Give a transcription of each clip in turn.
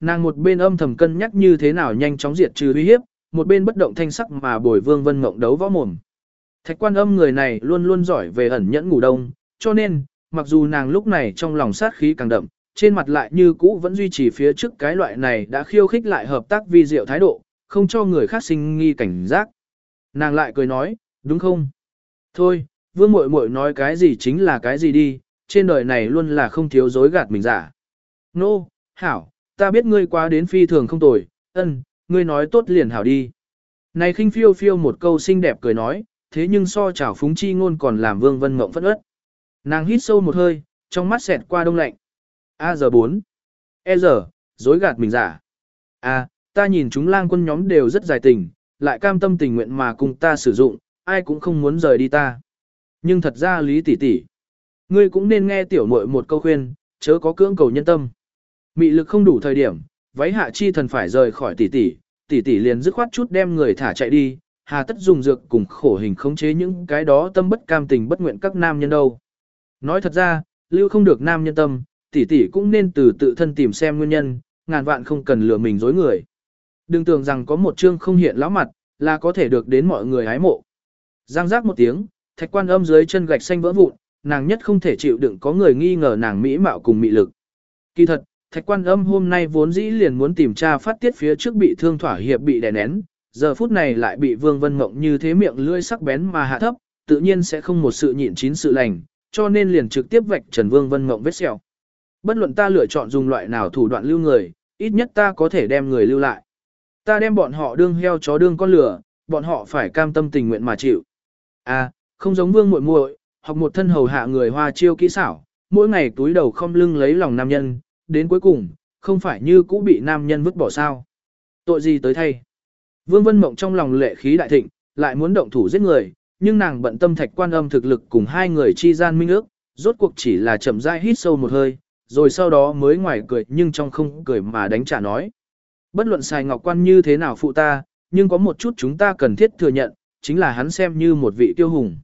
nàng một bên âm thầm cân nhắc như thế nào nhanh chóng diệt trừ uy hiếp, một bên bất động thanh sắc mà bồi vương vân mộng đấu võ mồm. Thạch quan âm người này luôn luôn giỏi về ẩn nhẫn ngủ đông, cho nên, mặc dù nàng lúc này trong lòng sát khí càng đậm, trên mặt lại như cũ vẫn duy trì phía trước cái loại này đã khiêu khích lại hợp tác vi diệu thái độ, không cho người khác sinh nghi cảnh giác. Nàng lại cười nói, đúng không? Thôi, vương muội muội nói cái gì chính là cái gì đi, trên đời này luôn là không thiếu dối gạt mình giả. Nô, no, hảo, ta biết ngươi quá đến phi thường không tồi, ân, ngươi nói tốt liền hảo đi. Này khinh phiêu phiêu một câu xinh đẹp cười nói, thế nhưng so chảo phúng chi ngôn còn làm vương vân mộng phất ớt. Nàng hít sâu một hơi, trong mắt xẹt qua đông lạnh. A giờ 4. E giờ, dối gạt mình giả. A, ta nhìn chúng lang quân nhóm đều rất dài tình, lại cam tâm tình nguyện mà cùng ta sử dụng, ai cũng không muốn rời đi ta. Nhưng thật ra lý tỷ tỷ, ngươi cũng nên nghe tiểu muội một câu khuyên, chớ có cưỡng cầu nhân tâm. Mị lực không đủ thời điểm, váy hạ chi thần phải rời khỏi tỷ tỷ, tỷ tỷ liền dứt khoát chút đem người thả chạy đi, hà tất dùng dược cùng khổ hình khống chế những cái đó tâm bất cam tình bất nguyện các nam nhân đâu. Nói thật ra, lưu không được nam nhân tâm, tỷ tỷ cũng nên từ tự thân tìm xem nguyên nhân, ngàn vạn không cần lừa mình dối người. Đừng tưởng rằng có một chương không hiện lão mặt, là có thể được đến mọi người hái mộ. Giang giác một tiếng, thạch quan âm dưới chân gạch xanh vỡ vụn, nàng nhất không thể chịu đựng có người nghi ngờ nàng mỹ mạo cùng mị lực. Kỳ thật, thạch quan âm hôm nay vốn dĩ liền muốn tìm tra phát tiết phía trước bị thương thỏa hiệp bị đè nén, giờ phút này lại bị vương vân mộng như thế miệng lưỡi sắc bén mà hạ thấp, tự nhiên sẽ không một sự nhịn chín sự lành, cho nên liền trực tiếp vạch trần vương vân mộng vết sẹo. Bất luận ta lựa chọn dùng loại nào thủ đoạn lưu người, ít nhất ta có thể đem người lưu lại. Ta đem bọn họ đương heo chó đương con lửa, bọn họ phải cam tâm tình nguyện mà chịu. À, không giống vương muội muội, học một thân hầu hạ người hoa chiêu kỹ xảo, mỗi ngày túi đầu không lưng lấy lòng nam nhân, đến cuối cùng, không phải như cũ bị nam nhân vứt bỏ sao. Tội gì tới thay. Vương Vân Mộng trong lòng lệ khí đại thịnh, lại muốn động thủ giết người, nhưng nàng bận tâm thạch quan âm thực lực cùng hai người chi gian minh ước, rốt cuộc chỉ là chậm rãi hít sâu một hơi, rồi sau đó mới ngoài cười nhưng trong không cười mà đánh trả nói. Bất luận xài ngọc quan như thế nào phụ ta, nhưng có một chút chúng ta cần thiết thừa nhận, chính là hắn xem như một vị tiêu hùng.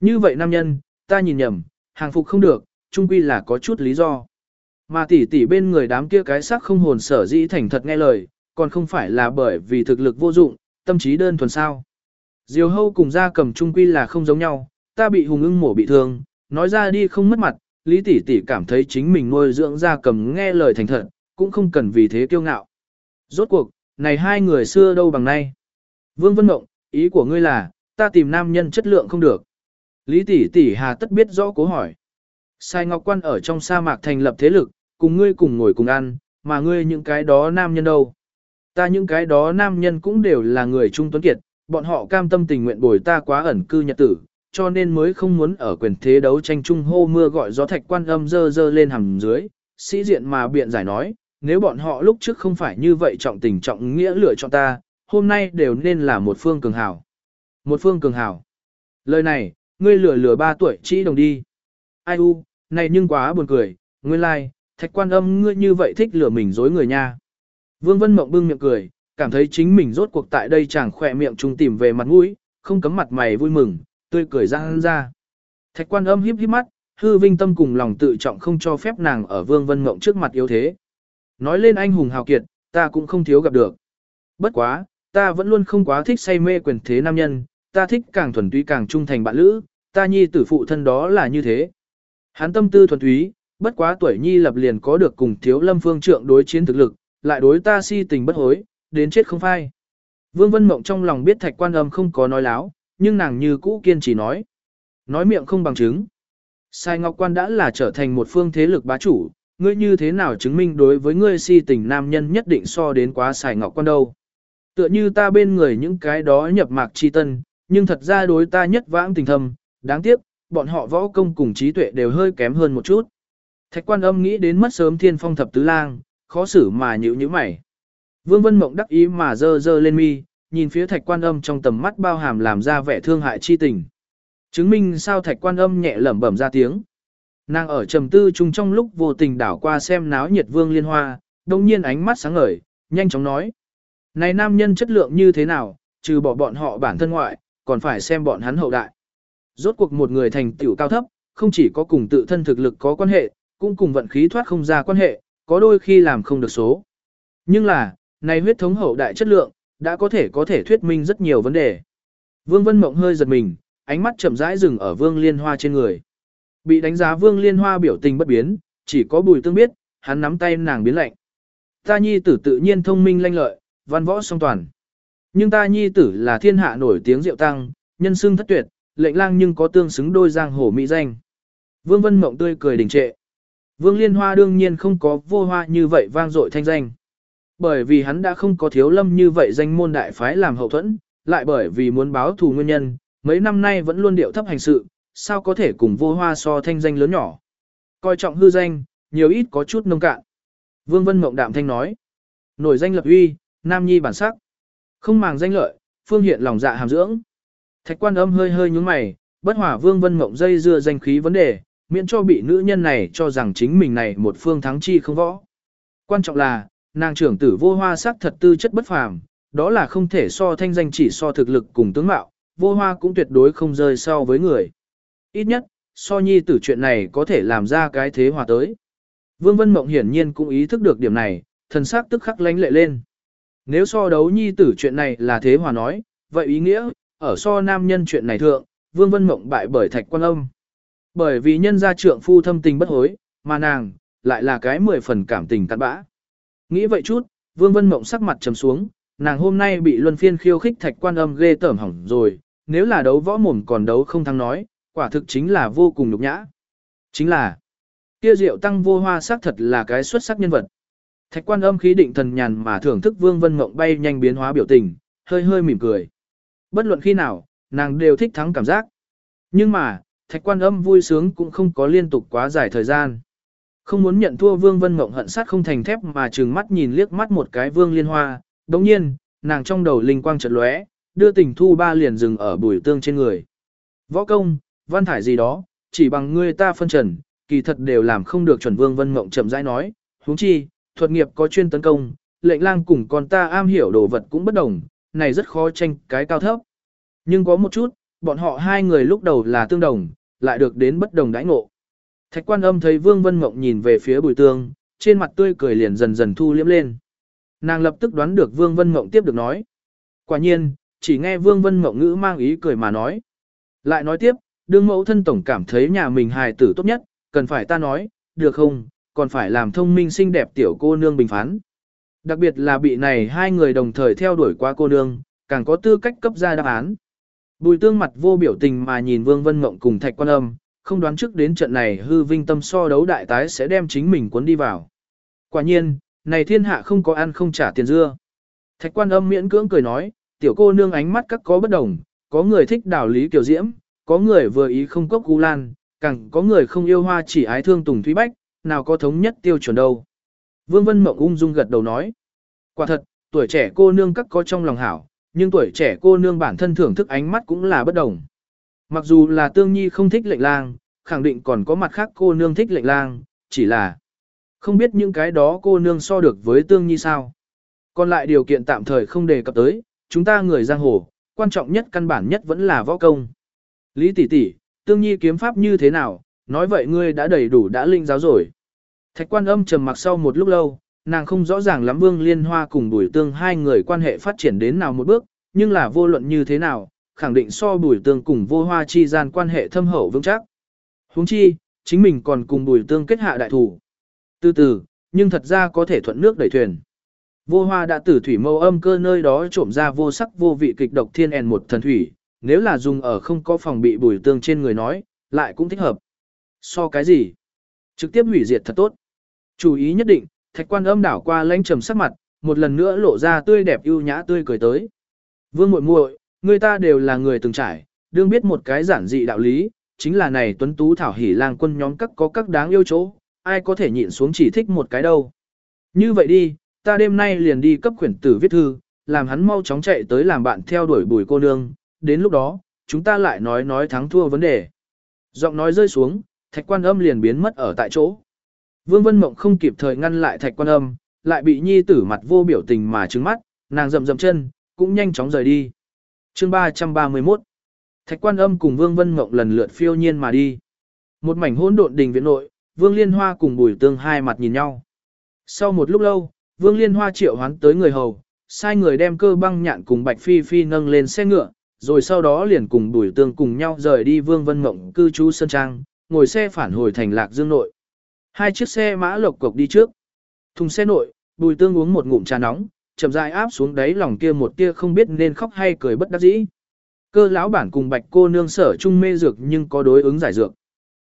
Như vậy nam nhân, ta nhìn nhầm, hàng phục không được, chung quy là có chút lý do. Mà tỷ tỷ bên người đám kia cái sắc không hồn sở dĩ thành thật nghe lời, còn không phải là bởi vì thực lực vô dụng, tâm trí đơn thuần sao. Diều hâu cùng gia cầm trung quy là không giống nhau, ta bị hùng ưng mổ bị thương, nói ra đi không mất mặt, lý tỷ tỷ cảm thấy chính mình nuôi dưỡng gia cầm nghe lời thành thật, cũng không cần vì thế kiêu ngạo. Rốt cuộc, này hai người xưa đâu bằng nay. Vương Vân Mộng, ý của ngươi là, ta tìm nam nhân chất lượng không được. Lý tỷ tỷ hà tất biết rõ cố hỏi. Sai Ngọc Quan ở trong sa mạc thành lập thế lực, cùng ngươi cùng ngồi cùng ăn, mà ngươi những cái đó nam nhân đâu. Ta những cái đó nam nhân cũng đều là người trung tuấn kiệt, bọn họ cam tâm tình nguyện bồi ta quá ẩn cư nhật tử, cho nên mới không muốn ở quyền thế đấu tranh trung hô mưa gọi gió thạch quan âm dơ dơ lên hầm dưới, sĩ diện mà biện giải nói, nếu bọn họ lúc trước không phải như vậy trọng tình trọng nghĩa lựa chọn ta, hôm nay đều nên là một phương cường hảo. Một phương cường hảo. Lời này, ngươi lừa lừa ba tuổi chỉ đồng đi. Ai u, này nhưng quá buồn cười, nguyên lai, like, thạch quan âm ngươi như vậy thích lừa mình dối người nha. Vương Vân Mộng bưng miệng cười, cảm thấy chính mình rốt cuộc tại đây chẳng khỏe miệng trung tìm về mặt mũi, không cấm mặt mày vui mừng, tươi cười ra ra. Thạch quan âm híp híp mắt, hư vinh tâm cùng lòng tự trọng không cho phép nàng ở Vương Vân Mộng trước mặt yếu thế. Nói lên anh hùng hào kiệt, ta cũng không thiếu gặp được. Bất quá, ta vẫn luôn không quá thích say mê quyền thế nam nhân, ta thích càng thuần túy càng trung thành bạn lữ, ta nhi tử phụ thân đó là như thế. Hắn tâm tư thuần túy, bất quá tuổi nhi lập liền có được cùng thiếu lâm phương trượng đối chiến thực lực, lại đối ta si tình bất hối, đến chết không phai. Vương Vân Mộng trong lòng biết thạch quan âm không có nói láo, nhưng nàng như cũ kiên trì nói. Nói miệng không bằng chứng. Sai Ngọc Quan đã là trở thành một phương thế lực bá chủ, ngươi như thế nào chứng minh đối với ngươi si tình nam nhân nhất định so đến quá Sai Ngọc Quan đâu. Tựa như ta bên người những cái đó nhập mạc chi tân, nhưng thật ra đối ta nhất vãng tình thầm, đáng tiếc, bọn họ võ công cùng trí tuệ đều hơi kém hơn một chút. Thạch quan âm nghĩ đến mất sớm thiên phong thập tứ lang, khó xử mà nhữ như mày. Vương Vân Mộng đắc ý mà dơ dơ lên mi, nhìn phía thạch quan âm trong tầm mắt bao hàm làm ra vẻ thương hại chi tình. Chứng minh sao thạch quan âm nhẹ lẩm bẩm ra tiếng. Nàng ở trầm tư chung trong lúc vô tình đảo qua xem náo nhiệt vương liên hoa, đồng nhiên ánh mắt sáng ngời, nhanh chóng nói. Này nam nhân chất lượng như thế nào, trừ bỏ bọn họ bản thân ngoại, còn phải xem bọn hắn hậu đại. Rốt cuộc một người thành tiểu cao thấp, không chỉ có cùng tự thân thực lực có quan hệ, cũng cùng vận khí thoát không ra quan hệ, có đôi khi làm không được số. Nhưng là, này huyết thống hậu đại chất lượng, đã có thể có thể thuyết minh rất nhiều vấn đề. Vương Vân Mộng hơi giật mình, ánh mắt chậm rãi dừng ở Vương Liên Hoa trên người. Bị đánh giá Vương Liên Hoa biểu tình bất biến, chỉ có Bùi Tương biết, hắn nắm tay nàng biến lạnh. Ta nhi tử tự nhiên thông minh lanh lợi, văn võ song toàn. Nhưng ta nhi tử là thiên hạ nổi tiếng diệu tăng, nhân xưng thất tuyệt, lệnh lang nhưng có tương xứng đôi giang hồ mỹ danh. Vương Vân Mộng tươi cười đình trệ. Vương Liên Hoa đương nhiên không có vô hoa như vậy vang dội thanh danh. Bởi vì hắn đã không có thiếu lâm như vậy danh môn đại phái làm hậu thuẫn, lại bởi vì muốn báo thù nguyên nhân, mấy năm nay vẫn luôn điệu thấp hành sự, sao có thể cùng vô hoa so thanh danh lớn nhỏ. Coi trọng hư danh, nhiều ít có chút nông cạn. Vương Vân Mộng đạm thanh nói. Nổi danh lập uy, nam nhi bản sắc. Không màng danh lợi, phương hiện lòng dạ hàm dưỡng. Thạch quan âm hơi hơi nhúng mày, bất hỏa Vương Vân Mộng dây dưa danh khí vấn đề, miễn cho bị nữ nhân này cho rằng chính mình này một phương thắng chi không võ. Quan trọng là, nàng trưởng tử vô hoa sắc thật tư chất bất phàm, đó là không thể so thanh danh chỉ so thực lực cùng tướng mạo, vô hoa cũng tuyệt đối không rơi so với người. Ít nhất, so nhi tử chuyện này có thể làm ra cái thế hòa tới. Vương Vân Mộng hiển nhiên cũng ý thức được điểm này, thần sắc tức khắc lánh lệ lên. Nếu so đấu nhi tử chuyện này là thế hòa nói, vậy ý nghĩa, ở so nam nhân chuyện này thượng, Vương Vân Mộng bại bởi thạch quan âm. Bởi vì nhân gia trượng phu thâm tình bất hối, mà nàng, lại là cái mười phần cảm tình cặn bã. Nghĩ vậy chút, Vương Vân Mộng sắc mặt trầm xuống, nàng hôm nay bị luân phiên khiêu khích thạch quan âm ghê tởm hỏng rồi, nếu là đấu võ mồm còn đấu không thắng nói, quả thực chính là vô cùng nhục nhã. Chính là, kia rượu tăng vô hoa sắc thật là cái xuất sắc nhân vật. Thạch quan âm khí định thần nhàn mà thưởng thức Vương Vân Mộng bay nhanh biến hóa biểu tình, hơi hơi mỉm cười. Bất luận khi nào, nàng đều thích thắng cảm giác. Nhưng mà, thạch quan âm vui sướng cũng không có liên tục quá dài thời gian. Không muốn nhận thua Vương Vân Mộng hận sát không thành thép mà trừng mắt nhìn liếc mắt một cái Vương Liên Hoa, đồng nhiên, nàng trong đầu linh quang chợt lóe, đưa tình thu ba liền dừng ở bùi tương trên người. Võ công, văn thải gì đó, chỉ bằng ngươi ta phân trần, kỳ thật đều làm không được chuẩn Vương Vân Mộng chậm rãi nói, huống chi, thuật nghiệp có chuyên tấn công, lệnh lang cùng con ta am hiểu đồ vật cũng bất đồng, này rất khó tranh cái cao thấp. Nhưng có một chút, bọn họ hai người lúc đầu là tương đồng, lại được đến bất đồng đãi ngộ. Thạch quan âm thấy Vương Vân Mộng nhìn về phía bùi tương, trên mặt tươi cười liền dần dần thu liếm lên. Nàng lập tức đoán được Vương Vân Mộng tiếp được nói. Quả nhiên, chỉ nghe Vương Vân Mộng ngữ mang ý cười mà nói. Lại nói tiếp, đương mẫu thân tổng cảm thấy nhà mình hài tử tốt nhất, cần phải ta nói, được không, còn phải làm thông minh xinh đẹp tiểu cô nương bình phán. Đặc biệt là bị này hai người đồng thời theo đuổi qua cô nương, càng có tư cách cấp ra đáp án. Bùi tương mặt vô biểu tình mà nhìn Vương Vân Ngộng cùng Thạch Quan Âm, không đoán trước đến trận này hư vinh tâm so đấu đại tái sẽ đem chính mình cuốn đi vào. Quả nhiên, này thiên hạ không có ăn không trả tiền dưa. Thạch Quan Âm miễn cưỡng cười nói, tiểu cô nương ánh mắt các có bất đồng, có người thích đảo lý kiểu diễm, có người vừa ý không cốc gu lan, càng có người không yêu hoa chỉ ái thương tùng thúy bách, nào có thống nhất tiêu chuẩn đâu. Vương Vân Mộng ung dung gật đầu nói. Quả thật, tuổi trẻ cô nương các có trong lòng hảo, nhưng tuổi trẻ cô nương bản thân thưởng thức ánh mắt cũng là bất đồng. Mặc dù là tương nhi không thích lệnh lang, khẳng định còn có mặt khác cô nương thích lệnh lang, chỉ là không biết những cái đó cô nương so được với tương nhi sao. Còn lại điều kiện tạm thời không đề cập tới, chúng ta người giang hồ, quan trọng nhất căn bản nhất vẫn là võ công. Lý tỷ tỷ, tương nhi kiếm pháp như thế nào, nói vậy ngươi đã đầy đủ đã linh giáo rồi. Thạch quan âm trầm mặc sau một lúc lâu, nàng không rõ ràng lắm vương liên hoa cùng bùi tương hai người quan hệ phát triển đến nào một bước, nhưng là vô luận như thế nào, khẳng định so bùi tương cùng vô hoa chi gian quan hệ thâm hậu vững chắc. huống chi, chính mình còn cùng bùi tương kết hạ đại thủ. Từ từ, nhưng thật ra có thể thuận nước đẩy thuyền. Vô hoa đã tử thủy mâu âm cơ nơi đó trộm ra vô sắc vô vị kịch độc thiên en một thần thủy, nếu là dùng ở không có phòng bị bùi tương trên người nói, lại cũng thích hợp. So cái gì? Trực tiếp hủy diệt thật tốt. Chú ý nhất định, thạch quan âm đảo qua lãnh trầm sắc mặt, một lần nữa lộ ra tươi đẹp ưu nhã tươi cười tới. Vương muội muội, người ta đều là người từng trải, đương biết một cái giản dị đạo lý, chính là này tuấn tú thảo hỉ lang quân nhóm các có các đáng yêu chỗ, ai có thể nhịn xuống chỉ thích một cái đâu. Như vậy đi, ta đêm nay liền đi cấp quyển tử viết thư, làm hắn mau chóng chạy tới làm bạn theo đuổi bùi cô nương, đến lúc đó, chúng ta lại nói nói thắng thua vấn đề. Giọng nói rơi xuống, thạch quan âm liền biến mất ở tại chỗ. Vương Vân Mộng không kịp thời ngăn lại thạch quan âm, lại bị nhi tử mặt vô biểu tình mà trứng mắt, nàng rậm rậm chân, cũng nhanh chóng rời đi. chương 331 Thạch quan âm cùng Vương Vân Mộng lần lượt phiêu nhiên mà đi. Một mảnh hỗn độn đình viện nội, Vương Liên Hoa cùng Bùi Tương hai mặt nhìn nhau. Sau một lúc lâu, Vương Liên Hoa triệu hoán tới người hầu, sai người đem cơ băng nhạn cùng Bạch Phi Phi nâng lên xe ngựa, rồi sau đó liền cùng Bùi Tương cùng nhau rời đi Vương Vân Mộng cư trú Sơn Trang, ngồi xe phản hồi thành Lạc Dương nội. Hai chiếc xe mã lộc cộc đi trước. Thùng xe nội, Bùi Tương uống một ngụm trà nóng, chậm rãi áp xuống đáy lòng kia một tia không biết nên khóc hay cười bất đắc dĩ. Cơ lão bản cùng Bạch cô nương sở chung mê dược nhưng có đối ứng giải dược.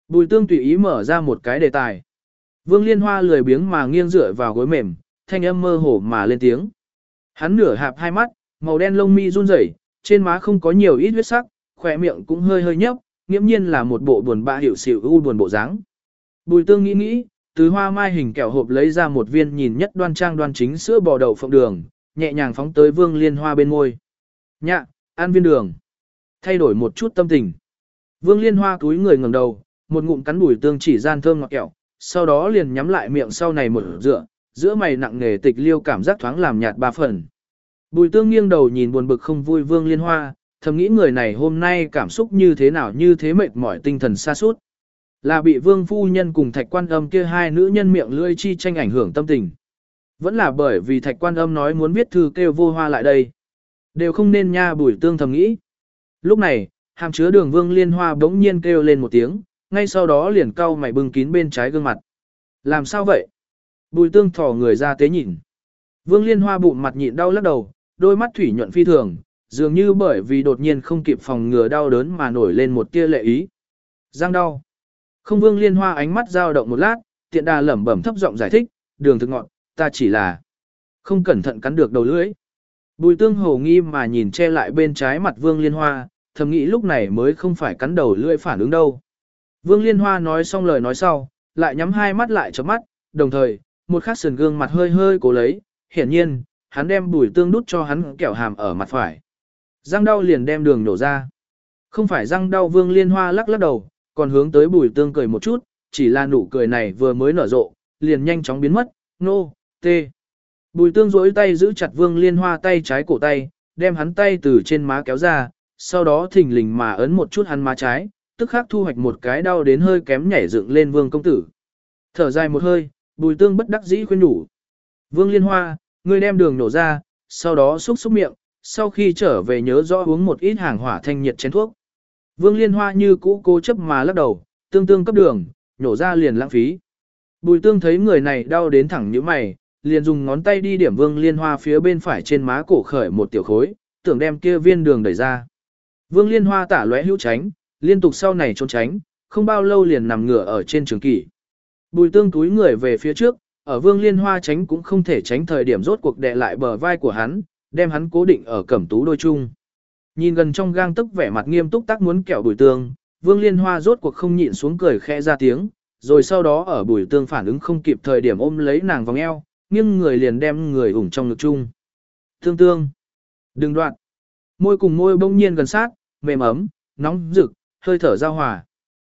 Bùi Tương tùy ý mở ra một cái đề tài. Vương Liên Hoa lười biếng mà nghiêng dựa vào gối mềm, thanh âm mơ hồ mà lên tiếng. Hắn nửa hạp hai mắt, màu đen lông mi run rẩy, trên má không có nhiều ít huyết sắc, khỏe miệng cũng hơi hơi nhấp, nghiễm nhiên là một bộ buồn bã hiểu xỉu u buồn bộ dáng. Bùi tương nghĩ nghĩ, từ hoa mai hình kẹo hộp lấy ra một viên nhìn nhất đoan trang đoan chính sữa bò đậu phộng đường, nhẹ nhàng phóng tới vương liên hoa bên môi. Nhạ, ăn viên đường. Thay đổi một chút tâm tình. Vương liên hoa túi người ngẩng đầu, một ngụm cắn bùi tương chỉ gian thơm ngọt kẹo, sau đó liền nhắm lại miệng sau này một dựa, giữa mày nặng nề tịch liêu cảm giác thoáng làm nhạt ba phần. Bùi tương nghiêng đầu nhìn buồn bực không vui vương liên hoa, thầm nghĩ người này hôm nay cảm xúc như thế nào như thế mệt mỏi tinh thần xa suốt. Là bị vương phu nhân cùng thạch quan âm kia hai nữ nhân miệng lưỡi chi tranh ảnh hưởng tâm tình. Vẫn là bởi vì thạch quan âm nói muốn viết thư kêu vô hoa lại đây. Đều không nên nha bùi tương thầm nghĩ. Lúc này, hàm chứa đường vương liên hoa bỗng nhiên kêu lên một tiếng, ngay sau đó liền cau mày bưng kín bên trái gương mặt. Làm sao vậy? Bùi tương thỏ người ra tế nhìn. Vương liên hoa bụng mặt nhịn đau lắc đầu, đôi mắt thủy nhuận phi thường, dường như bởi vì đột nhiên không kịp phòng ngừa đau đớn mà nổi lên một tia lệ ý. Giang đau. Không vương liên hoa ánh mắt dao động một lát, tiện đà lẩm bẩm thấp giọng giải thích, đường thực ngọn, ta chỉ là không cẩn thận cắn được đầu lưỡi. Bùi tương hồ nghi mà nhìn che lại bên trái mặt vương liên hoa, thầm nghĩ lúc này mới không phải cắn đầu lưỡi phản ứng đâu. Vương liên hoa nói xong lời nói sau, lại nhắm hai mắt lại cho mắt, đồng thời, một khắc sườn gương mặt hơi hơi cố lấy, hiển nhiên, hắn đem bùi tương đút cho hắn kẹo hàm ở mặt phải. Răng đau liền đem đường nổ ra. Không phải răng đau vương liên hoa lắc lắc đầu, còn hướng tới bùi tương cười một chút, chỉ là nụ cười này vừa mới nở rộ, liền nhanh chóng biến mất, nô, no, tê. Bùi tương rỗi tay giữ chặt vương liên hoa tay trái cổ tay, đem hắn tay từ trên má kéo ra, sau đó thình lình mà ấn một chút hắn má trái, tức khắc thu hoạch một cái đau đến hơi kém nhảy dựng lên vương công tử. Thở dài một hơi, bùi tương bất đắc dĩ khuyên nhủ. Vương liên hoa, ngươi đem đường nổ ra, sau đó xúc xúc miệng, sau khi trở về nhớ rõ uống một ít hàng hỏa thanh nhiệt chén thuốc. Vương Liên Hoa như cũ cố chấp mà lắc đầu, tương tương cấp đường, nhổ ra liền lãng phí. Bùi tương thấy người này đau đến thẳng như mày, liền dùng ngón tay đi điểm Vương Liên Hoa phía bên phải trên má cổ khởi một tiểu khối, tưởng đem kia viên đường đẩy ra. Vương Liên Hoa tả lóe hữu tránh, liên tục sau này trốn tránh, không bao lâu liền nằm ngửa ở trên trường kỷ. Bùi tương túi người về phía trước, ở Vương Liên Hoa tránh cũng không thể tránh thời điểm rốt cuộc đè lại bờ vai của hắn, đem hắn cố định ở cẩm tú đôi chung. Nhìn gần trong gang tức vẻ mặt nghiêm túc tác muốn kẹo bùi tương, Vương Liên Hoa rốt cuộc không nhịn xuống cười khẽ ra tiếng, rồi sau đó ở bùi tương phản ứng không kịp thời điểm ôm lấy nàng vòng eo, nhưng người liền đem người ủng trong ngực chung. Tương tương, đừng đoạn. Môi cùng môi bỗng nhiên gần sát, mềm ấm, nóng rực, hơi thở giao hòa.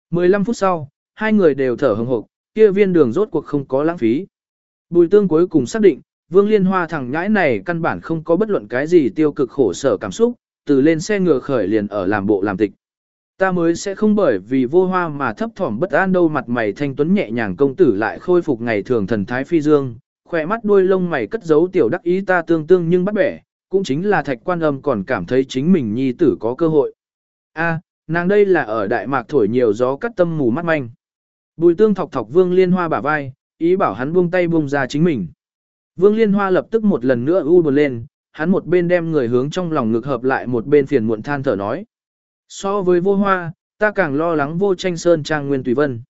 15 phút sau, hai người đều thở hồng hộc, kia viên đường rốt cuộc không có lãng phí. Bùi tương cuối cùng xác định, Vương Liên Hoa thẳng nhãi này căn bản không có bất luận cái gì tiêu cực khổ sở cảm xúc, từ lên xe ngựa khởi liền ở làm bộ làm tịch. Ta mới sẽ không bởi vì vô hoa mà thấp thỏm bất an đâu mặt mày thanh tuấn nhẹ nhàng công tử lại khôi phục ngày thường thần thái phi dương, khỏe mắt đuôi lông mày cất giấu tiểu đắc ý ta tương tương nhưng bắt bẻ, cũng chính là thạch quan âm còn cảm thấy chính mình nhi tử có cơ hội. A, nàng đây là ở Đại Mạc thổi nhiều gió cắt tâm mù mắt manh. Bùi tương thọc thọc vương liên hoa bả vai, ý bảo hắn buông tay buông ra chính mình. Vương liên hoa lập tức một lần nữa u buồn lên, hắn một bên đem người hướng trong lòng ngực hợp lại một bên phiền muộn than thở nói. So với vô hoa, ta càng lo lắng vô tranh sơn trang Nguyên Tùy Vân.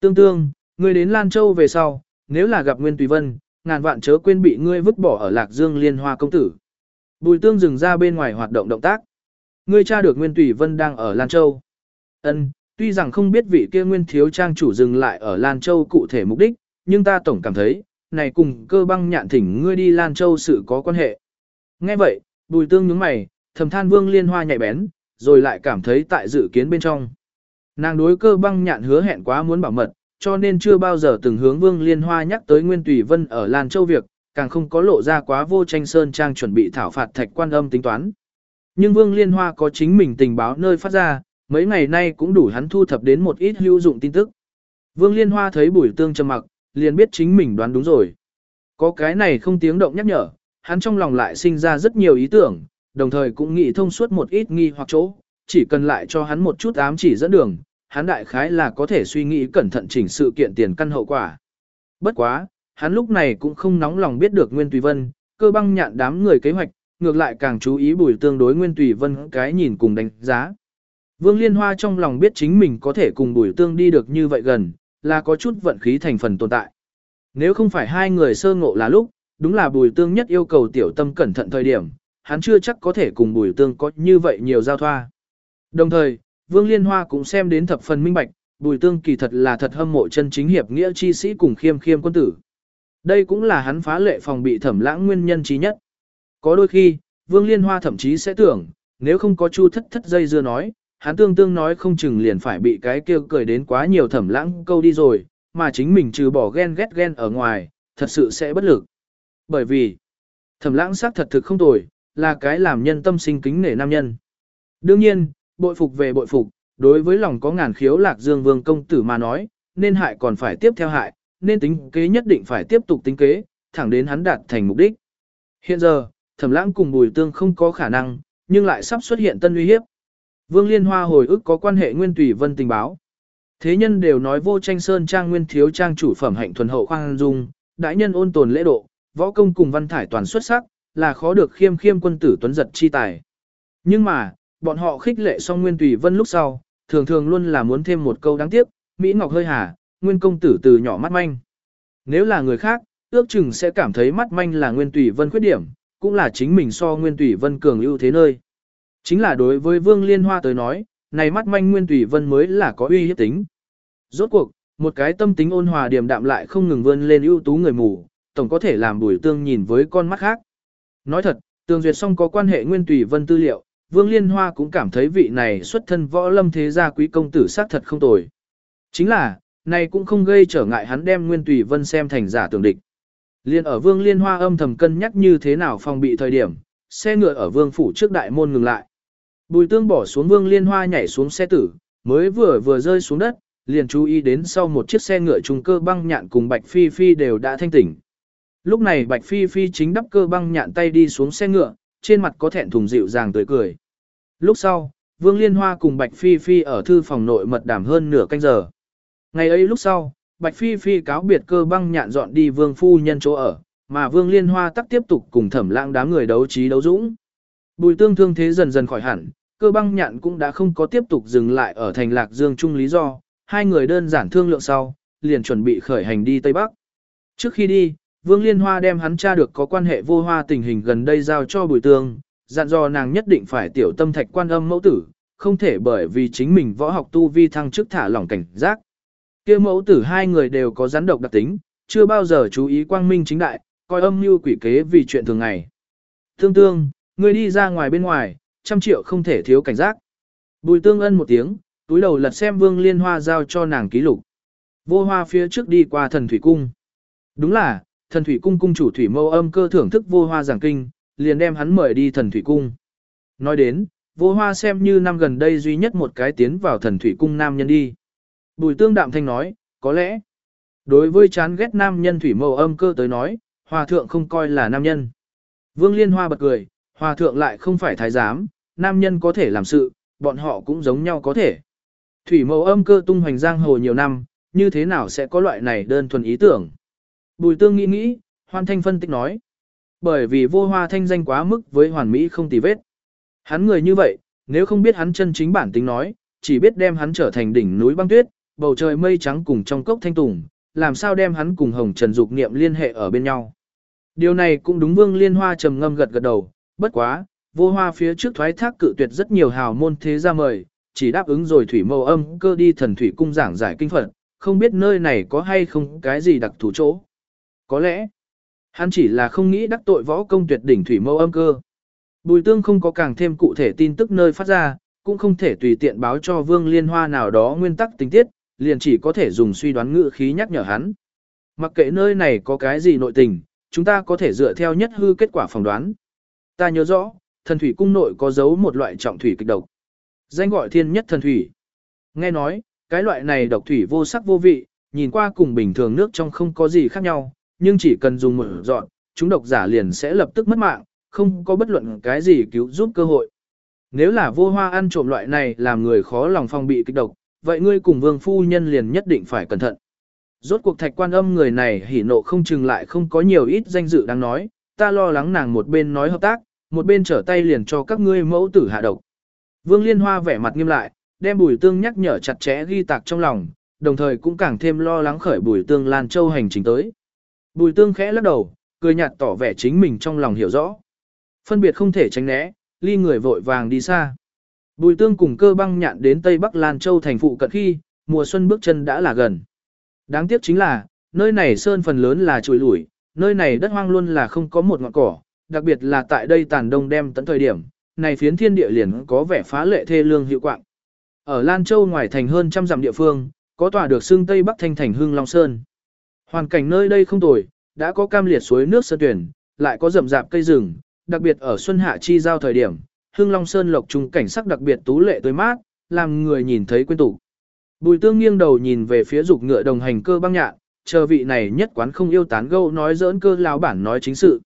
Tương tương, ngươi đến Lan Châu về sau, nếu là gặp Nguyên Tùy Vân, ngàn vạn chớ quên bị ngươi vứt bỏ ở Lạc Dương Liên Hoa công tử. Bùi tương dừng ra bên ngoài hoạt động động tác. Ngươi tra được Nguyên Tùy Vân đang ở Lan Châu. Ân, tuy rằng không biết vị kia Nguyên thiếu trang chủ dừng lại ở Lan Châu cụ thể mục đích, nhưng ta tổng cảm thấy, này cùng cơ băng nhạn thỉnh ngươi đi Lan Châu sự có quan hệ. Nghe vậy, bùi tương nhướng mày, thầm than vương liên hoa nhạy bén, rồi lại cảm thấy tại dự kiến bên trong. Nàng đối cơ băng nhạn hứa hẹn quá muốn bảo mật, cho nên chưa bao giờ từng hướng vương liên hoa nhắc tới Nguyên Tùy Vân ở Lan Châu việc, càng không có lộ ra quá vô tranh sơn trang chuẩn bị thảo phạt thạch quan âm tính toán. Nhưng vương liên hoa có chính mình tình báo nơi phát ra, mấy ngày nay cũng đủ hắn thu thập đến một ít hữu dụng tin tức. Vương liên hoa thấy bùi tương trầm mặc, liền biết chính mình đoán đúng rồi. Có cái này không tiếng động nhắc nhở, hắn trong lòng lại sinh ra rất nhiều ý tưởng, đồng thời cũng nghĩ thông suốt một ít nghi hoặc chỗ, chỉ cần lại cho hắn một chút ám chỉ dẫn đường, hắn đại khái là có thể suy nghĩ cẩn thận chỉnh sự kiện tiền căn hậu quả. Bất quá, hắn lúc này cũng không nóng lòng biết được Nguyên Tùy Vân, cơ băng nhạn đám người kế hoạch, ngược lại càng chú ý bùi tương đối Nguyên Tùy Vân cái nhìn cùng đánh giá. Vương Liên Hoa trong lòng biết chính mình có thể cùng bùi tương đi được như vậy gần, là có chút vận khí thành phần tồn tại. Nếu không phải hai người sơ ngộ là lúc, đúng là bùi tương nhất yêu cầu tiểu tâm cẩn thận thời điểm, hắn chưa chắc có thể cùng bùi tương có như vậy nhiều giao thoa. Đồng thời, Vương Liên Hoa cũng xem đến thập phần minh bạch, bùi tương kỳ thật là thật hâm mộ chân chính hiệp nghĩa chi sĩ cùng khiêm khiêm quân tử. Đây cũng là hắn phá lệ phòng bị thẩm lãng nguyên nhân trí nhất. Có đôi khi, Vương Liên Hoa thậm chí sẽ tưởng, nếu không có chu thất thất dây dưa nói, hắn tương tương nói không chừng liền phải bị cái kêu cười đến quá nhiều thẩm lãng câu đi rồi, mà chính mình trừ bỏ ghen ghét ghen ở ngoài, thật sự sẽ bất lực. Bởi vì, thẩm lãng xác thật thực không tồi, là cái làm nhân tâm sinh kính nể nam nhân. Đương nhiên, bội phục về bội phục, đối với lòng có ngàn khiếu lạc dương vương công tử mà nói, nên hại còn phải tiếp theo hại, nên tính kế nhất định phải tiếp tục tính kế, thẳng đến hắn đạt thành mục đích. Hiện giờ, thẩm lãng cùng bùi tương không có khả năng, nhưng lại sắp xuất hiện tân uy hiếp. Vương Liên Hoa hồi ức có quan hệ nguyên tùy vân tình báo. Thế nhân đều nói vô tranh sơn trang nguyên thiếu trang chủ phẩm hạnh thuần hậu khoan dung, đại nhân ôn tồn lễ độ, võ công cùng văn thải toàn xuất sắc, là khó được khiêm khiêm quân tử tuấn giật chi tài. Nhưng mà, bọn họ khích lệ xong nguyên tùy vân lúc sau, thường thường luôn là muốn thêm một câu đáng tiếc, Mỹ Ngọc hơi hà, nguyên công tử từ nhỏ mắt manh. Nếu là người khác, ước chừng sẽ cảm thấy mắt manh là nguyên tùy vân khuyết điểm, cũng là chính mình so nguyên tùy vân cường ưu thế nơi. Chính là đối với Vương Liên Hoa tới nói, này mắt manh Nguyên Tùy Vân mới là có uy hiếp tính. Rốt cuộc, một cái tâm tính ôn hòa điềm đạm lại không ngừng vươn lên ưu tú người mù, tổng có thể làm Bùi Tương nhìn với con mắt khác. Nói thật, Tương Duyệt song có quan hệ Nguyên Tùy Vân tư liệu, Vương Liên Hoa cũng cảm thấy vị này xuất thân võ lâm thế gia quý công tử xác thật không tồi. Chính là, này cũng không gây trở ngại hắn đem Nguyên Tùy Vân xem thành giả tưởng địch. Liên ở Vương Liên Hoa âm thầm cân nhắc như thế nào phòng bị thời điểm, xe ngựa ở Vương phủ trước đại môn ngừng lại. Bùi tương bỏ xuống vương liên hoa nhảy xuống xe tử, mới vừa vừa rơi xuống đất, liền chú ý đến sau một chiếc xe ngựa trùng cơ băng nhạn cùng Bạch Phi Phi đều đã thanh tỉnh. Lúc này Bạch Phi Phi chính đắp cơ băng nhạn tay đi xuống xe ngựa, trên mặt có thẹn thùng dịu dàng tươi cười. Lúc sau, Vương Liên Hoa cùng Bạch Phi Phi ở thư phòng nội mật đảm hơn nửa canh giờ. Ngày ấy lúc sau, Bạch Phi Phi cáo biệt cơ băng nhạn dọn đi Vương Phu nhân chỗ ở, mà Vương Liên Hoa tắc tiếp tục cùng thẩm lãng đám người đấu trí đấu dũng. Bùi tương thương thế dần dần khỏi hẳn, cơ băng nhạn cũng đã không có tiếp tục dừng lại ở thành lạc dương trung lý do, hai người đơn giản thương lượng sau, liền chuẩn bị khởi hành đi Tây Bắc. Trước khi đi, Vương Liên Hoa đem hắn tra được có quan hệ vô hoa tình hình gần đây giao cho bùi tương, dặn dò nàng nhất định phải tiểu tâm thạch quan âm mẫu tử, không thể bởi vì chính mình võ học tu vi thăng chức thả lỏng cảnh giác. kia mẫu tử hai người đều có rắn độc đặc tính, chưa bao giờ chú ý quang minh chính đại, coi âm mưu quỷ kế vì chuyện thường ngày. Thương tương, người đi ra ngoài bên ngoài, trăm triệu không thể thiếu cảnh giác. Bùi tương ân một tiếng, túi đầu lật xem vương liên hoa giao cho nàng ký lục. Vô hoa phía trước đi qua thần thủy cung. Đúng là, thần thủy cung cung chủ thủy mâu âm cơ thưởng thức vô hoa giảng kinh, liền đem hắn mời đi thần thủy cung. Nói đến, vô hoa xem như năm gần đây duy nhất một cái tiến vào thần thủy cung nam nhân đi. Bùi tương đạm thanh nói, có lẽ, đối với chán ghét nam nhân thủy mâu âm cơ tới nói, hòa thượng không coi là nam nhân. Vương liên hoa bật cười, hòa thượng lại không phải thái giám, nam nhân có thể làm sự, bọn họ cũng giống nhau có thể. Thủy mâu âm cơ tung hoành giang hồ nhiều năm, như thế nào sẽ có loại này đơn thuần ý tưởng. Bùi tương nghĩ nghĩ, hoan thanh phân tích nói. Bởi vì vô hoa thanh danh quá mức với hoàn mỹ không tì vết. Hắn người như vậy, nếu không biết hắn chân chính bản tính nói, chỉ biết đem hắn trở thành đỉnh núi băng tuyết, bầu trời mây trắng cùng trong cốc thanh tùng, làm sao đem hắn cùng hồng trần dục niệm liên hệ ở bên nhau. Điều này cũng đúng vương liên hoa trầm ngâm gật gật đầu, bất quá, vô hoa phía trước thoái thác cự tuyệt rất nhiều hào môn thế ra mời, chỉ đáp ứng rồi thủy mâu âm cơ đi thần thủy cung giảng giải kinh phật, không biết nơi này có hay không cái gì đặc thù chỗ. Có lẽ, hắn chỉ là không nghĩ đắc tội võ công tuyệt đỉnh thủy mâu âm cơ. Bùi tương không có càng thêm cụ thể tin tức nơi phát ra, cũng không thể tùy tiện báo cho vương liên hoa nào đó nguyên tắc tình tiết, liền chỉ có thể dùng suy đoán ngữ khí nhắc nhở hắn. Mặc kệ nơi này có cái gì nội tình, chúng ta có thể dựa theo nhất hư kết quả phỏng đoán. Ta nhớ rõ, thần thủy cung nội có giấu một loại trọng thủy kịch độc. Danh gọi thiên nhất thần thủy. Nghe nói, cái loại này độc thủy vô sắc vô vị, nhìn qua cùng bình thường nước trong không có gì khác nhau, nhưng chỉ cần dùng một dọn, chúng độc giả liền sẽ lập tức mất mạng, không có bất luận cái gì cứu giúp cơ hội. Nếu là vô hoa ăn trộm loại này làm người khó lòng phòng bị kích độc, vậy ngươi cùng vương phu nhân liền nhất định phải cẩn thận. Rốt cuộc thạch quan âm người này hỉ nộ không chừng lại không có nhiều ít danh dự đáng nói, ta lo lắng nàng một bên nói hợp tác, một bên trở tay liền cho các ngươi mẫu tử hạ độc. Vương Liên Hoa vẻ mặt nghiêm lại, đem bùi tương nhắc nhở chặt chẽ ghi tạc trong lòng, đồng thời cũng càng thêm lo lắng khởi bùi tương Lan Châu hành trình tới. Bùi tương khẽ lắc đầu, cười nhạt tỏ vẻ chính mình trong lòng hiểu rõ. Phân biệt không thể tránh né, ly người vội vàng đi xa. Bùi tương cùng cơ băng nhạn đến Tây Bắc Lan Châu thành phụ cận khi, mùa xuân bước chân đã là gần. Đáng tiếc chính là, nơi này sơn phần lớn là trùi lủi, nơi này đất hoang luôn là không có một ngọn cỏ, đặc biệt là tại đây tàn đông đem tận thời điểm, này phiến thiên địa liền có vẻ phá lệ thê lương hiệu quạng. Ở Lan Châu ngoài thành hơn trăm dặm địa phương, có tòa được xưng Tây Bắc Thanh thành Hưng Long Sơn. Hoàn cảnh nơi đây không tồi, đã có cam liệt suối nước sơn tuyển, lại có rậm rạp cây rừng, đặc biệt ở xuân hạ chi giao thời điểm, Hương Long Sơn lộc trung cảnh sắc đặc biệt tú lệ tươi mát, làm người nhìn thấy quên tủ. Bùi tương nghiêng đầu nhìn về phía dục ngựa đồng hành cơ băng nhạn, chờ vị này nhất quán không yêu tán gẫu nói giỡn cơ lão bản nói chính sự.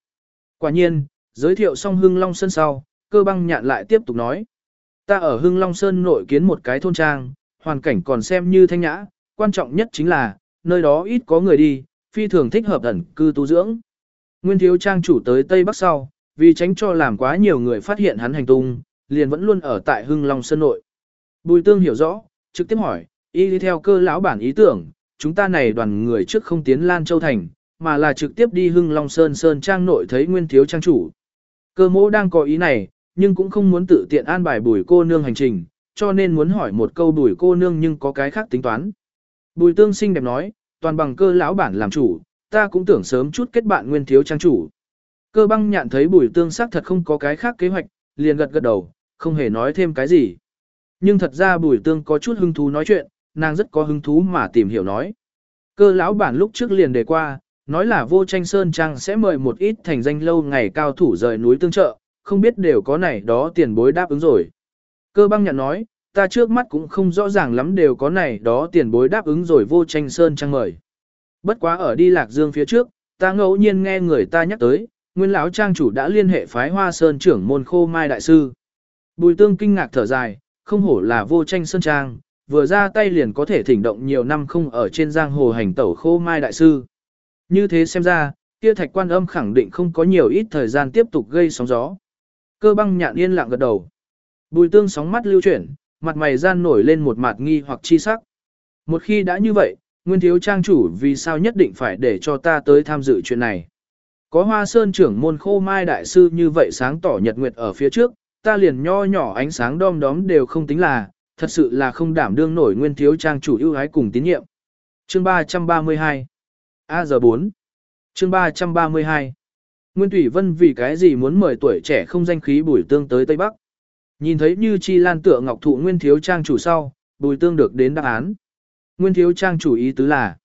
Quả nhiên, giới thiệu xong Hưng Long Sơn sau, cơ băng nhạn lại tiếp tục nói. Ta ở Hưng Long Sơn nội kiến một cái thôn trang, hoàn cảnh còn xem như thanh nhã, quan trọng nhất chính là, nơi đó ít có người đi, phi thường thích hợp ẩn cư tu dưỡng. Nguyên thiếu trang chủ tới Tây Bắc sau, vì tránh cho làm quá nhiều người phát hiện hắn hành tung, liền vẫn luôn ở tại Hưng Long Sơn nội. Bùi tương hiểu rõ, trực tiếp hỏi, y đi theo cơ lão bản ý tưởng, chúng ta này đoàn người trước không tiến Lan Châu Thành, mà là trực tiếp đi Hưng Long Sơn Sơn Trang nội thấy nguyên thiếu trang chủ. Cơ mỗ đang có ý này, nhưng cũng không muốn tự tiện an bài bùi cô nương hành trình, cho nên muốn hỏi một câu bùi cô nương nhưng có cái khác tính toán. Bùi tương xinh đẹp nói, toàn bằng cơ lão bản làm chủ, ta cũng tưởng sớm chút kết bạn nguyên thiếu trang chủ. Cơ băng nhạn thấy bùi tương sắc thật không có cái khác kế hoạch, liền gật gật đầu, không hề nói thêm cái gì. Nhưng thật ra bùi tương có chút hứng thú nói chuyện, nàng rất có hứng thú mà tìm hiểu nói. Cơ lão bản lúc trước liền đề qua, nói là vô tranh sơn trang sẽ mời một ít thành danh lâu ngày cao thủ rời núi tương trợ, không biết đều có này đó tiền bối đáp ứng rồi. Cơ băng nhận nói, ta trước mắt cũng không rõ ràng lắm đều có này đó tiền bối đáp ứng rồi vô tranh sơn trang mời. Bất quá ở đi lạc dương phía trước, ta ngẫu nhiên nghe người ta nhắc tới, nguyên lão trang chủ đã liên hệ phái hoa sơn trưởng môn khô mai đại sư. Bùi tương kinh ngạc thở dài, không hổ là vô tranh sơn trang, vừa ra tay liền có thể thỉnh động nhiều năm không ở trên giang hồ hành tẩu khô mai đại sư. Như thế xem ra, kia thạch quan âm khẳng định không có nhiều ít thời gian tiếp tục gây sóng gió. Cơ băng nhạn yên lặng gật đầu. Bùi tương sóng mắt lưu chuyển, mặt mày gian nổi lên một mặt nghi hoặc chi sắc. Một khi đã như vậy, nguyên thiếu trang chủ vì sao nhất định phải để cho ta tới tham dự chuyện này. Có hoa sơn trưởng môn khô mai đại sư như vậy sáng tỏ nhật nguyệt ở phía trước, ta liền nho nhỏ ánh sáng đom đóm đều không tính là, thật sự là không đảm đương nổi nguyên thiếu trang chủ ưu ái cùng tín nhiệm. Chương 332 A giờ 4 Chương 332 Nguyên Thủy Vân vì cái gì muốn mời tuổi trẻ không danh khí Bùi Tương tới Tây Bắc? Nhìn thấy như chi lan tựa ngọc thụ Nguyên Thiếu Trang chủ sau, Bùi Tương được đến đáp án. Nguyên Thiếu Trang chủ ý tứ là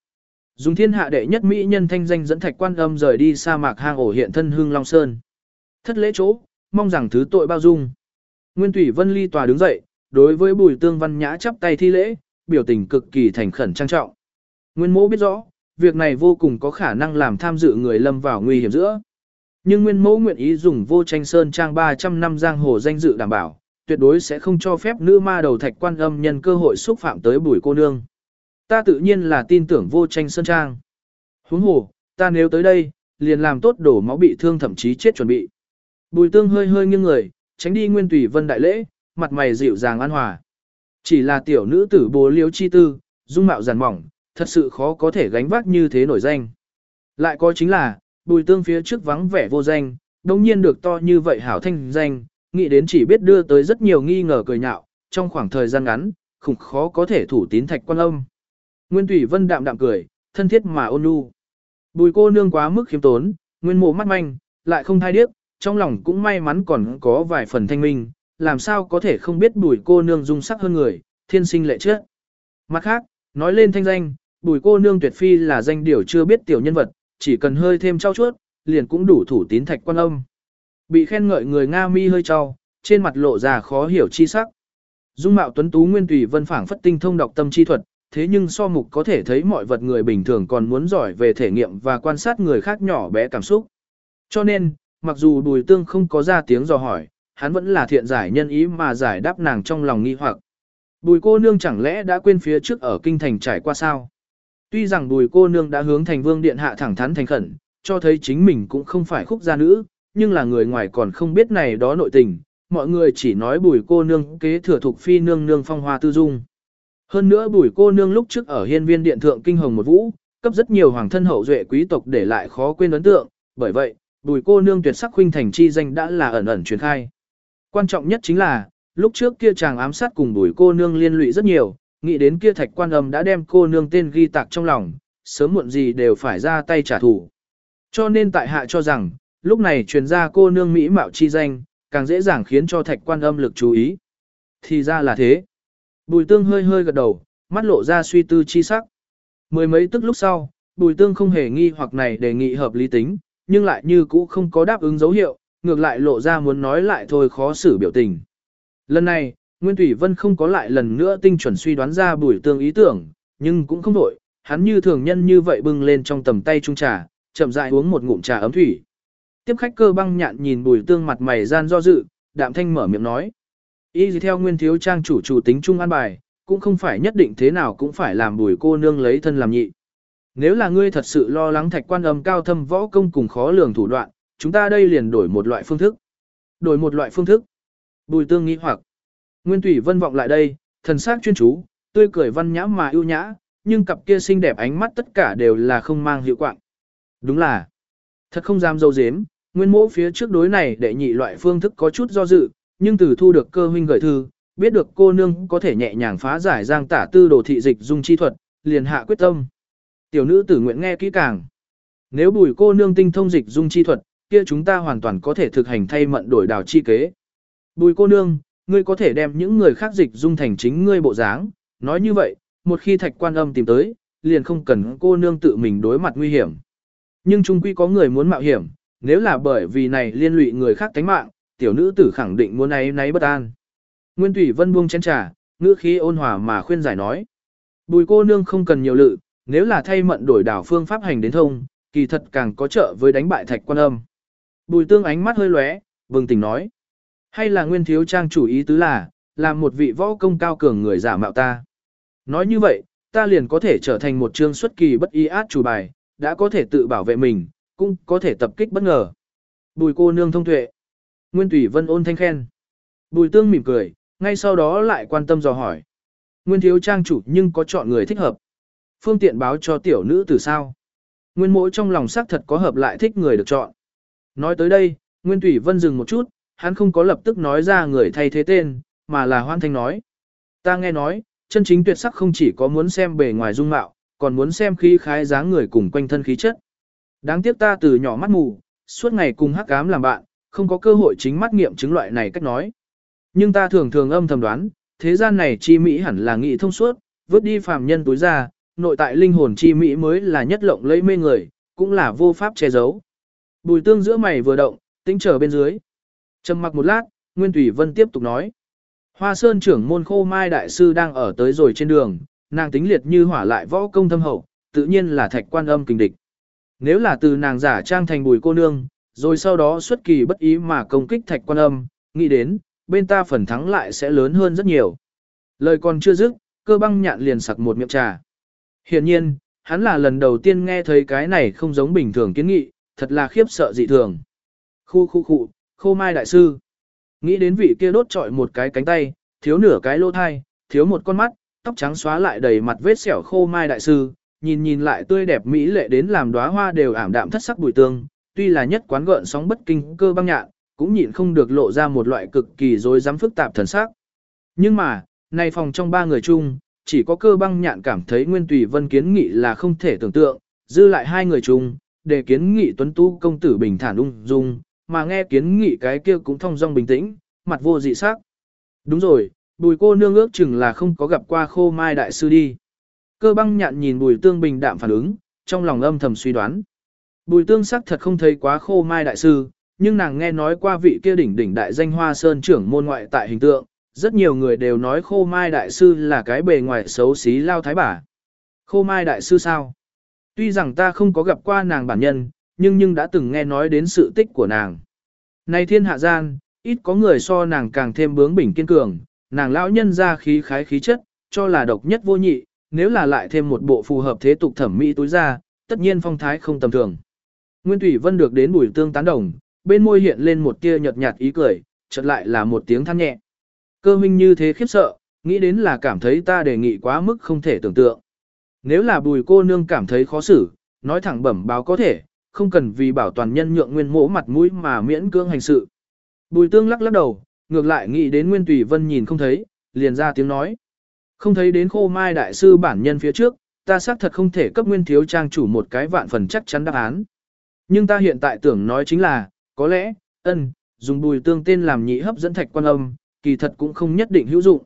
Dùng thiên hạ đệ nhất mỹ nhân thanh danh dẫn thạch quan âm rời đi sa mạc hang ổ hiện thân hương Long Sơn. Thất lễ chỗ, mong rằng thứ tội bao dung. Nguyên Thủy Vân ly tòa đứng dậy, đối với Bùi Tương Văn Nhã chắp tay thi lễ, biểu tình cực kỳ thành khẩn trang trọng. Nguyên mẫu biết rõ, việc này vô cùng có khả năng làm tham dự người lâm vào nguy hiểm giữa. Nhưng Nguyên mẫu nguyện ý dùng vô tranh sơn trang 300 năm giang hồ danh dự đảm bảo, tuyệt đối sẽ không cho phép nữ ma đầu thạch quan âm nhân cơ hội xúc phạm tới Bùi cô nương. Ta tự nhiên là tin tưởng vô tranh sơn trang. Huống hồ, ta nếu tới đây, liền làm tốt đổ máu bị thương thậm chí chết chuẩn bị. Bùi tương hơi hơi nghiêng người, tránh đi nguyên tùy vân đại lễ, mặt mày dịu dàng an hòa. Chỉ là tiểu nữ tử bố liếu chi tư, dung mạo giàn mỏng, thật sự khó có thể gánh vác như thế nổi danh. Lại có chính là, bùi tương phía trước vắng vẻ vô danh, đồng nhiên được to như vậy hảo thanh danh, nghĩ đến chỉ biết đưa tới rất nhiều nghi ngờ cười nhạo, trong khoảng thời gian ngắn, khủng khó có thể thủ tín thạch quan âm. Nguyên thủy Vân đạm đạm cười, thân thiết mà ôn nhu. Bùi cô nương quá mức khiêm tốn, nguyên mộ mắt manh, lại không thai điếc, trong lòng cũng may mắn còn có vài phần thanh minh, làm sao có thể không biết bùi cô nương dung sắc hơn người, thiên sinh lệ trước. Mặt khác, nói lên thanh danh, bùi cô nương tuyệt phi là danh điều chưa biết tiểu nhân vật, chỉ cần hơi thêm trao chuốt, liền cũng đủ thủ tín thạch quan âm. Bị khen ngợi người Nga mi hơi trao, trên mặt lộ ra khó hiểu chi sắc. Dung mạo tuấn tú nguyên tùy vân phảng phất tinh thông đọc tâm chi thuật, thế nhưng so mục có thể thấy mọi vật người bình thường còn muốn giỏi về thể nghiệm và quan sát người khác nhỏ bé cảm xúc. Cho nên, mặc dù bùi tương không có ra tiếng dò hỏi, hắn vẫn là thiện giải nhân ý mà giải đáp nàng trong lòng nghi hoặc. Bùi cô nương chẳng lẽ đã quên phía trước ở kinh thành trải qua sao? Tuy rằng bùi cô nương đã hướng thành vương điện hạ thẳng thắn thành khẩn, cho thấy chính mình cũng không phải khúc gia nữ, nhưng là người ngoài còn không biết này đó nội tình, mọi người chỉ nói bùi cô nương kế thừa thuộc phi nương nương phong hoa tư dung. Hơn nữa bùi cô nương lúc trước ở hiên viên điện thượng kinh hồng một vũ, cấp rất nhiều hoàng thân hậu duệ quý tộc để lại khó quên ấn tượng, bởi vậy, bùi cô nương tuyệt sắc huynh thành chi danh đã là ẩn ẩn truyền khai. Quan trọng nhất chính là, lúc trước kia chàng ám sát cùng bùi cô nương liên lụy rất nhiều, nghĩ đến kia thạch quan âm đã đem cô nương tên ghi tạc trong lòng, sớm muộn gì đều phải ra tay trả thù. Cho nên tại hạ cho rằng, lúc này truyền ra cô nương Mỹ mạo chi danh, càng dễ dàng khiến cho thạch quan âm lực chú ý. Thì ra là thế. Bùi tương hơi hơi gật đầu, mắt lộ ra suy tư chi sắc. Mười mấy tức lúc sau, bùi tương không hề nghi hoặc này đề nghị hợp lý tính, nhưng lại như cũ không có đáp ứng dấu hiệu, ngược lại lộ ra muốn nói lại thôi khó xử biểu tình. Lần này, Nguyên Thủy Vân không có lại lần nữa tinh chuẩn suy đoán ra bùi tương ý tưởng, nhưng cũng không đổi, hắn như thường nhân như vậy bưng lên trong tầm tay trung trà, chậm rãi uống một ngụm trà ấm thủy. Tiếp khách cơ băng nhạn nhìn bùi tương mặt mày gian do dự, đạm thanh mở miệng nói. Y gì theo nguyên thiếu trang chủ chủ tính trung an bài, cũng không phải nhất định thế nào cũng phải làm bùi cô nương lấy thân làm nhị. Nếu là ngươi thật sự lo lắng thạch quan âm cao thâm võ công cùng khó lường thủ đoạn, chúng ta đây liền đổi một loại phương thức. Đổi một loại phương thức. Bùi tương nghĩ hoặc. Nguyên Thủy Vân vọng lại đây, thần sắc chuyên chú, tươi cười văn nhã mà ưu nhã, nhưng cặp kia xinh đẹp ánh mắt tất cả đều là không mang hiệu quạng. Đúng là, thật không dám dâu dếm, nguyên mỗ phía trước đối này để nhị loại phương thức có chút do dự, nhưng từ thu được cơ huynh gửi thư, biết được cô nương có thể nhẹ nhàng phá giải giang tả tư đồ thị dịch dung chi thuật, liền hạ quyết tâm. Tiểu nữ tử nguyện nghe kỹ càng. Nếu bùi cô nương tinh thông dịch dung chi thuật, kia chúng ta hoàn toàn có thể thực hành thay mận đổi đào chi kế. Bùi cô nương, ngươi có thể đem những người khác dịch dung thành chính ngươi bộ dáng, nói như vậy, một khi thạch quan âm tìm tới, liền không cần cô nương tự mình đối mặt nguy hiểm. Nhưng chung quy có người muốn mạo hiểm, nếu là bởi vì này liên lụy người khác tánh mạng, tiểu nữ tử khẳng định muốn ấy nấy bất an. Nguyên Thủy Vân buông chén trà, ngữ khí ôn hòa mà khuyên giải nói. Bùi cô nương không cần nhiều lự, nếu là thay mận đổi đảo phương pháp hành đến thông, kỳ thật càng có trợ với đánh bại thạch quan âm. Bùi tương ánh mắt hơi lóe, bừng tỉnh nói. Hay là nguyên thiếu trang chủ ý tứ là, làm một vị võ công cao cường người giả mạo ta. Nói như vậy, ta liền có thể trở thành một chương xuất kỳ bất y át chủ bài, đã có thể tự bảo vệ mình, cũng có thể tập kích bất ngờ. Bùi cô nương thông tuệ. Nguyên Tùy Vân ôn thanh khen. Bùi tương mỉm cười, ngay sau đó lại quan tâm dò hỏi. Nguyên thiếu trang chủ nhưng có chọn người thích hợp. Phương tiện báo cho tiểu nữ từ sao. Nguyên mỗi trong lòng xác thật có hợp lại thích người được chọn. Nói tới đây, Nguyên Tùy Vân dừng một chút, hắn không có lập tức nói ra người thay thế tên, mà là hoan thanh nói. Ta nghe nói, chân chính tuyệt sắc không chỉ có muốn xem bề ngoài dung mạo, còn muốn xem khí khái dáng người cùng quanh thân khí chất. Đáng tiếc ta từ nhỏ mắt mù, suốt ngày cùng hắc ám làm bạn, không có cơ hội chính mắt nghiệm chứng loại này cách nói. Nhưng ta thường thường âm thầm đoán, thế gian này chi mỹ hẳn là nghị thông suốt, vứt đi phàm nhân túi ra, nội tại linh hồn chi mỹ mới là nhất lộng lẫy mê người, cũng là vô pháp che giấu. Bùi tương giữa mày vừa động, tính trở bên dưới. Trầm mặc một lát, Nguyên Thủy Vân tiếp tục nói. Hoa Sơn trưởng môn khô mai đại sư đang ở tới rồi trên đường, nàng tính liệt như hỏa lại võ công thâm hậu, tự nhiên là thạch quan âm kình địch. Nếu là từ nàng giả trang thành bùi cô nương, rồi sau đó xuất kỳ bất ý mà công kích thạch quan âm, nghĩ đến, bên ta phần thắng lại sẽ lớn hơn rất nhiều. Lời còn chưa dứt, cơ băng nhạn liền sặc một miệng trà. Hiển nhiên, hắn là lần đầu tiên nghe thấy cái này không giống bình thường kiến nghị, thật là khiếp sợ dị thường. Khu khu khu, khô mai đại sư. Nghĩ đến vị kia đốt trọi một cái cánh tay, thiếu nửa cái lỗ thai, thiếu một con mắt, tóc trắng xóa lại đầy mặt vết sẹo khô mai đại sư, nhìn nhìn lại tươi đẹp mỹ lệ đến làm đóa hoa đều ảm đạm thất sắc bùi tương, tuy là nhất quán gợn sóng bất kinh cơ băng nhạn, cũng nhịn không được lộ ra một loại cực kỳ rối rắm phức tạp thần sắc. Nhưng mà, nay phòng trong ba người chung, chỉ có cơ băng nhạn cảm thấy Nguyên Tùy Vân kiến nghị là không thể tưởng tượng, dư lại hai người chung, để kiến nghị tuấn tu công tử bình thản ung dung, mà nghe kiến nghị cái kia cũng thong dong bình tĩnh, mặt vô dị sắc. Đúng rồi, bùi cô nương ước chừng là không có gặp qua khô mai đại sư đi. Cơ băng nhạn nhìn bùi tương bình đạm phản ứng, trong lòng âm thầm suy đoán. Bùi tương sắc thật không thấy quá khô mai đại sư, nhưng nàng nghe nói qua vị kia đỉnh đỉnh đại danh hoa sơn trưởng môn ngoại tại hình tượng, rất nhiều người đều nói khô mai đại sư là cái bề ngoài xấu xí lao thái bà. Khô mai đại sư sao? Tuy rằng ta không có gặp qua nàng bản nhân, nhưng nhưng đã từng nghe nói đến sự tích của nàng. Này thiên hạ gian, ít có người so nàng càng thêm bướng bỉnh kiên cường, nàng lão nhân ra khí khái khí chất, cho là độc nhất vô nhị, nếu là lại thêm một bộ phù hợp thế tục thẩm mỹ túi ra, tất nhiên phong thái không tầm thường. Nguyên Thủy Vân được đến bùi tương tán đồng, bên môi hiện lên một tia nhợt nhạt ý cười, chợt lại là một tiếng than nhẹ. Cơ minh như thế khiếp sợ, nghĩ đến là cảm thấy ta đề nghị quá mức không thể tưởng tượng. Nếu là bùi cô nương cảm thấy khó xử, nói thẳng bẩm báo có thể, không cần vì bảo toàn nhân nhượng nguyên mỗ mặt mũi mà miễn cưỡng hành sự. Bùi tương lắc lắc đầu, ngược lại nghĩ đến Nguyên Tùy Vân nhìn không thấy, liền ra tiếng nói. Không thấy đến khô mai đại sư bản nhân phía trước, ta xác thật không thể cấp Nguyên Thiếu Trang chủ một cái vạn phần chắc chắn đáp án. Nhưng ta hiện tại tưởng nói chính là, có lẽ, ân, dùng bùi tương tên làm nhị hấp dẫn thạch quan âm, kỳ thật cũng không nhất định hữu dụng.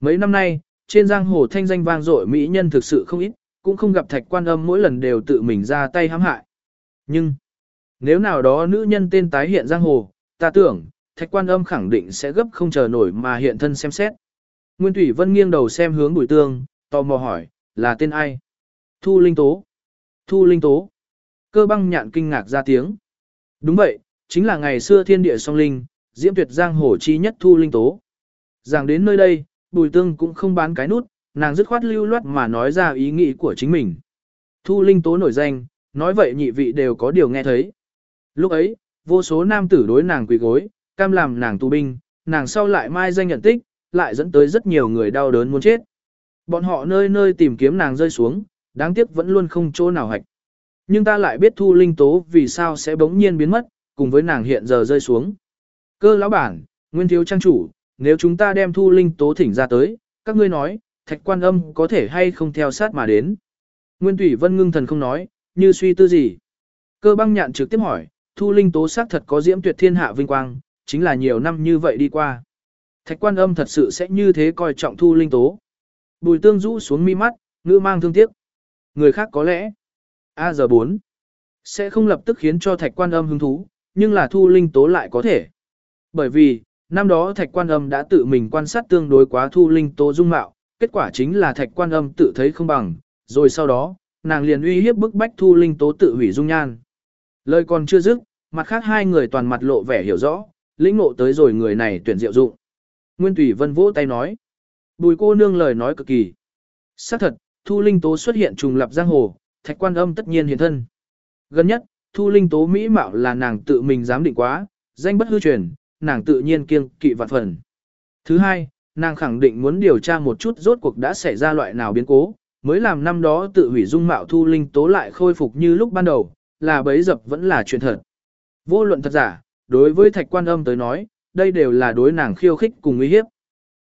Mấy năm nay, trên giang hồ thanh danh vang dội mỹ nhân thực sự không ít, cũng không gặp thạch quan âm mỗi lần đều tự mình ra tay hãm hại. Nhưng, nếu nào đó nữ nhân tên tái hiện giang hồ, ta tưởng, thạch quan âm khẳng định sẽ gấp không chờ nổi mà hiện thân xem xét. Nguyên Thủy Vân nghiêng đầu xem hướng bùi tương, tò mò hỏi, là tên ai? Thu Linh Tố. Thu Linh Tố. Cơ băng nhạn kinh ngạc ra tiếng. Đúng vậy, chính là ngày xưa thiên địa song linh, diễm tuyệt giang hồ chi nhất Thu Linh Tố. Giảng đến nơi đây, bùi tương cũng không bán cái nút, nàng dứt khoát lưu loát mà nói ra ý nghĩ của chính mình. Thu Linh Tố nổi danh, nói vậy nhị vị đều có điều nghe thấy. Lúc ấy, vô số nam tử đối nàng quỳ gối, cam làm nàng tù binh, nàng sau lại mai danh nhận tích, lại dẫn tới rất nhiều người đau đớn muốn chết. Bọn họ nơi nơi tìm kiếm nàng rơi xuống, đáng tiếc vẫn luôn không chỗ nào hạch. Nhưng ta lại biết thu linh tố vì sao sẽ bỗng nhiên biến mất, cùng với nàng hiện giờ rơi xuống. Cơ lão bản, nguyên thiếu trang chủ, nếu chúng ta đem thu linh tố thỉnh ra tới, các ngươi nói, thạch quan âm có thể hay không theo sát mà đến. Nguyên Thủy Vân ngưng thần không nói, như suy tư gì. Cơ băng nhạn trực tiếp hỏi, thu linh tố xác thật có diễm tuyệt thiên hạ vinh quang, chính là nhiều năm như vậy đi qua. Thạch quan âm thật sự sẽ như thế coi trọng thu linh tố. Bùi tương rũ xuống mi mắt, ngữ mang thương tiếc. Người khác có lẽ, A giờ 4, sẽ không lập tức khiến cho thạch quan âm hứng thú, nhưng là thu linh tố lại có thể. Bởi vì, năm đó thạch quan âm đã tự mình quan sát tương đối quá thu linh tố dung mạo, kết quả chính là thạch quan âm tự thấy không bằng, rồi sau đó, nàng liền uy hiếp bức bách thu linh tố tự hủy dung nhan. Lời còn chưa dứt, mặt khác hai người toàn mặt lộ vẻ hiểu rõ, lĩnh ngộ tới rồi người này tuyển diệu dụng. Nguyên Tùy Vân vỗ tay nói. Bùi cô nương lời nói cực kỳ. xác thật, Thu Linh Tố xuất hiện trùng lập giang hồ, thạch quan âm tất nhiên hiện thân. Gần nhất, Thu Linh Tố Mỹ mạo là nàng tự mình dám định quá, danh bất hư truyền, nàng tự nhiên kiêng kỵ vạn phần. Thứ hai, nàng khẳng định muốn điều tra một chút rốt cuộc đã xảy ra loại nào biến cố, mới làm năm đó tự hủy dung mạo Thu Linh Tố lại khôi phục như lúc ban đầu, là bấy dập vẫn là chuyện thật. Vô luận thật giả, đối với thạch quan âm tới nói, đây đều là đối nàng khiêu khích cùng uy hiếp.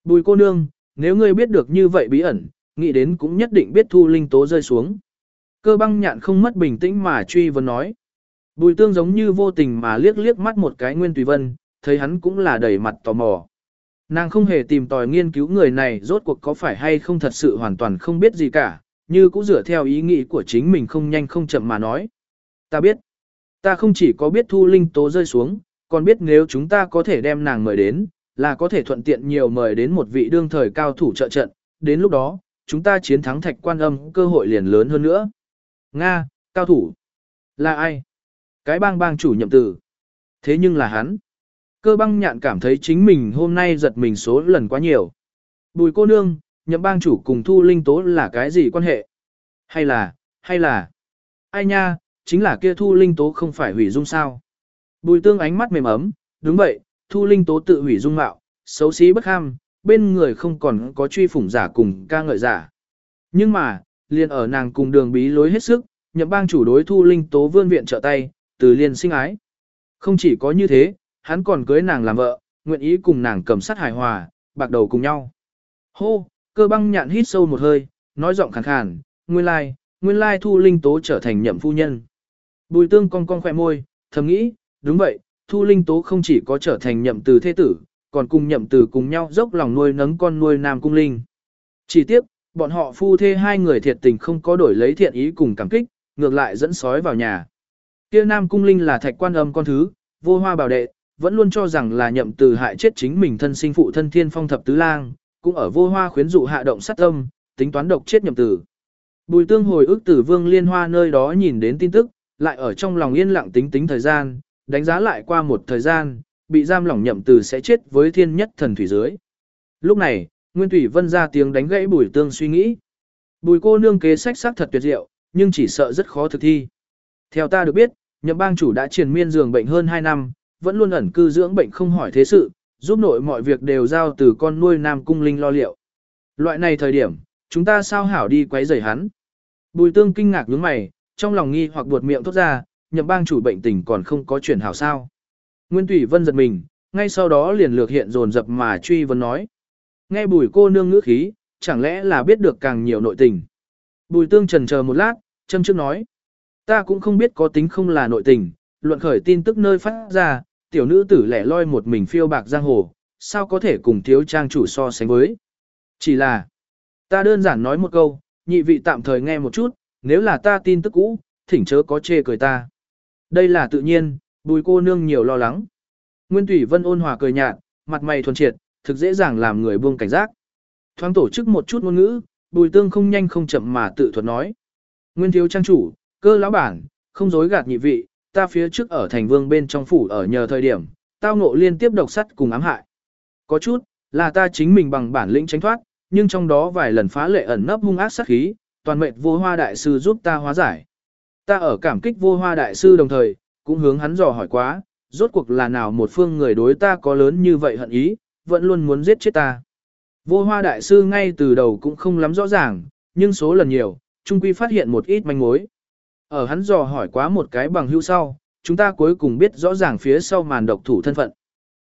Bùi cô nương, nếu ngươi biết được như vậy bí ẩn, nghĩ đến cũng nhất định biết thu linh tố rơi xuống. Cơ băng nhạn không mất bình tĩnh mà truy vấn nói. Bùi tương giống như vô tình mà liếc liếc mắt một cái nguyên tùy vân, thấy hắn cũng là đầy mặt tò mò. Nàng không hề tìm tòi nghiên cứu người này rốt cuộc có phải hay không thật sự hoàn toàn không biết gì cả, như cũng dựa theo ý nghĩ của chính mình không nhanh không chậm mà nói. Ta biết, ta không chỉ có biết thu linh tố rơi xuống, còn biết nếu chúng ta có thể đem nàng mời đến, là có thể thuận tiện nhiều mời đến một vị đương thời cao thủ trợ trận, đến lúc đó, chúng ta chiến thắng thạch quan âm cơ hội liền lớn hơn nữa. Nga, cao thủ. Là ai? Cái bang bang chủ nhậm tử. Thế nhưng là hắn. Cơ băng nhạn cảm thấy chính mình hôm nay giật mình số lần quá nhiều. Bùi cô nương, nhậm bang chủ cùng thu linh tố là cái gì quan hệ? Hay là, hay là, ai nha, chính là kia thu linh tố không phải hủy dung sao? Bùi tương ánh mắt mềm ấm, đúng vậy, thu linh tố tự hủy dung mạo, xấu xí bất ham, bên người không còn có truy phủng giả cùng ca ngợi giả. Nhưng mà, liền ở nàng cùng đường bí lối hết sức, nhậm bang chủ đối thu linh tố vươn viện trợ tay, từ liền sinh ái. Không chỉ có như thế, hắn còn cưới nàng làm vợ, nguyện ý cùng nàng cầm sát hài hòa, bạc đầu cùng nhau. Hô, cơ băng nhạn hít sâu một hơi, nói giọng khàn khàn, nguyên lai, nguyên lai thu linh tố trở thành nhậm phu nhân. Bùi tương cong cong khỏe môi, thầm nghĩ, đúng vậy, Thu Linh Tố không chỉ có trở thành nhậm từ thế tử, còn cùng nhậm từ cùng nhau dốc lòng nuôi nấng con nuôi Nam Cung Linh. Chỉ tiếc, bọn họ phu thê hai người thiệt tình không có đổi lấy thiện ý cùng cảm kích, ngược lại dẫn sói vào nhà. Kia Nam Cung Linh là thạch quan âm con thứ, vô hoa bảo đệ, vẫn luôn cho rằng là nhậm từ hại chết chính mình thân sinh phụ thân thiên phong thập tứ lang, cũng ở vô hoa khuyến dụ hạ động sát tâm, tính toán độc chết nhậm từ. Bùi tương hồi ức tử vương liên hoa nơi đó nhìn đến tin tức, lại ở trong lòng yên lặng tính tính thời gian, đánh giá lại qua một thời gian, bị giam lỏng nhậm từ sẽ chết với thiên nhất thần thủy dưới. Lúc này, Nguyên Thủy Vân ra tiếng đánh gãy bùi tương suy nghĩ. Bùi cô nương kế sách sắc thật tuyệt diệu, nhưng chỉ sợ rất khó thực thi. Theo ta được biết, nhậm bang chủ đã triền miên giường bệnh hơn 2 năm, vẫn luôn ẩn cư dưỡng bệnh không hỏi thế sự, giúp nội mọi việc đều giao từ con nuôi nam cung linh lo liệu. Loại này thời điểm, chúng ta sao hảo đi quấy rầy hắn. Bùi tương kinh ngạc nhướng mày, trong lòng nghi hoặc buột miệng thốt ra, nhậm bang chủ bệnh tình còn không có chuyển hảo sao. Nguyên Thủy Vân giật mình, ngay sau đó liền lược hiện dồn dập mà truy vấn nói. Nghe bùi cô nương ngữ khí, chẳng lẽ là biết được càng nhiều nội tình. Bùi tương trần chờ một lát, châm trước nói. Ta cũng không biết có tính không là nội tình, luận khởi tin tức nơi phát ra, tiểu nữ tử lẻ loi một mình phiêu bạc giang hồ, sao có thể cùng thiếu trang chủ so sánh với. Chỉ là, ta đơn giản nói một câu, nhị vị tạm thời nghe một chút, nếu là ta tin tức cũ, thỉnh chớ có chê cười ta. Đây là tự nhiên, bùi cô nương nhiều lo lắng. Nguyên Thủy Vân ôn hòa cười nhạt, mặt mày thuần triệt, thực dễ dàng làm người buông cảnh giác. Thoáng tổ chức một chút ngôn ngữ, bùi tương không nhanh không chậm mà tự thuật nói. Nguyên thiếu trang chủ, cơ lão bản, không dối gạt nhị vị, ta phía trước ở thành vương bên trong phủ ở nhờ thời điểm, tao ngộ liên tiếp độc sắt cùng ám hại. Có chút, là ta chính mình bằng bản lĩnh tránh thoát, nhưng trong đó vài lần phá lệ ẩn nấp hung ác sát khí, toàn mệnh vô hoa đại sư giúp ta hóa giải. Ta ở cảm kích vô hoa đại sư đồng thời, cũng hướng hắn dò hỏi quá, rốt cuộc là nào một phương người đối ta có lớn như vậy hận ý, vẫn luôn muốn giết chết ta. Vô hoa đại sư ngay từ đầu cũng không lắm rõ ràng, nhưng số lần nhiều, trung quy phát hiện một ít manh mối. Ở hắn dò hỏi quá một cái bằng hữu sau, chúng ta cuối cùng biết rõ ràng phía sau màn độc thủ thân phận.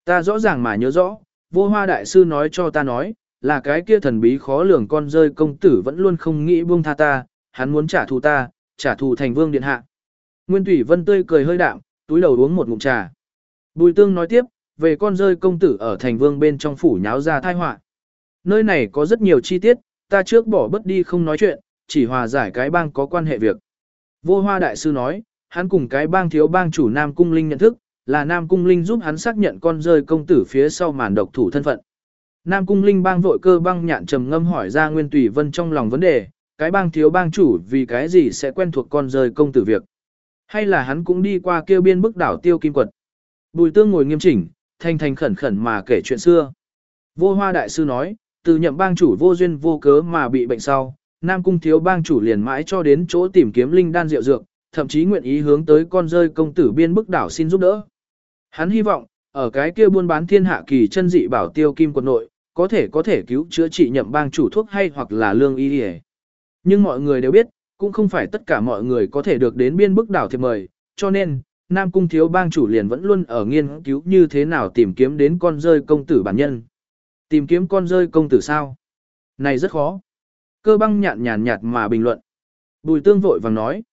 Ta rõ ràng mà nhớ rõ, vô hoa đại sư nói cho ta nói, là cái kia thần bí khó lường con rơi công tử vẫn luôn không nghĩ buông tha ta, hắn muốn trả thù ta, trả thù thành vương điện hạ. Nguyên Thủy Vân tươi cười hơi đạm, túi đầu uống một ngụm trà. Bùi tương nói tiếp, về con rơi công tử ở thành vương bên trong phủ nháo ra tai họa. Nơi này có rất nhiều chi tiết, ta trước bỏ bất đi không nói chuyện, chỉ hòa giải cái bang có quan hệ việc. Vô hoa đại sư nói, hắn cùng cái bang thiếu bang chủ Nam Cung Linh nhận thức, là Nam Cung Linh giúp hắn xác nhận con rơi công tử phía sau màn độc thủ thân phận. Nam Cung Linh bang vội cơ băng nhạn trầm ngâm hỏi ra Nguyên Tùy Vân trong lòng vấn đề, cái bang thiếu bang chủ vì cái gì sẽ quen thuộc con rơi công tử việc. Hay là hắn cũng đi qua kêu biên bức đảo tiêu kim quật. Bùi tương ngồi nghiêm chỉnh, thanh thanh khẩn khẩn mà kể chuyện xưa. Vô hoa đại sư nói, từ nhậm bang chủ vô duyên vô cớ mà bị bệnh sau, Nam Cung thiếu bang chủ liền mãi cho đến chỗ tìm kiếm linh đan rượu dược, thậm chí nguyện ý hướng tới con rơi công tử biên bức đảo xin giúp đỡ. Hắn hy vọng, ở cái kia buôn bán thiên hạ kỳ chân dị bảo tiêu kim quật nội, có thể có thể cứu chữa trị nhậm bang chủ thuốc hay hoặc là lương y y. Nhưng mọi người đều biết, cũng không phải tất cả mọi người có thể được đến biên bức đảo thiệp mời, cho nên, Nam Cung thiếu bang chủ liền vẫn luôn ở nghiên cứu như thế nào tìm kiếm đến con rơi công tử bản nhân. Tìm kiếm con rơi công tử sao? Này rất khó. Cơ băng nhạn nhàn nhạt mà bình luận. Bùi tương vội vàng nói.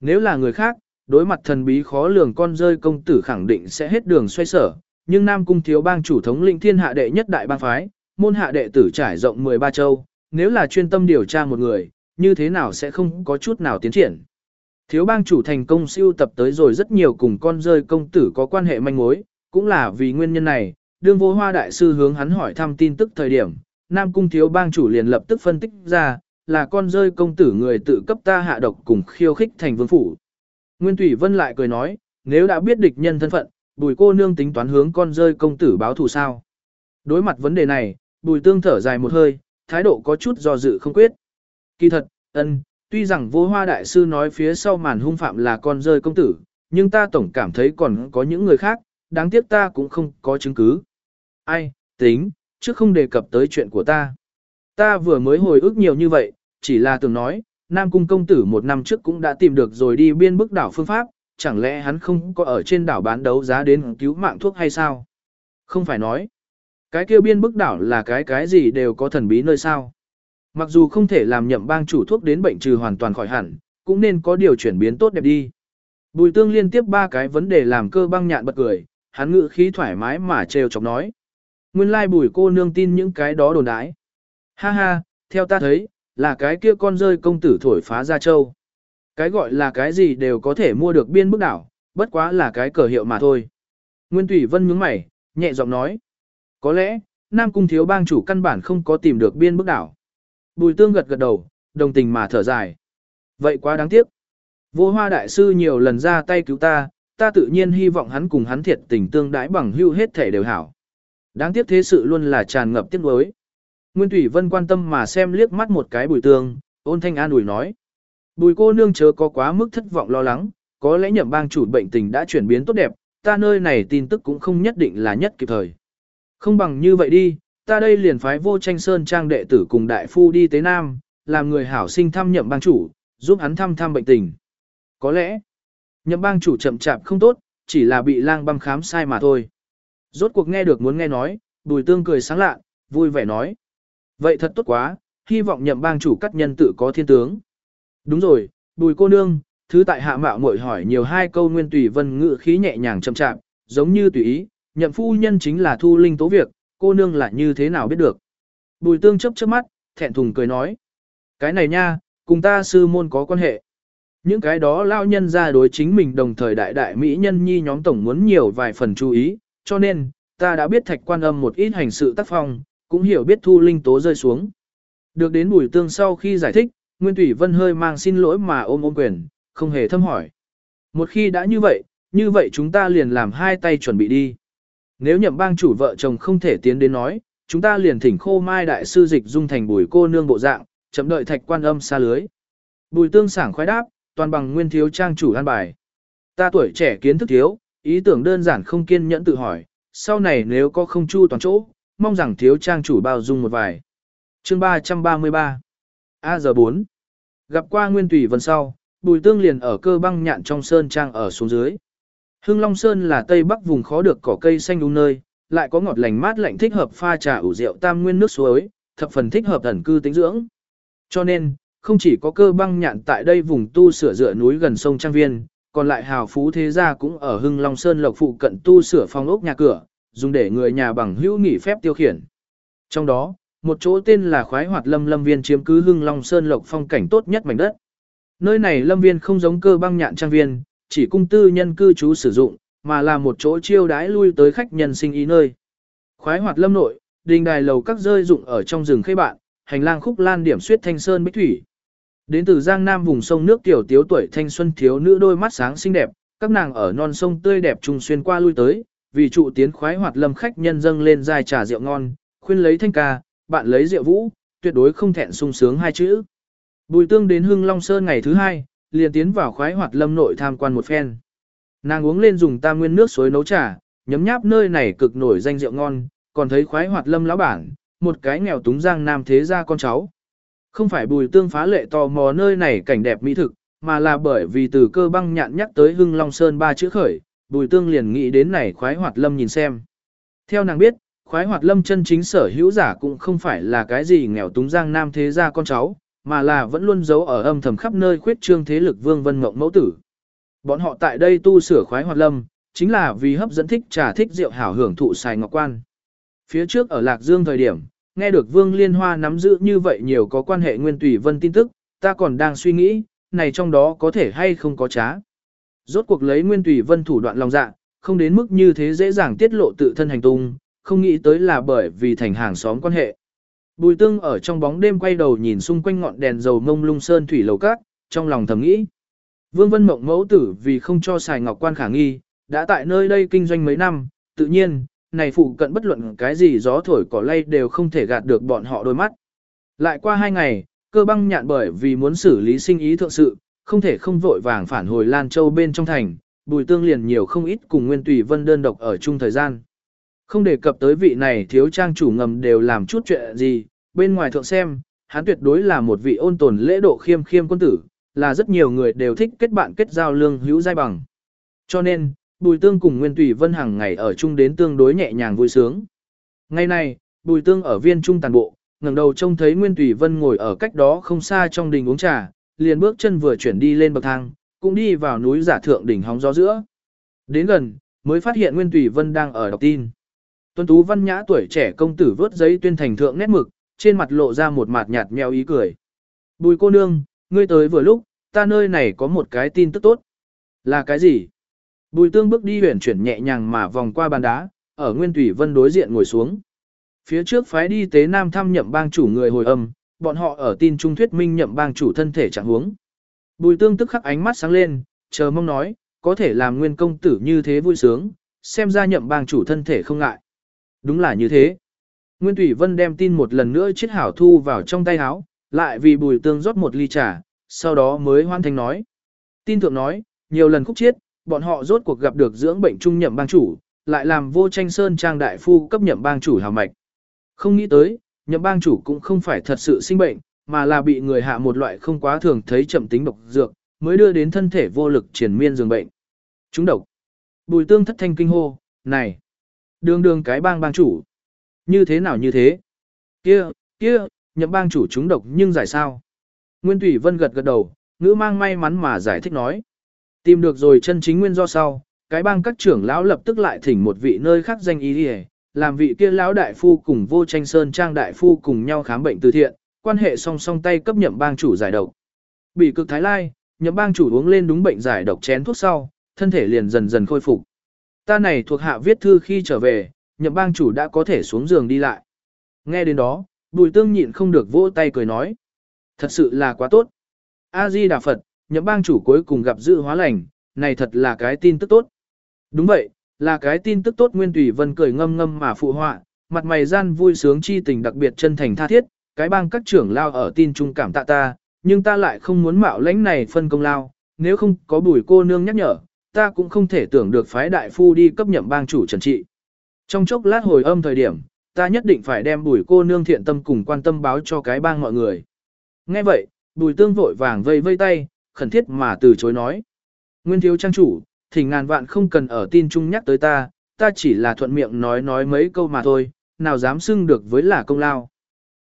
Nếu là người khác, đối mặt thần bí khó lường con rơi công tử khẳng định sẽ hết đường xoay sở. Nhưng Nam Cung thiếu bang chủ thống lĩnh thiên hạ đệ nhất đại bang phái, môn hạ đệ tử trải rộng 13 châu. Nếu là chuyên tâm điều tra một người, như thế nào sẽ không có chút nào tiến triển. Thiếu bang chủ thành công siêu tập tới rồi rất nhiều cùng con rơi công tử có quan hệ manh mối, cũng là vì nguyên nhân này, đương vô hoa đại sư hướng hắn hỏi thăm tin tức thời điểm, Nam Cung thiếu bang chủ liền lập tức phân tích ra, là con rơi công tử người tự cấp ta hạ độc cùng khiêu khích thành vương phủ. Nguyên Thủy Vân lại cười nói, nếu đã biết địch nhân thân phận, bùi cô nương tính toán hướng con rơi công tử báo thù sao. Đối mặt vấn đề này, bùi tương thở dài một hơi, thái độ có chút do dự không quyết. Kỳ thật, ân, tuy rằng vô hoa đại sư nói phía sau màn hung phạm là con rơi công tử, nhưng ta tổng cảm thấy còn có những người khác, đáng tiếc ta cũng không có chứng cứ. Ai, tính, chứ không đề cập tới chuyện của ta. Ta vừa mới hồi ức nhiều như vậy, chỉ là tưởng nói, Nam Cung công tử một năm trước cũng đã tìm được rồi đi biên bức đảo phương pháp, chẳng lẽ hắn không có ở trên đảo bán đấu giá đến cứu mạng thuốc hay sao? Không phải nói, cái kia biên bức đảo là cái cái gì đều có thần bí nơi sao? Mặc dù không thể làm nhậm bang chủ thuốc đến bệnh trừ hoàn toàn khỏi hẳn, cũng nên có điều chuyển biến tốt đẹp đi. Bùi tương liên tiếp ba cái vấn đề làm cơ băng nhạn bật cười, hắn ngự khí thoải mái mà trêu chọc nói. Nguyên lai bùi cô nương tin những cái đó đồn đái. Ha ha, theo ta thấy, là cái kia con rơi công tử thổi phá ra châu. Cái gọi là cái gì đều có thể mua được biên bức đảo, bất quá là cái cờ hiệu mà thôi. Nguyên Tùy Vân nhướng mày, nhẹ giọng nói. Có lẽ, Nam Cung thiếu bang chủ căn bản không có tìm được biên bức đảo. Bùi tương gật gật đầu, đồng tình mà thở dài. Vậy quá đáng tiếc. Vô hoa đại sư nhiều lần ra tay cứu ta, ta tự nhiên hy vọng hắn cùng hắn thiệt tình tương đãi bằng hưu hết thể đều hảo. Đáng tiếc thế sự luôn là tràn ngập tiếc nuối. Nguyên Thủy Vân quan tâm mà xem liếc mắt một cái bùi tương, ôn thanh an ủi nói. Bùi cô nương chớ có quá mức thất vọng lo lắng, có lẽ nhậm bang chủ bệnh tình đã chuyển biến tốt đẹp, ta nơi này tin tức cũng không nhất định là nhất kịp thời. Không bằng như vậy đi, ta đây liền phái vô tranh sơn trang đệ tử cùng đại phu đi tới Nam, làm người hảo sinh thăm nhậm bang chủ, giúp hắn thăm thăm bệnh tình. Có lẽ, nhậm bang chủ chậm chạp không tốt, chỉ là bị lang băm khám sai mà thôi. Rốt cuộc nghe được muốn nghe nói, bùi tương cười sáng lạ, vui vẻ nói. Vậy thật tốt quá, hy vọng nhậm bang chủ cắt nhân tự có thiên tướng. Đúng rồi, bùi cô nương, thứ tại hạ mạo muội hỏi nhiều hai câu nguyên tùy vân ngự khí nhẹ nhàng chậm chạp, giống như tùy ý, nhậm phu nhân chính là thu linh tố việc, cô nương là như thế nào biết được. Bùi tương chấp chớp mắt, thẹn thùng cười nói. Cái này nha, cùng ta sư môn có quan hệ. Những cái đó lao nhân ra đối chính mình đồng thời đại đại mỹ nhân nhi nhóm tổng muốn nhiều vài phần chú ý, cho nên, ta đã biết thạch quan âm một ít hành sự tác phong, cũng hiểu biết thu linh tố rơi xuống. Được đến bùi tương sau khi giải thích, Nguyên Thủy Vân hơi mang xin lỗi mà ôm ôm quyền, không hề thâm hỏi. Một khi đã như vậy, như vậy chúng ta liền làm hai tay chuẩn bị đi. Nếu nhậm bang chủ vợ chồng không thể tiến đến nói, chúng ta liền thỉnh khô mai đại sư dịch dung thành bùi cô nương bộ dạng, chậm đợi thạch quan âm xa lưới. Bùi tương sảng khoái đáp, toàn bằng nguyên thiếu trang chủ an bài. Ta tuổi trẻ kiến thức thiếu, ý tưởng đơn giản không kiên nhẫn tự hỏi, sau này nếu có không chu toàn chỗ, mong rằng thiếu trang chủ bao dung một vài. Chương 333 A giờ 4 Gặp qua Nguyên Tùy Vân sau, Bùi Tương liền ở cơ băng nhạn trong sơn trang ở xuống dưới. Hưng Long Sơn là tây bắc vùng khó được cỏ cây xanh đúng nơi, lại có ngọt lành mát lạnh thích hợp pha trà ủ rượu tam nguyên nước suối, thập phần thích hợp ẩn cư tính dưỡng. Cho nên, không chỉ có cơ băng nhạn tại đây vùng tu sửa dựa núi gần sông Trang Viên, còn lại hào phú thế gia cũng ở Hưng Long Sơn lộc phụ cận tu sửa phong ốc nhà cửa, dùng để người nhà bằng hữu nghỉ phép tiêu khiển. Trong đó, một chỗ tên là khoái hoạt lâm lâm viên chiếm cứ Hưng Long Sơn lộc phong cảnh tốt nhất mảnh đất. Nơi này lâm viên không giống cơ băng nhạn trang viên, chỉ cung tư nhân cư trú sử dụng, mà là một chỗ chiêu đãi lui tới khách nhân sinh ý nơi. Khoái hoạt lâm nội, đình đài lầu các rơi dụng ở trong rừng khê bạn, hành lang khúc lan điểm suyết thanh sơn bích thủy. Đến từ Giang Nam vùng sông nước tiểu tiếu tuổi thanh xuân thiếu nữ đôi mắt sáng xinh đẹp, các nàng ở non sông tươi đẹp trùng xuyên qua lui tới, vì trụ tiến khoái hoạt lâm khách nhân dâng lên dài trà rượu ngon, khuyên lấy thanh ca, bạn lấy rượu vũ, tuyệt đối không thẹn sung sướng hai chữ. Bùi tương đến Hưng Long Sơn ngày thứ hai, liền tiến vào khoái hoạt lâm nội tham quan một phen. Nàng uống lên dùng tam nguyên nước suối nấu trà, nhấm nháp nơi này cực nổi danh rượu ngon, còn thấy khoái hoạt lâm lão bản, một cái nghèo túng giang nam thế gia con cháu. Không phải bùi tương phá lệ tò mò nơi này cảnh đẹp mỹ thực, mà là bởi vì từ cơ băng nhạn nhắc tới Hưng Long Sơn ba chữ khởi, bùi tương liền nghĩ đến này khoái hoạt lâm nhìn xem. Theo nàng biết, khoái hoạt lâm chân chính sở hữu giả cũng không phải là cái gì nghèo túng giang nam thế gia con cháu, mà là vẫn luôn giấu ở âm thầm khắp nơi khuyết trương thế lực vương vân mộng mẫu tử. Bọn họ tại đây tu sửa khoái hoạt lâm, chính là vì hấp dẫn thích trà thích rượu hảo hưởng thụ xài ngọc quan. Phía trước ở Lạc Dương thời điểm, nghe được Vương Liên Hoa nắm giữ như vậy nhiều có quan hệ nguyên tùy vân tin tức, ta còn đang suy nghĩ, này trong đó có thể hay không có trá. Rốt cuộc lấy nguyên tùy vân thủ đoạn lòng dạ, không đến mức như thế dễ dàng tiết lộ tự thân hành tung, không nghĩ tới là bởi vì thành hàng xóm quan hệ. Bùi tương ở trong bóng đêm quay đầu nhìn xung quanh ngọn đèn dầu mông lung sơn thủy lầu cát, trong lòng thầm nghĩ. Vương Vân Mộng mẫu tử vì không cho xài ngọc quan khả nghi, đã tại nơi đây kinh doanh mấy năm, tự nhiên, này phụ cận bất luận cái gì gió thổi cỏ lay đều không thể gạt được bọn họ đôi mắt. Lại qua hai ngày, cơ băng nhạn bởi vì muốn xử lý sinh ý thượng sự, không thể không vội vàng phản hồi Lan Châu bên trong thành, bùi tương liền nhiều không ít cùng Nguyên Tùy Vân đơn độc ở chung thời gian. Không đề cập tới vị này thiếu trang chủ ngầm đều làm chút chuyện gì, bên ngoài thượng xem, hắn tuyệt đối là một vị ôn tồn lễ độ khiêm khiêm quân tử, là rất nhiều người đều thích kết bạn kết giao lương hữu giai bằng. Cho nên, Bùi Tương cùng Nguyên Tùy Vân hàng ngày ở chung đến tương đối nhẹ nhàng vui sướng. Ngày nay Bùi Tương ở viên trung tàn bộ, ngẩng đầu trông thấy Nguyên Tùy Vân ngồi ở cách đó không xa trong đình uống trà, liền bước chân vừa chuyển đi lên bậc thang, cũng đi vào núi giả thượng đỉnh hóng gió giữa. Đến gần, mới phát hiện Nguyên Tùy Vân đang ở đọc tin. Tuân Tú Văn Nhã tuổi trẻ công tử vớt giấy tuyên thành thượng nét mực, trên mặt lộ ra một mặt nhạt mèo ý cười. Bùi cô nương, ngươi tới vừa lúc, ta nơi này có một cái tin tức tốt. Là cái gì? Bùi tương bước đi huyển chuyển nhẹ nhàng mà vòng qua bàn đá, ở Nguyên Thủy Vân đối diện ngồi xuống. Phía trước phái đi tế Nam thăm nhậm bang chủ người hồi âm, bọn họ ở tin trung thuyết minh nhậm bang chủ thân thể trạng huống. Bùi tương tức khắc ánh mắt sáng lên, chờ mong nói, có thể làm nguyên công tử như thế vui sướng, xem ra nhậm bang chủ thân thể không ngại. Đúng là như thế. Nguyên Thủy Vân đem tin một lần nữa chiết hảo thu vào trong tay áo, lại vì bùi tương rót một ly trà, sau đó mới hoan thành nói. Tin thượng nói, nhiều lần khúc chiết, bọn họ rốt cuộc gặp được dưỡng bệnh trung nhậm bang chủ, lại làm vô tranh sơn trang đại phu cấp nhậm bang chủ hào mạch. Không nghĩ tới, nhậm bang chủ cũng không phải thật sự sinh bệnh, mà là bị người hạ một loại không quá thường thấy chậm tính độc dược, mới đưa đến thân thể vô lực triển miên giường bệnh. Chúng độc. Bùi tương thất thanh kinh hô, này, đường đường cái bang bang chủ. Như thế nào như thế? Kia, kia, nhậm bang chủ chúng độc nhưng giải sao? Nguyên thủy Vân gật gật đầu, ngữ mang may mắn mà giải thích nói. Tìm được rồi chân chính nguyên do sau, cái bang các trưởng lão lập tức lại thỉnh một vị nơi khác danh ý đi làm vị kia lão đại phu cùng vô tranh sơn trang đại phu cùng nhau khám bệnh từ thiện, quan hệ song song tay cấp nhậm bang chủ giải độc. Bị cực thái lai, nhậm bang chủ uống lên đúng bệnh giải độc chén thuốc sau, thân thể liền dần dần khôi phục. Ta này thuộc hạ viết thư khi trở về, nhậm bang chủ đã có thể xuống giường đi lại. Nghe đến đó, bùi tương nhịn không được vỗ tay cười nói. Thật sự là quá tốt. A-di Đà Phật, nhậm bang chủ cuối cùng gặp dự hóa lành, này thật là cái tin tức tốt. Đúng vậy, là cái tin tức tốt Nguyên Tùy Vân cười ngâm ngâm mà phụ họa, mặt mày gian vui sướng chi tình đặc biệt chân thành tha thiết, cái bang các trưởng lao ở tin trung cảm tạ ta, nhưng ta lại không muốn mạo lãnh này phân công lao, nếu không có bùi cô nương nhắc nhở, ta cũng không thể tưởng được phái đại phu đi cấp nhậm bang chủ trần trị. Trong chốc lát hồi âm thời điểm, ta nhất định phải đem bùi cô nương thiện tâm cùng quan tâm báo cho cái bang mọi người. Nghe vậy, bùi tương vội vàng vây vây tay, khẩn thiết mà từ chối nói. Nguyên thiếu trang chủ, thỉnh ngàn vạn không cần ở tin chung nhắc tới ta, ta chỉ là thuận miệng nói nói mấy câu mà thôi, nào dám xưng được với là công lao.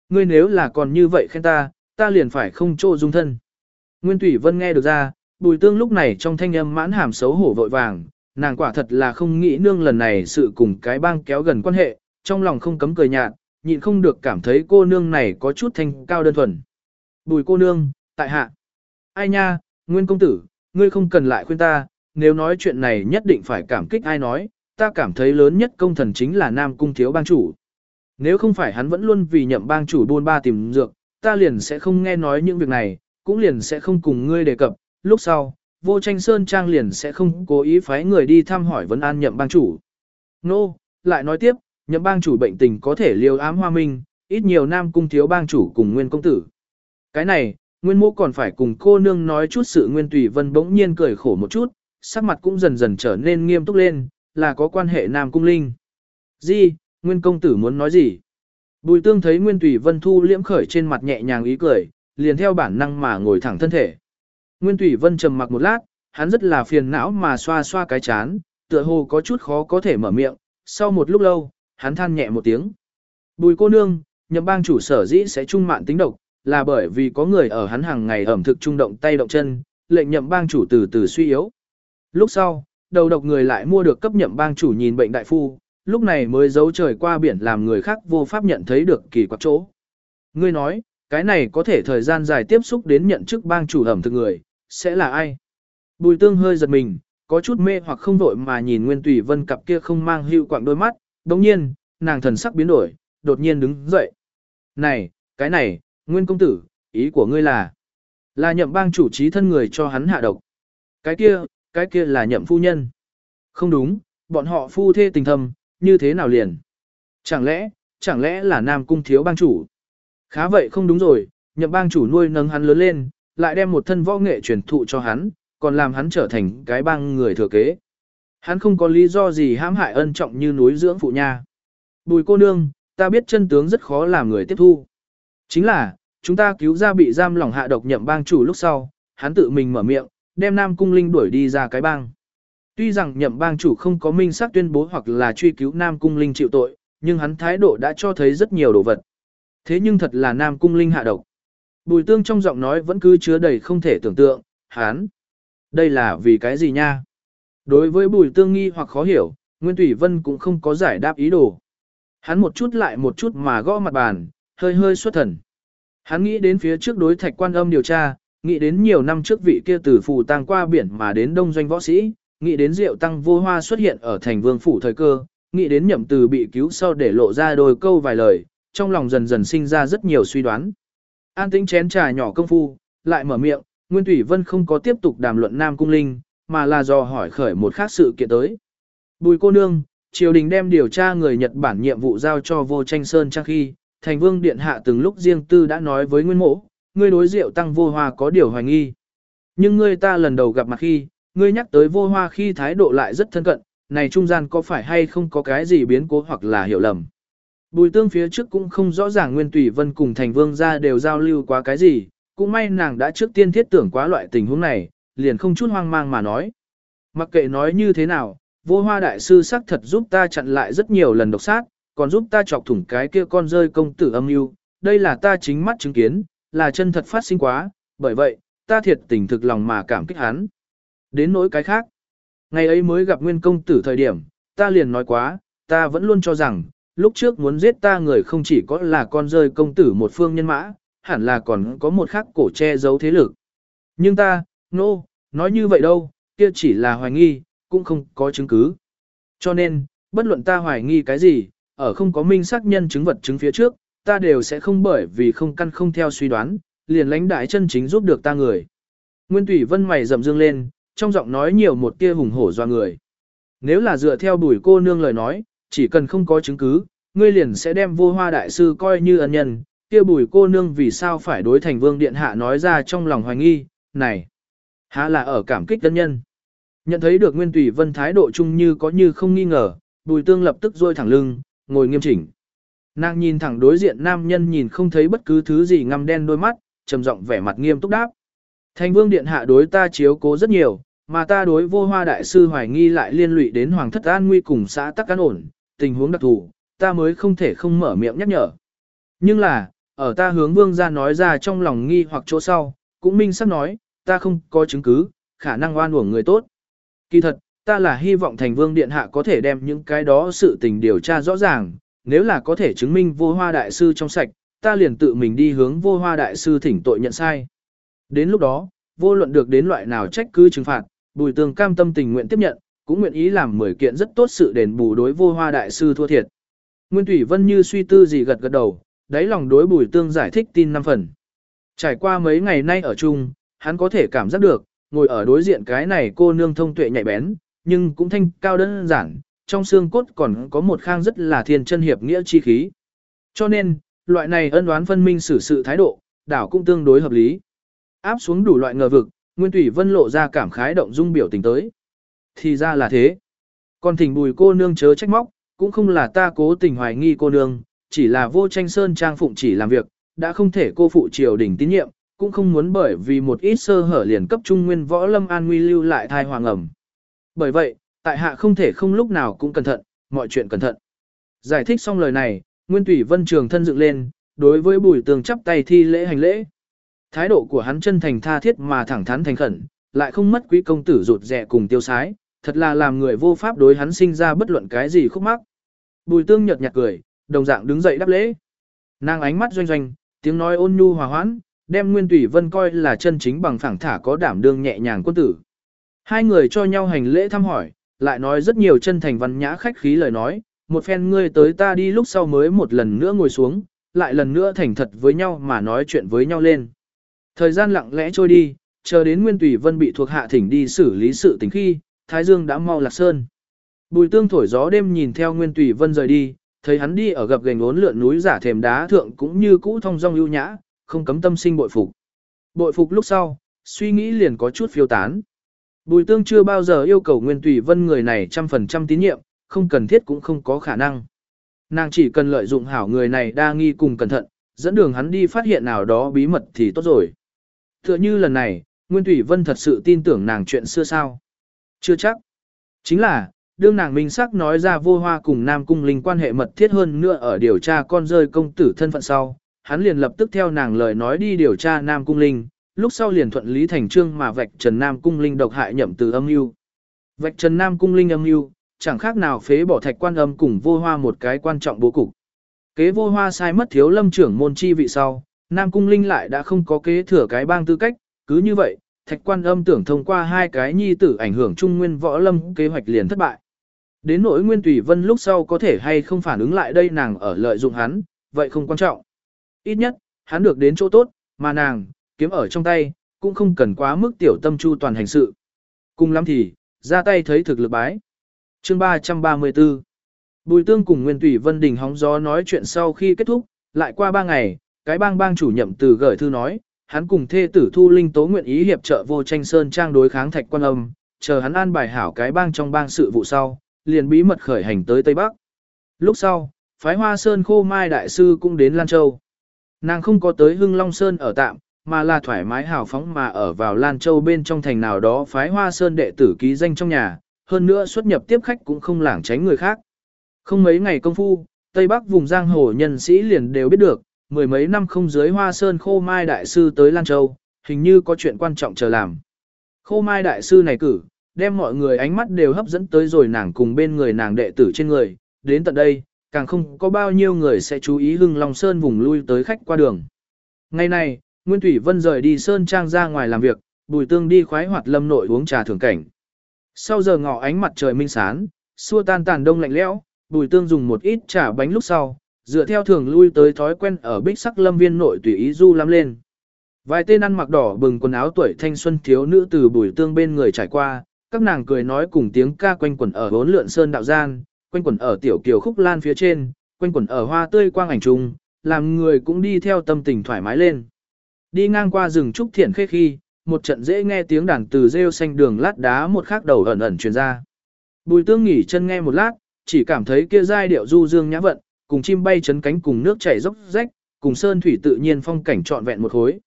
Ngươi nếu là còn như vậy khen ta, ta liền phải không chỗ dung thân. Nguyên thủy Vân nghe được ra, bùi tương lúc này trong thanh âm mãn hàm xấu hổ vội vàng, nàng quả thật là không nghĩ nương lần này sự cùng cái bang kéo gần quan hệ, trong lòng không cấm cười nhạt, nhịn không được cảm thấy cô nương này có chút thanh cao đơn thuần. Bùi cô nương, tại hạ. Ai nha, Nguyên công tử, ngươi không cần lại khuyên ta, nếu nói chuyện này nhất định phải cảm kích ai nói, ta cảm thấy lớn nhất công thần chính là Nam Cung Thiếu Bang Chủ. Nếu không phải hắn vẫn luôn vì nhậm bang chủ buôn ba tìm dược, ta liền sẽ không nghe nói những việc này, cũng liền sẽ không cùng ngươi đề cập, lúc sau, vô tranh sơn trang liền sẽ không cố ý phái người đi thăm hỏi vấn an nhậm bang chủ. Nô, lại nói tiếp, nhậm bang chủ bệnh tình có thể liều ám hoa minh, ít nhiều nam cung thiếu bang chủ cùng nguyên công tử. Cái này, nguyên mô còn phải cùng cô nương nói chút sự nguyên tùy vân bỗng nhiên cười khổ một chút, sắc mặt cũng dần dần trở nên nghiêm túc lên, là có quan hệ nam cung linh. Di, nguyên công tử muốn nói gì? Bùi tương thấy nguyên tùy vân thu liễm khởi trên mặt nhẹ nhàng ý cười, liền theo bản năng mà ngồi thẳng thân thể. Nguyên Thủy vân trầm mặc một lát, hắn rất là phiền não mà xoa xoa cái chán, tựa hồ có chút khó có thể mở miệng, sau một lúc lâu, hắn than nhẹ một tiếng. Bùi cô nương, nhậm bang chủ sở dĩ sẽ trung mạn tính độc, là bởi vì có người ở hắn hàng ngày ẩm thực trung động tay động chân, lệnh nhậm bang chủ từ từ suy yếu. Lúc sau, đầu độc người lại mua được cấp nhậm bang chủ nhìn bệnh đại phu, lúc này mới giấu trời qua biển làm người khác vô pháp nhận thấy được kỳ quặc chỗ. Ngươi nói, cái này có thể thời gian dài tiếp xúc đến nhận chức bang chủ ẩm thực người, sẽ là ai? Bùi tương hơi giật mình, có chút mê hoặc không vội mà nhìn Nguyên Tùy Vân cặp kia không mang hữu quạng đôi mắt, đồng nhiên, nàng thần sắc biến đổi, đột nhiên đứng dậy. Này, cái này, Nguyên Công Tử, ý của ngươi là, là nhậm bang chủ trí thân người cho hắn hạ độc. Cái kia, cái kia là nhậm phu nhân. Không đúng, bọn họ phu thê tình thầm, như thế nào liền? Chẳng lẽ, chẳng lẽ là nam cung thiếu bang chủ? Khá vậy không đúng rồi, nhậm bang chủ nuôi nâng hắn lớn lên, lại đem một thân võ nghệ truyền thụ cho hắn, còn làm hắn trở thành cái bang người thừa kế. Hắn không có lý do gì hãm hại ân trọng như núi dưỡng phụ nha. Bùi cô nương, ta biết chân tướng rất khó làm người tiếp thu. Chính là, chúng ta cứu ra bị giam lỏng hạ độc nhậm bang chủ lúc sau, hắn tự mình mở miệng, đem Nam Cung Linh đuổi đi ra cái bang. Tuy rằng nhậm bang chủ không có minh xác tuyên bố hoặc là truy cứu Nam Cung Linh chịu tội, nhưng hắn thái độ đã cho thấy rất nhiều đồ vật. Thế nhưng thật là Nam Cung Linh hạ độc. Bùi tương trong giọng nói vẫn cứ chứa đầy không thể tưởng tượng, Hán, Đây là vì cái gì nha? Đối với bùi tương nghi hoặc khó hiểu, Nguyên Thủy Vân cũng không có giải đáp ý đồ. Hắn một chút lại một chút mà gõ mặt bàn, hơi hơi xuất thần. Hắn nghĩ đến phía trước đối thạch quan âm điều tra, nghĩ đến nhiều năm trước vị kia từ phù tang qua biển mà đến đông doanh võ sĩ, nghĩ đến Diệu Tăng vô hoa xuất hiện ở thành vương phủ thời cơ, nghĩ đến nhậm từ bị cứu sau để lộ ra đôi câu vài lời, trong lòng dần dần sinh ra rất nhiều suy đoán. An tĩnh chén trà nhỏ công phu, lại mở miệng, Nguyên Thủy Vân không có tiếp tục đàm luận Nam Cung Linh, mà là do hỏi khởi một khác sự kiện tới. Bùi cô nương, triều đình đem điều tra người Nhật Bản nhiệm vụ giao cho vô tranh sơn trang khi, thành vương điện hạ từng lúc riêng tư đã nói với Nguyên Mộ, ngươi đối rượu tăng vô hoa có điều hoài nghi. Nhưng ngươi ta lần đầu gặp mặt khi, ngươi nhắc tới vô hoa khi thái độ lại rất thân cận, này trung gian có phải hay không có cái gì biến cố hoặc là hiểu lầm. Bùi tương phía trước cũng không rõ ràng Nguyên Tùy Vân cùng thành vương ra đều giao lưu quá cái gì, cũng may nàng đã trước tiên thiết tưởng quá loại tình huống này, liền không chút hoang mang mà nói. Mặc kệ nói như thế nào, vô hoa đại sư xác thật giúp ta chặn lại rất nhiều lần độc sát, còn giúp ta chọc thủng cái kia con rơi công tử âm mưu đây là ta chính mắt chứng kiến, là chân thật phát sinh quá, bởi vậy, ta thiệt tình thực lòng mà cảm kích hắn. Đến nỗi cái khác, ngày ấy mới gặp nguyên công tử thời điểm, ta liền nói quá, ta vẫn luôn cho rằng, lúc trước muốn giết ta người không chỉ có là con rơi công tử một phương nhân mã, hẳn là còn có một khác cổ che giấu thế lực. Nhưng ta, nô, no, nói như vậy đâu, kia chỉ là hoài nghi, cũng không có chứng cứ. Cho nên, bất luận ta hoài nghi cái gì, ở không có minh xác nhân chứng vật chứng phía trước, ta đều sẽ không bởi vì không căn không theo suy đoán, liền lãnh đại chân chính giúp được ta người. Nguyên Tủy Vân mày rậm dương lên, trong giọng nói nhiều một tia hùng hổ doa người. Nếu là dựa theo bùi cô nương lời nói, chỉ cần không có chứng cứ, ngươi liền sẽ đem vô hoa đại sư coi như ân nhân, kia bùi cô nương vì sao phải đối thành vương điện hạ nói ra trong lòng hoài nghi, này, há là ở cảm kích ân nhân. Nhận thấy được Nguyên Tùy Vân thái độ chung như có như không nghi ngờ, bùi tương lập tức rôi thẳng lưng, ngồi nghiêm chỉnh. Nàng nhìn thẳng đối diện nam nhân nhìn không thấy bất cứ thứ gì ngăm đen đôi mắt, trầm giọng vẻ mặt nghiêm túc đáp. Thành vương điện hạ đối ta chiếu cố rất nhiều, mà ta đối vô hoa đại sư hoài nghi lại liên lụy đến hoàng thất an nguy cùng xã tắc an ổn, tình huống đặc thù, ta mới không thể không mở miệng nhắc nhở. Nhưng là, ở ta hướng vương ra nói ra trong lòng nghi hoặc chỗ sau, cũng minh sắp nói, ta không có chứng cứ, khả năng oan uổng người tốt. Kỳ thật, ta là hy vọng thành vương điện hạ có thể đem những cái đó sự tình điều tra rõ ràng, nếu là có thể chứng minh vô hoa đại sư trong sạch, ta liền tự mình đi hướng vô hoa đại sư thỉnh tội nhận sai. Đến lúc đó, vô luận được đến loại nào trách cứ trừng phạt, bùi tường cam tâm tình nguyện tiếp nhận, cũng nguyện ý làm 10 kiện rất tốt sự đền bù đối vô hoa đại sư thua thiệt. Nguyên Thủy Vân như suy tư gì gật gật đầu, đáy lòng đối bùi tương giải thích tin năm phần. Trải qua mấy ngày nay ở chung, hắn có thể cảm giác được, ngồi ở đối diện cái này cô nương thông tuệ nhạy bén, nhưng cũng thanh cao đơn giản, trong xương cốt còn có một khang rất là thiên chân hiệp nghĩa chi khí. Cho nên, loại này ân đoán phân minh xử sự thái độ, đảo cũng tương đối hợp lý. Áp xuống đủ loại ngờ vực, Nguyên Thủy Vân lộ ra cảm khái động dung biểu tình tới. Thì ra là thế. Còn thỉnh bùi cô nương chớ trách móc, cũng không là ta cố tình hoài nghi cô nương, chỉ là vô tranh sơn trang phụng chỉ làm việc, đã không thể cô phụ triều đình tín nhiệm, cũng không muốn bởi vì một ít sơ hở liền cấp trung nguyên võ lâm an nguy lưu lại thai hoàng ẩm. Bởi vậy, tại hạ không thể không lúc nào cũng cẩn thận, mọi chuyện cẩn thận. Giải thích xong lời này, Nguyên Tùy Vân Trường thân dựng lên, đối với Bùi Tường chắp tay thi lễ hành lễ. Thái độ của hắn chân thành tha thiết mà thẳng thắn thành khẩn, lại không mất quý công tử rụt rẻ cùng tiêu sái, thật là làm người vô pháp đối hắn sinh ra bất luận cái gì khúc mắc. Bùi Tương nhợt nhạt cười, đồng dạng đứng dậy đáp lễ. Nàng ánh mắt doanh doanh, tiếng nói ôn nhu hòa hoãn, đem Nguyên Tủy Vân coi là chân chính bằng phẳng thả có đảm đương nhẹ nhàng quân tử. Hai người cho nhau hành lễ thăm hỏi, lại nói rất nhiều chân thành văn nhã khách khí lời nói, một phen ngươi tới ta đi lúc sau mới một lần nữa ngồi xuống, lại lần nữa thành thật với nhau mà nói chuyện với nhau lên. Thời gian lặng lẽ trôi đi, chờ đến Nguyên Tùy Vân bị thuộc hạ thỉnh đi xử lý sự tình khi, Thái Dương đã mau lạc sơn. Bùi tương thổi gió đêm nhìn theo Nguyên Tùy Vân rời đi, thấy hắn đi ở gập gành ốn lượn núi giả thềm đá thượng cũng như cũ thông dong ưu nhã, không cấm tâm sinh bội phục. Bội phục lúc sau, suy nghĩ liền có chút phiêu tán. Bùi tương chưa bao giờ yêu cầu Nguyên Tùy Vân người này trăm phần trăm tín nhiệm, không cần thiết cũng không có khả năng. Nàng chỉ cần lợi dụng hảo người này đa nghi cùng cẩn thận, dẫn đường hắn đi phát hiện nào đó bí mật thì tốt rồi. Tựa như lần này, Nguyên Thủy Vân thật sự tin tưởng nàng chuyện xưa sao? Chưa chắc. Chính là, đương nàng minh sắc nói ra vô hoa cùng Nam Cung Linh quan hệ mật thiết hơn nữa ở điều tra con rơi công tử thân phận sau, hắn liền lập tức theo nàng lời nói đi điều tra Nam Cung Linh, lúc sau liền thuận lý thành trương mà vạch trần Nam Cung Linh độc hại nhậm từ âm mưu. Vạch trần Nam Cung Linh âm mưu, chẳng khác nào phế bỏ thạch quan âm cùng vô hoa một cái quan trọng bố cục. Kế vô hoa sai mất thiếu lâm trưởng môn chi vị sau, Nam Cung Linh lại đã không có kế thừa cái bang tư cách, cứ như vậy, thạch quan âm tưởng thông qua hai cái nhi tử ảnh hưởng trung nguyên võ lâm kế hoạch liền thất bại. Đến nỗi Nguyên Tùy Vân lúc sau có thể hay không phản ứng lại đây nàng ở lợi dụng hắn, vậy không quan trọng. Ít nhất, hắn được đến chỗ tốt, mà nàng, kiếm ở trong tay, cũng không cần quá mức tiểu tâm chu toàn hành sự. Cùng lắm thì, ra tay thấy thực lực bái. Chương 334 Bùi tương cùng Nguyên Tùy Vân Đình hóng gió nói chuyện sau khi kết thúc, lại qua ba ngày, cái bang bang chủ nhậm từ gửi thư nói, hắn cùng thê tử Thu Linh Tố nguyện ý hiệp trợ vô tranh sơn trang đối kháng thạch quan âm, chờ hắn an bài hảo cái bang trong bang sự vụ sau, liền bí mật khởi hành tới Tây Bắc. Lúc sau, phái hoa sơn khô mai đại sư cũng đến Lan Châu. Nàng không có tới Hưng Long Sơn ở tạm, mà là thoải mái hào phóng mà ở vào Lan Châu bên trong thành nào đó phái hoa sơn đệ tử ký danh trong nhà, hơn nữa xuất nhập tiếp khách cũng không lảng tránh người khác. Không mấy ngày công phu, Tây Bắc vùng giang hồ nhân sĩ liền đều biết được, mười mấy năm không dưới hoa sơn khô mai đại sư tới Lan Châu, hình như có chuyện quan trọng chờ làm. Khô mai đại sư này cử, đem mọi người ánh mắt đều hấp dẫn tới rồi nàng cùng bên người nàng đệ tử trên người, đến tận đây, càng không có bao nhiêu người sẽ chú ý hưng Long Sơn vùng lui tới khách qua đường. Ngày này, Nguyên Thủy Vân rời đi Sơn Trang ra ngoài làm việc, Bùi Tương đi khoái hoạt lâm nội uống trà thưởng cảnh. Sau giờ ngọ ánh mặt trời minh sán, xua tan tàn đông lạnh lẽo, Bùi Tương dùng một ít trà bánh lúc sau, dựa theo thường lui tới thói quen ở bích sắc lâm viên nội tùy ý du lắm lên. Vài tên ăn mặc đỏ bừng quần áo tuổi thanh xuân thiếu nữ từ Bùi Tương bên người trải qua, các nàng cười nói cùng tiếng ca quanh quẩn ở bốn lượn sơn đạo gian, quanh quẩn ở tiểu kiều khúc lan phía trên, quanh quẩn ở hoa tươi quang ảnh trung, làm người cũng đi theo tâm tình thoải mái lên. Đi ngang qua rừng trúc thiện khê khi, một trận dễ nghe tiếng đàn từ rêu xanh đường lát đá một khắc đầu ẩn ẩn truyền ra. Bùi tương nghỉ chân nghe một lát, chỉ cảm thấy kia giai điệu du dương nhã vận, cùng chim bay chấn cánh cùng nước chảy dốc rách, cùng sơn thủy tự nhiên phong cảnh trọn vẹn một khối.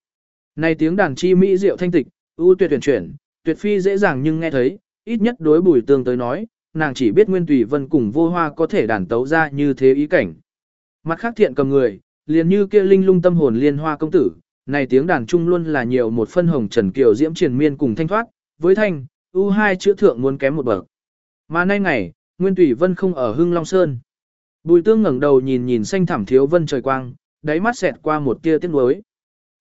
Này tiếng đàn chi mỹ diệu thanh tịch, ưu tuyệt tuyển chuyển, tuyệt phi dễ dàng nhưng nghe thấy, ít nhất đối bùi tương tới nói, nàng chỉ biết Nguyên Tùy Vân cùng vô hoa có thể đàn tấu ra như thế ý cảnh. Mặt khác thiện cầm người, liền như kia linh lung tâm hồn liên hoa công tử, này tiếng đàn trung luôn là nhiều một phân hồng trần kiều diễm triền miên cùng thanh thoát, với thanh, u hai chữ thượng muốn kém một bậc. Mà nay ngày, Nguyên Tùy Vân không ở Hưng Long Sơn. Bùi tương ngẩng đầu nhìn nhìn xanh thẳm thiếu vân trời quang, đáy mắt xẹt qua một tia tiếc nuối.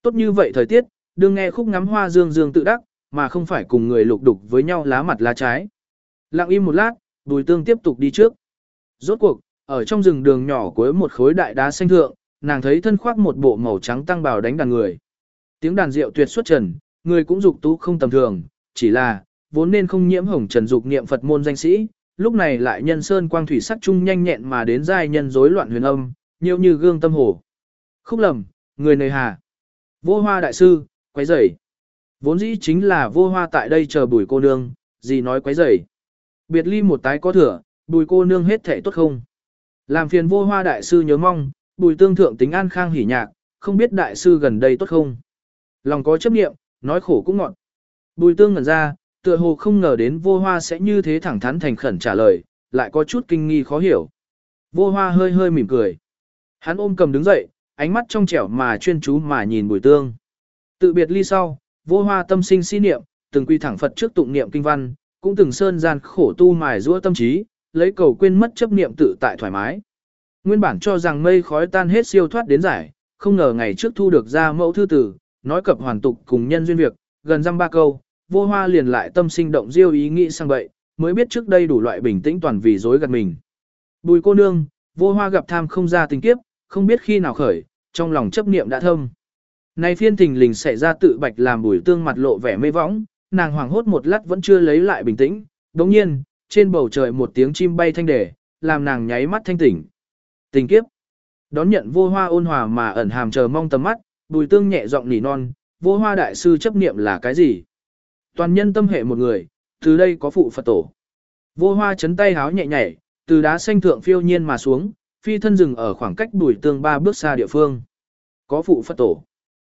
Tốt như vậy thời tiết, đương nghe khúc ngắm hoa dương dương tự đắc, mà không phải cùng người lục đục với nhau lá mặt lá trái. Lặng im một lát, bùi tương tiếp tục đi trước. Rốt cuộc, ở trong rừng đường nhỏ cuối một khối đại đá xanh thượng, nàng thấy thân khoác một bộ màu trắng tăng bào đánh đàn người. Tiếng đàn rượu tuyệt xuất trần, người cũng dục tú không tầm thường, chỉ là, vốn nên không nhiễm hồng trần dục niệm Phật môn danh sĩ, lúc này lại nhân sơn quang thủy sắc trung nhanh nhẹn mà đến giai nhân rối loạn huyền âm, nhiều như gương tâm hồ. Khúc lầm, người nơi hà. Vô hoa đại sư, quấy rầy. Vốn dĩ chính là vô hoa tại đây chờ bùi cô nương, gì nói quấy rầy. Biệt ly một tái có thừa, bùi cô nương hết thể tốt không. Làm phiền vô hoa đại sư nhớ mong, bùi tương thượng tính an khang hỉ nhạc, không biết đại sư gần đây tốt không. Lòng có chấp niệm, nói khổ cũng ngọn. Bùi tương ngẩn ra, tựa hồ không ngờ đến vô hoa sẽ như thế thẳng thắn thành khẩn trả lời, lại có chút kinh nghi khó hiểu. Vô hoa hơi hơi mỉm cười. Hắn ôm cầm đứng dậy, ánh mắt trong trẻo mà chuyên chú mà nhìn bùi tương. Tự biệt ly sau, vô hoa tâm sinh si niệm, từng quy thẳng Phật trước tụng niệm kinh văn, cũng từng sơn gian khổ tu mài giũa tâm trí, lấy cầu quên mất chấp niệm tự tại thoải mái. Nguyên bản cho rằng mây khói tan hết siêu thoát đến giải, không ngờ ngày trước thu được ra mẫu thư tử, nói cập hoàn tục cùng nhân duyên việc, gần dăm ba câu, vô hoa liền lại tâm sinh động diêu ý nghĩ sang bậy, mới biết trước đây đủ loại bình tĩnh toàn vì dối gạt mình. Bùi cô nương, vô hoa gặp tham không ra tình kiếp, không biết khi nào khởi, trong lòng chấp niệm đã thâm. Này phiên tình lình xảy ra tự bạch làm bùi tương mặt lộ vẻ mê võng, nàng hoảng hốt một lát vẫn chưa lấy lại bình tĩnh, đồng nhiên, trên bầu trời một tiếng chim bay thanh đề, làm nàng nháy mắt thanh tỉnh. Tình kiếp. Đón nhận vô hoa ôn hòa mà ẩn hàm chờ mong tầm mắt, bùi tương nhẹ giọng nỉ non, vô hoa đại sư chấp niệm là cái gì? Toàn nhân tâm hệ một người, từ đây có phụ Phật tổ. Vô hoa chấn tay háo nhẹ nhảy, từ đá xanh thượng phiêu nhiên mà xuống, phi thân rừng ở khoảng cách bùi tương ba bước xa địa phương. Có phụ Phật tổ.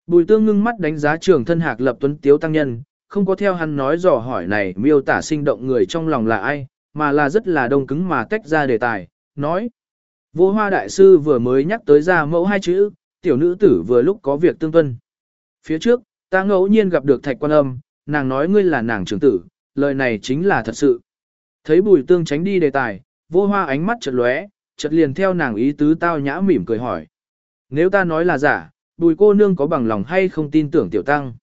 Bùi tương ngưng mắt đánh giá trường thân hạc lập tuấn tiếu tăng nhân, không có theo hắn nói dò hỏi này miêu tả sinh động người trong lòng là ai, mà là rất là đông cứng mà tách ra đề tài, nói. Vô hoa đại sư vừa mới nhắc tới ra mẫu hai chữ, tiểu nữ tử vừa lúc có việc tương tuân. Phía trước, ta ngẫu nhiên gặp được thạch quan âm, nàng nói ngươi là nàng trưởng tử, lời này chính là thật sự. Thấy bùi tương tránh đi đề tài, vô hoa ánh mắt chợt lóe, chợt liền theo nàng ý tứ tao nhã mỉm cười hỏi. Nếu ta nói là giả, bùi cô nương có bằng lòng hay không tin tưởng tiểu tăng?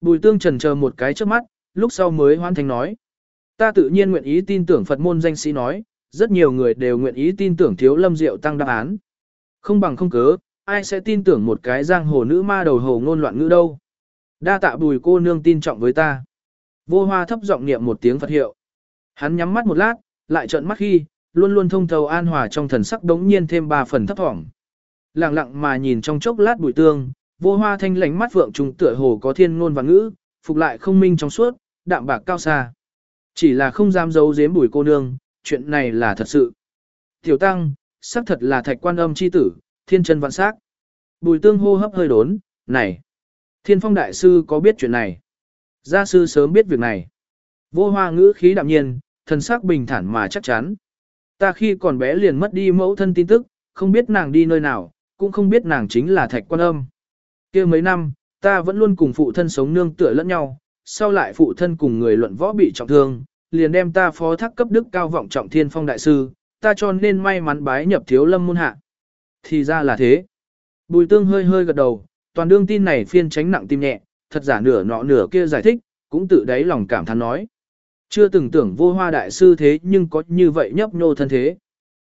Bùi tương trần chờ một cái trước mắt, lúc sau mới hoan thành nói. Ta tự nhiên nguyện ý tin tưởng Phật môn danh sĩ nói, rất nhiều người đều nguyện ý tin tưởng thiếu lâm diệu tăng đáp án. Không bằng không cớ, ai sẽ tin tưởng một cái giang hồ nữ ma đầu hồ ngôn loạn ngữ đâu. Đa tạ bùi cô nương tin trọng với ta. Vô hoa thấp giọng niệm một tiếng Phật hiệu. Hắn nhắm mắt một lát, lại trợn mắt khi, luôn luôn thông thầu an hòa trong thần sắc đống nhiên thêm ba phần thấp thỏm. Lặng lặng mà nhìn trong chốc lát bùi tương, vô hoa thanh lánh mắt vượng trùng tựa hồ có thiên ngôn và ngữ, phục lại không minh trong suốt, đạm bạc cao xa. Chỉ là không dám giấu giếm bùi cô nương, chuyện này là thật sự. Tiểu tăng, xác thật là thạch quan âm chi tử, thiên chân vạn sắc. Bùi tương hô hấp hơi đốn, này. Thiên phong đại sư có biết chuyện này? Gia sư sớm biết việc này. Vô hoa ngữ khí đạm nhiên, thần sắc bình thản mà chắc chắn. Ta khi còn bé liền mất đi mẫu thân tin tức, không biết nàng đi nơi nào, cũng không biết nàng chính là thạch quan âm. kia mấy năm, ta vẫn luôn cùng phụ thân sống nương tựa lẫn nhau, sau lại phụ thân cùng người luận võ bị trọng thương, liền đem ta phó thác cấp đức cao vọng trọng thiên phong đại sư, ta cho nên may mắn bái nhập thiếu lâm môn hạ. Thì ra là thế. Bùi tương hơi hơi gật đầu, toàn đương tin này phiên tránh nặng tim nhẹ, thật giả nửa nọ nửa kia giải thích, cũng tự đáy lòng cảm thán nói. Chưa từng tưởng vô hoa đại sư thế nhưng có như vậy nhấp nhô thân thế.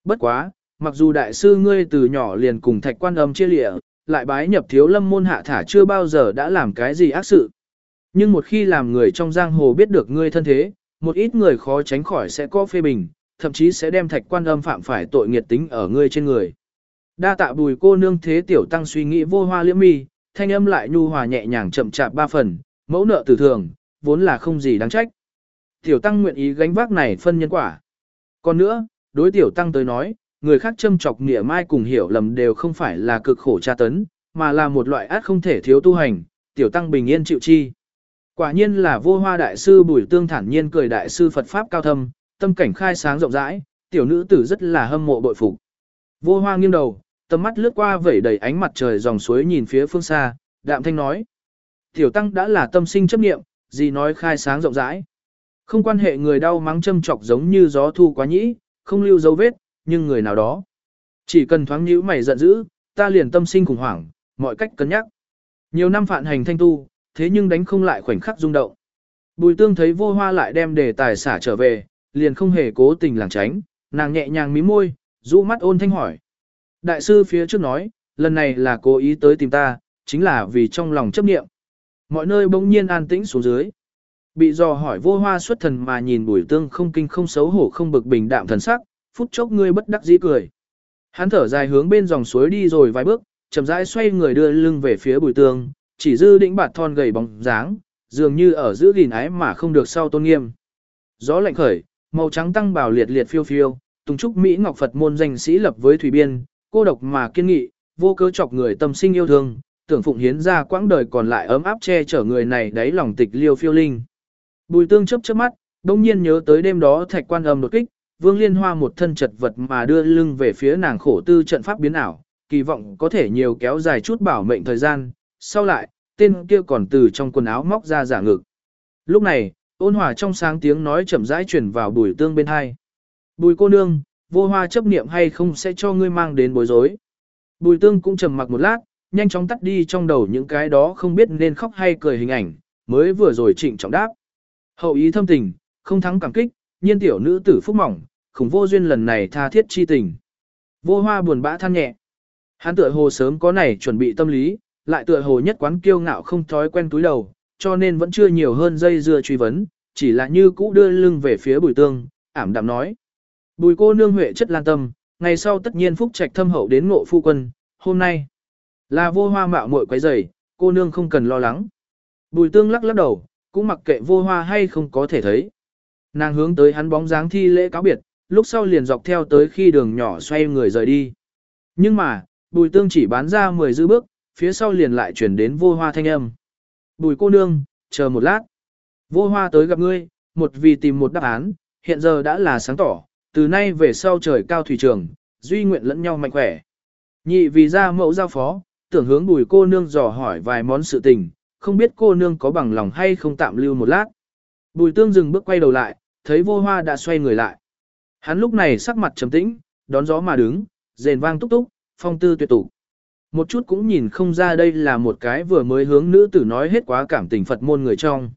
Bất quá, mặc dù đại sư ngươi từ nhỏ liền cùng thạch quan âm chia lịa, lại bái nhập thiếu lâm môn hạ thả chưa bao giờ đã làm cái gì ác sự. Nhưng một khi làm người trong giang hồ biết được ngươi thân thế, một ít người khó tránh khỏi sẽ có phê bình, thậm chí sẽ đem thạch quan âm phạm phải tội nghiệt tính ở ngươi trên người. Đa tạ bùi cô nương thế tiểu tăng suy nghĩ vô hoa liễm mi, thanh âm lại nhu hòa nhẹ nhàng chậm chạp ba phần, mẫu nợ tử thường, vốn là không gì đáng trách. Tiểu tăng nguyện ý gánh vác này phân nhân quả. Còn nữa, đối tiểu tăng tới nói, người khác châm chọc nghĩa mai cùng hiểu lầm đều không phải là cực khổ tra tấn, mà là một loại át không thể thiếu tu hành, tiểu tăng bình yên chịu chi. Quả nhiên là vô hoa đại sư bùi tương thản nhiên cười đại sư Phật Pháp cao thâm, tâm cảnh khai sáng rộng rãi, tiểu nữ tử rất là hâm mộ bội phục. Vô hoa nghiêng đầu, tầm mắt lướt qua vẩy đầy ánh mặt trời dòng suối nhìn phía phương xa, đạm thanh nói. Tiểu tăng đã là tâm sinh chấp niệm, gì nói khai sáng rộng rãi. Không quan hệ người đau mắng châm chọc giống như gió thu quá nhĩ, không lưu dấu vết, nhưng người nào đó. Chỉ cần thoáng nhíu mày giận dữ, ta liền tâm sinh khủng hoảng, mọi cách cân nhắc. Nhiều năm phản hành thanh tu, thế nhưng đánh không lại khoảnh khắc rung động. Bùi tương thấy vô hoa lại đem đề tài xả trở về, liền không hề cố tình làng tránh, nàng nhẹ nhàng mí môi, rũ mắt ôn thanh hỏi. Đại sư phía trước nói, lần này là cố ý tới tìm ta, chính là vì trong lòng chấp niệm. Mọi nơi bỗng nhiên an tĩnh xuống dưới. Bị dò hỏi vô hoa xuất thần mà nhìn bùi tương không kinh không xấu hổ không bực bình đạm thần sắc, phút chốc ngươi bất đắc dĩ cười. Hắn thở dài hướng bên dòng suối đi rồi vài bước, chậm rãi xoay người đưa lưng về phía bùi tương, chỉ dư đĩnh bạt thon gầy bóng dáng, dường như ở giữa gìn ái mà không được sau tôn nghiêm. Gió lạnh khởi, màu trắng tăng bào liệt liệt phiêu phiêu, tùng trúc Mỹ Ngọc Phật môn danh sĩ lập với thủy biên, cô độc mà kiên nghị, vô cớ chọc người tâm sinh yêu thương, tưởng phụng hiến ra quãng đời còn lại ấm áp che chở người này đáy lòng tịch liêu phiêu linh. Bùi tương chớp chớp mắt, đông nhiên nhớ tới đêm đó thạch quan âm đột kích, vương liên hoa một thân chật vật mà đưa lưng về phía nàng khổ tư trận pháp biến ảo, kỳ vọng có thể nhiều kéo dài chút bảo mệnh thời gian, sau lại, tên kia còn từ trong quần áo móc ra giả ngực. Lúc này, ôn hòa trong sáng tiếng nói chậm rãi truyền vào bùi tương bên hai. Bùi cô nương, vô hoa chấp niệm hay không sẽ cho ngươi mang đến bối rối. Bùi tương cũng trầm mặc một lát, nhanh chóng tắt đi trong đầu những cái đó không biết nên khóc hay cười hình ảnh, mới vừa rồi trịnh trọng đáp. Hậu ý thâm tình, không thắng cảm kích, nhiên tiểu nữ tử phúc mỏng, khủng vô duyên lần này tha thiết chi tình. Vô hoa buồn bã than nhẹ. Hắn tựa hồ sớm có này chuẩn bị tâm lý, lại tựa hồ nhất quán kiêu ngạo không thói quen túi đầu, cho nên vẫn chưa nhiều hơn dây dưa truy vấn, chỉ là như cũ đưa lưng về phía bùi tương, ảm đạm nói. Bùi cô nương huệ chất lan tâm, ngày sau tất nhiên phúc trạch thâm hậu đến ngộ phu quân, hôm nay là vô hoa mạo muội quấy rầy, cô nương không cần lo lắng. Bùi tương lắc lắc đầu, cũng mặc kệ vô hoa hay không có thể thấy. Nàng hướng tới hắn bóng dáng thi lễ cáo biệt, lúc sau liền dọc theo tới khi đường nhỏ xoay người rời đi. Nhưng mà, bùi tương chỉ bán ra 10 dư bước, phía sau liền lại chuyển đến vô hoa thanh âm. Bùi cô nương, chờ một lát. Vô hoa tới gặp ngươi, một vì tìm một đáp án, hiện giờ đã là sáng tỏ, từ nay về sau trời cao thủy trường, duy nguyện lẫn nhau mạnh khỏe. Nhị vì ra mẫu giao phó, tưởng hướng bùi cô nương dò hỏi vài món sự tình, không biết cô nương có bằng lòng hay không tạm lưu một lát. Bùi tương dừng bước quay đầu lại, thấy vô hoa đã xoay người lại. Hắn lúc này sắc mặt trầm tĩnh, đón gió mà đứng, rền vang túc túc, phong tư tuyệt tụ. Một chút cũng nhìn không ra đây là một cái vừa mới hướng nữ tử nói hết quá cảm tình Phật môn người trong.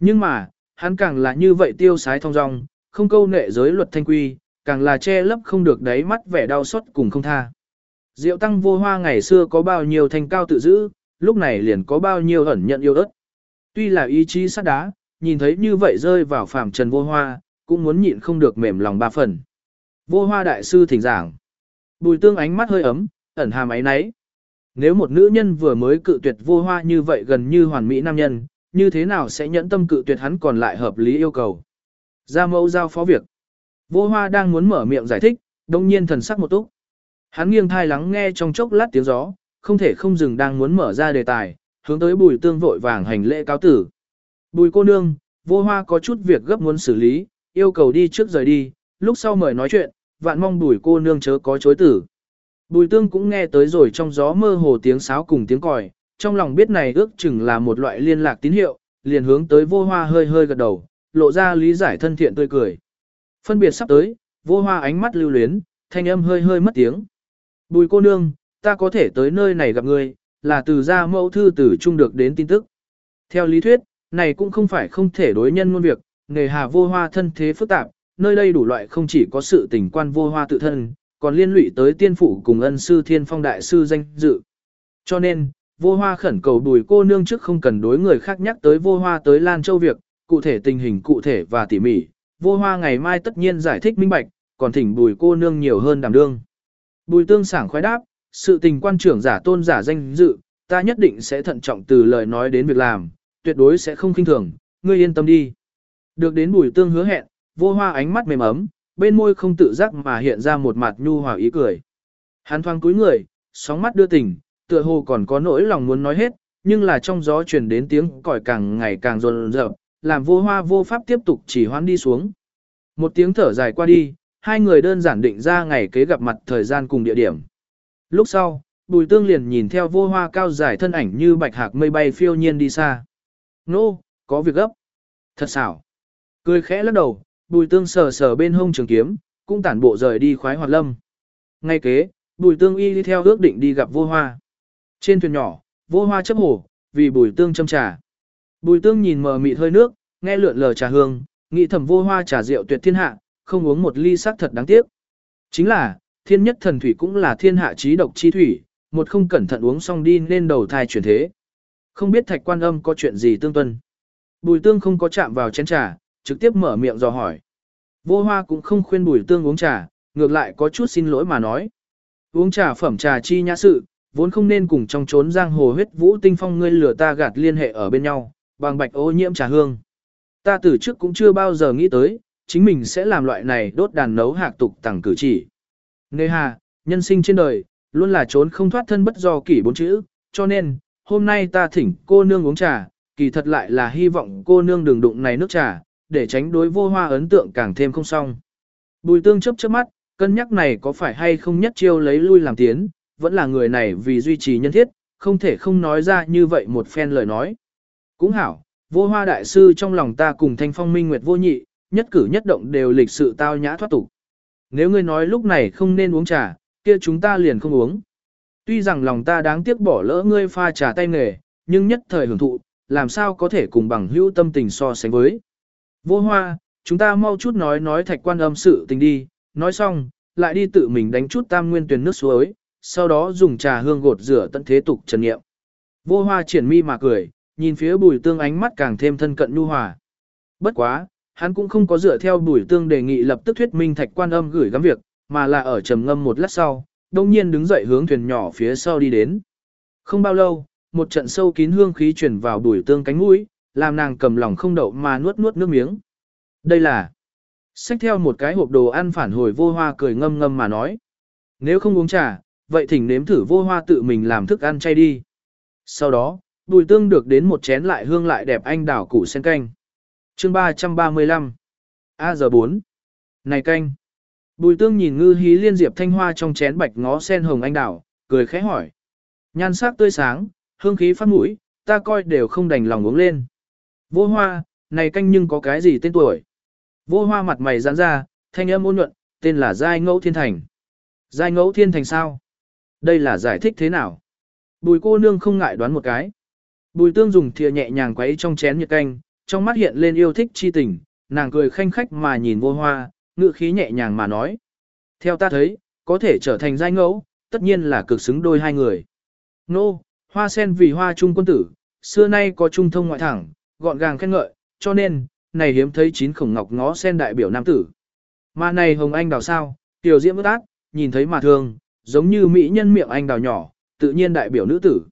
Nhưng mà, hắn càng là như vậy tiêu sái thong dong, không câu nệ giới luật thanh quy, càng là che lấp không được đáy mắt vẻ đau xót cùng không tha. Diệu tăng vô hoa ngày xưa có bao nhiêu thanh cao tự giữ, lúc này liền có bao nhiêu ẩn nhận yêu ớt. Tuy là ý chí sắt đá, nhìn thấy như vậy rơi vào phàm trần vô hoa, cũng muốn nhịn không được mềm lòng ba phần. Vô hoa đại sư thỉnh giảng. Bùi tương ánh mắt hơi ấm, ẩn hàm ấy nấy. Nếu một nữ nhân vừa mới cự tuyệt vô hoa như vậy gần như hoàn mỹ nam nhân, như thế nào sẽ nhẫn tâm cự tuyệt hắn còn lại hợp lý yêu cầu. Ra mẫu giao phó việc. Vô hoa đang muốn mở miệng giải thích, đông nhiên thần sắc một túc. Hắn nghiêng thai lắng nghe trong chốc lát tiếng gió, không thể không dừng đang muốn mở ra đề tài, hướng tới bùi tương vội vàng hành lễ cáo tử. Bùi cô nương, vô hoa có chút việc gấp muốn xử lý, yêu cầu đi trước rời đi, lúc sau mời nói chuyện, vạn mong bùi cô nương chớ có chối tử. Bùi tương cũng nghe tới rồi trong gió mơ hồ tiếng sáo cùng tiếng còi, trong lòng biết này ước chừng là một loại liên lạc tín hiệu, liền hướng tới vô hoa hơi hơi gật đầu, lộ ra lý giải thân thiện tươi cười. Phân biệt sắp tới, vô hoa ánh mắt lưu luyến, thanh âm hơi hơi mất tiếng. Bùi cô nương, ta có thể tới nơi này gặp ngươi, là từ gia mẫu thư tử trung được đến tin tức. Theo lý thuyết, này cũng không phải không thể đối nhân ngôn việc, nghề hà vô hoa thân thế phức tạp, nơi đây đủ loại không chỉ có sự tình quan vô hoa tự thân, còn liên lụy tới tiên phụ cùng ân sư thiên phong đại sư danh dự. Cho nên, vô hoa khẩn cầu bùi cô nương trước không cần đối người khác nhắc tới vô hoa tới Lan Châu việc, cụ thể tình hình cụ thể và tỉ mỉ, vô hoa ngày mai tất nhiên giải thích minh bạch, còn thỉnh bùi cô nương nhiều hơn đảm đương. Bùi tương sảng khoái đáp, sự tình quan trưởng giả tôn giả danh dự, ta nhất định sẽ thận trọng từ lời nói đến việc làm, tuyệt đối sẽ không khinh thường, ngươi yên tâm đi. Được đến bùi tương hứa hẹn, vô hoa ánh mắt mềm ấm, bên môi không tự giác mà hiện ra một mặt nhu hòa ý cười. Hắn thoáng cúi người, sóng mắt đưa tình, tựa hồ còn có nỗi lòng muốn nói hết, nhưng là trong gió truyền đến tiếng còi càng ngày càng rồn rợp, làm vô hoa vô pháp tiếp tục chỉ hoán đi xuống. Một tiếng thở dài qua đi, hai người đơn giản định ra ngày kế gặp mặt thời gian cùng địa điểm. Lúc sau, bùi tương liền nhìn theo vô hoa cao dài thân ảnh như bạch hạc mây bay phiêu nhiên đi xa. Nô, có việc gấp. Thật xảo. Cười khẽ lắc đầu, bùi tương sờ sờ bên hông trường kiếm, cũng tản bộ rời đi khoái hoạt lâm. Ngay kế, bùi tương y đi theo ước định đi gặp vô hoa. Trên thuyền nhỏ, vô hoa chấp hồ, vì bùi tương châm trà. Bùi tương nhìn mờ mịt hơi nước, nghe lượn lờ trà hương, nghĩ thầm vô hoa trà rượu tuyệt thiên hạ, không uống một ly sắc thật đáng tiếc. Chính là, thiên nhất thần thủy cũng là thiên hạ trí độc chi thủy, một không cẩn thận uống xong đi nên đầu thai chuyển thế. Không biết thạch quan âm có chuyện gì tương tuân. Bùi tương không có chạm vào chén trà, trực tiếp mở miệng dò hỏi. Vô hoa cũng không khuyên bùi tương uống trà, ngược lại có chút xin lỗi mà nói. Uống trà phẩm trà chi nhã sự, vốn không nên cùng trong trốn giang hồ huyết vũ tinh phong ngươi lừa ta gạt liên hệ ở bên nhau, bằng bạch ô nhiễm trà hương. Ta từ trước cũng chưa bao giờ nghĩ tới, chính mình sẽ làm loại này đốt đàn nấu hạc tục tặng cử chỉ. Nê hà, nhân sinh trên đời, luôn là trốn không thoát thân bất do kỷ bốn chữ, cho nên, hôm nay ta thỉnh cô nương uống trà, kỳ thật lại là hy vọng cô nương đừng đụng này nước trà, để tránh đối vô hoa ấn tượng càng thêm không xong. Bùi tương chấp chớp mắt, cân nhắc này có phải hay không nhất chiêu lấy lui làm tiến, vẫn là người này vì duy trì nhân thiết, không thể không nói ra như vậy một phen lời nói. Cũng hảo, vô hoa đại sư trong lòng ta cùng thanh phong minh nguyệt vô nhị, nhất cử nhất động đều lịch sự tao nhã thoát tục. Nếu ngươi nói lúc này không nên uống trà, kia chúng ta liền không uống. Tuy rằng lòng ta đáng tiếc bỏ lỡ ngươi pha trà tay nghề, nhưng nhất thời hưởng thụ, làm sao có thể cùng bằng hữu tâm tình so sánh với. Vô hoa, chúng ta mau chút nói nói thạch quan âm sự tình đi, nói xong, lại đi tự mình đánh chút tam nguyên tuyển nước suối, sau đó dùng trà hương gột rửa tận thế tục trần nghiệm. Vô hoa triển mi mà cười, nhìn phía bùi tương ánh mắt càng thêm thân cận nhu hòa. Bất quá, hắn cũng không có dựa theo bùi tương đề nghị lập tức thuyết minh thạch quan âm gửi gắm việc, mà là ở trầm ngâm một lát sau, đông nhiên đứng dậy hướng thuyền nhỏ phía sau đi đến. Không bao lâu, một trận sâu kín hương khí truyền vào bùi tương cánh mũi, làm nàng cầm lòng không đậu mà nuốt nuốt nước miếng. Đây là xách theo một cái hộp đồ ăn phản hồi vô hoa cười ngâm ngâm mà nói. Nếu không uống trà, vậy thỉnh nếm thử vô hoa tự mình làm thức ăn chay đi. Sau đó, bùi tương được đến một chén lại hương lại đẹp anh đảo củ sen canh. chương 335 A giờ 4 Này canh Bùi tương nhìn ngư hí liên diệp thanh hoa trong chén bạch ngó sen hồng anh đảo, cười khẽ hỏi. Nhan sắc tươi sáng, hương khí phát mũi, ta coi đều không đành lòng uống lên. Vô hoa, này canh nhưng có cái gì tên tuổi? Vô hoa mặt mày giãn ra, thanh âm ôn nhuận, tên là Giai Ngẫu Thiên Thành. Giai Ngẫu Thiên Thành sao? Đây là giải thích thế nào? Bùi cô nương không ngại đoán một cái. Bùi tương dùng thìa nhẹ nhàng quấy trong chén nhiệt canh, trong mắt hiện lên yêu thích chi tình, nàng cười khanh khách mà nhìn vô hoa, ngự khí nhẹ nhàng mà nói. Theo ta thấy, có thể trở thành giai ngẫu, tất nhiên là cực xứng đôi hai người. Nô, hoa sen vì hoa trung quân tử, xưa nay có trung thông ngoại thẳng, gọn gàng khen ngợi, cho nên, này hiếm thấy chín khổng ngọc ngó sen đại biểu nam tử. Mà này hồng anh đào sao, tiểu diễm ước ác, nhìn thấy mà thương, giống như mỹ nhân miệng anh đào nhỏ, tự nhiên đại biểu nữ tử.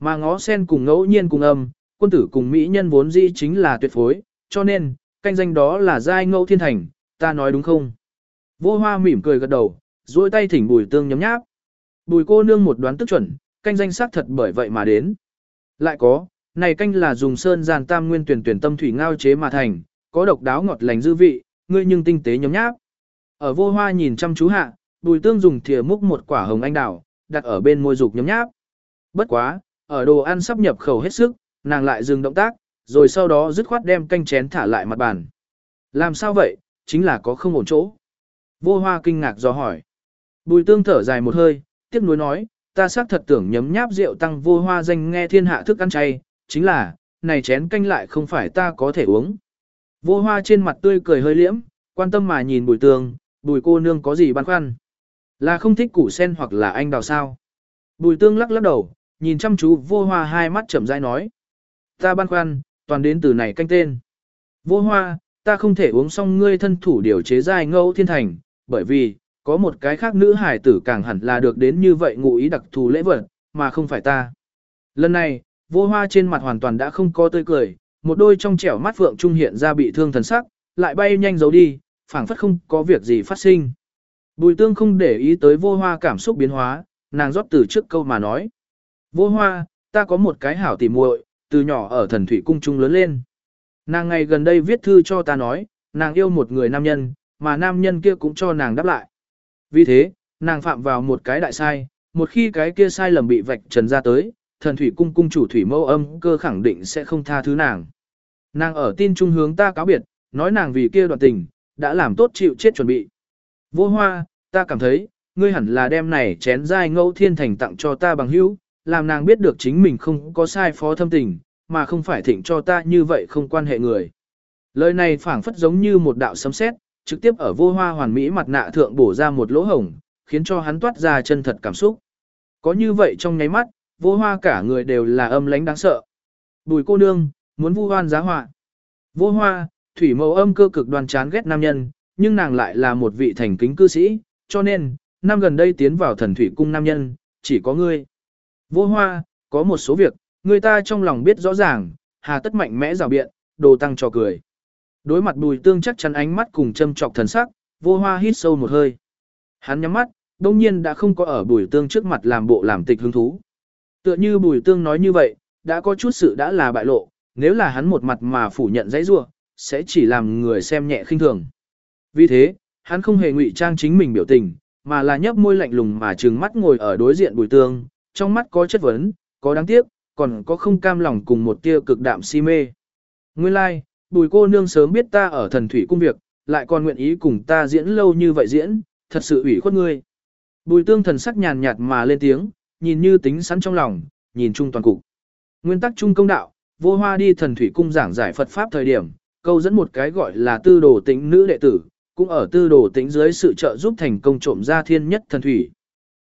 Mà ngó sen cùng ngẫu nhiên cùng âm, quân tử cùng mỹ nhân vốn dĩ chính là tuyệt phối, cho nên, canh danh đó là giai ngẫu thiên thành, ta nói đúng không? Vô hoa mỉm cười gật đầu, duỗi tay thỉnh bùi tương nhấm nháp. Bùi cô nương một đoán tức chuẩn, canh danh xác thật bởi vậy mà đến. Lại có, này canh là dùng sơn giàn tam nguyên tuyển tuyển tâm thủy ngao chế mà thành, có độc đáo ngọt lành dư vị, ngươi nhưng tinh tế nhấm nháp. Ở vô hoa nhìn chăm chú hạ, bùi tương dùng thìa múc một quả hồng anh đào, đặt ở bên môi dục nhấm nháp. Bất quá, ở đồ ăn sắp nhập khẩu hết sức, nàng lại dừng động tác, rồi sau đó dứt khoát đem canh chén thả lại mặt bàn. Làm sao vậy, chính là có không ổn chỗ. Vô hoa kinh ngạc do hỏi. Bùi tương thở dài một hơi, tiếc nuối nói, ta xác thật tưởng nhấm nháp rượu tăng vô hoa danh nghe thiên hạ thức ăn chay, chính là, này chén canh lại không phải ta có thể uống. Vô hoa trên mặt tươi cười hơi liễm, quan tâm mà nhìn bùi tương, bùi cô nương có gì băn khoăn. Là không thích củ sen hoặc là anh đào sao. Bùi tương lắc lắc đầu, nhìn chăm chú vô hoa hai mắt chậm rãi nói. Ta băn khoăn, toàn đến từ này canh tên. Vô hoa, ta không thể uống xong ngươi thân thủ điều chế dài ngẫu thiên thành, bởi vì, có một cái khác nữ hải tử càng hẳn là được đến như vậy ngụ ý đặc thù lễ vật, mà không phải ta. Lần này, vô hoa trên mặt hoàn toàn đã không có tươi cười, một đôi trong trẻo mắt phượng trung hiện ra bị thương thần sắc, lại bay nhanh giấu đi, phảng phất không có việc gì phát sinh. Bùi tương không để ý tới vô hoa cảm xúc biến hóa, nàng rót từ trước câu mà nói. Vô hoa, ta có một cái hảo tỉ muội, từ nhỏ ở thần thủy cung trung lớn lên. Nàng ngày gần đây viết thư cho ta nói, nàng yêu một người nam nhân, mà nam nhân kia cũng cho nàng đáp lại. Vì thế, nàng phạm vào một cái đại sai, một khi cái kia sai lầm bị vạch trần ra tới, thần thủy cung cung chủ thủy mâu âm cơ khẳng định sẽ không tha thứ nàng. Nàng ở tin trung hướng ta cáo biệt, nói nàng vì kia đoạn tình, đã làm tốt chịu chết chuẩn bị. Vô hoa, ta cảm thấy, ngươi hẳn là đem này chén dai ngẫu thiên thành tặng cho ta bằng hữu, làm nàng biết được chính mình không có sai phó thâm tình, mà không phải thịnh cho ta như vậy không quan hệ người. Lời này phảng phất giống như một đạo sấm sét, trực tiếp ở vô hoa hoàn mỹ mặt nạ thượng bổ ra một lỗ hổng, khiến cho hắn toát ra chân thật cảm xúc. Có như vậy trong nháy mắt, vô hoa cả người đều là âm lãnh đáng sợ. Bùi cô nương, muốn vu hoan giá họa. Vô hoa, thủy mẫu âm cơ cực đoan chán ghét nam nhân, nhưng nàng lại là một vị thành kính cư sĩ, cho nên, năm gần đây tiến vào thần thủy cung nam nhân, chỉ có ngươi. Vô hoa, có một số việc, người ta trong lòng biết rõ ràng, hà tất mạnh mẽ rào biện, đồ tăng cho cười. Đối mặt bùi tương chắc chắn ánh mắt cùng châm trọc thần sắc, vô hoa hít sâu một hơi. Hắn nhắm mắt, đông nhiên đã không có ở bùi tương trước mặt làm bộ làm tịch hứng thú. Tựa như bùi tương nói như vậy, đã có chút sự đã là bại lộ, nếu là hắn một mặt mà phủ nhận dãy rua, sẽ chỉ làm người xem nhẹ khinh thường. Vì thế, hắn không hề ngụy trang chính mình biểu tình, mà là nhấp môi lạnh lùng mà trừng mắt ngồi ở đối diện bùi tương, trong mắt có chất vấn, có đáng tiếc, còn có không cam lòng cùng một tia cực đạm si mê. Nguyên lai, like, bùi cô nương sớm biết ta ở thần thủy cung việc, lại còn nguyện ý cùng ta diễn lâu như vậy diễn, thật sự ủy khuất ngươi. Bùi tương thần sắc nhàn nhạt mà lên tiếng, nhìn như tính sẵn trong lòng, nhìn chung toàn cục. Nguyên tắc chung công đạo, vô hoa đi thần thủy cung giảng giải Phật Pháp thời điểm, câu dẫn một cái gọi là tư đồ tĩnh nữ đệ tử, cũng ở tư đồ tĩnh dưới sự trợ giúp thành công trộm ra thiên nhất thần thủy.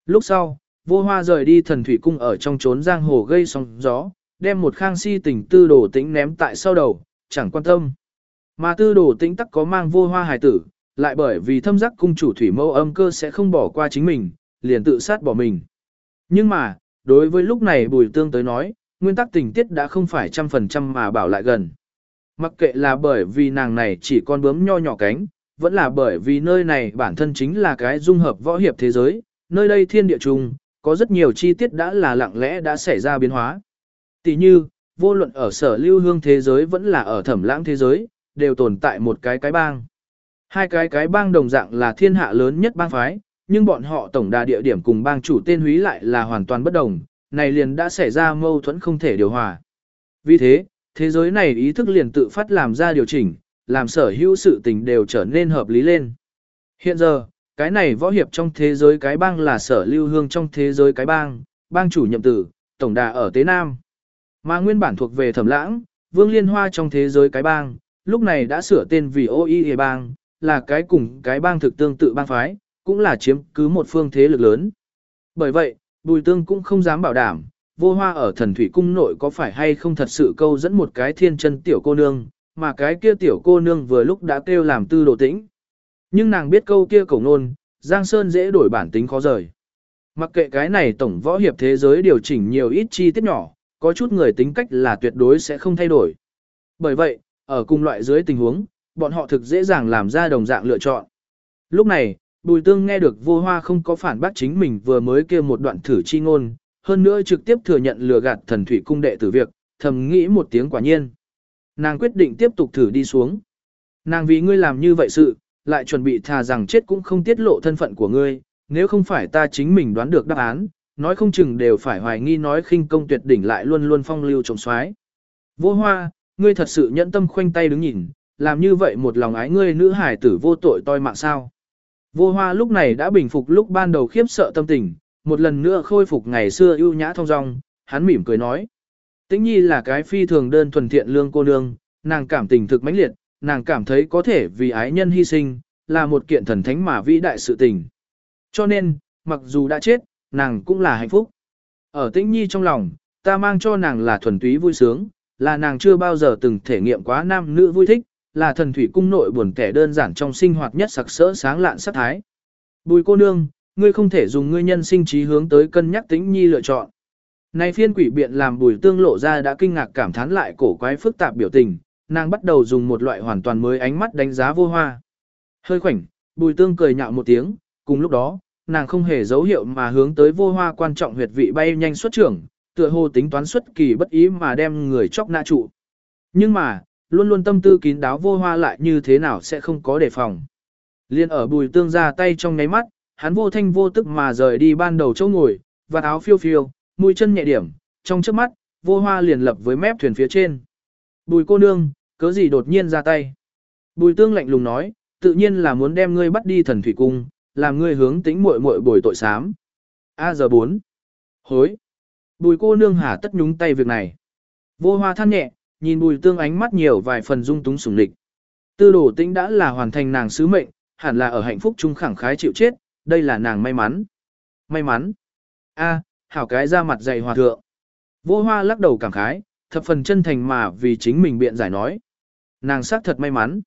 Lúc sau, vô hoa rời đi thần thủy cung ở trong trốn giang hồ gây sóng gió, đem một khang si tình tư đồ tĩnh ném tại sau đầu, chẳng quan tâm. Mà tư đồ tĩnh tắc có mang vô hoa hài tử, lại bởi vì thâm giác cung chủ thủy mâu âm cơ sẽ không bỏ qua chính mình, liền tự sát bỏ mình. Nhưng mà, đối với lúc này bùi tương tới nói, nguyên tắc tình tiết đã không phải trăm phần trăm mà bảo lại gần. Mặc kệ là bởi vì nàng này chỉ con bướm nho nhỏ cánh, vẫn là bởi vì nơi này bản thân chính là cái dung hợp võ hiệp thế giới, nơi đây thiên địa trùng, có rất nhiều chi tiết đã là lặng lẽ đã xảy ra biến hóa. Tỷ như, vô luận ở sở lưu hương thế giới vẫn là ở thẩm lãng thế giới, đều tồn tại một cái cái bang. Hai cái cái bang đồng dạng là thiên hạ lớn nhất bang phái, nhưng bọn họ tổng đà địa điểm cùng bang chủ tên húy lại là hoàn toàn bất đồng, này liền đã xảy ra mâu thuẫn không thể điều hòa. Vì thế, thế giới này ý thức liền tự phát làm ra điều chỉnh, làm sở hữu sự tình đều trở nên hợp lý lên. Hiện giờ, cái này võ hiệp trong thế giới cái bang là sở lưu hương trong thế giới cái bang, bang chủ nhậm tử, tổng đà ở Tế Nam. Mà nguyên bản thuộc về thẩm lãng, vương liên hoa trong thế giới cái bang, lúc này đã sửa tên vì OI bang, là cái cùng cái bang thực tương tự bang phái, cũng là chiếm cứ một phương thế lực lớn. Bởi vậy, Bùi Tương cũng không dám bảo đảm, vô hoa ở thần thủy cung nội có phải hay không thật sự câu dẫn một cái thiên chân tiểu cô nương, mà cái kia tiểu cô nương vừa lúc đã kêu làm tư đồ tĩnh. Nhưng nàng biết câu kia cổ nôn, Giang Sơn dễ đổi bản tính khó rời. Mặc kệ cái này tổng võ hiệp thế giới điều chỉnh nhiều ít chi tiết nhỏ, có chút người tính cách là tuyệt đối sẽ không thay đổi. Bởi vậy, ở cùng loại dưới tình huống, bọn họ thực dễ dàng làm ra đồng dạng lựa chọn. Lúc này, Bùi Tương nghe được vô hoa không có phản bác chính mình vừa mới kêu một đoạn thử chi ngôn, hơn nữa trực tiếp thừa nhận lừa gạt thần thủy cung đệ tử việc, thầm nghĩ một tiếng quả nhiên. Nàng quyết định tiếp tục thử đi xuống. Nàng vì ngươi làm như vậy sự, lại chuẩn bị thà rằng chết cũng không tiết lộ thân phận của ngươi, nếu không phải ta chính mình đoán được đáp án, nói không chừng đều phải hoài nghi nói khinh công tuyệt đỉnh lại luôn luôn phong lưu trồng xoái. Vô hoa, ngươi thật sự nhẫn tâm khoanh tay đứng nhìn, làm như vậy một lòng ái ngươi nữ hải tử vô tội toi mạng sao. Vô hoa lúc này đã bình phục lúc ban đầu khiếp sợ tâm tình, một lần nữa khôi phục ngày xưa ưu nhã thong dong, hắn mỉm cười nói. Tĩnh nhi là cái phi thường đơn thuần thiện lương cô nương, nàng cảm tình thực mãnh liệt, nàng cảm thấy có thể vì ái nhân hy sinh, là một kiện thần thánh mà vĩ đại sự tình. Cho nên, mặc dù đã chết, nàng cũng là hạnh phúc. Ở tĩnh nhi trong lòng, ta mang cho nàng là thuần túy vui sướng, là nàng chưa bao giờ từng thể nghiệm quá nam nữ vui thích, là thần thủy cung nội buồn kẻ đơn giản trong sinh hoạt nhất sặc sỡ sáng lạn sắc thái. Bùi cô nương, ngươi không thể dùng ngươi nhân sinh trí hướng tới cân nhắc tĩnh nhi lựa chọn. Này phiên quỷ biện làm bùi tương lộ ra đã kinh ngạc cảm thán lại cổ quái phức tạp biểu tình, nàng bắt đầu dùng một loại hoàn toàn mới ánh mắt đánh giá vô hoa. Hơi khoảnh, bùi tương cười nhạo một tiếng, cùng lúc đó, nàng không hề dấu hiệu mà hướng tới vô hoa quan trọng huyệt vị bay nhanh xuất trưởng, tựa hồ tính toán xuất kỳ bất ý mà đem người chóc nạ trụ. Nhưng mà, luôn luôn tâm tư kín đáo vô hoa lại như thế nào sẽ không có đề phòng. Liên ở bùi tương ra tay trong ngáy mắt, hắn vô thanh vô tức mà rời đi ban đầu chỗ ngồi, và áo phiêu phiêu, mũi chân nhẹ điểm, trong trước mắt, vô hoa liền lập với mép thuyền phía trên. Bùi cô nương, cớ gì đột nhiên ra tay. Bùi tương lạnh lùng nói, tự nhiên là muốn đem ngươi bắt đi thần thủy cung, làm ngươi hướng tính muội muội bồi tội sám. A giờ 4. Hối. Bùi cô nương hà tất nhúng tay việc này. Vô hoa than nhẹ, nhìn bùi tương ánh mắt nhiều vài phần dung túng sủng lịch. Tư đồ tĩnh đã là hoàn thành nàng sứ mệnh, hẳn là ở hạnh phúc chung khẳng khái chịu chết, đây là nàng may mắn. May mắn. A, hảo cái ra mặt dày hòa thượng. Vô hoa lắc đầu cảm khái, thập phần chân thành mà vì chính mình biện giải nói. Nàng xác thật may mắn.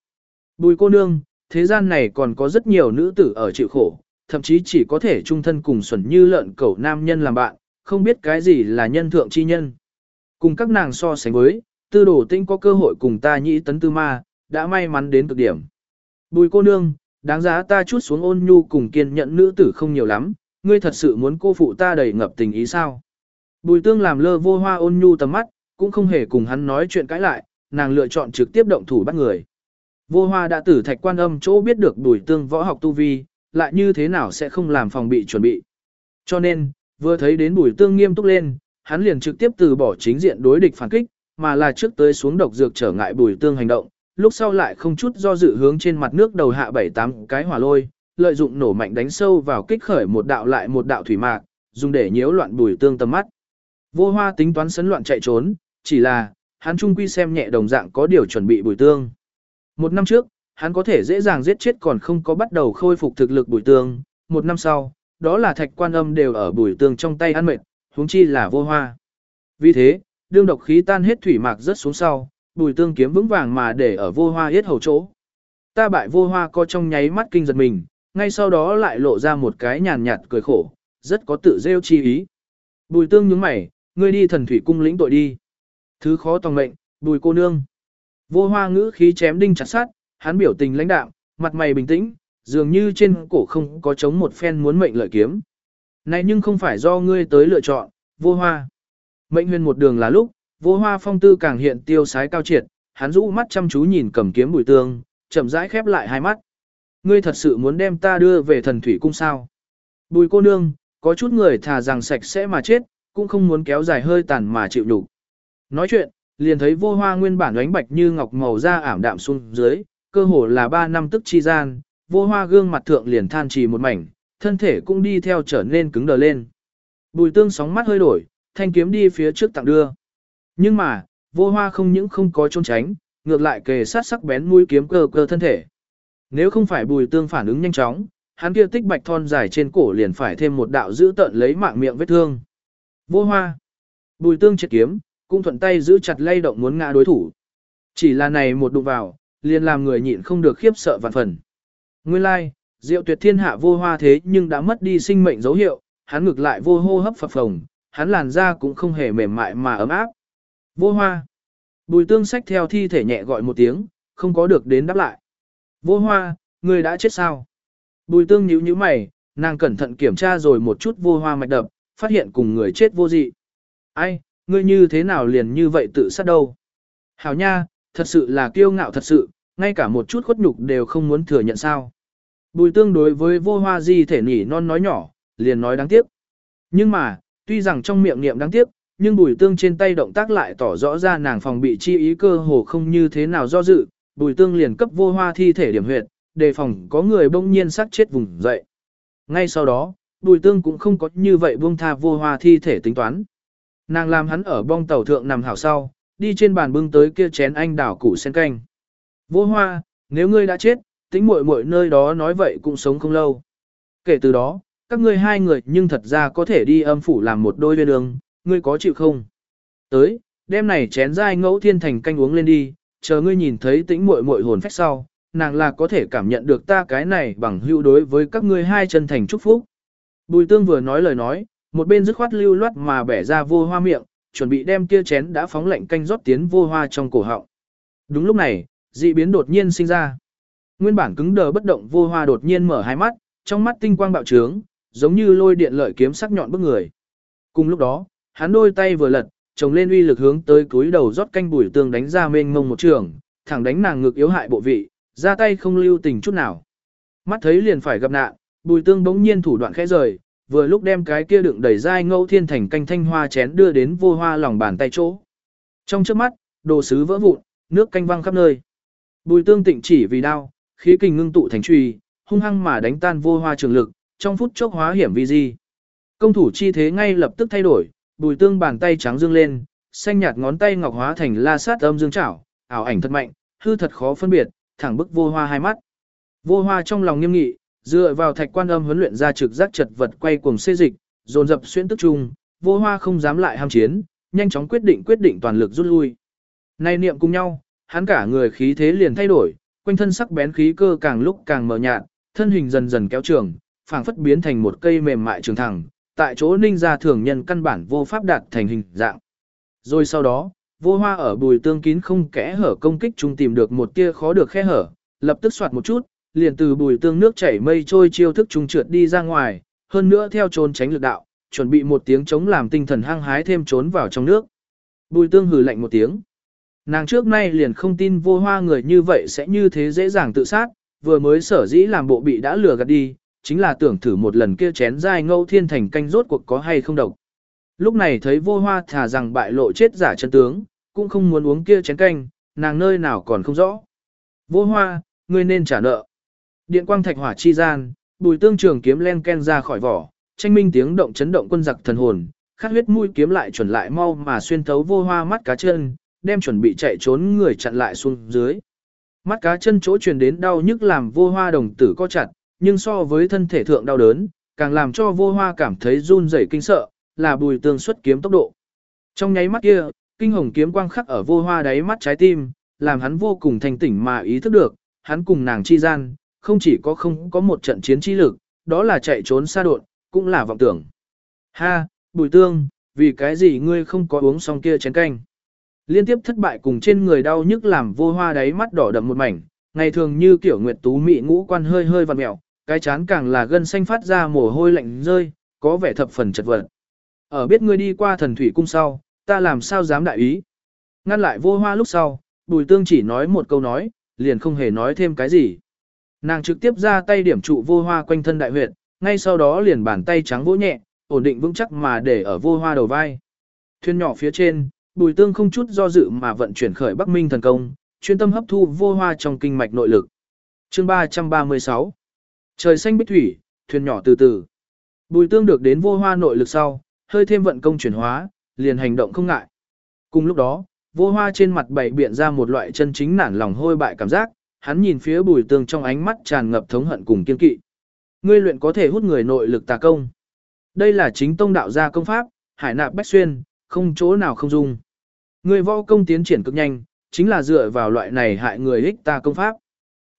Bùi cô nương, thế gian này còn có rất nhiều nữ tử ở chịu khổ, thậm chí chỉ có thể chung thân cùng xuẩn như lợn cẩu nam nhân làm bạn, không biết cái gì là nhân thượng chi nhân. Cùng các nàng so sánh với, tư đồ tinh có cơ hội cùng ta nhĩ tấn tư ma, đã may mắn đến cực điểm. Bùi cô nương, đáng giá ta chút xuống ôn nhu cùng kiên nhẫn nữ tử không nhiều lắm, ngươi thật sự muốn cô phụ ta đầy ngập tình ý sao? Bùi tương làm lơ vô hoa ôn nhu tầm mắt, cũng không hề cùng hắn nói chuyện cãi lại, nàng lựa chọn trực tiếp động thủ bắt người. Vô hoa đã tử thạch quan âm chỗ biết được bùi tương võ học tu vi, lại như thế nào sẽ không làm phòng bị chuẩn bị. Cho nên, vừa thấy đến bùi tương nghiêm túc lên, hắn liền trực tiếp từ bỏ chính diện đối địch phản kích, mà là trước tới xuống độc dược trở ngại bùi tương hành động, lúc sau lại không chút do dự hướng trên mặt nước đầu hạ bảy tám cái hỏa lôi, lợi dụng nổ mạnh đánh sâu vào kích khởi một đạo lại một đạo thủy mạc, dùng để nhiễu loạn bùi tương tầm mắt. Vô hoa tính toán sấn loạn chạy trốn, chỉ là, hắn trung quy xem nhẹ đồng dạng có điều chuẩn bị bùi tương. Một năm trước, hắn có thể dễ dàng giết chết còn không có bắt đầu khôi phục thực lực bùi tương, một năm sau, đó là thạch quan âm đều ở bùi tương trong tay ăn mệt, huống chi là vô hoa. Vì thế, đương độc khí tan hết thủy mạc rất xuống sau, bùi tương kiếm vững vàng mà để ở vô hoa yết hầu chỗ. Ta bại vô hoa co trong nháy mắt kinh giật mình, ngay sau đó lại lộ ra một cái nhàn nhạt cười khổ, rất có tự rêu chi ý. Bùi tương nhướng mày, ngươi đi thần thủy cung lĩnh tội đi. Thứ khó tòng mệnh, bùi cô nương. Vô hoa ngữ khí chém đinh chặt sát, hắn biểu tình lãnh đạm, mặt mày bình tĩnh, dường như trên cổ không có chống một phen muốn mệnh lợi kiếm. Này nhưng không phải do ngươi tới lựa chọn, vô hoa. Mệnh huyền một đường là lúc, vô hoa phong tư càng hiện tiêu sái cao triệt, hắn rũ mắt chăm chú nhìn cầm kiếm bùi tương, chậm rãi khép lại hai mắt. Ngươi thật sự muốn đem ta đưa về thần thủy cung sao? Bùi cô nương, có chút người thà rằng sạch sẽ mà chết, cũng không muốn kéo dài hơi tàn mà chịu nhục. Nói chuyện, liền thấy vô hoa nguyên bản ánh bạch như ngọc màu da ảm đạm xuống dưới, cơ hồ là ba năm tức chi gian, vô hoa gương mặt thượng liền than trì một mảnh, thân thể cũng đi theo trở nên cứng đờ lên. Bùi tương sóng mắt hơi đổi, thanh kiếm đi phía trước tặng đưa. Nhưng mà, vô hoa không những không có trốn tránh, ngược lại kề sát sắc bén mũi kiếm cơ cơ thân thể. Nếu không phải bùi tương phản ứng nhanh chóng, hắn kia tích bạch thon dài trên cổ liền phải thêm một đạo giữ tận lấy mạng miệng vết thương. Vô hoa. Bùi tương triệt kiếm, cũng thuận tay giữ chặt lay động muốn ngã đối thủ. Chỉ là này một đụng vào, liền làm người nhịn không được khiếp sợ vạn phần. Nguyên lai, like, diệu tuyệt thiên hạ vô hoa thế nhưng đã mất đi sinh mệnh dấu hiệu, hắn ngược lại vô hô hấp phập phồng, hắn làn da cũng không hề mềm mại mà ấm áp. Vô hoa. Bùi tương sách theo thi thể nhẹ gọi một tiếng, không có được đến đáp lại. Vô hoa, người đã chết sao? Bùi tương nhíu nhíu mày, nàng cẩn thận kiểm tra rồi một chút vô hoa mạch đập, phát hiện cùng người chết vô dị. Ai, ngươi như thế nào liền như vậy tự sát đâu? Hảo nha, thật sự là kiêu ngạo thật sự, ngay cả một chút khuất nhục đều không muốn thừa nhận sao. Bùi tương đối với vô hoa di thể nỉ non nói nhỏ, liền nói đáng tiếc. Nhưng mà, tuy rằng trong miệng niệm đáng tiếc, nhưng bùi tương trên tay động tác lại tỏ rõ ra nàng phòng bị chi ý cơ hồ không như thế nào do dự, bùi tương liền cấp vô hoa thi thể điểm huyệt, đề phòng có người bỗng nhiên sát chết vùng dậy. Ngay sau đó, bùi tương cũng không có như vậy buông tha vô hoa thi thể tính toán. Nàng làm hắn ở bong tàu thượng nằm hảo sau, đi trên bàn bưng tới kia chén anh đảo củ sen canh. Vô hoa, nếu ngươi đã chết, tính muội muội nơi đó nói vậy cũng sống không lâu. Kể từ đó, các ngươi hai người nhưng thật ra có thể đi âm phủ làm một đôi viên đường, ngươi có chịu không? Tới, đêm này chén dai ngẫu thiên thành canh uống lên đi, chờ ngươi nhìn thấy tĩnh muội muội hồn phách sau, nàng là có thể cảm nhận được ta cái này bằng hữu đối với các ngươi hai chân thành chúc phúc. Bùi tương vừa nói lời nói, một bên dứt khoát lưu loát mà bẻ ra vô hoa miệng, chuẩn bị đem kia chén đã phóng lạnh canh rót tiến vô hoa trong cổ họng. Đúng lúc này, dị biến đột nhiên sinh ra. Nguyên bản cứng đờ bất động vô hoa đột nhiên mở hai mắt, trong mắt tinh quang bạo trướng, giống như lôi điện lợi kiếm sắc nhọn bức người. Cùng lúc đó, hắn đôi tay vừa lật, chồng lên uy lực hướng tới cúi đầu rót canh bùi tương đánh ra mênh mông một trường, thẳng đánh nàng ngực yếu hại bộ vị, ra tay không lưu tình chút nào. Mắt thấy liền phải gặp nạn, bùi tương bỗng nhiên thủ đoạn khẽ rời, vừa lúc đem cái kia đựng đầy dai ngẫu thiên thành canh thanh hoa chén đưa đến vô hoa lòng bàn tay chỗ. Trong trước mắt, đồ sứ vỡ vụn, nước canh văng khắp nơi. Bùi tương tịnh chỉ vì đau, khí kình ngưng tụ thành truy, hung hăng mà đánh tan vô hoa trường lực, trong phút chốc hóa hiểm vi di. Công thủ chi thế ngay lập tức thay đổi, bùi tương bàn tay trắng dương lên, xanh nhạt ngón tay ngọc hóa thành la sát âm dương chảo, ảo ảnh thật mạnh, hư thật khó phân biệt, thẳng bức vô hoa hai mắt. Vô hoa trong lòng nghiêm nghị, dựa vào thạch quan âm huấn luyện ra trực giác chật vật quay cuồng xê dịch, dồn dập xuyên tức trung vô hoa không dám lại ham chiến, nhanh chóng quyết định quyết định toàn lực rút lui. Nay niệm cùng nhau, hắn cả người khí thế liền thay đổi, quanh thân sắc bén khí cơ càng lúc càng mờ nhạt, thân hình dần dần kéo trường, phảng phất biến thành một cây mềm mại trường thẳng, tại chỗ ninh gia thường nhân căn bản vô pháp đạt thành hình dạng. Rồi sau đó, vô hoa ở bùi tương kín không kẽ hở công kích chúng tìm được một tia khó được khe hở, lập tức soạt một chút, liền từ bùi tương nước chảy mây trôi chiêu thức trung trượt đi ra ngoài, hơn nữa theo trốn tránh lực đạo, chuẩn bị một tiếng chống làm tinh thần hăng hái thêm trốn vào trong nước. Bùi tương hừ lạnh một tiếng. Nàng trước nay liền không tin vô hoa người như vậy sẽ như thế dễ dàng tự sát, vừa mới sở dĩ làm bộ bị đã lừa gạt đi, chính là tưởng thử một lần kia chén dai ngâu thiên thành canh rốt cuộc có hay không độc. Lúc này thấy vô hoa thả rằng bại lộ chết giả chân tướng, cũng không muốn uống kia chén canh, nàng nơi nào còn không rõ. Vô hoa, ngươi nên trả nợ. Điện quang thạch hỏa chi gian, bùi tương trường kiếm len ken ra khỏi vỏ, tranh minh tiếng động chấn động quân giặc thần hồn, khát huyết mũi kiếm lại chuẩn lại mau mà xuyên thấu vô hoa mắt cá chân, đem chuẩn bị chạy trốn người chặn lại xuống dưới. Mắt cá chân chỗ truyền đến đau nhức làm vô hoa đồng tử co chặt, nhưng so với thân thể thượng đau đớn, càng làm cho vô hoa cảm thấy run rẩy kinh sợ, là bùi tương xuất kiếm tốc độ. Trong nháy mắt kia, kinh hồng kiếm quang khắc ở vô hoa đáy mắt trái tim, làm hắn vô cùng thành tỉnh mà ý thức được, hắn cùng nàng chi gian, không chỉ có không có một trận chiến trí lực, đó là chạy trốn xa đột, cũng là vọng tưởng. Ha, bùi tương, vì cái gì ngươi không có uống xong kia chén canh? Liên tiếp thất bại cùng trên người đau nhức làm vô hoa đáy mắt đỏ đậm một mảnh, ngày thường như kiểu nguyệt tú mị ngũ quan hơi hơi vặn mẹo, cái chán càng là gân xanh phát ra mồ hôi lạnh rơi, có vẻ thập phần chật vật. Ở biết ngươi đi qua thần thủy cung sau, ta làm sao dám đại ý. Ngăn lại vô hoa lúc sau, bùi tương chỉ nói một câu nói, liền không hề nói thêm cái gì. Nàng trực tiếp ra tay điểm trụ vô hoa quanh thân đại huyệt, ngay sau đó liền bàn tay trắng vỗ nhẹ, ổn định vững chắc mà để ở vô hoa đầu vai. Thuyền nhỏ phía trên, bùi tương không chút do dự mà vận chuyển khởi Bắc Minh thần công, chuyên tâm hấp thu vô hoa trong kinh mạch nội lực. Chương 336 Trời xanh bích thủy, thuyền nhỏ từ từ. Bùi tương được đến vô hoa nội lực sau, hơi thêm vận công chuyển hóa, liền hành động không ngại. Cùng lúc đó, vô hoa trên mặt bảy biện ra một loại chân chính nản lòng hôi bại cảm giác, hắn nhìn phía bùi tương trong ánh mắt tràn ngập thống hận cùng kiên kỵ. Ngươi luyện có thể hút người nội lực tà công. Đây là chính tông đạo gia công pháp, hải nạp bách xuyên, không chỗ nào không dung. Ngươi võ công tiến triển cực nhanh, chính là dựa vào loại này hại người ích ta công pháp.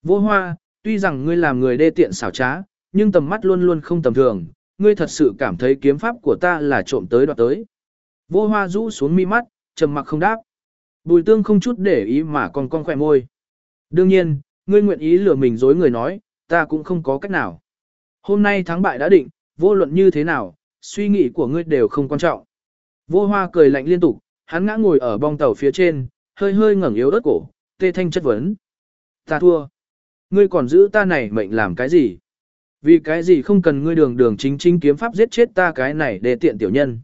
Vô hoa, tuy rằng ngươi làm người đê tiện xảo trá, nhưng tầm mắt luôn luôn không tầm thường, ngươi thật sự cảm thấy kiếm pháp của ta là trộm tới đoạt tới. Vô hoa rũ xuống mi mắt, trầm mặc không đáp. Bùi tương không chút để ý mà còn con khỏe môi. Đương nhiên, ngươi nguyện ý lừa mình dối người nói, ta cũng không có cách nào. Hôm nay thắng bại đã định, vô luận như thế nào, suy nghĩ của ngươi đều không quan trọng. Vô hoa cười lạnh liên tục, hắn ngã ngồi ở bong tàu phía trên, hơi hơi ngẩng yếu đất cổ, tê thanh chất vấn. Ta thua. Ngươi còn giữ ta này mệnh làm cái gì? Vì cái gì không cần ngươi đường đường chính chính kiếm pháp giết chết ta cái này để tiện tiểu nhân.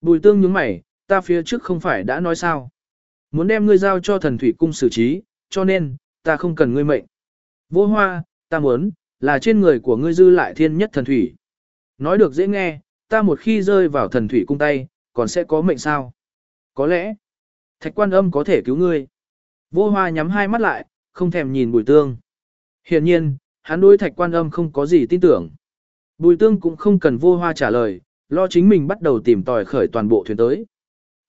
Bùi tương nhướng mày, ta phía trước không phải đã nói sao. Muốn đem ngươi giao cho thần thủy cung xử trí, cho nên, ta không cần ngươi mệnh. Vô hoa, ta muốn, là trên người của ngươi dư lại thiên nhất thần thủy. Nói được dễ nghe, ta một khi rơi vào thần thủy cung tay, còn sẽ có mệnh sao? Có lẽ, thạch quan âm có thể cứu ngươi. Vô hoa nhắm hai mắt lại, không thèm nhìn bùi tương. Hiện nhiên, hắn đối thạch quan âm không có gì tin tưởng. Bùi tương cũng không cần vô hoa trả lời, lo chính mình bắt đầu tìm tòi khởi toàn bộ thuyền tới.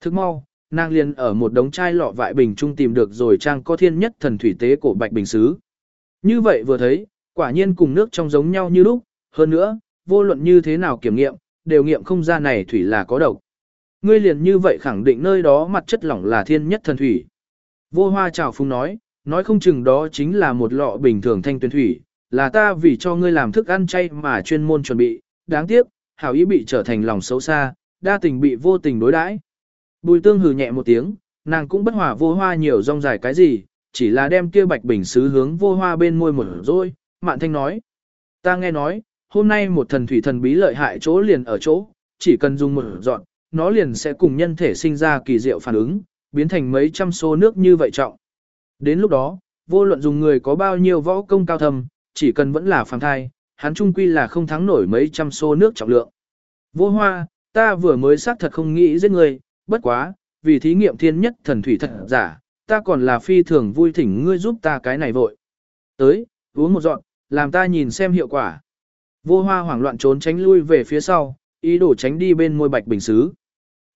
Thức mau, nàng liền ở một đống chai lọ vại bình trung tìm được rồi trang có thiên nhất thần thủy tế cổ bạch bình xứ. Như vậy vừa thấy, quả nhiên cùng nước trong giống nhau như lúc, hơn nữa, vô luận như thế nào kiểm nghiệm, đều nghiệm không ra này thủy là có độc. Ngươi liền như vậy khẳng định nơi đó mặt chất lỏng là thiên nhất thần thủy. Vô hoa chào phung nói, nói không chừng đó chính là một lọ bình thường thanh tuyển thủy, là ta vì cho ngươi làm thức ăn chay mà chuyên môn chuẩn bị, đáng tiếc, hảo ý bị trở thành lòng xấu xa, đa tình bị vô tình đối đãi. Bùi tương hừ nhẹ một tiếng, nàng cũng bất hòa vô hoa nhiều rong dài cái gì, chỉ là đem kia bạch bình sứ hướng vô hoa bên môi một rồi, mạn thanh nói. Ta nghe nói, hôm nay một thần thủy thần bí lợi hại chỗ liền ở chỗ, chỉ cần dùng một dọn, nó liền sẽ cùng nhân thể sinh ra kỳ diệu phản ứng, biến thành mấy trăm xô nước như vậy trọng. Đến lúc đó, vô luận dùng người có bao nhiêu võ công cao thầm, chỉ cần vẫn là phàm thai, hắn trung quy là không thắng nổi mấy trăm xô nước trọng lượng. Vô hoa, ta vừa mới xác thật không nghĩ giết người, bất quá, vì thí nghiệm thiên nhất thần thủy thật giả, ta còn là phi thường vui thỉnh ngươi giúp ta cái này vội. Tới, uống một dọn, làm ta nhìn xem hiệu quả. Vô hoa hoảng loạn trốn tránh lui về phía sau, ý đồ tránh đi bên môi bạch bình xứ.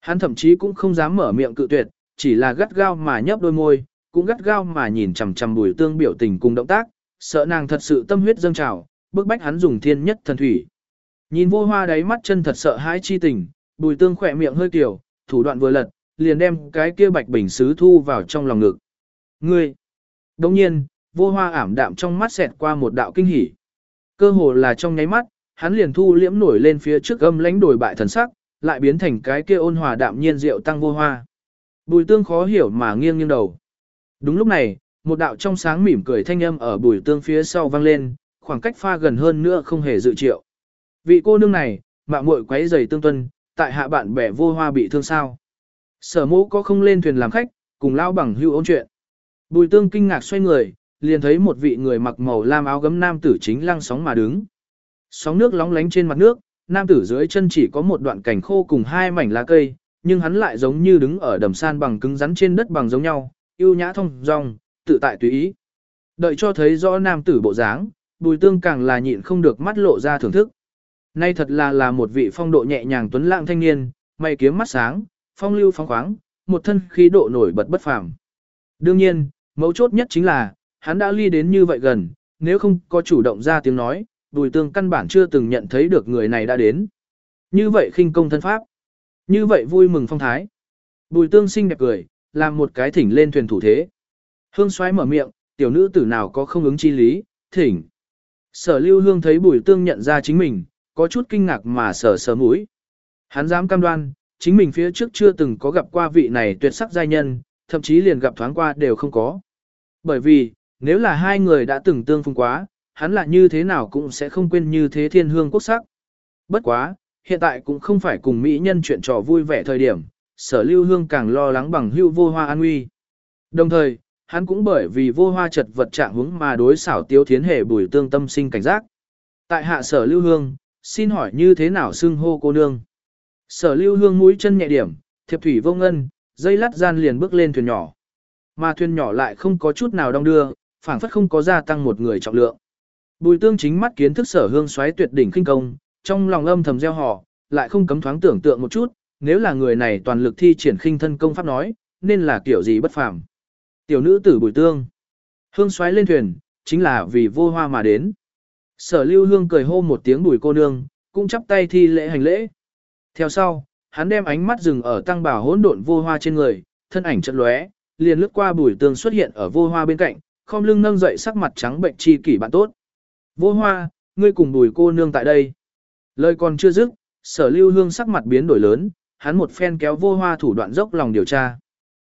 Hắn thậm chí cũng không dám mở miệng cự tuyệt, chỉ là gắt gao mà nhấp đôi môi, cũng gắt gao mà nhìn chằm chằm bùi tương biểu tình cùng động tác, sợ nàng thật sự tâm huyết dâng trào, bức bách hắn dùng thiên nhất thần thủy. Nhìn vô hoa đáy mắt chân thật sợ hãi chi tình, bùi tương khỏe miệng hơi tiểu, thủ đoạn vừa lật, liền đem cái kia bạch bình sứ thu vào trong lòng ngực. Ngươi! Đồng nhiên, vô hoa ảm đạm trong mắt xẹt qua một đạo kinh hỉ. Cơ hồ là trong nháy mắt, hắn liền thu liễm nổi lên phía trước âm lãnh đổi bại thần sắc, lại biến thành cái kia ôn hòa đạm nhiên rượu tăng vô hoa. Bùi tương khó hiểu mà nghiêng nghiêng đầu. Đúng lúc này, một đạo trong sáng mỉm cười thanh âm ở bùi tương phía sau vang lên, khoảng cách pha gần hơn nữa không hề dự triệu. Vị cô nương này, mạ muội quấy giày tương tuân, tại hạ bạn bè vô hoa bị thương sao. Sở mũ có không lên thuyền làm khách, cùng lao bằng hưu ôn chuyện. Bùi tương kinh ngạc xoay người, liền thấy một vị người mặc màu lam áo gấm nam tử chính lăng sóng mà đứng. Sóng nước lóng lánh trên mặt nước, nam tử dưới chân chỉ có một đoạn cảnh khô cùng hai mảnh lá cây, nhưng hắn lại giống như đứng ở đầm san bằng cứng rắn trên đất bằng giống nhau, yêu nhã thông dong, tự tại tùy ý. Đợi cho thấy rõ nam tử bộ dáng, bùi tương càng là nhịn không được mắt lộ ra thưởng thức. Nay thật là là một vị phong độ nhẹ nhàng tuấn lãng thanh niên, mày kiếm mắt sáng, phong lưu phóng khoáng, một thân khí độ nổi bật bất phàm. Đương nhiên, mấu chốt nhất chính là, hắn đã ly đến như vậy gần, nếu không có chủ động ra tiếng nói, bùi tương căn bản chưa từng nhận thấy được người này đã đến. Như vậy khinh công thân pháp. Như vậy vui mừng phong thái. Bùi tương xinh đẹp cười, làm một cái thỉnh lên thuyền thủ thế. Hương xoáy mở miệng, tiểu nữ tử nào có không ứng chi lý, thỉnh. Sở lưu hương thấy bùi tương nhận ra chính mình, có chút kinh ngạc mà sờ sờ mũi. Hắn dám cam đoan, chính mình phía trước chưa từng có gặp qua vị này tuyệt sắc giai nhân, thậm chí liền gặp thoáng qua đều không có. Bởi vì, nếu là hai người đã từng tương phung quá, hắn là như thế nào cũng sẽ không quên như thế thiên hương quốc sắc. Bất quá, hiện tại cũng không phải cùng mỹ nhân chuyện trò vui vẻ thời điểm, sở lưu hương càng lo lắng bằng hưu vô hoa an nguy. Đồng thời, hắn cũng bởi vì vô hoa chật vật trạng hướng mà đối xảo tiêu thiến hệ bùi tương tâm sinh cảnh giác. Tại hạ sở lưu hương, xin hỏi như thế nào xưng hô cô nương. Sở lưu hương mũi chân nhẹ điểm, thiệp thủy vô ngân, dây lát gian liền bước lên thuyền nhỏ. Mà thuyền nhỏ lại không có chút nào đong đưa, phảng phất không có gia tăng một người trọng lượng. Bùi tương chính mắt kiến thức sở hương xoáy tuyệt đỉnh kinh công, trong lòng âm thầm gieo họ, lại không cấm thoáng tưởng tượng một chút, nếu là người này toàn lực thi triển khinh thân công pháp nói, nên là kiểu gì bất phàm. Tiểu nữ tử bùi tương. Hương xoáy lên thuyền, chính là vì vô hoa mà đến. Sở lưu hương cười hô một tiếng đuổi cô nương, cũng chắp tay thi lễ hành lễ. Theo sau, hắn đem ánh mắt dừng ở tăng bảo hỗn độn vô hoa trên người, thân ảnh chật lóe, liền lướt qua bùi tường xuất hiện ở vô hoa bên cạnh, không lưng nâng dậy sắc mặt trắng bệnh chi kỷ bạn tốt. Vô hoa, ngươi cùng bùi cô nương tại đây. Lời còn chưa dứt, sở lưu hương sắc mặt biến đổi lớn, hắn một phen kéo vô hoa thủ đoạn dốc lòng điều tra.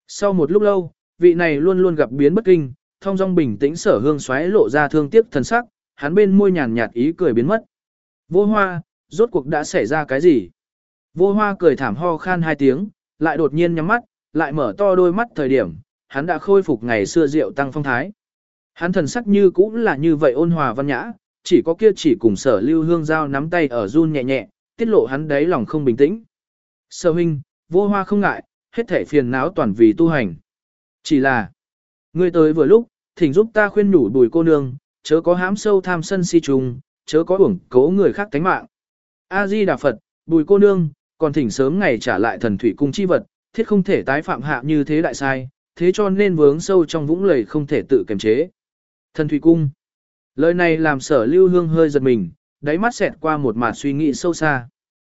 Sau một lúc lâu, vị này luôn luôn gặp biến bất kinh, thông dong bình tĩnh sở hương xoáy lộ ra thương tiếc thần sắc, hắn bên môi nhàn nhạt ý cười biến mất. Vô hoa, rốt cuộc đã xảy ra cái gì? Vô hoa cười thảm ho khan hai tiếng, lại đột nhiên nhắm mắt, lại mở to đôi mắt thời điểm, hắn đã khôi phục ngày xưa rượu tăng phong thái. Hắn thần sắc như cũng là như vậy ôn hòa văn nhã, chỉ có kia chỉ cùng sở lưu hương giao nắm tay ở run nhẹ nhẹ, tiết lộ hắn đấy lòng không bình tĩnh. Sở huynh, vô hoa không ngại, hết thể phiền não toàn vì tu hành. Chỉ là, ngươi tới vừa lúc, thỉnh giúp ta khuyên nhủ bùi cô nương, chớ có hám sâu tham sân si trùng, chớ có uổng cố người khác tánh mạng. A-di Đà Phật, bùi cô nương, còn thỉnh sớm ngày trả lại thần thủy cung chi vật, thiết không thể tái phạm hạ như thế đại sai, thế cho nên vướng sâu trong vũng lầy không thể tự kiềm chế. Thần thủy cung. Lời này làm sở lưu hương hơi giật mình, đáy mắt xẹt qua một mạt suy nghĩ sâu xa.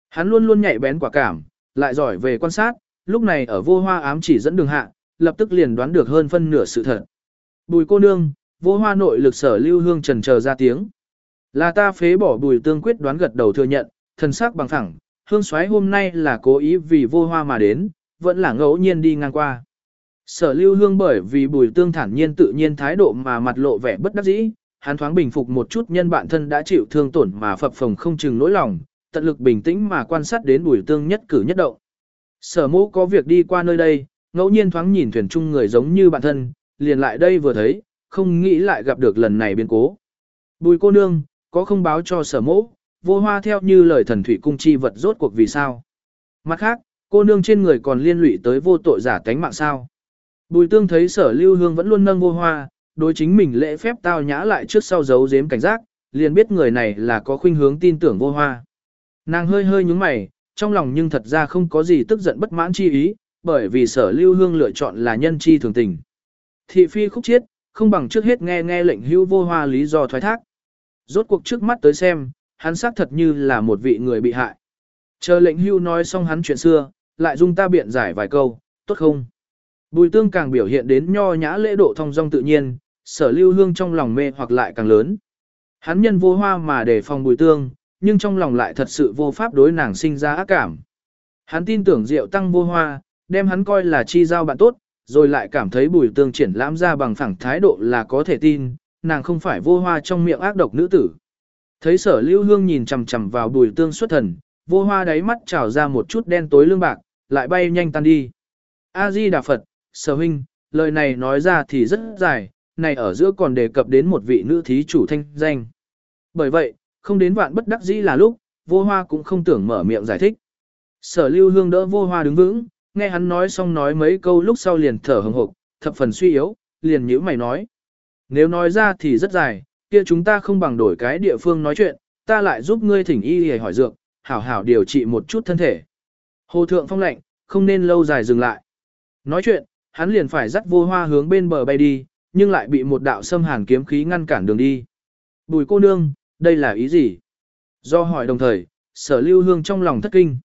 Hắn luôn luôn nhạy bén quả cảm, lại giỏi về quan sát, lúc này ở vô hoa ám chỉ dẫn đường hạ, lập tức liền đoán được hơn phân nửa sự thật. Bùi cô nương, vô hoa nội lực sở lưu hương trần chờ ra tiếng. Là ta phế bỏ bùi tương quyết đoán gật đầu thừa nhận, thần sắc bằng thẳng, hương xoáy hôm nay là cố ý vì vô hoa mà đến, vẫn là ngẫu nhiên đi ngang qua. Sở lưu hương bởi vì bùi tương thản nhiên tự nhiên thái độ mà mặt lộ vẻ bất đắc dĩ, hắn thoáng bình phục một chút nhân bản thân đã chịu thương tổn mà phập phồng không chừng nỗi lòng, tận lực bình tĩnh mà quan sát đến bùi tương nhất cử nhất động. Sở mũ có việc đi qua nơi đây, ngẫu nhiên thoáng nhìn thuyền chung người giống như bản thân, liền lại đây vừa thấy, không nghĩ lại gặp được lần này biến cố. Bùi cô nương, có không báo cho sở mẫu vô hoa theo như lời thần thủy cung chi vật rốt cuộc vì sao. Mặt khác, cô nương trên người còn liên lụy tới vô tội giả tánh mạng sao. Bùi tương thấy sở lưu hương vẫn luôn nâng vô hoa, đối chính mình lễ phép tao nhã lại trước sau giấu giếm cảnh giác, liền biết người này là có khuynh hướng tin tưởng vô hoa. Nàng hơi hơi nhúng mày, trong lòng nhưng thật ra không có gì tức giận bất mãn chi ý, bởi vì sở lưu hương lựa chọn là nhân chi thường tình. Thị phi khúc chiết, không bằng trước hết nghe nghe lệnh hưu vô hoa lý do thoái thác. Rốt cuộc trước mắt tới xem, hắn xác thật như là một vị người bị hại. Chờ lệnh hưu nói xong hắn chuyện xưa, lại dung ta biện giải vài câu, tốt không? Bùi tương càng biểu hiện đến nho nhã lễ độ thông dong tự nhiên, sở lưu hương trong lòng mê hoặc lại càng lớn. Hắn nhân vô hoa mà để phòng bùi tương, nhưng trong lòng lại thật sự vô pháp đối nàng sinh ra ác cảm. Hắn tin tưởng diệu tăng vô hoa, đem hắn coi là chi giao bạn tốt, rồi lại cảm thấy bùi tương triển lãm ra bằng phẳng thái độ là có thể tin, nàng không phải vô hoa trong miệng ác độc nữ tử. Thấy sở lưu hương nhìn chằm chằm vào bùi tương xuất thần, vô hoa đáy mắt trào ra một chút đen tối lương bạc, lại bay nhanh tan đi. A-di Đà Phật, sở huynh, lời này nói ra thì rất dài, này ở giữa còn đề cập đến một vị nữ thí chủ thanh danh. Bởi vậy, không đến vạn bất đắc dĩ là lúc, vô hoa cũng không tưởng mở miệng giải thích. Sở lưu hương đỡ vô hoa đứng vững, nghe hắn nói xong nói mấy câu lúc sau liền thở hừng hộc, thập phần suy yếu, liền nhíu mày nói. Nếu nói ra thì rất dài, kia chúng ta không bằng đổi cái địa phương nói chuyện, ta lại giúp ngươi thỉnh y để hỏi dược, hảo hảo điều trị một chút thân thể. Hồ thượng phong lệnh, không nên lâu dài dừng lại. Nói chuyện, hắn liền phải dắt vô hoa hướng bên bờ bay đi, nhưng lại bị một đạo xâm hàn kiếm khí ngăn cản đường đi. Bùi cô nương, đây là ý gì? Do hỏi đồng thời, sở lưu hương trong lòng thất kinh.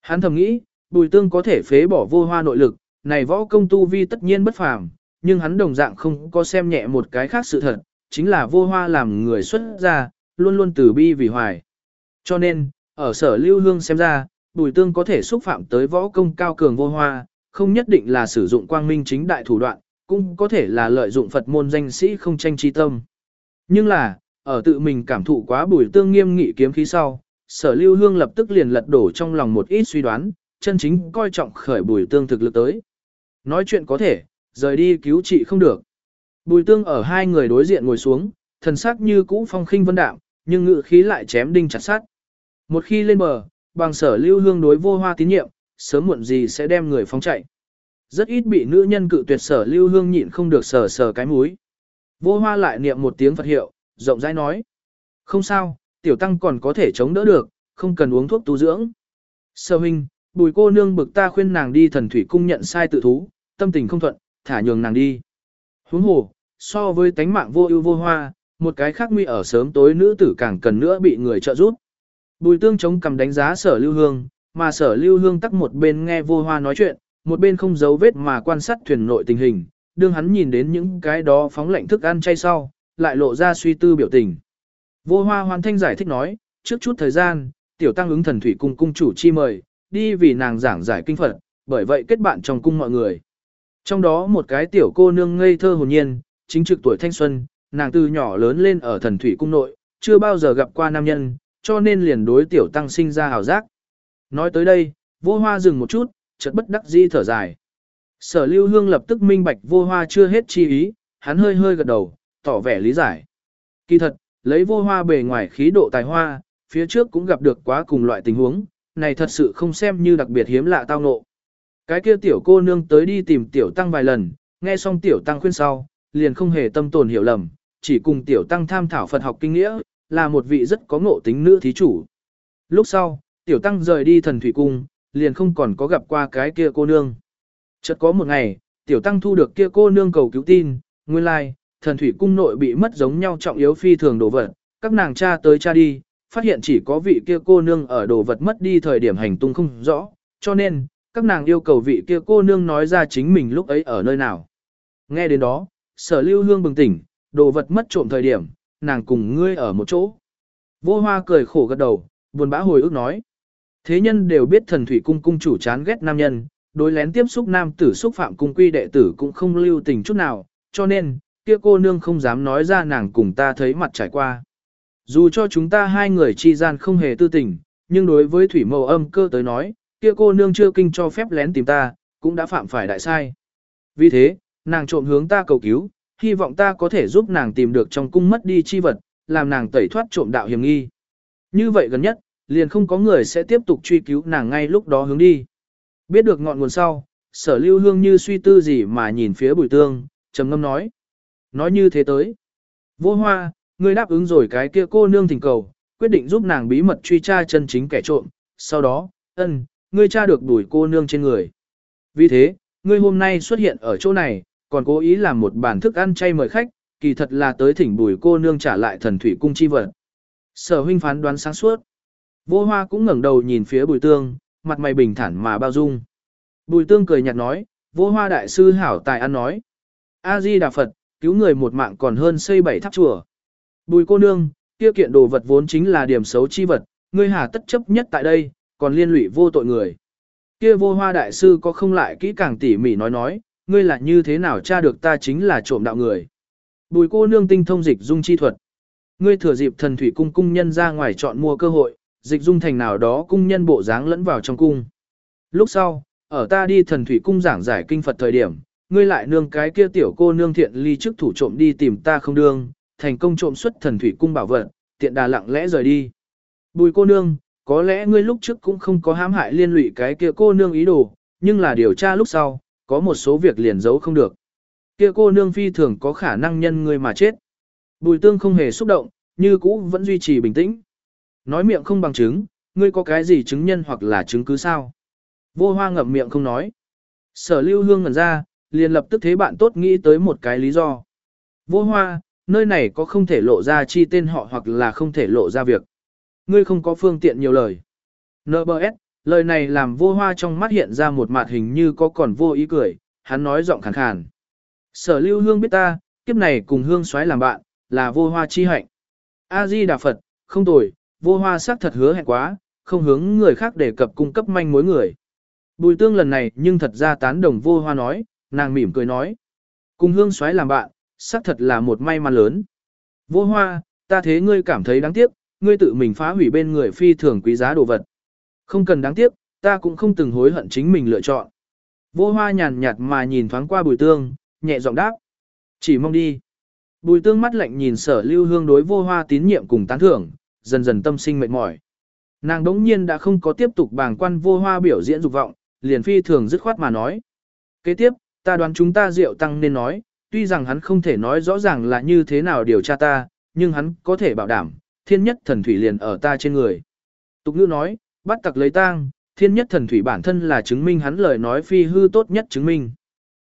Hắn thầm nghĩ, bùi tương có thể phế bỏ vô hoa nội lực, này võ công tu vi tất nhiên bất phàm, nhưng hắn đồng dạng không có xem nhẹ một cái khác sự thật, chính là vô hoa làm người xuất ra, luôn luôn từ bi vì hoài. Cho nên, ở sở lưu hương xem ra, bùi tương có thể xúc phạm tới võ công cao cường vô hoa, không nhất định là sử dụng quang minh chính đại thủ đoạn, cũng có thể là lợi dụng Phật môn danh sĩ không tranh chi tâm. Nhưng là, ở tự mình cảm thụ quá bùi tương nghiêm nghị kiếm khí sau, sở lưu hương lập tức liền lật đổ trong lòng một ít suy đoán, chân chính coi trọng khởi bùi tương thực lực tới. Nói chuyện có thể, rời đi cứu trị không được. Bùi tương ở hai người đối diện ngồi xuống, thần sắc như cũ phong khinh vân đạm, nhưng ngự khí lại chém đinh chặt sát. Một khi lên bờ, bằng sở lưu hương đối vô hoa tín nhiệm, sớm muộn gì sẽ đem người phóng chạy. Rất ít bị nữ nhân cự tuyệt sở lưu hương nhịn không được sở sở cái mũi. Vô hoa lại niệm một tiếng Phật hiệu, rộng rãi nói. Không sao, tiểu tăng còn có thể chống đỡ được, không cần uống thuốc tu dưỡng. Sở huynh, bùi cô nương bực ta khuyên nàng đi thần thủy cung nhận sai tự thú, tâm tình không thuận, thả nhường nàng đi. Huống hồ, so với tánh mạng vô ưu vô hoa, một cái khác nguy ở sớm tối nữ tử càng cần nữa bị người trợ giúp. Bùi tương chống cầm đánh giá sở lưu hương, mà sở lưu hương tắc một bên nghe vô hoa nói chuyện, một bên không giấu vết mà quan sát thuyền nội tình hình, đương hắn nhìn đến những cái đó phóng lệnh thức ăn chay sau, lại lộ ra suy tư biểu tình. Vô hoa hoàn thanh giải thích nói, trước chút thời gian, tiểu tăng ứng thần thủy cung cung chủ chi mời, đi vì nàng giảng giải kinh Phật, bởi vậy kết bạn trong cung mọi người. Trong đó một cái tiểu cô nương ngây thơ hồn nhiên, chính trực tuổi thanh xuân, nàng từ nhỏ lớn lên ở thần thủy cung nội, chưa bao giờ gặp qua nam nhân, cho nên liền đối tiểu tăng sinh ra hào giác. Nói tới đây, vô hoa dừng một chút, chợt bất đắc dĩ thở dài. Sở lưu hương lập tức minh bạch vô hoa chưa hết chi ý, hắn hơi hơi gật đầu, tỏ vẻ lý giải. Kỳ thật, lấy vô hoa bề ngoài khí độ tài hoa, phía trước cũng gặp được quá cùng loại tình huống, này thật sự không xem như đặc biệt hiếm lạ tao ngộ. Cái kia tiểu cô nương tới đi tìm tiểu tăng vài lần, nghe xong tiểu tăng khuyên sau, liền không hề tâm tồn hiểu lầm, chỉ cùng tiểu tăng tham thảo Phật học kinh nghĩa, là một vị rất có ngộ tính nữ thí chủ. Lúc sau, tiểu tăng rời đi thần thủy cung, liền không còn có gặp qua cái kia cô nương. Chợt có một ngày, tiểu tăng thu được kia cô nương cầu cứu tin, nguyên lai, like, thần thủy cung nội bị mất giống nhau trọng yếu phi thường đồ vật, các nàng cha tới cha đi, phát hiện chỉ có vị kia cô nương ở đồ vật mất đi thời điểm hành tung không rõ, cho nên, các nàng yêu cầu vị kia cô nương nói ra chính mình lúc ấy ở nơi nào. Nghe đến đó, sở lưu hương bừng tỉnh, đồ vật mất trộm thời điểm, nàng cùng ngươi ở một chỗ. Vô hoa cười khổ gật đầu, buồn bã hồi ức nói. Thế nhân đều biết thần thủy cung cung chủ chán ghét nam nhân, đối lén tiếp xúc nam tử xúc phạm cung quy đệ tử cũng không lưu tình chút nào, cho nên, kia cô nương không dám nói ra nàng cùng ta thấy mặt trải qua. Dù cho chúng ta hai người chi gian không hề tư tình, nhưng đối với thủy mẫu âm cơ tới nói, kia cô nương chưa kinh cho phép lén tìm ta, cũng đã phạm phải đại sai. Vì thế, nàng trộm hướng ta cầu cứu, hy vọng ta có thể giúp nàng tìm được trong cung mất đi chi vật, làm nàng tẩy thoát trộm đạo hiểm nghi. Như vậy gần nhất, liền không có người sẽ tiếp tục truy cứu nàng ngay lúc đó hướng đi. Biết được ngọn nguồn sau, sở lưu hương như suy tư gì mà nhìn phía bùi tương, trầm ngâm nói. Nói như thế tới. Vô hoa, ngươi đáp ứng rồi cái kia cô nương thỉnh cầu, quyết định giúp nàng bí mật truy tra chân chính kẻ trộm. Sau đó, ân, ngươi tra được đuổi cô nương trên người. Vì thế, ngươi hôm nay xuất hiện ở chỗ này, còn cố ý làm một bàn thức ăn chay mời khách, kỳ thật là tới thỉnh bùi cô nương trả lại thần thủy cung chi vật. Sở huynh phán đoán sáng suốt. Vô hoa cũng ngẩng đầu nhìn phía bùi tương, mặt mày bình thản mà bao dung. Bùi tương cười nhạt nói, vô hoa đại sư hảo tài ăn nói. A-di Đà Phật, cứu người một mạng còn hơn xây bảy tháp chùa. Bùi cô nương, kia kiện đồ vật vốn chính là điểm xấu chi vật, ngươi hà tất chấp nhất tại đây, còn liên lụy vô tội người. Kia vô hoa đại sư có không lại kỹ càng tỉ mỉ nói nói, ngươi là như thế nào tra được ta chính là trộm đạo người. Bùi cô nương tinh thông dịch dung chi thuật. Ngươi thừa dịp thần thủy cung cung nhân ra ngoài chọn mua cơ hội, dịch dung thành nào đó cung nhân bộ dáng lẫn vào trong cung. Lúc sau, ở ta đi thần thủy cung giảng giải kinh Phật thời điểm, ngươi lại nương cái kia tiểu cô nương thiện ly trước thủ trộm đi tìm ta không đương, thành công trộm xuất thần thủy cung bảo vật, tiện đà lặng lẽ rời đi. Bùi cô nương, có lẽ ngươi lúc trước cũng không có hãm hại liên lụy cái kia cô nương ý đồ, nhưng là điều tra lúc sau, có một số việc liền giấu không được. Kia cô nương phi thường có khả năng nhân ngươi mà chết. Bùi tương không hề xúc động, như cũ vẫn duy trì bình tĩnh. Nói miệng không bằng chứng, ngươi có cái gì chứng nhân hoặc là chứng cứ sao? Vô hoa ngậm miệng không nói. Sở lưu hương ngẩn ra, liền lập tức thế bạn tốt nghĩ tới một cái lý do. Vô hoa, nơi này có không thể lộ ra chi tên họ hoặc là không thể lộ ra việc. Ngươi không có phương tiện nhiều lời. NBS, lời này làm vô hoa trong mắt hiện ra một mặt hình như có còn vô ý cười, hắn nói giọng khàn khàn. Sở lưu hương biết ta, kiếp này cùng hương xoáy làm bạn, là vô hoa chi hạnh. A-di Đà Phật, không tồi, vô hoa xác thật hứa hẹn quá, không hướng người khác đề cập cung cấp manh mối người. Bùi tương lần này nhưng thật ra tán đồng vô hoa nói, nàng mỉm cười nói. Cùng hương xoáy làm bạn, xác thật là một may mắn lớn. Vô hoa, ta thế ngươi cảm thấy đáng tiếc, ngươi tự mình phá hủy bên người phi thường quý giá đồ vật. Không cần đáng tiếc, ta cũng không từng hối hận chính mình lựa chọn. Vô hoa nhàn nhạt mà nhìn thoáng qua bùi tương, nhẹ giọng đáp. Chỉ mong đi. Bùi tương mắt lạnh nhìn sở lưu hương đối vô hoa tín nhiệm cùng tán thưởng, dần dần tâm sinh mệt mỏi. Nàng đống nhiên đã không có tiếp tục bàng quan vô hoa biểu diễn dục vọng, liền phi thường dứt khoát mà nói. Kế tiếp, ta đoán chúng ta rượu Tăng nên nói, tuy rằng hắn không thể nói rõ ràng là như thế nào điều tra ta, nhưng hắn có thể bảo đảm, thiên nhất thần thủy liền ở ta trên người. Tục ngữ nói, bắt tặc lấy tang, thiên nhất thần thủy bản thân là chứng minh hắn lời nói phi hư tốt nhất chứng minh.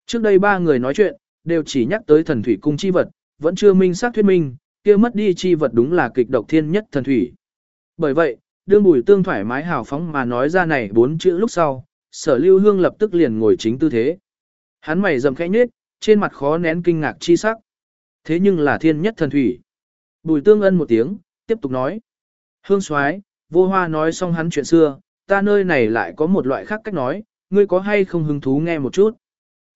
Trước đây ba người nói chuyện, đều chỉ nhắc tới thần thủy cung chi vật, vẫn chưa minh xác thuyết minh, kia mất đi chi vật đúng là kịch độc thiên nhất thần thủy. Bởi vậy, đương bùi tương thoải mái hào phóng mà nói ra này bốn chữ lúc sau, sở lưu hương lập tức liền ngồi chính tư thế. Hắn mày dầm khẽ nhết, trên mặt khó nén kinh ngạc chi sắc. Thế nhưng là thiên nhất thần thủy. Bùi tương ân một tiếng, tiếp tục nói. Hương soái vô hoa nói xong hắn chuyện xưa, ta nơi này lại có một loại khác cách nói, ngươi có hay không hứng thú nghe một chút.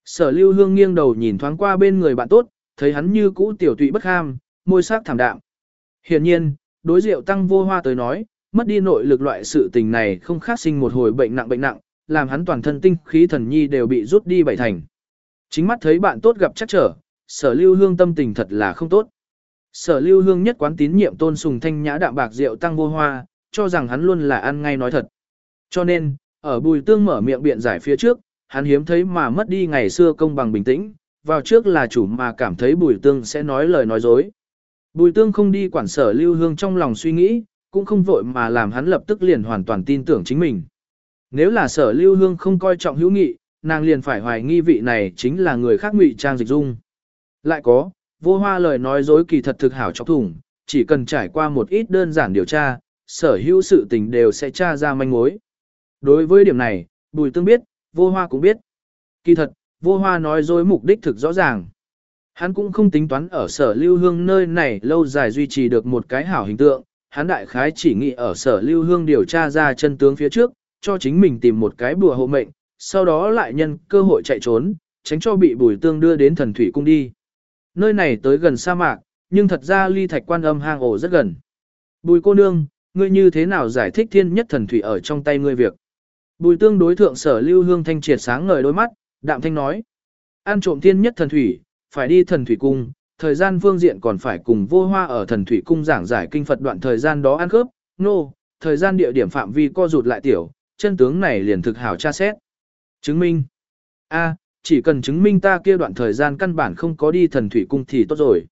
Sở lưu hương nghiêng đầu nhìn thoáng qua bên người bạn tốt, thấy hắn như cũ tiểu tụy bất ham, môi sắc thảm đạm. Hiển nhiên, đối diệu tăng vô hoa tới nói, mất đi nội lực loại sự tình này không khác sinh một hồi bệnh nặng bệnh nặng, làm hắn toàn thân tinh khí thần nhi đều bị rút đi bảy thành. Chính mắt thấy bạn tốt gặp chắc trở, sở lưu hương tâm tình thật là không tốt. Sở lưu hương nhất quán tín nhiệm tôn sùng thanh nhã đạm bạc rượu tăng vô hoa, cho rằng hắn luôn là ăn ngay nói thật. Cho nên, ở bùi tương mở miệng biện giải phía trước, hắn hiếm thấy mà mất đi ngày xưa công bằng bình tĩnh, vào trước là chủ mà cảm thấy bùi tương sẽ nói lời nói dối. Bùi tương không đi quản sở lưu hương trong lòng suy nghĩ, cũng không vội mà làm hắn lập tức liền hoàn toàn tin tưởng chính mình. Nếu là sở lưu hương không coi trọng hữu nghị, nàng liền phải hoài nghi vị này chính là người khác ngụy trang dịch dung. Lại có, vô hoa lời nói dối kỳ thật thực hảo chọc thủng, chỉ cần trải qua một ít đơn giản điều tra, sở hữu sự tình đều sẽ tra ra manh mối. Đối với điểm này, Bùi Tương biết, vô hoa cũng biết. Kỳ thật, vô hoa nói dối mục đích thực rõ ràng. Hắn cũng không tính toán ở sở lưu hương nơi này lâu dài duy trì được một cái hảo hình tượng, hắn đại khái chỉ nghĩ ở sở lưu hương điều tra ra chân tướng phía trước, cho chính mình tìm một cái bùa hộ mệnh, sau đó lại nhân cơ hội chạy trốn, tránh cho bị bùi tương đưa đến thần thủy cung đi. Nơi này tới gần sa mạc, nhưng thật ra ly thạch quan âm hang ổ rất gần. Bùi cô nương, ngươi như thế nào giải thích thiên nhất thần thủy ở trong tay ngươi việc? Bùi tương đối thượng sở lưu hương thanh triệt sáng ngời đôi mắt, đạm thanh nói. An trộm thiên nhất thần thủy, phải đi thần thủy cung, thời gian phương diện còn phải cùng vô hoa ở thần thủy cung giảng giải kinh Phật đoạn thời gian đó ăn khớp, nô, no, thời gian địa điểm phạm vi co rụt lại tiểu, chân tướng này liền thực hảo tra xét. Chứng minh. A, chỉ cần chứng minh ta kia đoạn thời gian căn bản không có đi thần thủy cung thì tốt rồi.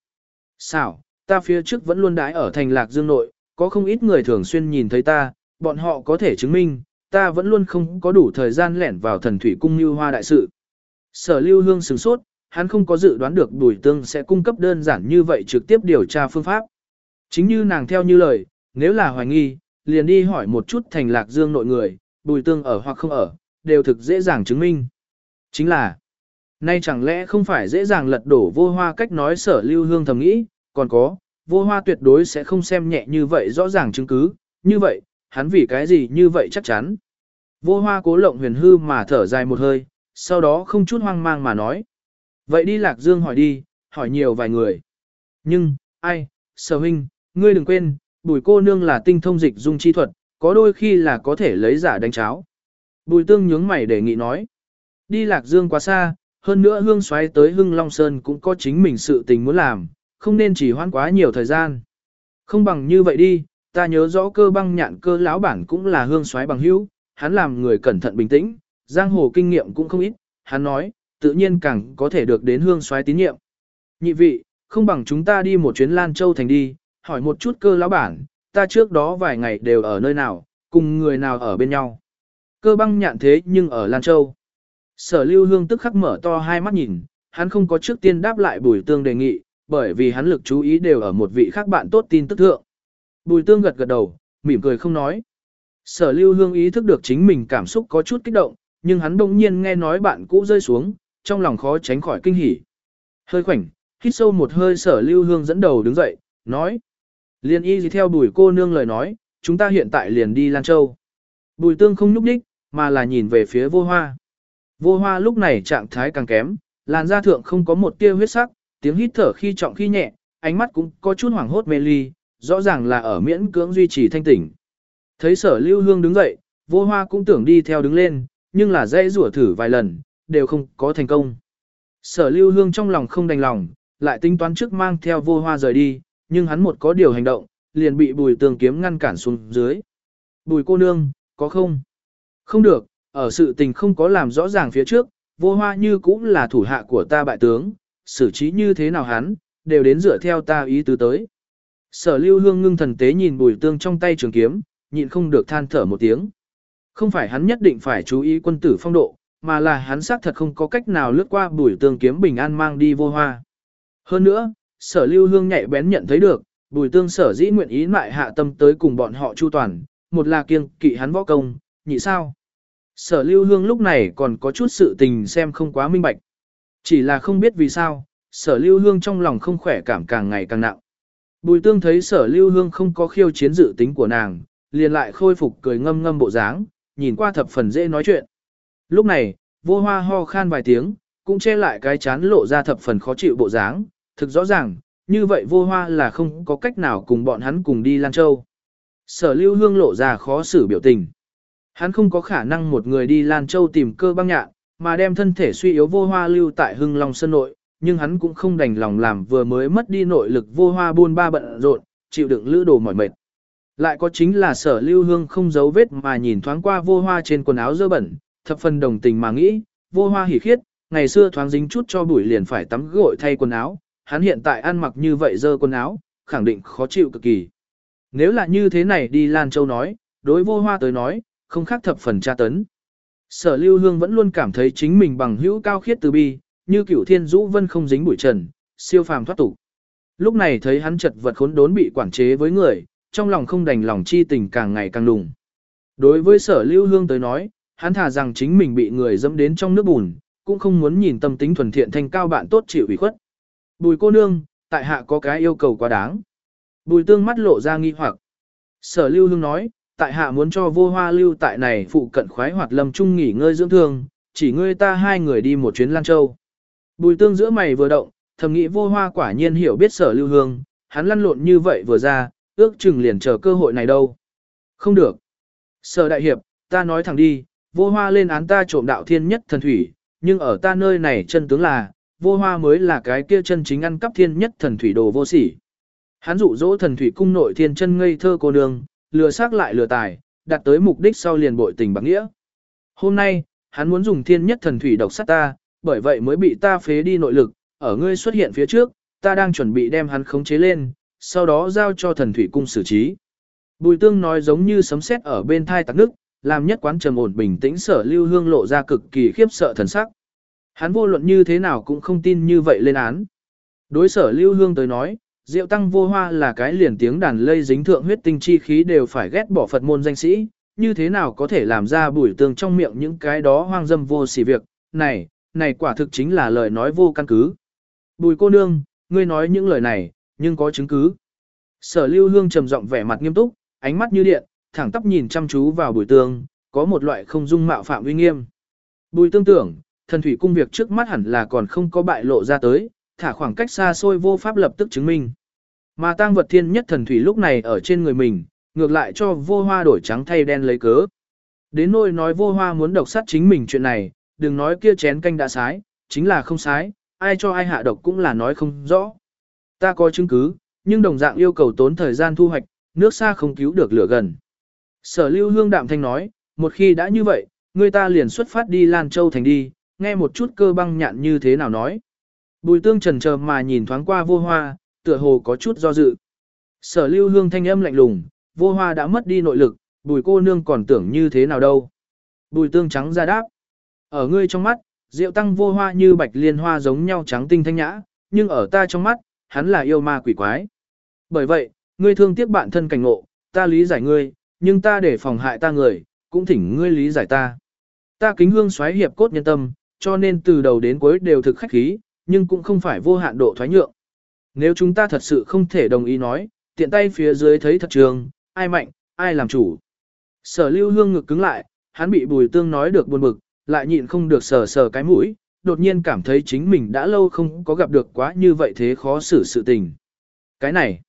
Sao, ta phía trước vẫn luôn đãi ở thành lạc dương nội, có không ít người thường xuyên nhìn thấy ta, bọn họ có thể chứng minh, ta vẫn luôn không có đủ thời gian lẻn vào thần thủy cung như hoa đại sự. Sở lưu hương sửng sốt, hắn không có dự đoán được bùi tương sẽ cung cấp đơn giản như vậy trực tiếp điều tra phương pháp. Chính như nàng theo như lời, nếu là hoài nghi, liền đi hỏi một chút thành lạc dương nội người, bùi tương ở hoặc không ở, đều thực dễ dàng chứng minh. Chính là, nay chẳng lẽ không phải dễ dàng lật đổ vô hoa cách nói sở lưu hương thầm nghĩ, còn có, vô hoa tuyệt đối sẽ không xem nhẹ như vậy rõ ràng chứng cứ, như vậy, hắn vì cái gì như vậy chắc chắn. Vô hoa cố lộng huyền hư mà thở dài một hơi, sau đó không chút hoang mang mà nói. Vậy đi Lạc Dương hỏi đi, hỏi nhiều vài người. Nhưng, ai, sở huynh, ngươi đừng quên, bùi cô nương là tinh thông dịch dung chi thuật, có đôi khi là có thể lấy giả đánh cháo. Bùi tương nhướng mày đề nghị nói. Đi Lạc Dương quá xa, hơn nữa hương xoáy tới hưng Long Sơn cũng có chính mình sự tình muốn làm, không nên chỉ hoãn quá nhiều thời gian. Không bằng như vậy đi, ta nhớ rõ cơ băng nhạn cơ lão bản cũng là hương xoáy bằng hữu, hắn làm người cẩn thận bình tĩnh, giang hồ kinh nghiệm cũng không ít, hắn nói, tự nhiên càng có thể được đến hương xoáy tín nhiệm. Nhị vị, không bằng chúng ta đi một chuyến Lan Châu thành đi, hỏi một chút cơ lão bản, ta trước đó vài ngày đều ở nơi nào, cùng người nào ở bên nhau. Cơ băng nhạn thế nhưng ở Lan Châu. Sở lưu hương tức khắc mở to hai mắt nhìn, hắn không có trước tiên đáp lại bùi tương đề nghị, bởi vì hắn lực chú ý đều ở một vị khác bạn tốt tin tức thượng. Bùi tương gật gật đầu, mỉm cười không nói. Sở lưu hương ý thức được chính mình cảm xúc có chút kích động, nhưng hắn đông nhiên nghe nói bạn cũ rơi xuống, trong lòng khó tránh khỏi kinh hỉ. Hơi khoảnh, hít sâu một hơi sở lưu hương dẫn đầu đứng dậy, nói. Liên y gì theo bùi cô nương lời nói, chúng ta hiện tại liền đi Lan Châu. Bùi tương không nhúc đích, mà là nhìn về phía vô hoa. Vô hoa lúc này trạng thái càng kém, làn da thượng không có một tia huyết sắc, tiếng hít thở khi trọng khi nhẹ, ánh mắt cũng có chút hoảng hốt mê ly, rõ ràng là ở miễn cưỡng duy trì thanh tỉnh. Thấy sở lưu hương đứng dậy, vô hoa cũng tưởng đi theo đứng lên, nhưng là dễ rủa thử vài lần, đều không có thành công. Sở lưu hương trong lòng không đành lòng, lại tính toán trước mang theo vô hoa rời đi, nhưng hắn một có điều hành động, liền bị bùi tường kiếm ngăn cản xuống dưới. Bùi cô nương, có không? Không được, ở sự tình không có làm rõ ràng phía trước, vô hoa như cũng là thủ hạ của ta bại tướng, xử trí như thế nào hắn, đều đến dựa theo ta ý tứ tới. Sở lưu hương ngưng thần tế nhìn bùi tương trong tay trường kiếm, nhịn không được than thở một tiếng. Không phải hắn nhất định phải chú ý quân tử phong độ, mà là hắn xác thật không có cách nào lướt qua bùi tương kiếm bình an mang đi vô hoa. Hơn nữa, sở lưu hương nhạy bén nhận thấy được, bùi tương sở dĩ nguyện ý lại hạ tâm tới cùng bọn họ chu toàn, một là kiêng kỵ hắn võ công, nhị sao. Sở lưu hương lúc này còn có chút sự tình xem không quá minh bạch. Chỉ là không biết vì sao, sở lưu hương trong lòng không khỏe cảm càng ngày càng nặng. Bùi tương thấy sở lưu hương không có khiêu chiến dự tính của nàng, liền lại khôi phục cười ngâm ngâm bộ dáng, nhìn qua thập phần dễ nói chuyện. Lúc này, vô hoa ho khan vài tiếng, cũng che lại cái chán lộ ra thập phần khó chịu bộ dáng, thực rõ ràng, như vậy vô hoa là không có cách nào cùng bọn hắn cùng đi Lan Châu. Sở lưu hương lộ ra khó xử biểu tình. Hắn không có khả năng một người đi Lan Châu tìm cơ băng nhạn, mà đem thân thể suy yếu vô hoa lưu tại hưng long sân nội, nhưng hắn cũng không đành lòng làm vừa mới mất đi nội lực vô hoa buôn ba bận rộn, chịu đựng lữ đồ mỏi mệt. Lại có chính là sở lưu hương không giấu vết mà nhìn thoáng qua vô hoa trên quần áo dơ bẩn, thập phần đồng tình mà nghĩ, vô hoa hỉ khiết, ngày xưa thoáng dính chút cho bụi liền phải tắm gội thay quần áo, hắn hiện tại ăn mặc như vậy dơ quần áo, khẳng định khó chịu cực kỳ. Nếu là như thế này đi Lan Châu nói, đối vô hoa tới nói, không khác thập phần tra tấn. Sở lưu hương vẫn luôn cảm thấy chính mình bằng hữu cao khiết từ bi, như cửu thiên dũ vân không dính bụi trần, siêu phàm thoát tục. Lúc này thấy hắn chật vật khốn đốn bị quản chế với người, trong lòng không đành lòng chi tình càng ngày càng lùng. Đối với sở lưu hương tới nói, hắn thả rằng chính mình bị người dẫm đến trong nước bùn, cũng không muốn nhìn tâm tính thuần thiện thành cao bạn tốt chịu ủy khuất. Bùi cô nương, tại hạ có cái yêu cầu quá đáng. Bùi tương mắt lộ ra nghi hoặc. Sở lưu hương nói, tại hạ muốn cho vô hoa lưu tại này phụ cận khoái hoạt lâm trung nghỉ ngơi dưỡng thương, chỉ ngươi ta hai người đi một chuyến Lan Châu. Bùi tương giữa mày vừa động, thầm nghĩ vô hoa quả nhiên hiểu biết sở lưu hương, hắn lăn lộn như vậy vừa ra, ước chừng liền chờ cơ hội này đâu. Không được. Sở đại hiệp, ta nói thẳng đi, vô hoa lên án ta trộm đạo thiên nhất thần thủy, nhưng ở ta nơi này chân tướng là, vô hoa mới là cái kia chân chính ăn cắp thiên nhất thần thủy đồ vô sỉ. Hắn dụ dỗ thần thủy cung nội thiên chân ngây thơ cô nương, lừa xác lại lừa tài, đạt tới mục đích sau liền bội tình bạc nghĩa. Hôm nay, hắn muốn dùng thiên nhất thần thủy độc sát ta, bởi vậy mới bị ta phế đi nội lực, ở ngươi xuất hiện phía trước, ta đang chuẩn bị đem hắn khống chế lên, sau đó giao cho thần thủy cung xử trí. Bùi tương nói giống như sấm sét ở bên thai tắc nước, làm nhất quán trầm ổn bình tĩnh sở lưu hương lộ ra cực kỳ khiếp sợ thần sắc. Hắn vô luận như thế nào cũng không tin như vậy lên án. Đối sở lưu hương tới nói, Diệu Tăng vô hoa là cái liền tiếng đàn lây dính thượng huyết tinh chi khí đều phải ghét bỏ Phật môn danh sĩ, như thế nào có thể làm ra bùi tương trong miệng những cái đó hoang dâm vô xỉ việc, này, này quả thực chính là lời nói vô căn cứ. Bùi cô nương, ngươi nói những lời này, nhưng có chứng cứ. Sở lưu hương trầm giọng vẻ mặt nghiêm túc, ánh mắt như điện, thẳng tắp nhìn chăm chú vào bùi tương, có một loại không dung mạo phạm uy nghiêm. Bùi tương tưởng, thần thủy cung việc trước mắt hẳn là còn không có bại lộ ra tới, thả khoảng cách xa xôi vô pháp lập tức chứng minh. Mà tang vật thiên nhất thần thủy lúc này ở trên người mình, ngược lại cho vô hoa đổi trắng thay đen lấy cớ. Đến nỗi nói vô hoa muốn độc sát chính mình chuyện này, đừng nói kia chén canh đã sái, chính là không sái, ai cho ai hạ độc cũng là nói không rõ. Ta có chứng cứ, nhưng đồng dạng yêu cầu tốn thời gian thu hoạch, nước xa không cứu được lửa gần. Sở lưu hương đạm thanh nói, một khi đã như vậy, người ta liền xuất phát đi Lan Châu thành đi, nghe một chút cơ băng nhạn như thế nào nói. Bùi tương trần chờ mà nhìn thoáng qua vô hoa, tựa hồ có chút do dự. Sở lưu hương thanh âm lạnh lùng, vô hoa đã mất đi nội lực, bùi cô nương còn tưởng như thế nào đâu. Bùi tương trắng ra đáp. Ở ngươi trong mắt, rượu tăng vô hoa như bạch liên hoa giống nhau trắng tinh thanh nhã, nhưng ở ta trong mắt, hắn là yêu ma quỷ quái. Bởi vậy, ngươi thương tiếc bạn thân cảnh ngộ, ta lý giải ngươi, nhưng ta để phòng hại ta người, cũng thỉnh ngươi lý giải ta. Ta kính hương xoáy hiệp cốt nhân tâm, cho nên từ đầu đến cuối đều thực khách khí, nhưng cũng không phải vô hạn độ thoái nhượng. Nếu chúng ta thật sự không thể đồng ý nói, tiện tay phía dưới thấy thật trường, ai mạnh, ai làm chủ. Sở lưu hương ngực cứng lại, hắn bị bùi tương nói được buồn bực, lại nhịn không được sờ sờ cái mũi, đột nhiên cảm thấy chính mình đã lâu không có gặp được quá như vậy thế khó xử sự tình. Cái này,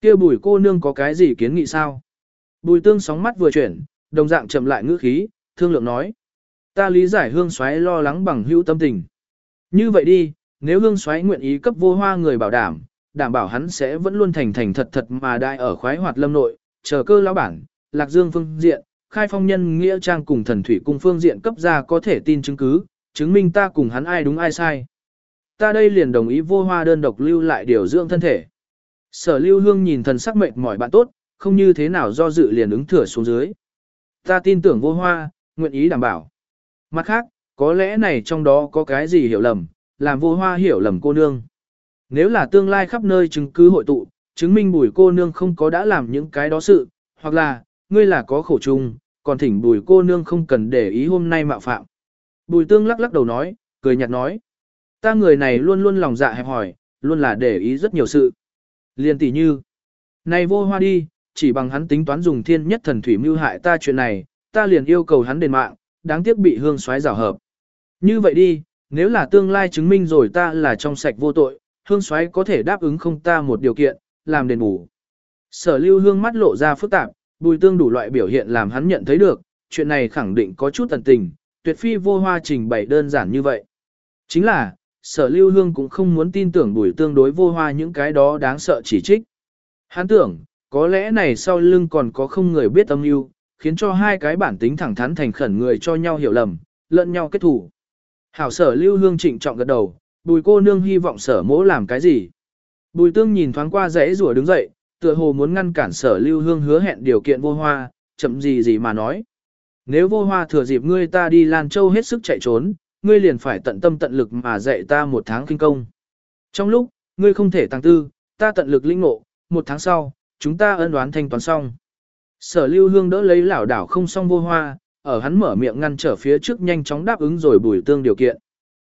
kia bùi cô nương có cái gì kiến nghị sao? Bùi tương sóng mắt vừa chuyển, đồng dạng chậm lại ngữ khí, thương lượng nói. Ta lý giải hương xoáy lo lắng bằng hữu tâm tình. Như vậy đi, nếu hương xoáy nguyện ý cấp vô hoa người bảo đảm, đảm bảo hắn sẽ vẫn luôn thành thành thật thật mà đại ở khoái hoạt lâm nội, chờ cơ lão bản, lạc dương phương diện, khai phong nhân nghĩa trang cùng thần thủy cung phương diện cấp ra có thể tin chứng cứ, chứng minh ta cùng hắn ai đúng ai sai. Ta đây liền đồng ý vô hoa đơn độc lưu lại điều dưỡng thân thể. Sở lưu hương nhìn thần sắc mệt mỏi bạn tốt, không như thế nào do dự liền ứng thừa xuống dưới. Ta tin tưởng vô hoa, nguyện ý đảm bảo. Mặt khác, có lẽ này trong đó có cái gì hiểu lầm, làm vô hoa hiểu lầm cô nương. Nếu là tương lai khắp nơi chứng cứ hội tụ, chứng minh bùi cô nương không có đã làm những cái đó sự, hoặc là, ngươi là có khổ chung, còn thỉnh bùi cô nương không cần để ý hôm nay mạo phạm. Bùi tương lắc lắc đầu nói, cười nhạt nói. Ta người này luôn luôn lòng dạ hẹp hỏi, luôn là để ý rất nhiều sự. Liên tỷ như, này vô hoa đi, chỉ bằng hắn tính toán dùng thiên nhất thần thủy mưu hại ta chuyện này, ta liền yêu cầu hắn đền mạng, đáng tiếc bị hương xoáy rào hợp. Như vậy đi, nếu là tương lai chứng minh rồi ta là trong sạch vô tội, hương xoáy có thể đáp ứng không ta một điều kiện, làm đền bù. Sở lưu hương mắt lộ ra phức tạp, bùi tương đủ loại biểu hiện làm hắn nhận thấy được, chuyện này khẳng định có chút tần tình, tuyệt phi vô hoa trình bày đơn giản như vậy. Chính là, sở lưu hương cũng không muốn tin tưởng bùi tương đối vô hoa những cái đó đáng sợ chỉ trích. Hắn tưởng, có lẽ này sau lưng còn có không người biết âm mưu, khiến cho hai cái bản tính thẳng thắn thành khẩn người cho nhau hiểu lầm, lẫn nhau kết thủ. Hảo sở lưu hương trịnh trọng gật đầu, bùi cô nương hy vọng sở mỗ làm cái gì. Bùi tương nhìn thoáng qua rẽ rùa đứng dậy, tựa hồ muốn ngăn cản sở lưu hương hứa hẹn điều kiện vô hoa, chậm gì gì mà nói. Nếu vô hoa thừa dịp ngươi ta đi Lan Châu hết sức chạy trốn, ngươi liền phải tận tâm tận lực mà dạy ta một tháng kinh công. Trong lúc, ngươi không thể tăng tư, ta tận lực linh ngộ, một tháng sau, chúng ta ân đoán thanh toán xong. Sở lưu hương đỡ lấy lão đảo không xong vô hoa, ở hắn mở miệng ngăn trở phía trước nhanh chóng đáp ứng rồi bùi tương điều kiện.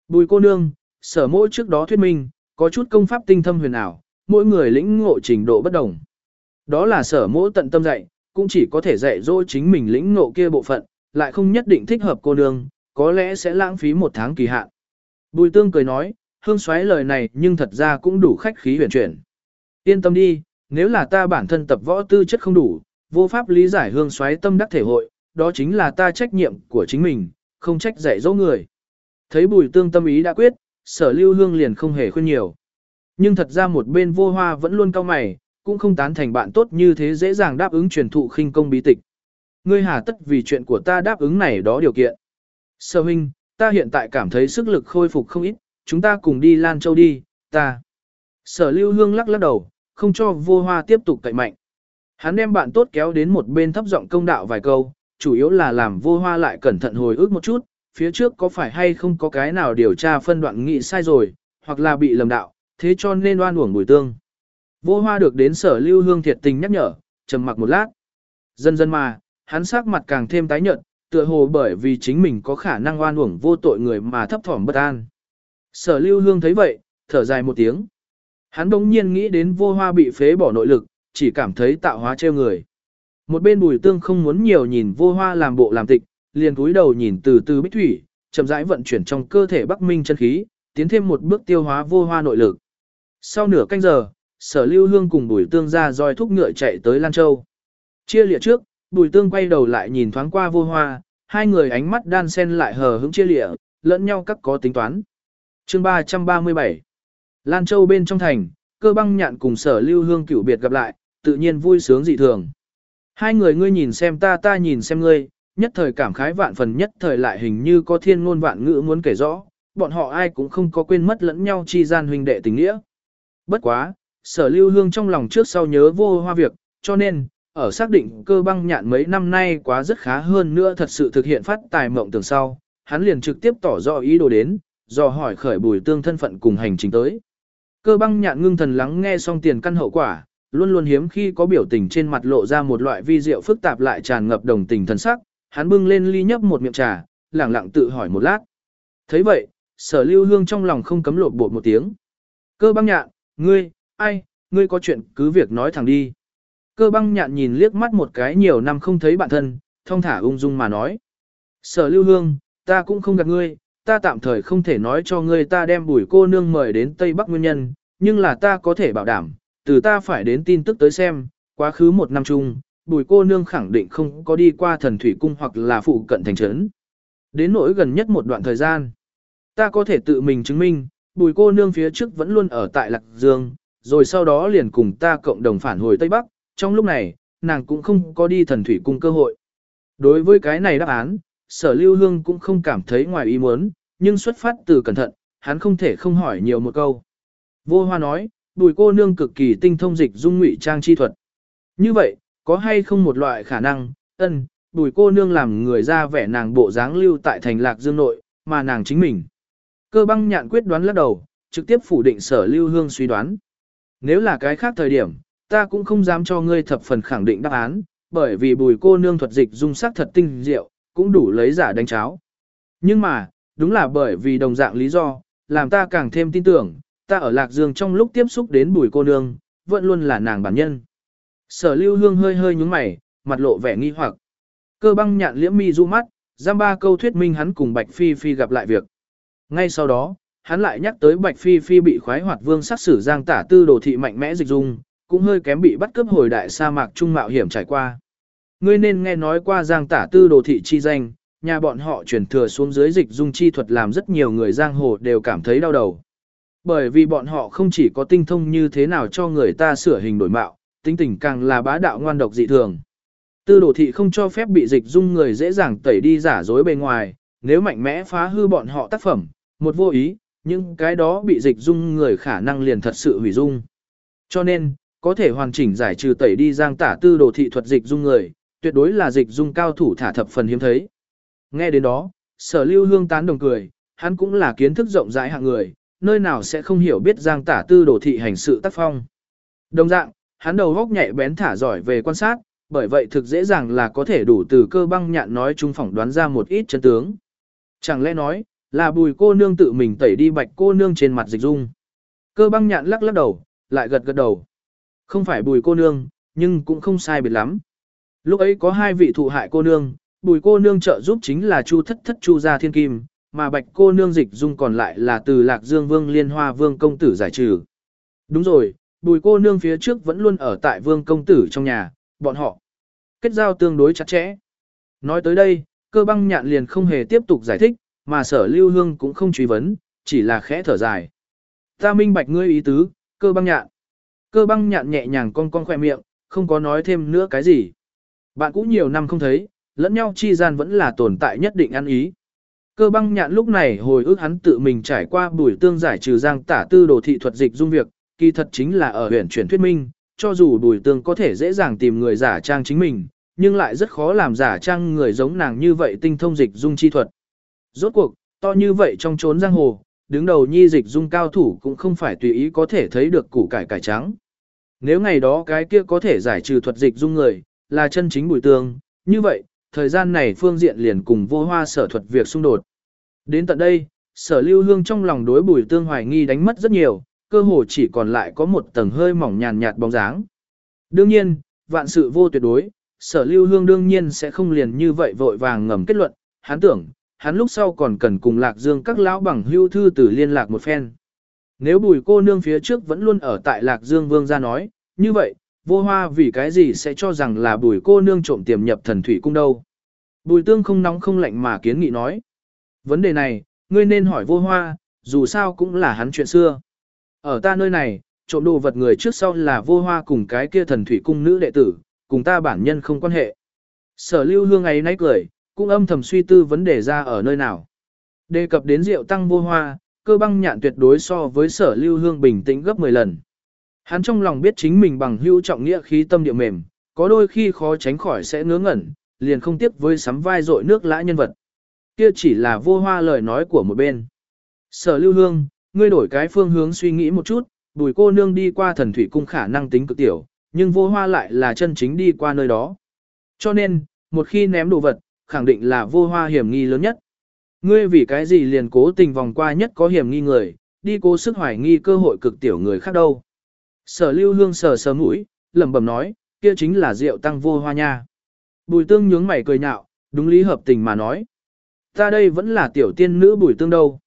Bùi cô nương, sở mỗi trước đó thuyết minh, có chút công pháp tinh thâm huyền ảo, mỗi người lĩnh ngộ trình độ bất đồng. Đó là sở mỗi tận tâm dạy, cũng chỉ có thể dạy dỗ chính mình lĩnh ngộ kia bộ phận, lại không nhất định thích hợp cô nương, có lẽ sẽ lãng phí một tháng kỳ hạn. Bùi tương cười nói, hương xoáy lời này nhưng thật ra cũng đủ khách khí huyền chuyển. Yên tâm đi, nếu là ta bản thân tập võ tư chất không đủ, vô pháp lý giải hương xoáy tâm đắc thể hội, đó chính là ta trách nhiệm của chính mình, không trách dạy dỗ người. Thấy bùi tương tâm ý đã quyết, sở lưu hương liền không hề khuyên nhiều. Nhưng thật ra một bên vô hoa vẫn luôn cao mày, cũng không tán thành bạn tốt như thế dễ dàng đáp ứng truyền thụ khinh công bí tịch. Ngươi hà tất vì chuyện của ta đáp ứng này đó điều kiện. Sở huynh, ta hiện tại cảm thấy sức lực khôi phục không ít, chúng ta cùng đi Lan Châu đi, ta. Sở lưu hương lắc lắc đầu, không cho vô hoa tiếp tục cậy mạnh. Hắn đem bạn tốt kéo đến một bên thấp giọng công đạo vài câu, chủ yếu là làm vô hoa lại cẩn thận hồi ức một chút, phía trước có phải hay không có cái nào điều tra phân đoạn nghị sai rồi, hoặc là bị lầm đạo, thế cho nên oan uổng bùi tương. Vô hoa được đến sở lưu hương thiệt tình nhắc nhở, trầm mặc một lát. Dần dần mà, hắn sắc mặt càng thêm tái nhợt, tựa hồ bởi vì chính mình có khả năng oan uổng vô tội người mà thấp thỏm bất an. Sở lưu hương thấy vậy, thở dài một tiếng. Hắn bỗng nhiên nghĩ đến vô hoa bị phế bỏ nội lực, chỉ cảm thấy tạo hóa treo người. Một bên bùi tương không muốn nhiều nhìn vô hoa làm bộ làm tịch, liền cúi đầu nhìn từ từ bích thủy, chậm rãi vận chuyển trong cơ thể bắc minh chân khí, tiến thêm một bước tiêu hóa vô hoa nội lực. Sau nửa canh giờ, sở lưu hương cùng bùi tương ra roi thúc ngựa chạy tới Lan Châu. Chia lịa trước, bùi tương quay đầu lại nhìn thoáng qua vô hoa, hai người ánh mắt đan sen lại hờ hững chia lịa, lẫn nhau các có tính toán. chương 337 Lan Châu bên trong thành, cơ băng nhạn cùng sở lưu hương cửu biệt gặp lại, tự nhiên vui sướng dị thường. Hai người ngươi nhìn xem ta ta nhìn xem ngươi, nhất thời cảm khái vạn phần nhất thời lại hình như có thiên ngôn vạn ngữ muốn kể rõ, bọn họ ai cũng không có quên mất lẫn nhau chi gian huynh đệ tình nghĩa. Bất quá, sở lưu hương trong lòng trước sau nhớ vô hoa việc, cho nên, ở xác định cơ băng nhạn mấy năm nay quá rất khá hơn nữa thật sự thực hiện phát tài mộng tưởng sau, hắn liền trực tiếp tỏ rõ ý đồ đến, do hỏi khởi bùi tương thân phận cùng hành trình tới. Cơ băng nhạn ngưng thần lắng nghe xong tiền căn hậu quả, luôn luôn hiếm khi có biểu tình trên mặt lộ ra một loại vi diệu phức tạp lại tràn ngập đồng tình thần sắc, hắn bưng lên ly nhấp một miệng trà, lẳng lặng tự hỏi một lát. thấy vậy, sở lưu hương trong lòng không cấm lột bột một tiếng. Cơ băng nhạn, ngươi, ai, ngươi có chuyện cứ việc nói thẳng đi. Cơ băng nhạn nhìn liếc mắt một cái nhiều năm không thấy bạn thân, thông thả ung dung mà nói. Sở lưu hương, ta cũng không gặp ngươi, ta tạm thời không thể nói cho ngươi ta đem bùi cô nương mời đến Tây Bắc nguyên nhân, nhưng là ta có thể bảo đảm, từ ta phải đến tin tức tới xem, quá khứ một năm chung, bùi cô nương khẳng định không có đi qua thần thủy cung hoặc là phụ cận thành trấn. Đến nỗi gần nhất một đoạn thời gian, ta có thể tự mình chứng minh, bùi cô nương phía trước vẫn luôn ở tại Lạc Dương, rồi sau đó liền cùng ta cộng đồng phản hồi Tây Bắc, trong lúc này, nàng cũng không có đi thần thủy cung cơ hội. Đối với cái này đáp án, sở lưu hương cũng không cảm thấy ngoài ý muốn, nhưng xuất phát từ cẩn thận, hắn không thể không hỏi nhiều một câu. Vô hoa nói, bùi cô nương cực kỳ tinh thông dịch dung ngụy trang chi thuật. Như vậy, có hay không một loại khả năng, ân, bùi cô nương làm người ra vẻ nàng bộ dáng lưu tại thành lạc dương nội, mà nàng chính mình. Cơ băng nhạn quyết đoán lắc đầu, trực tiếp phủ định sở lưu hương suy đoán. Nếu là cái khác thời điểm, ta cũng không dám cho ngươi thập phần khẳng định đáp án, bởi vì bùi cô nương thuật dịch dung sắc thật tinh diệu, cũng đủ lấy giả đánh cháo. Nhưng mà, đúng là bởi vì đồng dạng lý do, làm ta càng thêm tin tưởng, ta ở Lạc Dương trong lúc tiếp xúc đến bùi cô nương, vẫn luôn là nàng bản nhân. Sở lưu hương hơi hơi nhúng mày, mặt lộ vẻ nghi hoặc. Cơ băng nhạn liễm mi du mắt, giam ba câu thuyết minh hắn cùng Bạch Phi Phi gặp lại việc. Ngay sau đó, hắn lại nhắc tới Bạch Phi Phi bị khoái hoạt vương sát xử giang tả tư đồ thị mạnh mẽ dịch dung, cũng hơi kém bị bắt cướp hồi đại sa mạc trung mạo hiểm trải qua. Ngươi nên nghe nói qua giang tả tư đồ thị chi danh, nhà bọn họ chuyển thừa xuống dưới dịch dung chi thuật làm rất nhiều người giang hồ đều cảm thấy đau đầu. Bởi vì bọn họ không chỉ có tinh thông như thế nào cho người ta sửa hình đổi mạo, tính tình càng là bá đạo ngoan độc dị thường. Tư đồ thị không cho phép bị dịch dung người dễ dàng tẩy đi giả dối bề ngoài, nếu mạnh mẽ phá hư bọn họ tác phẩm, một vô ý, những cái đó bị dịch dung người khả năng liền thật sự hủy dung. Cho nên, có thể hoàn chỉnh giải trừ tẩy đi giang tả tư đồ thị thuật dịch dung người, tuyệt đối là dịch dung cao thủ thả thập phần hiếm thấy. Nghe đến đó, sở lưu hương tán đồng cười, hắn cũng là kiến thức rộng rãi hạng người, nơi nào sẽ không hiểu biết giang tả tư đồ thị hành sự tác phong. Đồng dạng, hắn đầu góc nhạy bén thả giỏi về quan sát, bởi vậy thực dễ dàng là có thể đủ từ cơ băng nhạn nói chung phỏng đoán ra một ít chân tướng. Chẳng lẽ nói, là bùi cô nương tự mình tẩy đi bạch cô nương trên mặt dịch dung. Cơ băng nhạn lắc lắc đầu, lại gật gật đầu. Không phải bùi cô nương, nhưng cũng không sai biệt lắm. Lúc ấy có hai vị thụ hại cô nương, bùi cô nương trợ giúp chính là chu thất thất chu gia thiên kim, mà bạch cô nương dịch dung còn lại là từ lạc dương vương liên hoa vương công tử giải trừ. Đúng rồi, bùi cô nương phía trước vẫn luôn ở tại vương công tử trong nhà, bọn họ kết giao tương đối chặt chẽ. Nói tới đây, cơ băng nhạn liền không hề tiếp tục giải thích, mà sở lưu hương cũng không truy vấn, chỉ là khẽ thở dài. Ta minh bạch ngươi ý tứ, cơ băng nhạn. Cơ băng nhạn nhẹ nhàng con cong khoe miệng, không có nói thêm nữa cái gì. Bạn cũng nhiều năm không thấy, lẫn nhau chi gian vẫn là tồn tại nhất định ăn ý. Cơ băng nhạn lúc này hồi ức hắn tự mình trải qua buổi tương giải trừ giang tả tư đồ thị thuật dịch dung việc, kỳ thật chính là ở huyện chuyển thuyết minh, cho dù bùi tương có thể dễ dàng tìm người giả trang chính mình, nhưng lại rất khó làm giả trang người giống nàng như vậy tinh thông dịch dung chi thuật. Rốt cuộc, to như vậy trong chốn giang hồ, đứng đầu nhi dịch dung cao thủ cũng không phải tùy ý có thể thấy được củ cải cải trắng. Nếu ngày đó cái kia có thể giải trừ thuật dịch dung người, là chân chính bùi tương, như vậy, thời gian này phương diện liền cùng vô hoa sở thuật việc xung đột. Đến tận đây, sở lưu hương trong lòng đối bùi tương hoài nghi đánh mất rất nhiều, cơ hồ chỉ còn lại có một tầng hơi mỏng nhàn nhạt bóng dáng. Đương nhiên, vạn sự vô tuyệt đối, sở lưu hương đương nhiên sẽ không liền như vậy vội vàng ngầm kết luận, hắn tưởng, hắn lúc sau còn cần cùng lạc dương các lão bằng hưu thư từ liên lạc một phen. Nếu bùi cô nương phía trước vẫn luôn ở tại lạc dương vương ra nói, như vậy, vô hoa vì cái gì sẽ cho rằng là bùi cô nương trộm tiềm nhập thần thủy cung đâu. Bùi tương không nóng không lạnh mà kiến nghị nói. Vấn đề này, ngươi nên hỏi vô hoa, dù sao cũng là hắn chuyện xưa. Ở ta nơi này, trộm đồ vật người trước sau là vô hoa cùng cái kia thần thủy cung nữ đệ tử, cùng ta bản nhân không quan hệ. Sở lưu hương ấy nấy cười, cũng âm thầm suy tư vấn đề ra ở nơi nào. Đề cập đến rượu tăng vô hoa, cơ băng nhạn tuyệt đối so với sở lưu hương bình tĩnh gấp 10 lần. Hắn trong lòng biết chính mình bằng hữu trọng nghĩa khí tâm địa mềm, có đôi khi khó tránh khỏi sẽ ngớ ngẩn, liền không tiếc với sắm vai dội nước lã nhân vật. Kia chỉ là vô hoa lời nói của một bên. Sở lưu hương, ngươi đổi cái phương hướng suy nghĩ một chút, bùi cô nương đi qua thần thủy cung khả năng tính cực tiểu, nhưng vô hoa lại là chân chính đi qua nơi đó. Cho nên, một khi ném đồ vật, khẳng định là vô hoa hiểm nghi lớn nhất. Ngươi vì cái gì liền cố tình vòng qua nhất có hiểm nghi người, đi cố sức hoài nghi cơ hội cực tiểu người khác đâu. Sở lưu hương sờ sờ mũi, lẩm bẩm nói, kia chính là rượu tăng vô hoa nha. Bùi tương nhướng mày cười nhạo, đúng lý hợp tình mà nói. Ta đây vẫn là tiểu tiên nữ bùi tương đâu.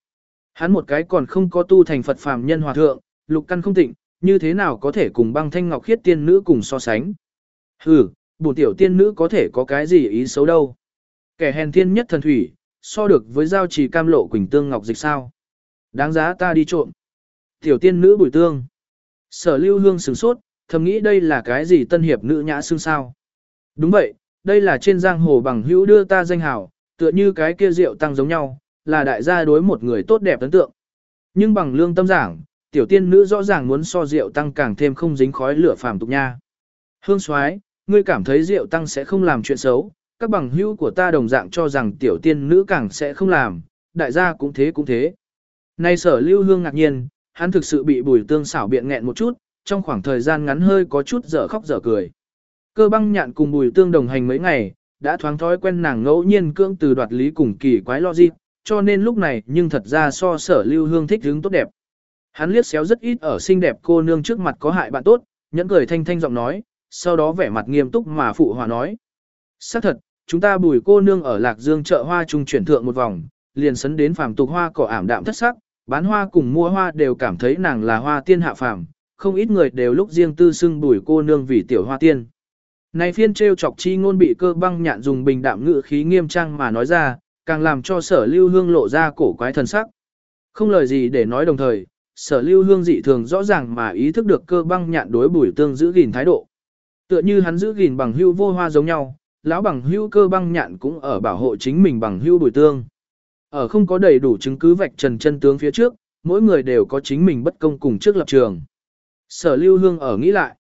Hắn một cái còn không có tu thành Phật phàm nhân hòa thượng, lục căn không tịnh, như thế nào có thể cùng băng thanh ngọc khiết tiên nữ cùng so sánh. Hừ, bùn tiểu tiên nữ có thể có cái gì ý xấu đâu. Kẻ hèn thiên nhất thần thủy, so được với giao trì cam lộ quỳnh tương ngọc dịch sao. Đáng giá ta đi trộm. Tiểu tiên nữ bùi tương. Sở lưu hương sửng sốt, thầm nghĩ đây là cái gì tân hiệp nữ nhã xương sao. Đúng vậy, đây là trên giang hồ bằng hữu đưa ta danh hào, tựa như cái kia rượu tăng giống nhau, là đại gia đối một người tốt đẹp ấn tượng. Nhưng bằng lương tâm giảng, tiểu tiên nữ rõ ràng muốn so rượu tăng càng thêm không dính khói lửa phàm tục nha. Hương Soái, ngươi cảm thấy rượu tăng sẽ không làm chuyện xấu, các bằng hữu của ta đồng dạng cho rằng tiểu tiên nữ càng sẽ không làm, đại gia cũng thế cũng thế. Nay sở lưu hương ngạc nhiên, hắn thực sự bị bùi tương xảo biện nghẹn một chút, trong khoảng thời gian ngắn hơi có chút dở khóc dở cười. Cơ băng nhạn cùng bùi tương đồng hành mấy ngày, đã thoáng thói quen nàng ngẫu nhiên cưỡng từ đoạt lý cùng kỳ quái logic, cho nên lúc này nhưng thật ra so sở lưu hương thích hướng tốt đẹp. Hắn liếc xéo rất ít ở xinh đẹp cô nương trước mặt có hại bạn tốt, nhẫn cười thanh thanh giọng nói, sau đó vẻ mặt nghiêm túc mà phụ hòa nói. xác thật, chúng ta bùi cô nương ở Lạc Dương chợ hoa trung chuyển thượng một vòng, liền sấn đến phàm tục hoa cỏ ảm đạm thất sắc, bán hoa cùng mua hoa đều cảm thấy nàng là hoa tiên hạ phàm, không ít người đều lúc riêng tư xưng bùi cô nương vì tiểu hoa tiên. Này phiên trêu chọc chi ngôn bị cơ băng nhạn dùng bình đạm ngữ khí nghiêm trang mà nói ra, càng làm cho sở lưu hương lộ ra cổ quái thần sắc. Không lời gì để nói đồng thời, sở lưu hương dị thường rõ ràng mà ý thức được cơ băng nhạn đối bùi tương giữ gìn thái độ. Tựa như hắn giữ gìn bằng hưu vô hoa giống nhau, lão bằng hưu cơ băng nhạn cũng ở bảo hộ chính mình bằng hưu bùi tương. Ở không có đầy đủ chứng cứ vạch trần chân tướng phía trước, mỗi người đều có chính mình bất công cùng trước lập trường. Sở lưu hương ở nghĩ lại.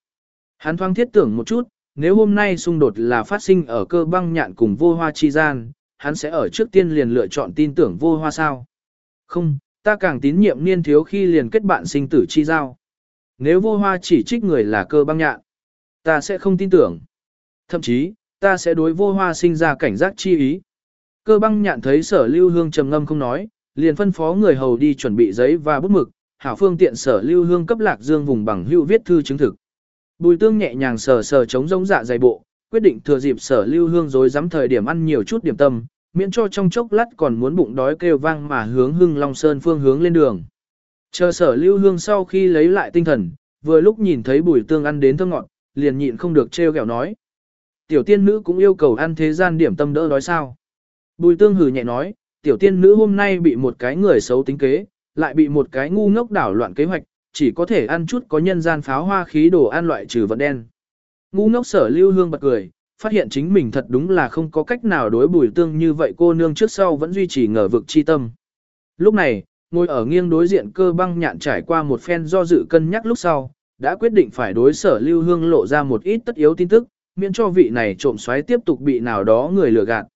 Hắn thoáng thiết tưởng một chút, nếu hôm nay xung đột là phát sinh ở cơ băng nhạn cùng vô hoa chi gian, hắn sẽ ở trước tiên liền lựa chọn tin tưởng vô hoa sao. Không, ta càng tín nhiệm niên thiếu khi liền kết bạn sinh tử chi giao. Nếu vô hoa chỉ trích người là cơ băng nhạn, ta sẽ không tin tưởng. Thậm chí, ta sẽ đối vô hoa sinh ra cảnh giác chi ý. Cơ băng nhạn thấy sở lưu hương trầm ngâm không nói, liền phân phó người hầu đi chuẩn bị giấy và bút mực, hảo phương tiện sở lưu hương cấp lạc dương vùng bằng hữu viết thư chứng thực. Bùi tương nhẹ nhàng sờ sờ chống giống dạ dày bộ, quyết định thừa dịp sở lưu hương rồi dám thời điểm ăn nhiều chút điểm tâm, miễn cho trong chốc lát còn muốn bụng đói kêu vang mà hướng hưng long sơn phương hướng lên đường. Chờ sở lưu hương sau khi lấy lại tinh thần, vừa lúc nhìn thấy bùi tương ăn đến thơ ngọt, liền nhịn không được trêu ghẹo nói. Tiểu tiên nữ cũng yêu cầu ăn thế gian điểm tâm đỡ đói sao. Bùi tương hừ nhẹ nói, tiểu tiên nữ hôm nay bị một cái người xấu tính kế, lại bị một cái ngu ngốc đảo loạn kế hoạch, chỉ có thể ăn chút có nhân gian pháo hoa khí đồ ăn loại trừ vận đen. Ngu ngốc sở lưu hương bật cười, phát hiện chính mình thật đúng là không có cách nào đối bùi tương như vậy cô nương trước sau vẫn duy trì ngờ vực chi tâm. Lúc này, ngồi ở nghiêng đối diện cơ băng nhạn trải qua một phen do dự cân nhắc lúc sau, đã quyết định phải đối sở lưu hương lộ ra một ít tất yếu tin tức, miễn cho vị này trộm xoáy tiếp tục bị nào đó người lừa gạt.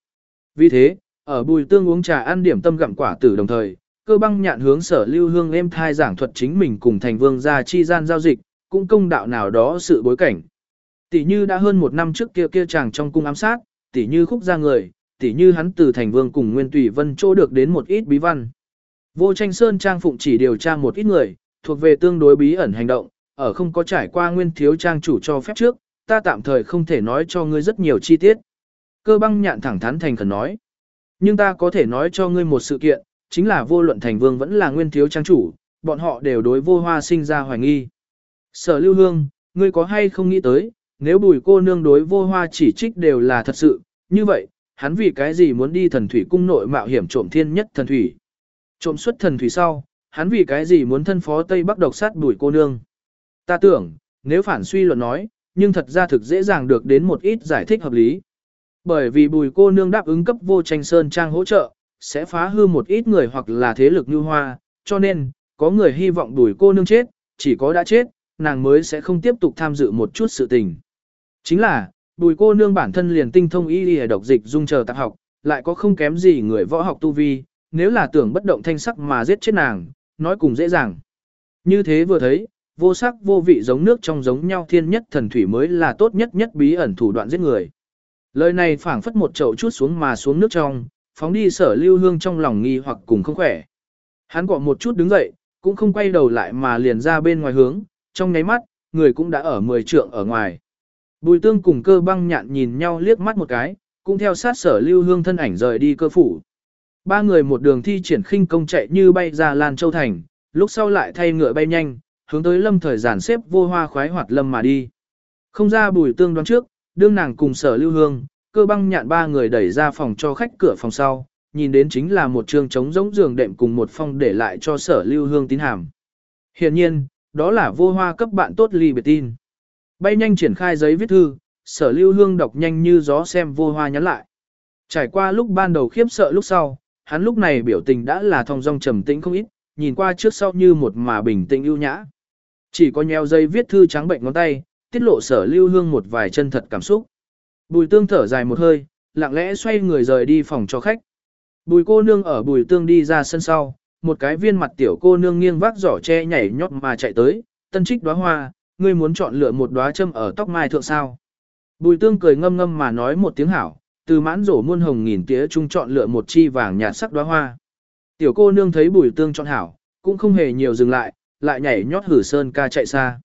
Vì thế, ở bùi tương uống trà ăn điểm tâm gặm quả tử đồng thời, cơ băng nhạn hướng sở lưu hương êm thai giảng thuật chính mình cùng thành vương gia chi gian giao dịch, cũng công đạo nào đó sự bối cảnh. Tỷ như đã hơn một năm trước kia kia chàng trong cung ám sát, tỷ như khúc ra người, tỷ như hắn từ thành vương cùng nguyên tùy vân chỗ được đến một ít bí văn. Vô tranh sơn trang phụng chỉ điều tra một ít người, thuộc về tương đối bí ẩn hành động, ở không có trải qua nguyên thiếu trang chủ cho phép trước, ta tạm thời không thể nói cho ngươi rất nhiều chi tiết. Cơ băng nhạn thẳng thắn thành khẩn nói. Nhưng ta có thể nói cho ngươi một sự kiện, chính là vô luận thành vương vẫn là nguyên thiếu trang chủ, bọn họ đều đối vô hoa sinh ra hoài nghi. Sở lưu hương, ngươi có hay không nghĩ tới, nếu bùi cô nương đối vô hoa chỉ trích đều là thật sự, như vậy, hắn vì cái gì muốn đi thần thủy cung nội mạo hiểm trộm thiên nhất thần thủy. Trộm xuất thần thủy sau, hắn vì cái gì muốn thân phó Tây Bắc độc sát bùi cô nương. Ta tưởng, nếu phản suy luận nói, nhưng thật ra thực dễ dàng được đến một ít giải thích hợp lý. Bởi vì bùi cô nương đáp ứng cấp vô tranh sơn trang hỗ trợ, sẽ phá hư một ít người hoặc là thế lực như hoa, cho nên, có người hy vọng đuổi cô nương chết, chỉ có đã chết, nàng mới sẽ không tiếp tục tham dự một chút sự tình. Chính là, bùi cô nương bản thân liền tinh thông y y độc dịch dung chờ tạp học, lại có không kém gì người võ học tu vi, nếu là tưởng bất động thanh sắc mà giết chết nàng, nói cùng dễ dàng. Như thế vừa thấy, vô sắc vô vị giống nước trong giống nhau thiên nhất thần thủy mới là tốt nhất nhất bí ẩn thủ đoạn giết người. Lời này phảng phất một chậu chút xuống mà xuống nước trong, phóng đi sở lưu hương trong lòng nghi hoặc cùng không khỏe. Hắn gọi một chút đứng dậy, cũng không quay đầu lại mà liền ra bên ngoài hướng, trong nháy mắt, người cũng đã ở mười trượng ở ngoài. Bùi tương cùng cơ băng nhạn nhìn nhau liếc mắt một cái, cũng theo sát sở lưu hương thân ảnh rời đi cơ phủ. Ba người một đường thi triển khinh công chạy như bay ra Lan Châu Thành, lúc sau lại thay ngựa bay nhanh, hướng tới lâm thời giản xếp vô hoa khoái hoạt lâm mà đi. Không ra bùi tương đoán trước, đương nàng cùng sở lưu hương, cơ băng nhạn ba người đẩy ra phòng cho khách cửa phòng sau, nhìn đến chính là một trường trống giống giường đệm cùng một phong để lại cho sở lưu hương tín hàm. Hiện nhiên, đó là vô hoa cấp bạn tốt ly biệt tin. Bay nhanh triển khai giấy viết thư, sở lưu hương đọc nhanh như gió xem vô hoa nhắn lại. Trải qua lúc ban đầu khiếp sợ lúc sau, hắn lúc này biểu tình đã là thong dong trầm tĩnh không ít, nhìn qua trước sau như một mà bình tĩnh ưu nhã. Chỉ có nheo dây viết thư trắng bệnh ngón tay, tiết lộ sở lưu hương một vài chân thật cảm xúc. Bùi tương thở dài một hơi, lặng lẽ xoay người rời đi phòng cho khách. Bùi cô nương ở bùi tương đi ra sân sau, một cái viên mặt tiểu cô nương nghiêng vác giỏ che nhảy nhót mà chạy tới, tân trích đóa hoa, ngươi muốn chọn lựa một đóa châm ở tóc mai thượng sao. Bùi tương cười ngâm ngâm mà nói một tiếng hảo, từ mãn rổ muôn hồng nghìn tía chung chọn lựa một chi vàng nhạt sắc đóa hoa. Tiểu cô nương thấy bùi tương chọn hảo, cũng không hề nhiều dừng lại, lại nhảy nhót hử sơn ca chạy xa.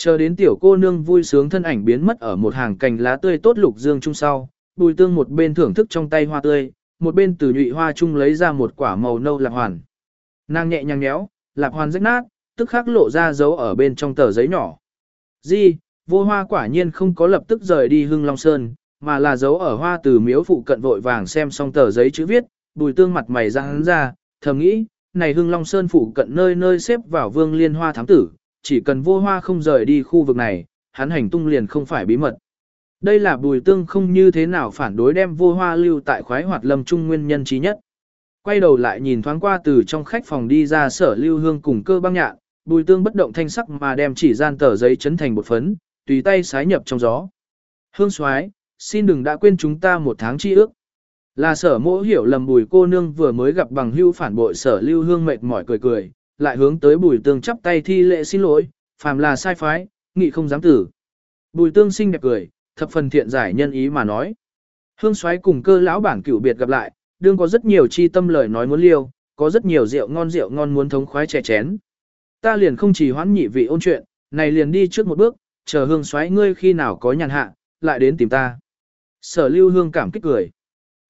Chờ đến tiểu cô nương vui sướng thân ảnh biến mất ở một hàng cành lá tươi tốt lục dương chung sau, bùi tương một bên thưởng thức trong tay hoa tươi, một bên từ nhụy hoa chung lấy ra một quả màu nâu lạc hoàn. Nàng nhẹ nhàng nhéo, lạc hoàn rách nát, tức khắc lộ ra dấu ở bên trong tờ giấy nhỏ. Di, vô hoa quả nhiên không có lập tức rời đi hưng long sơn, mà là dấu ở hoa từ miếu phụ cận vội vàng xem xong tờ giấy chữ viết, bùi tương mặt mày ra hắn ra, thầm nghĩ, này hưng long sơn phụ cận nơi nơi xếp vào vương liên hoa thám tử, chỉ cần vô hoa không rời đi khu vực này, hắn hành tung liền không phải bí mật. Đây là bùi tương không như thế nào phản đối đem vô hoa lưu tại khoái hoạt lâm trung nguyên nhân trí nhất. Quay đầu lại nhìn thoáng qua từ trong khách phòng đi ra sở lưu hương cùng cơ băng nhạn, bùi tương bất động thanh sắc mà đem chỉ gian tờ giấy chấn thành một phấn, tùy tay sái nhập trong gió. Hương soái xin đừng đã quên chúng ta một tháng chi ước. Là sở mỗ hiểu lầm bùi cô nương vừa mới gặp bằng hưu phản bội sở lưu hương mệt mỏi cười cười, lại hướng tới bùi tương chắp tay thi lệ xin lỗi, phàm là sai phái, nghị không dám tử. Bùi tương xinh đẹp cười, thập phần thiện giải nhân ý mà nói. Hương xoáy cùng cơ lão bản cửu biệt gặp lại, đương có rất nhiều chi tâm lời nói muốn liêu, có rất nhiều rượu ngon rượu ngon muốn thống khoái chè chén. Ta liền không chỉ hoãn nhị vị ôn chuyện, này liền đi trước một bước, chờ hương xoáy ngươi khi nào có nhàn hạ, lại đến tìm ta. Sở lưu hương cảm kích cười.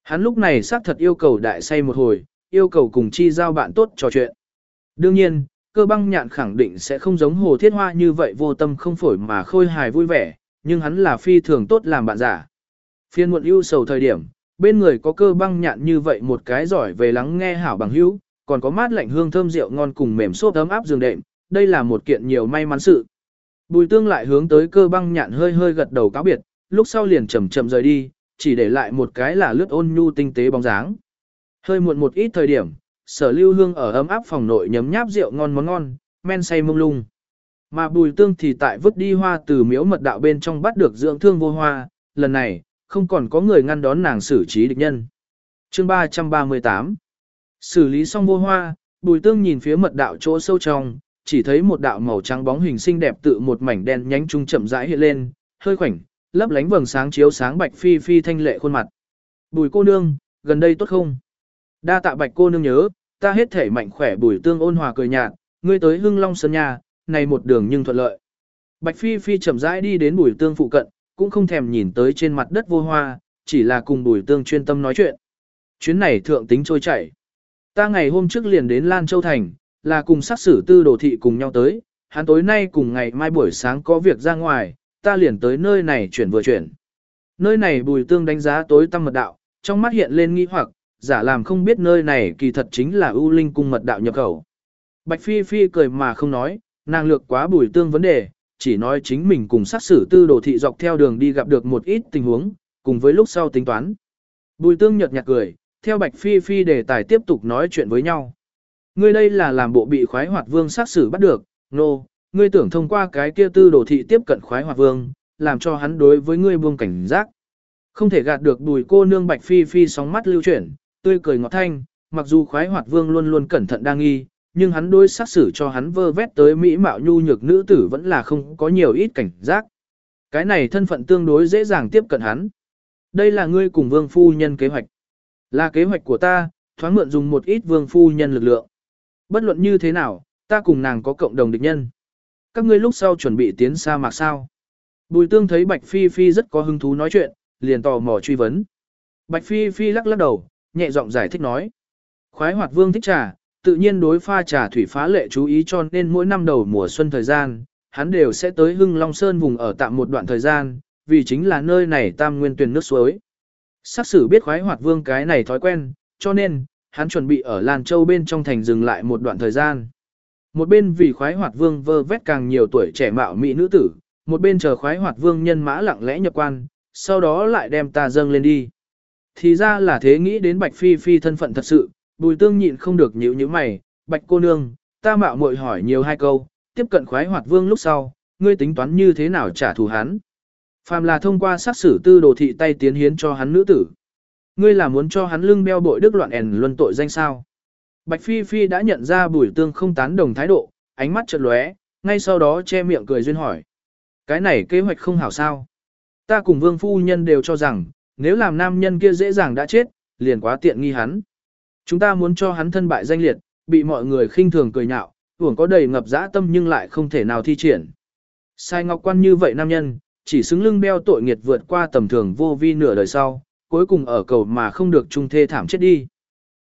Hắn lúc này xác thật yêu cầu đại say một hồi, yêu cầu cùng chi giao bạn tốt trò chuyện. Đương nhiên, cơ băng nhạn khẳng định sẽ không giống hồ thiết hoa như vậy vô tâm không phổi mà khôi hài vui vẻ, nhưng hắn là phi thường tốt làm bạn giả. Phiên muộn ưu sầu thời điểm, bên người có cơ băng nhạn như vậy một cái giỏi về lắng nghe hảo bằng hữu, còn có mát lạnh hương thơm rượu ngon cùng mềm xốp ấm áp giường đệm, đây là một kiện nhiều may mắn sự. Bùi tương lại hướng tới cơ băng nhạn hơi hơi gật đầu cáo biệt, lúc sau liền chậm chậm rời đi, chỉ để lại một cái là lướt ôn nhu tinh tế bóng dáng. Hơi muộn một ít thời điểm, sở lưu hương ở ấm áp phòng nội nhấm nháp rượu ngon món ngon, men say mông lung. Mà bùi tương thì tại vứt đi hoa từ miếu mật đạo bên trong bắt được dưỡng thương vô hoa, lần này, không còn có người ngăn đón nàng xử trí địch nhân. Chương 338 Xử lý xong vô hoa, bùi tương nhìn phía mật đạo chỗ sâu trong, chỉ thấy một đạo màu trắng bóng hình xinh đẹp tự một mảnh đen nhánh trung chậm rãi hiện lên, hơi khoảnh, lấp lánh vầng sáng chiếu sáng bạch phi phi thanh lệ khuôn mặt. Bùi cô nương, gần đây tốt không? Đa tạ bạch cô nương nhớ, ta hết thể mạnh khỏe bùi tương ôn hòa cười nhạt, ngươi tới hưng long sơn nhà, này một đường nhưng thuận lợi. Bạch phi phi chậm rãi đi đến bùi tương phụ cận, cũng không thèm nhìn tới trên mặt đất vô hoa, chỉ là cùng bùi tương chuyên tâm nói chuyện. Chuyến này thượng tính trôi chảy. Ta ngày hôm trước liền đến Lan Châu Thành, là cùng sát xử tư đồ thị cùng nhau tới, hắn tối nay cùng ngày mai buổi sáng có việc ra ngoài, ta liền tới nơi này chuyển vừa chuyển. Nơi này bùi tương đánh giá tối tăm mật đạo, trong mắt hiện lên nghi hoặc, giả làm không biết nơi này kỳ thật chính là ưu linh cung mật đạo nhập khẩu. Bạch Phi Phi cười mà không nói, nàng lược quá bùi tương vấn đề, chỉ nói chính mình cùng sát xử tư đồ thị dọc theo đường đi gặp được một ít tình huống, cùng với lúc sau tính toán. Bùi tương nhợt nhạt cười, theo Bạch Phi Phi đề tài tiếp tục nói chuyện với nhau. Ngươi đây là làm bộ bị khoái hoạt vương sát xử bắt được, nô, no, ngươi tưởng thông qua cái kia tư đồ thị tiếp cận khoái hoạt vương, làm cho hắn đối với ngươi buông cảnh giác. Không thể gạt được bùi cô nương Bạch Phi Phi sóng mắt lưu chuyển, tươi cười ngọt thanh, mặc dù khoái hoạt vương luôn luôn cẩn thận đang nghi, nhưng hắn đối sát xử cho hắn vơ vét tới mỹ mạo nhu nhược nữ tử vẫn là không có nhiều ít cảnh giác. Cái này thân phận tương đối dễ dàng tiếp cận hắn. Đây là ngươi cùng vương phu nhân kế hoạch. Là kế hoạch của ta, thoáng mượn dùng một ít vương phu nhân lực lượng. Bất luận như thế nào, ta cùng nàng có cộng đồng địch nhân. Các ngươi lúc sau chuẩn bị tiến xa mạc sao. Bùi tương thấy Bạch Phi Phi rất có hứng thú nói chuyện, liền tò mò truy vấn. Bạch Phi Phi lắc lắc đầu, nhẹ giọng giải thích nói. Khoái hoạt vương thích trà, tự nhiên đối pha trà thủy phá lệ chú ý cho nên mỗi năm đầu mùa xuân thời gian, hắn đều sẽ tới Hưng Long Sơn vùng ở tạm một đoạn thời gian, vì chính là nơi này tam nguyên tuyển nước suối. Sắc sử biết khoái hoạt vương cái này thói quen, cho nên, hắn chuẩn bị ở Lan Châu bên trong thành dừng lại một đoạn thời gian. Một bên vì khoái hoạt vương vơ vét càng nhiều tuổi trẻ mạo mỹ nữ tử, một bên chờ khoái hoạt vương nhân mã lặng lẽ nhập quan, sau đó lại đem ta dâng lên đi. Thì ra là thế nghĩ đến Bạch Phi Phi thân phận thật sự, bùi tương nhịn không được nhíu nhíu mày, Bạch cô nương, ta mạo muội hỏi nhiều hai câu, tiếp cận khoái hoạt vương lúc sau, ngươi tính toán như thế nào trả thù hắn. Phàm là thông qua sát xử tư đồ thị tay tiến hiến cho hắn nữ tử. Ngươi là muốn cho hắn lưng beo bội đức loạn ẻn luân tội danh sao. Bạch Phi Phi đã nhận ra bùi tương không tán đồng thái độ, ánh mắt chợt lóe, ngay sau đó che miệng cười duyên hỏi. Cái này kế hoạch không hảo sao. Ta cùng vương phu nhân đều cho rằng, nếu làm nam nhân kia dễ dàng đã chết, liền quá tiện nghi hắn. Chúng ta muốn cho hắn thân bại danh liệt, bị mọi người khinh thường cười nhạo, uổng có đầy ngập dã tâm nhưng lại không thể nào thi triển. Sai ngọc quan như vậy nam nhân, chỉ xứng lưng beo tội nghiệt vượt qua tầm thường vô vi nửa đời sau, cuối cùng ở cầu mà không được trung thê thảm chết đi.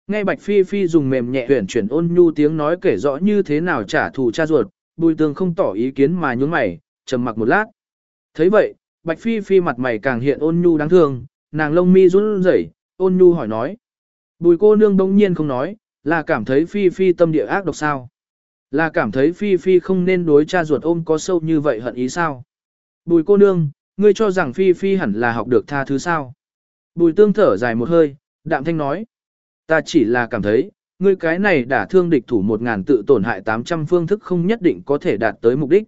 Nghe Bạch Phi Phi dùng mềm nhẹ huyển chuyển ôn nhu tiếng nói kể rõ như thế nào trả thù cha ruột, bùi tường không tỏ ý kiến mà nhún mày, trầm mặc một lát. thấy vậy, Bạch Phi Phi mặt mày càng hiện ôn nhu đáng thương, nàng lông mi run rẩy, ôn nhu hỏi nói. Bùi cô nương đông nhiên không nói, là cảm thấy Phi Phi tâm địa ác độc sao? Là cảm thấy Phi Phi không nên đối cha ruột ôm có sâu như vậy hận ý sao? Bùi cô nương, ngươi cho rằng Phi Phi hẳn là học được tha thứ sao? Bùi tương thở dài một hơi, đạm thanh nói. Ta chỉ là cảm thấy, ngươi cái này đã thương địch thủ một ngàn tự tổn hại 800 phương thức không nhất định có thể đạt tới mục đích.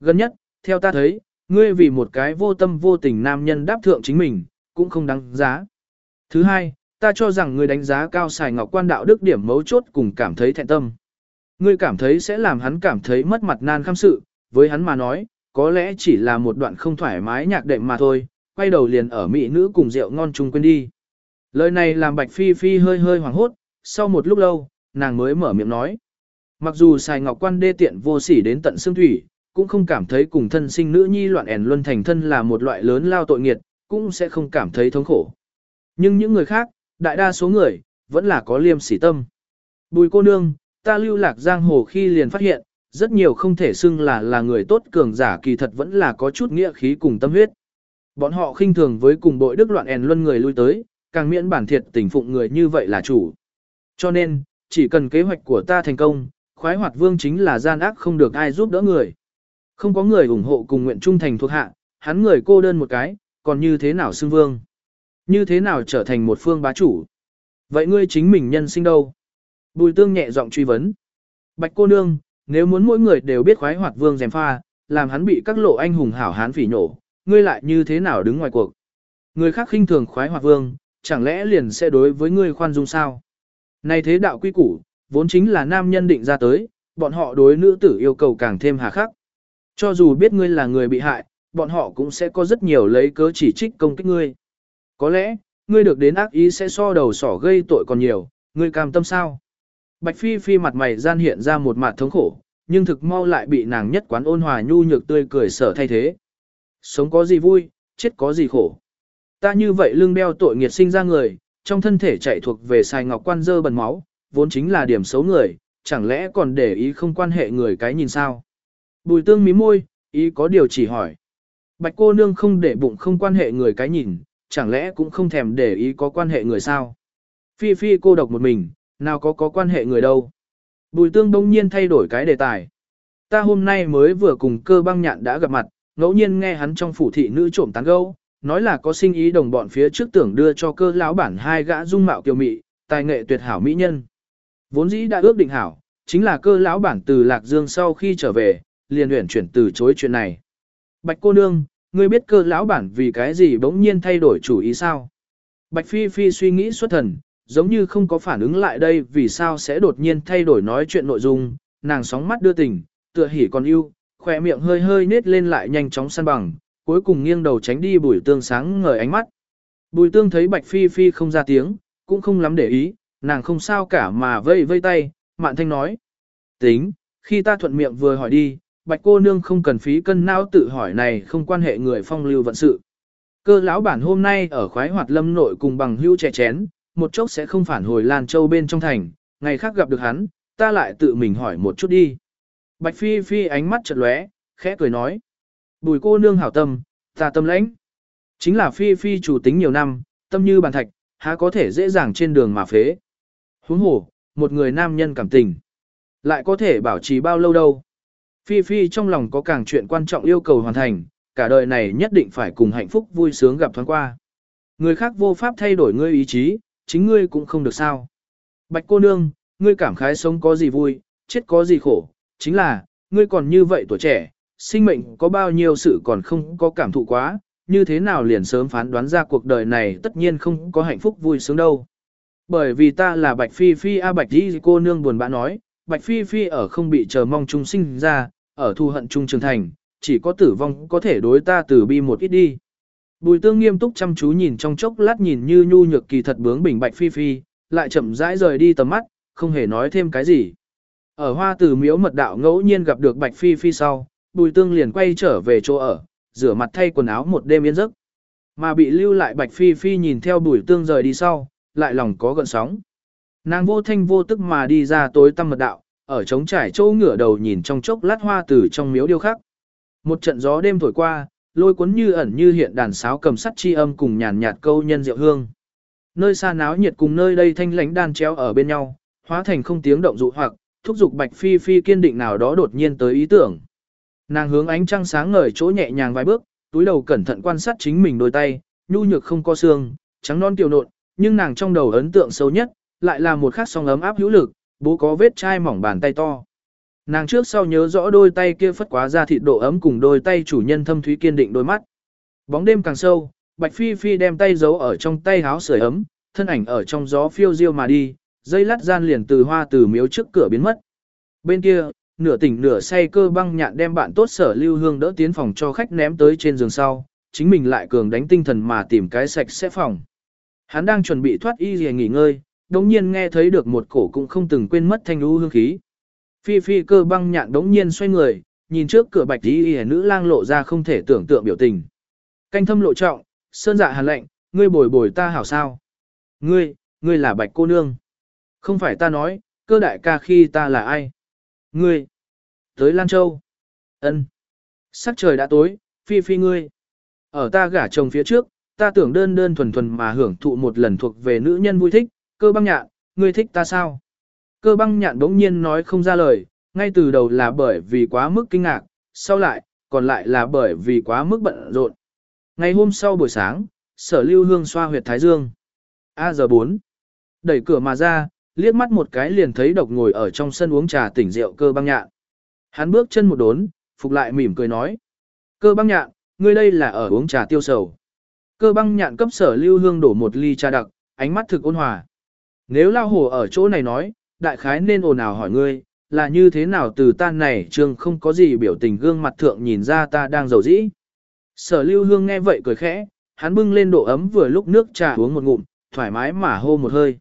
Gần nhất, theo ta thấy, ngươi vì một cái vô tâm vô tình nam nhân đáp thượng chính mình, cũng không đáng giá. Thứ hai, ta cho rằng ngươi đánh giá cao xài ngọc quan đạo đức điểm mấu chốt cùng cảm thấy thẹn tâm. Ngươi cảm thấy sẽ làm hắn cảm thấy mất mặt nan kham sự, với hắn mà nói, có lẽ chỉ là một đoạn không thoải mái nhạc đệm mà thôi, quay đầu liền ở mỹ nữ cùng rượu ngon chung quên đi. Lời này làm Bạch Phi Phi hơi hơi hoảng hốt, sau một lúc lâu, nàng mới mở miệng nói. Mặc dù xài ngọc quan đê tiện vô sỉ đến tận xương thủy, cũng không cảm thấy cùng thân sinh nữ nhi loạn ẻn luân thành thân là một loại lớn lao tội nghiệt, cũng sẽ không cảm thấy thống khổ. Nhưng những người khác, đại đa số người, vẫn là có liêm sỉ tâm. Bùi cô nương, ta lưu lạc giang hồ khi liền phát hiện, rất nhiều không thể xưng là là người tốt cường giả kỳ thật vẫn là có chút nghĩa khí cùng tâm huyết. Bọn họ khinh thường với cùng bội đức loạn èn luân người lui tới, càng miễn bản thiệt tình phụng người như vậy là chủ. Cho nên, chỉ cần kế hoạch của ta thành công, khoái hoạt vương chính là gian ác không được ai giúp đỡ người. Không có người ủng hộ cùng nguyện trung thành thuộc hạ, hắn người cô đơn một cái, còn như thế nào xưng vương? Như thế nào trở thành một phương bá chủ? Vậy ngươi chính mình nhân sinh đâu? Bùi tương nhẹ giọng truy vấn. Bạch cô nương, nếu muốn mỗi người đều biết khoái hoạt vương dèm pha, làm hắn bị các lộ anh hùng hảo hán phỉ nổ, ngươi lại như thế nào đứng ngoài cuộc? Người khác khinh thường khoái hoạt vương, chẳng lẽ liền sẽ đối với ngươi khoan dung sao? Này thế đạo quy củ, vốn chính là nam nhân định ra tới, bọn họ đối nữ tử yêu cầu càng thêm hà khắc. Cho dù biết ngươi là người bị hại, bọn họ cũng sẽ có rất nhiều lấy cớ chỉ trích công kích ngươi. Có lẽ, ngươi được đến ác ý sẽ so đầu sỏ gây tội còn nhiều, ngươi cam tâm sao? Bạch Phi Phi mặt mày gian hiện ra một mặt thống khổ, nhưng thực mau lại bị nàng nhất quán ôn hòa nhu nhược tươi cười sở thay thế. Sống có gì vui, chết có gì khổ. Ta như vậy lưng đeo tội nghiệt sinh ra người, trong thân thể chạy thuộc về xài ngọc quan dơ bẩn máu, vốn chính là điểm xấu người, chẳng lẽ còn để ý không quan hệ người cái nhìn sao? Bùi tương mí môi, ý có điều chỉ hỏi. Bạch cô nương không để bụng không quan hệ người cái nhìn, chẳng lẽ cũng không thèm để ý có quan hệ người sao? Phi phi cô độc một mình, nào có có quan hệ người đâu? Bùi tương đông nhiên thay đổi cái đề tài. Ta hôm nay mới vừa cùng cơ băng nhạn đã gặp mặt, ngẫu nhiên nghe hắn trong phủ thị nữ trộm tán gẫu, nói là có sinh ý đồng bọn phía trước tưởng đưa cho cơ lão bản hai gã dung mạo kiều mị, tài nghệ tuyệt hảo mỹ nhân. Vốn dĩ đã ước định hảo, chính là cơ lão bản từ Lạc Dương sau khi trở về, liền luyện chuyển từ chối chuyện này. Bạch cô nương, ngươi biết cơ lão bản vì cái gì bỗng nhiên thay đổi chủ ý sao? Bạch Phi Phi suy nghĩ xuất thần, giống như không có phản ứng lại đây vì sao sẽ đột nhiên thay đổi nói chuyện nội dung, nàng sóng mắt đưa tình, tựa hỉ còn yêu, khỏe miệng hơi hơi nết lên lại nhanh chóng săn bằng, cuối cùng nghiêng đầu tránh đi bùi tương sáng ngời ánh mắt. Bùi tương thấy Bạch Phi Phi không ra tiếng, cũng không lắm để ý, nàng không sao cả mà vây vây tay, mạn thanh nói. Tính, khi ta thuận miệng vừa hỏi đi, Bạch cô nương không cần phí cân não tự hỏi này không quan hệ người phong lưu vận sự. Cơ lão bản hôm nay ở khoái hoạt lâm nội cùng bằng hưu trẻ chén, một chốc sẽ không phản hồi Lan Châu bên trong thành, ngày khác gặp được hắn, ta lại tự mình hỏi một chút đi. Bạch Phi Phi ánh mắt chợt lóe, khẽ cười nói. Bùi cô nương hảo tâm, ta tâm lãnh. Chính là phi phi chủ tính nhiều năm, tâm như bàn thạch, há có thể dễ dàng trên đường mà phế. Huống hồ, một người nam nhân cảm tình. Lại có thể bảo trì bao lâu đâu. Phi Phi trong lòng có càng chuyện quan trọng yêu cầu hoàn thành, cả đời này nhất định phải cùng hạnh phúc vui sướng gặp thoáng qua. Người khác vô pháp thay đổi ngươi ý chí, chính ngươi cũng không được sao. Bạch cô nương, ngươi cảm khái sống có gì vui, chết có gì khổ, chính là, ngươi còn như vậy tuổi trẻ, sinh mệnh có bao nhiêu sự còn không có cảm thụ quá, như thế nào liền sớm phán đoán ra cuộc đời này tất nhiên không có hạnh phúc vui sướng đâu. Bởi vì ta là Bạch Phi Phi A Bạch Di cô nương buồn bã nói, Bạch Phi Phi ở không bị chờ mong chúng sinh ra, ở thù hận chung trường thành, chỉ có tử vong có thể đối ta tử bi một ít đi. Bùi tương nghiêm túc chăm chú nhìn trong chốc lát nhìn như nhu nhược kỳ thật bướng bình Bạch Phi Phi, lại chậm rãi rời đi tầm mắt, không hề nói thêm cái gì. Ở hoa tử miếu mật đạo ngẫu nhiên gặp được Bạch Phi Phi sau, bùi tương liền quay trở về chỗ ở, rửa mặt thay quần áo một đêm yên giấc. Mà bị lưu lại Bạch Phi Phi nhìn theo bùi tương rời đi sau, lại lòng có gợn sóng. Nàng vô thanh vô tức mà đi ra tối tăm mật đạo, ở trống trải chỗ ngửa đầu nhìn trong chốc lát hoa từ trong miếu điêu khắc. Một trận gió đêm thổi qua, lôi cuốn như ẩn như hiện đàn sáo cầm sắt chi âm cùng nhàn nhạt câu nhân rượu hương. Nơi xa náo nhiệt cùng nơi đây thanh lãnh đan chéo ở bên nhau, hóa thành không tiếng động dụ hoặc, thúc giục Bạch Phi Phi kiên định nào đó đột nhiên tới ý tưởng. Nàng hướng ánh trăng sáng ngời chỗ nhẹ nhàng vài bước, túi đầu cẩn thận quan sát chính mình đôi tay, nhu nhược không có xương, trắng non tiểu nộn, nhưng nàng trong đầu ấn tượng sâu nhất, lại là một khắc song ấm áp hữu lực, bố có vết chai mỏng bàn tay to. Nàng trước sau nhớ rõ đôi tay kia phất quá ra thịt độ ấm cùng đôi tay chủ nhân thâm thúy kiên định đôi mắt. Bóng đêm càng sâu, Bạch Phi Phi đem tay giấu ở trong tay háo sưởi ấm, thân ảnh ở trong gió phiêu diêu mà đi, dây lát gian liền từ hoa từ miếu trước cửa biến mất. Bên kia, nửa tỉnh nửa say cơ băng nhạn đem bạn tốt sở lưu hương đỡ tiến phòng cho khách ném tới trên giường sau, chính mình lại cường đánh tinh thần mà tìm cái sạch sẽ phòng. Hắn đang chuẩn bị thoát y rìa nghỉ ngơi, đống nhiên nghe thấy được một cổ cũng không từng quên mất thanh lưu hương khí. Phi phi cơ băng nhạn đống nhiên xoay người, nhìn trước cửa bạch y rìa nữ lang lộ ra không thể tưởng tượng biểu tình. Canh thâm lộ trọng, sơn dạ hàn lệnh, ngươi bồi bồi ta hảo sao. Ngươi, ngươi là bạch cô nương. Không phải ta nói, cơ đại ca khi ta là ai. Ngươi, tới Lan Châu. ân Sắc trời đã tối, phi phi ngươi. Ở ta gả chồng phía trước, ta tưởng đơn đơn thuần thuần mà hưởng thụ một lần thuộc về nữ nhân vui thích, cơ băng nhạn, ngươi thích ta sao? Cơ băng nhạn đống nhiên nói không ra lời, ngay từ đầu là bởi vì quá mức kinh ngạc, sau lại, còn lại là bởi vì quá mức bận rộn. Ngày hôm sau buổi sáng, sở lưu hương xoa huyệt thái dương. A giờ 4. Đẩy cửa mà ra, liếc mắt một cái liền thấy độc ngồi ở trong sân uống trà tỉnh rượu cơ băng nhạn. Hắn bước chân một đốn, phục lại mỉm cười nói. Cơ băng nhạn, ngươi đây là ở uống trà tiêu sầu. Cơ băng nhạn cấp sở lưu hương đổ một ly trà đặc, ánh mắt thực ôn hòa. Nếu lao hồ ở chỗ này nói, đại khái nên ồn ào hỏi ngươi, là như thế nào từ tan này trường không có gì biểu tình gương mặt thượng nhìn ra ta đang giàu dĩ. Sở lưu hương nghe vậy cười khẽ, hắn bưng lên độ ấm vừa lúc nước trà uống một ngụm, thoải mái mà hô một hơi.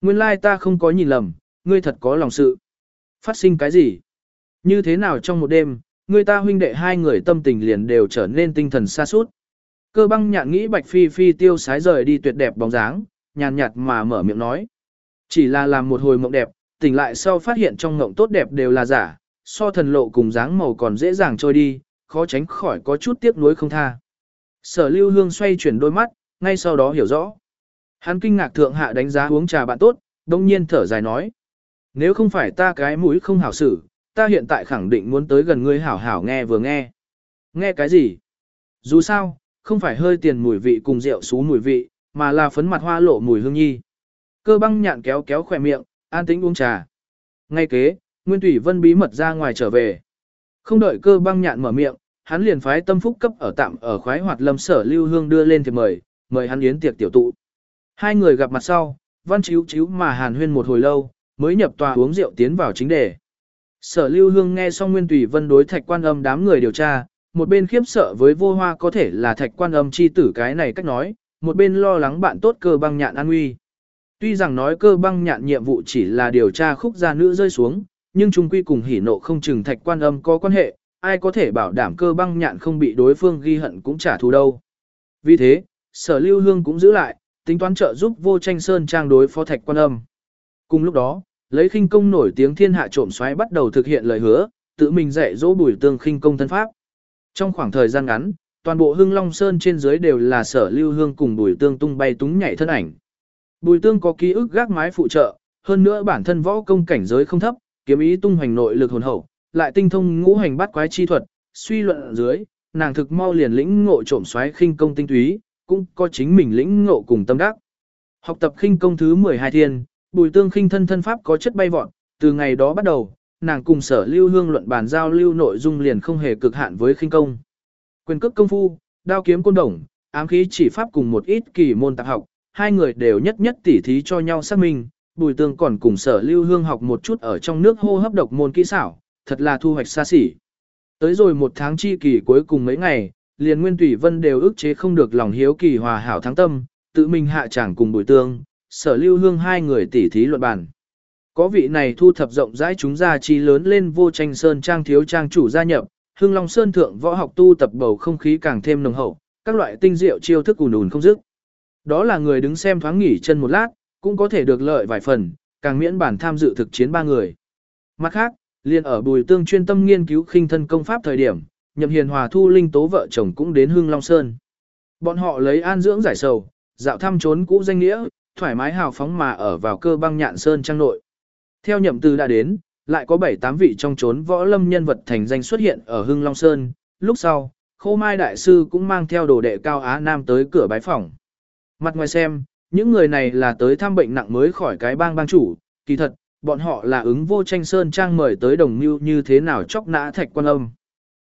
Nguyên lai ta không có nhìn lầm, ngươi thật có lòng sự. Phát sinh cái gì? Như thế nào trong một đêm, người ta huynh đệ hai người tâm tình liền đều trở nên tinh thần xa suốt. Cơ băng nhạn nghĩ Bạch Phi Phi tiêu sái rời đi tuyệt đẹp bóng dáng, nhàn nhạt mà mở miệng nói. Chỉ là làm một hồi mộng đẹp, tỉnh lại sau phát hiện trong mộng tốt đẹp đều là giả, so thần lộ cùng dáng màu còn dễ dàng trôi đi, khó tránh khỏi có chút tiếc nuối không tha. Sở lưu hương xoay chuyển đôi mắt, ngay sau đó hiểu rõ. Hắn kinh ngạc thượng hạ đánh giá uống trà bạn tốt, đông nhiên thở dài nói. Nếu không phải ta cái mũi không hảo xử, ta hiện tại khẳng định muốn tới gần ngươi hảo hảo nghe vừa nghe. Nghe cái gì? Dù sao, không phải hơi tiền mùi vị cùng rượu xú mùi vị, mà là phấn mặt hoa lộ mùi hương nhi. Cơ băng nhạn kéo kéo khỏe miệng, an tĩnh uống trà. Ngay kế, Nguyên Thủy Vân bí mật ra ngoài trở về. Không đợi cơ băng nhạn mở miệng, hắn liền phái tâm phúc cấp ở tạm ở khoái hoạt lâm sở lưu hương đưa lên thì mời, mời hắn yến tiệc tiểu tụ. Hai người gặp mặt sau, văn chiếu chiếu mà hàn huyên một hồi lâu, mới nhập tòa uống rượu tiến vào chính đề. Sở lưu hương nghe xong Nguyên thủy Vân đối thạch quan âm đám người điều tra, một bên khiếp sợ với vô hoa có thể là thạch quan âm chi tử cái này cách nói, một bên lo lắng bạn tốt cơ băng nhạn an nguy. Tuy rằng nói cơ băng nhạn nhiệm vụ chỉ là điều tra khúc gia nữ rơi xuống, nhưng chung quy cùng hỉ nộ không chừng thạch quan âm có quan hệ, ai có thể bảo đảm cơ băng nhạn không bị đối phương ghi hận cũng trả thù đâu. Vì thế, sở lưu hương cũng giữ lại, tính toán trợ giúp vô tranh sơn trang đối phó thạch quan âm. Cùng lúc đó, lấy khinh công nổi tiếng thiên hạ trộm xoáy bắt đầu thực hiện lời hứa, tự mình dạy dỗ bùi tương khinh công thân pháp. Trong khoảng thời gian ngắn, toàn bộ hưng long sơn trên dưới đều là sở lưu hương cùng bùi tương tung bay túng nhảy thân ảnh. Bùi tương có ký ức gác mái phụ trợ, hơn nữa bản thân võ công cảnh giới không thấp, kiếm ý tung hoành nội lực hồn hậu, lại tinh thông ngũ hành bắt quái chi thuật, suy luận ở dưới, nàng thực mau liền lĩnh ngộ trộm xoáy khinh công tinh túy, cũng có chính mình lĩnh ngộ cùng tâm đắc. Học tập khinh công thứ 12 thiên, Bùi Tương khinh thân thân pháp có chất bay vọt, từ ngày đó bắt đầu, nàng cùng Sở Lưu Hương luận bàn giao lưu nội dung liền không hề cực hạn với khinh công. Quyền cước công phu, đao kiếm côn đồng, ám khí chỉ pháp cùng một ít kỳ môn tạp học, hai người đều nhất nhất tỉ thí cho nhau xác minh, Bùi Tương còn cùng Sở Lưu Hương học một chút ở trong nước hô hấp độc môn kỹ xảo, thật là thu hoạch xa xỉ. Tới rồi một tháng chi kỳ cuối cùng mấy ngày, liền Nguyên Tủy Vân đều ức chế không được lòng hiếu kỳ hòa hảo thắng tâm, tự mình hạ chẳng cùng Bùi Tương, Sở Lưu Hương hai người tỉ thí luận bàn. Có vị này thu thập rộng rãi chúng ra chi lớn lên vô tranh sơn trang thiếu trang chủ gia nhập, Hưng Long Sơn thượng võ học tu tập bầu không khí càng thêm nồng hậu, các loại tinh diệu chiêu thức ùn ùn không dứt. Đó là người đứng xem thoáng nghỉ chân một lát, cũng có thể được lợi vài phần, càng miễn bản tham dự thực chiến ba người. Mặt khác, liền ở Bùi Tương chuyên tâm nghiên cứu khinh thân công pháp thời điểm, Nhậm Hiền Hòa Thu Linh Tố vợ chồng cũng đến Hưng Long Sơn. Bọn họ lấy an dưỡng giải sầu, dạo thăm trốn cũ danh nghĩa, thoải mái hào phóng mà ở vào cơ băng nhạn sơn trang nội. Theo nhậm từ đã đến, lại có 7-8 vị trong trốn võ lâm nhân vật thành danh xuất hiện ở Hưng Long Sơn, lúc sau, Khô Mai Đại Sư cũng mang theo đồ đệ cao Á Nam tới cửa bái phòng. Mặt ngoài xem, những người này là tới thăm bệnh nặng mới khỏi cái bang bang chủ, kỳ thật, bọn họ là ứng vô tranh sơn trang mời tới đồng mưu như thế nào chóc nã thạch quan âm.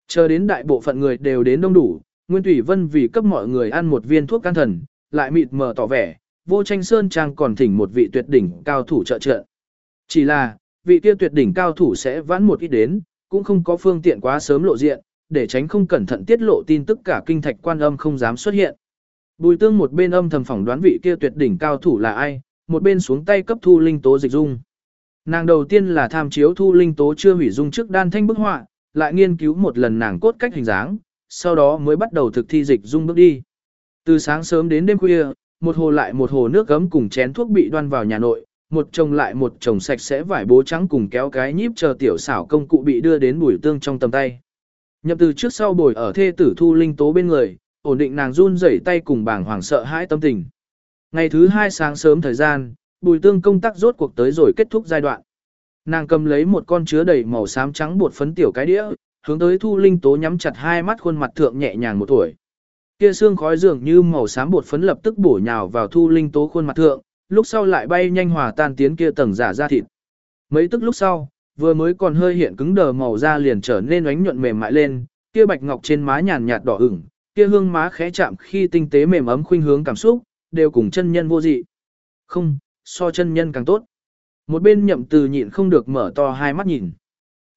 Chờ đến đại bộ phận người đều đến đông đủ, Nguyên Thủy Vân vì cấp mọi người ăn một viên thuốc can thần, lại mịt mờ tỏ vẻ, vô tranh sơn trang còn thỉnh một vị tuyệt đỉnh cao thủ trợ trợ. Chỉ là, vị kia tuyệt đỉnh cao thủ sẽ vãn một ít đến, cũng không có phương tiện quá sớm lộ diện, để tránh không cẩn thận tiết lộ tin tức cả kinh thạch quan âm không dám xuất hiện. Bùi tương một bên âm thầm phỏng đoán vị kia tuyệt đỉnh cao thủ là ai, một bên xuống tay cấp thu linh tố dịch dung. Nàng đầu tiên là tham chiếu thu linh tố chưa hủy dung trước đan thanh bức họa, lại nghiên cứu một lần nàng cốt cách hình dáng, sau đó mới bắt đầu thực thi dịch dung bước đi. Từ sáng sớm đến đêm khuya, một hồ lại một hồ nước gấm cùng chén thuốc bị đoan vào nhà nội, một chồng lại một chồng sạch sẽ vải bố trắng cùng kéo cái nhíp chờ tiểu xảo công cụ bị đưa đến bùi tương trong tầm tay. Nhậm từ trước sau bồi ở thê tử thu linh tố bên người, ổn định nàng run rẩy tay cùng bảng hoàng sợ hãi tâm tình. Ngày thứ hai sáng sớm thời gian, bùi tương công tác rốt cuộc tới rồi kết thúc giai đoạn. Nàng cầm lấy một con chứa đầy màu xám trắng bột phấn tiểu cái đĩa, hướng tới thu linh tố nhắm chặt hai mắt khuôn mặt thượng nhẹ nhàng một tuổi. Kia xương khói dường như màu xám bột phấn lập tức bổ nhào vào thu linh tố khuôn mặt thượng, lúc sau lại bay nhanh hòa tan tiến kia tầng giả da thịt. Mấy tức lúc sau, vừa mới còn hơi hiện cứng đờ màu da liền trở nên ánh nhuận mềm mại lên, kia bạch ngọc trên má nhàn nhạt đỏ ửng, kia hương má khẽ chạm khi tinh tế mềm ấm khuynh hướng cảm xúc, đều cùng chân nhân vô dị. Không, so chân nhân càng tốt. Một bên nhậm từ nhịn không được mở to hai mắt nhìn.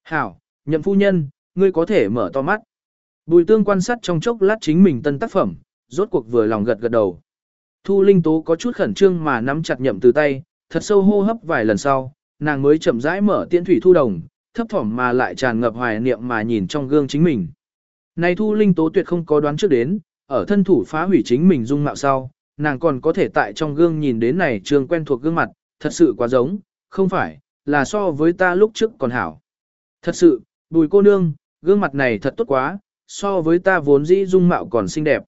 Hảo, nhậm phu nhân, ngươi có thể mở to mắt. Bùi tương quan sát trong chốc lát chính mình tân tác phẩm, rốt cuộc vừa lòng gật gật đầu. Thu Linh Tố có chút khẩn trương mà nắm chặt nhậm từ tay, thật sâu hô hấp vài lần sau, nàng mới chậm rãi mở tiễn thủy thu đồng, thấp thỏm mà lại tràn ngập hoài niệm mà nhìn trong gương chính mình. Này Thu Linh Tố tuyệt không có đoán trước đến, ở thân thủ phá hủy chính mình dung mạo sau, nàng còn có thể tại trong gương nhìn đến này trường quen thuộc gương mặt, thật sự quá giống, không phải, là so với ta lúc trước còn hảo. Thật sự, bùi cô nương, gương mặt này thật tốt quá, so với ta vốn dĩ dung mạo còn xinh đẹp.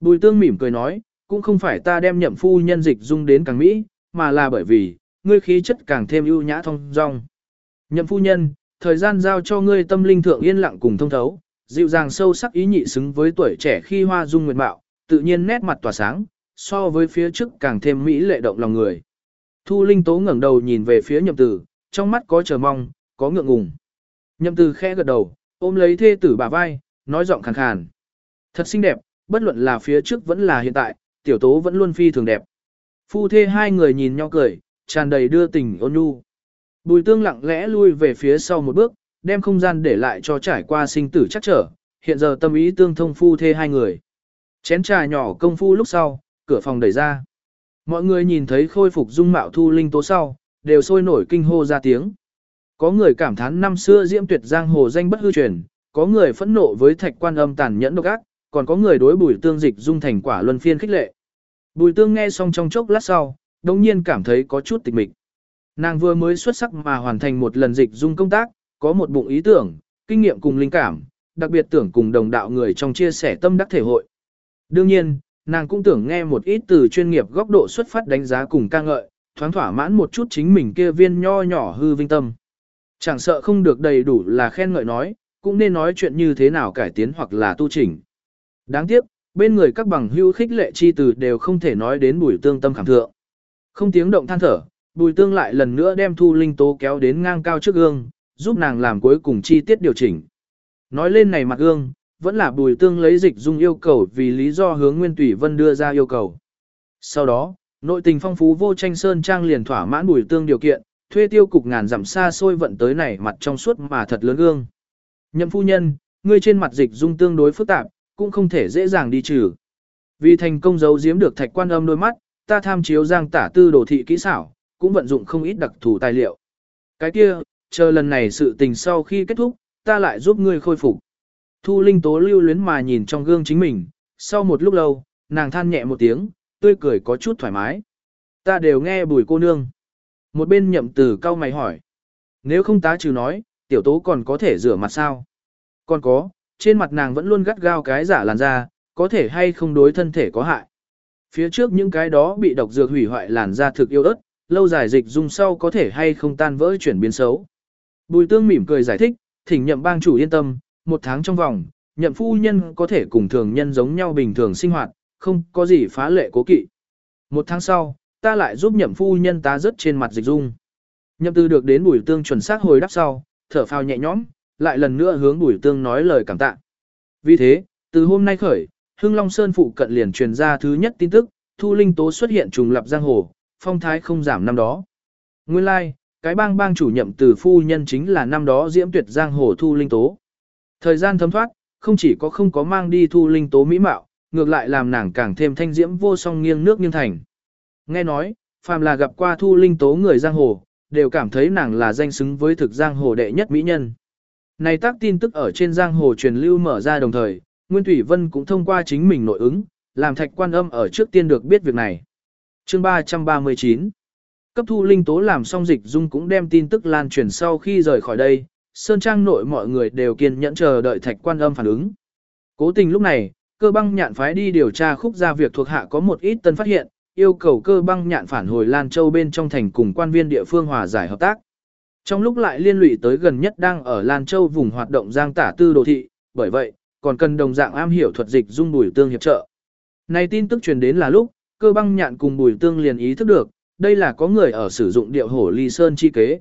Bùi tương mỉm cười nói, cũng không phải ta đem nhậm phu nhân dịch dung đến càng mỹ, mà là bởi vì, ngươi khí chất càng thêm ưu nhã thông dong. Nhậm phu nhân, thời gian giao cho ngươi tâm linh thượng yên lặng cùng thông thấu, dịu dàng sâu sắc ý nhị xứng với tuổi trẻ khi hoa dung nguyệt mạo, tự nhiên nét mặt tỏa sáng, so với phía trước càng thêm mỹ lệ động lòng người. Thu Linh Tố ngẩng đầu nhìn về phía nhậm tử, trong mắt có chờ mong, có ngượng ngùng. Nhậm tử khẽ gật đầu, ôm lấy thê tử bà vai, nói giọng khàn khàn. Thật xinh đẹp, bất luận là phía trước vẫn là hiện tại, tiểu tố vẫn luôn phi thường đẹp. Phu thê hai người nhìn nhau cười, tràn đầy đưa tình ôn nhu. Bùi tương lặng lẽ lui về phía sau một bước, đem không gian để lại cho trải qua sinh tử chắc trở, hiện giờ tâm ý tương thông phu thê hai người. Chén trà nhỏ công phu lúc sau, cửa phòng đẩy ra. Mọi người nhìn thấy khôi phục dung mạo thu linh tố sau, đều sôi nổi kinh hô ra tiếng. Có người cảm thán năm xưa diễm tuyệt giang hồ danh bất hư truyền, có người phẫn nộ với thạch quan âm tàn nhẫn độc ác, còn có người đối bùi tương dịch dung thành quả luân phiên khích lệ. Bùi tương nghe xong trong chốc lát sau, đồng nhiên cảm thấy có chút tịch mịch. Nàng vừa mới xuất sắc mà hoàn thành một lần dịch dung công tác, có một bụng ý tưởng, kinh nghiệm cùng linh cảm, đặc biệt tưởng cùng đồng đạo người trong chia sẻ tâm đắc thể hội. Đương nhiên, nàng cũng tưởng nghe một ít từ chuyên nghiệp góc độ xuất phát đánh giá cùng ca ngợi, thoáng thỏa mãn một chút chính mình kia viên nho nhỏ hư vinh tâm. Chẳng sợ không được đầy đủ là khen ngợi nói, cũng nên nói chuyện như thế nào cải tiến hoặc là tu chỉnh. Đáng tiếc, bên người các bằng hữu khích lệ chi từ đều không thể nói đến bùi tương tâm cảm thượng. Không tiếng động than thở, bùi tương lại lần nữa đem thu linh tố kéo đến ngang cao trước gương, giúp nàng làm cuối cùng chi tiết điều chỉnh. Nói lên này mặt gương, vẫn là bùi tương lấy dịch dung yêu cầu vì lý do hướng Nguyên Tùy Vân đưa ra yêu cầu. Sau đó, nội tình phong phú vô tranh sơn trang liền thỏa mãn bùi tương điều kiện, thuê tiêu cục ngàn dặm xa xôi vận tới này mặt trong suốt mà thật lớn gương. Nhậm phu nhân, ngươi trên mặt dịch dung tương đối phức tạp, cũng không thể dễ dàng đi trừ. Vì thành công giấu giếm được thạch quan âm đôi mắt, ta tham chiếu giang tả tư đồ thị kỹ xảo, cũng vận dụng không ít đặc thù tài liệu. Cái kia, chờ lần này sự tình sau khi kết thúc, ta lại giúp ngươi khôi phục. Thu Linh Tố lưu luyến mà nhìn trong gương chính mình, sau một lúc lâu, nàng than nhẹ một tiếng, tươi cười có chút thoải mái. Ta đều nghe bùi cô nương. Một bên nhậm từ cao mày hỏi. Nếu không tá trừ nói, tiểu tố còn có thể rửa mặt sao? Còn có, trên mặt nàng vẫn luôn gắt gao cái giả làn da, có thể hay không đối thân thể có hại. Phía trước những cái đó bị độc dược hủy hoại làn da thực yêu ớt, lâu dài dịch dung sau có thể hay không tan vỡ chuyển biến xấu. Bùi tương mỉm cười giải thích, thỉnh nhậm bang chủ yên tâm, một tháng trong vòng, nhậm phu nhân có thể cùng thường nhân giống nhau bình thường sinh hoạt, không có gì phá lệ cố kỵ. Một tháng sau, ta lại giúp nhậm phu nhân ta rất trên mặt dịch dung. Nhậm tư được đến bùi tương chuẩn xác hồi đáp sau, thở phào nhẹ nhõm, lại lần nữa hướng bùi tương nói lời cảm tạ. Vì thế, từ hôm nay khởi, Hưng Long Sơn phụ cận liền truyền ra thứ nhất tin tức, Thu Linh Tố xuất hiện trùng lập giang hồ, phong thái không giảm năm đó. Nguyên lai, like, cái bang bang chủ nhậm từ phu nhân chính là năm đó diễm tuyệt giang hồ Thu Linh Tố. Thời gian thấm thoát, không chỉ có không có mang đi Thu Linh Tố mỹ mạo, ngược lại làm nàng càng thêm thanh diễm vô song nghiêng nước nghiêng thành. Nghe nói, phàm là gặp qua Thu Linh Tố người giang hồ, đều cảm thấy nàng là danh xứng với thực giang hồ đệ nhất mỹ nhân. Này tác tin tức ở trên giang hồ truyền lưu mở ra đồng thời, Nguyên Thủy Vân cũng thông qua chính mình nội ứng, làm thạch quan âm ở trước tiên được biết việc này. Chương 339 Cấp thu linh tố làm xong dịch dung cũng đem tin tức lan truyền sau khi rời khỏi đây, Sơn Trang nội mọi người đều kiên nhẫn chờ đợi thạch quan âm phản ứng. Cố tình lúc này, cơ băng nhạn phái đi điều tra khúc ra việc thuộc hạ có một ít tân phát hiện, yêu cầu cơ băng nhạn phản hồi Lan Châu bên trong thành cùng quan viên địa phương hòa giải hợp tác. Trong lúc lại liên lụy tới gần nhất đang ở Lan Châu vùng hoạt động giang tả tư đồ thị, bởi vậy, còn cần đồng dạng am hiểu thuật dịch dung bùi tương hiệp trợ. Này tin tức truyền đến là lúc, cơ băng nhạn cùng bùi tương liền ý thức được, đây là có người ở sử dụng điệu hổ ly sơn chi kế.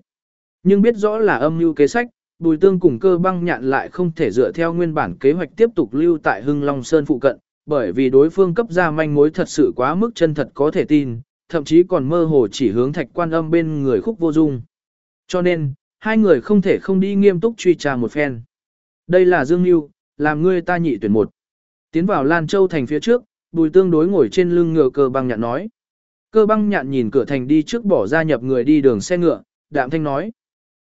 Nhưng biết rõ là âm mưu kế sách, bùi tương cùng cơ băng nhạn lại không thể dựa theo nguyên bản kế hoạch tiếp tục lưu tại Hưng Long Sơn phụ cận, bởi vì đối phương cấp ra manh mối thật sự quá mức chân thật có thể tin, thậm chí còn mơ hồ chỉ hướng thạch quan âm bên người khúc vô dung. Cho nên, hai người không thể không đi nghiêm túc truy tra một phen. Đây là Dương Nhu, làm ngươi ta nhị tuyển một. Tiến vào Lan Châu thành phía trước, bùi tương đối ngồi trên lưng ngựa cơ băng nhạn nói. Cơ băng nhạn nhìn cửa thành đi trước bỏ ra nhập người đi đường xe ngựa, đạm thanh nói.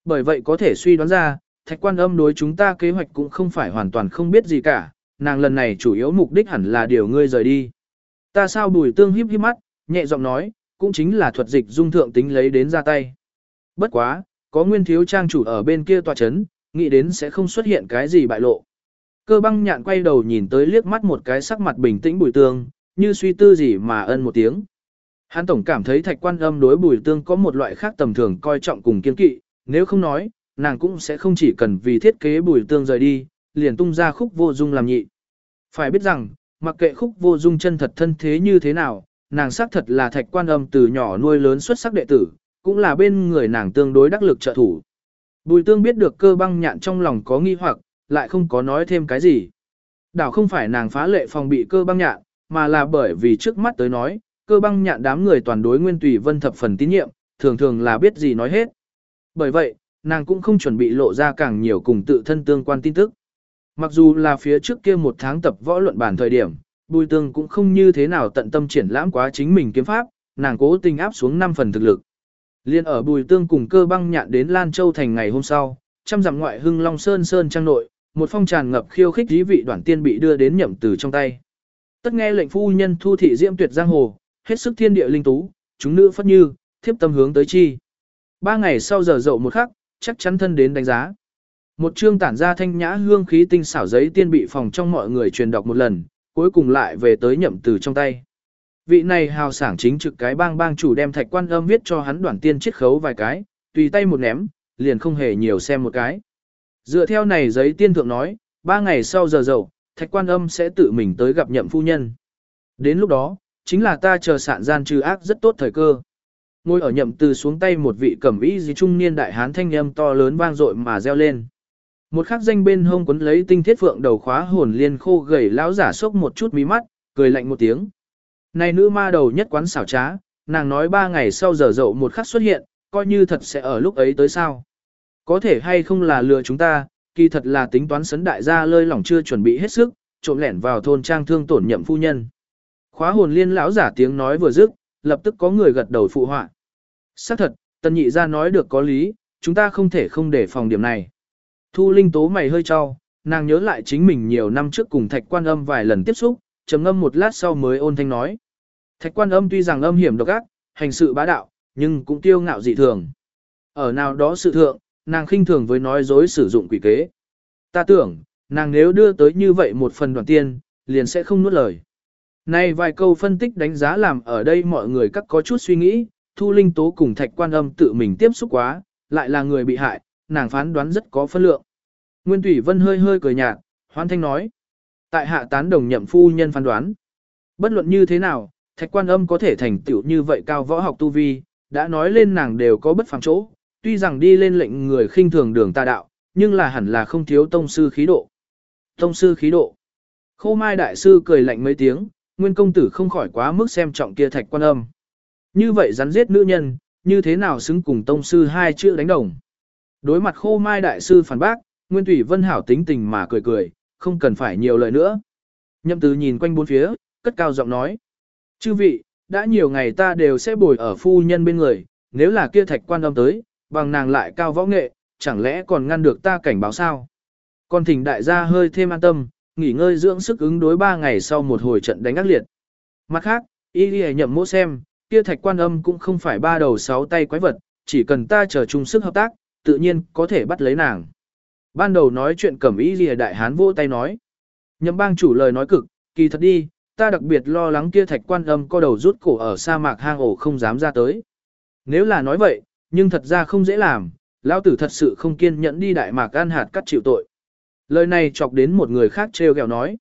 Bởi vậy có thể suy đoán ra, thạch quan âm đối chúng ta kế hoạch cũng không phải hoàn toàn không biết gì cả, nàng lần này chủ yếu mục đích hẳn là điều ngươi rời đi. Ta sao bùi tương híp híp mắt, nhẹ giọng nói, cũng chính là thuật dịch dung thượng tính lấy đến ra tay. Bất quá, có nguyên thiếu trang chủ ở bên kia tòa chấn, nghĩ đến sẽ không xuất hiện cái gì bại lộ. Cơ băng nhạn quay đầu nhìn tới liếc mắt một cái sắc mặt bình tĩnh bùi tương, như suy tư gì mà ân một tiếng. Hắn tổng cảm thấy thạch quan âm đối bùi tương có một loại khác tầm thường coi trọng cùng kiên kỵ, nếu không nói, nàng cũng sẽ không chỉ cần vì thiết kế bùi tương rời đi, liền tung ra khúc vô dung làm nhị. Phải biết rằng, mặc kệ khúc vô dung chân thật thân thế như thế nào, nàng xác thật là thạch quan âm từ nhỏ nuôi lớn xuất sắc đệ tử, cũng là bên người nàng tương đối đắc lực trợ thủ. Bùi tương biết được cơ băng nhạn trong lòng có nghi hoặc, lại không có nói thêm cái gì. Đảo không phải nàng phá lệ phòng bị cơ băng nhạn, mà là bởi vì trước mắt tới nói, cơ băng nhạn đám người toàn đối nguyên tùy vân thập phần tín nhiệm, thường thường là biết gì nói hết. Bởi vậy, nàng cũng không chuẩn bị lộ ra càng nhiều cùng tự thân tương quan tin tức. Mặc dù là phía trước kia một tháng tập võ luận bản thời điểm, Bùi Tương cũng không như thế nào tận tâm triển lãm quá chính mình kiếm pháp, nàng cố tình áp xuống 5 phần thực lực. Liên ở Bùi Tương cùng cơ băng nhạn đến Lan Châu thành ngày hôm sau, trăm dặm ngoại hưng Long Sơn Sơn trang nội, một phong tràn ngập khiêu khích dí vị đoạn tiên bị đưa đến nhậm từ trong tay. Tất nghe lệnh phu nhân thu thị diễm tuyệt giang hồ, hết sức thiên địa linh tú, chúng nữ phất như, thiếp tâm hướng tới chi. Ba ngày sau giờ dậu một khắc, chắc chắn thân đến đánh giá. Một chương tản ra thanh nhã hương khí tinh xảo giấy tiên bị phòng trong mọi người truyền đọc một lần, cuối cùng lại về tới nhậm từ trong tay. Vị này hào sảng chính trực cái bang bang chủ đem thạch quan âm viết cho hắn đoạn tiên chiết khấu vài cái, tùy tay một ném, liền không hề nhiều xem một cái. Dựa theo này giấy tiên thượng nói, ba ngày sau giờ dậu, thạch quan âm sẽ tự mình tới gặp nhậm phu nhân. Đến lúc đó, chính là ta chờ sạn gian trừ ác rất tốt thời cơ. Ngồi ở nhậm từ xuống tay một vị cẩm ý gì trung niên đại hán thanh âm to lớn vang dội mà reo lên. Một khắc danh bên hông quấn lấy tinh thiết phượng đầu khóa hồn liên khô gầy lão giả sốc một chút mí mắt, cười lạnh một tiếng. Này nữ ma đầu nhất quán xảo trá, nàng nói ba ngày sau giờ dậu một khắc xuất hiện, coi như thật sẽ ở lúc ấy tới sao. Có thể hay không là lừa chúng ta, kỳ thật là tính toán sấn đại gia lơi lỏng chưa chuẩn bị hết sức, trộm lẻn vào thôn trang thương tổn nhậm phu nhân. Khóa hồn liên lão giả tiếng nói vừa dứt, lập tức có người gật đầu phụ họa. Xác thật, tần nhị ra nói được có lý, chúng ta không thể không để phòng điểm này. Thu linh tố mày hơi cho, nàng nhớ lại chính mình nhiều năm trước cùng thạch quan âm vài lần tiếp xúc, trầm ngâm một lát sau mới ôn thanh nói. Thạch quan âm tuy rằng âm hiểm độc ác, hành sự bá đạo, nhưng cũng tiêu ngạo dị thường. Ở nào đó sự thượng, nàng khinh thường với nói dối sử dụng quỷ kế. Ta tưởng, nàng nếu đưa tới như vậy một phần đoàn tiên, liền sẽ không nuốt lời. Này vài câu phân tích đánh giá làm ở đây mọi người các có chút suy nghĩ, Thu Linh Tố cùng Thạch Quan Âm tự mình tiếp xúc quá, lại là người bị hại, nàng phán đoán rất có phân lượng. Nguyên Thủy Vân hơi hơi cười nhạt, hoan thanh nói. Tại hạ tán đồng nhậm phu nhân phán đoán. Bất luận như thế nào, Thạch Quan Âm có thể thành tựu như vậy cao võ học tu vi, đã nói lên nàng đều có bất phàm chỗ, tuy rằng đi lên lệnh người khinh thường đường tà đạo, nhưng là hẳn là không thiếu tông sư khí độ. Tông sư khí độ. Khô Mai Đại Sư cười lạnh mấy tiếng, Nguyên Công Tử không khỏi quá mức xem trọng kia Thạch Quan Âm. Như vậy rắn giết nữ nhân, như thế nào xứng cùng tông sư hai chữ đánh đồng. Đối mặt khô mai đại sư phản bác, Nguyên Thủy Vân Hảo tính tình mà cười cười, không cần phải nhiều lời nữa. Nhậm tứ nhìn quanh bốn phía, cất cao giọng nói. Chư vị, đã nhiều ngày ta đều sẽ bồi ở phu nhân bên người, nếu là kia thạch quan âm tới, bằng nàng lại cao võ nghệ, chẳng lẽ còn ngăn được ta cảnh báo sao? Còn thỉnh đại gia hơi thêm an tâm, nghỉ ngơi dưỡng sức ứng đối ba ngày sau một hồi trận đánh ác liệt. Mặt khác, y đi nhậm mỗ xem, kia thạch quan âm cũng không phải ba đầu sáu tay quái vật, chỉ cần ta chờ chung sức hợp tác, tự nhiên có thể bắt lấy nàng. Ban đầu nói chuyện cẩm Y lìa đại hán vỗ tay nói. Nhậm bang chủ lời nói cực, kỳ thật đi, ta đặc biệt lo lắng kia thạch quan âm co đầu rút cổ ở sa mạc hang ổ không dám ra tới. Nếu là nói vậy, nhưng thật ra không dễ làm, lão tử thật sự không kiên nhẫn đi đại mạc ăn hạt cắt chịu tội. Lời này chọc đến một người khác trêu ghẹo nói.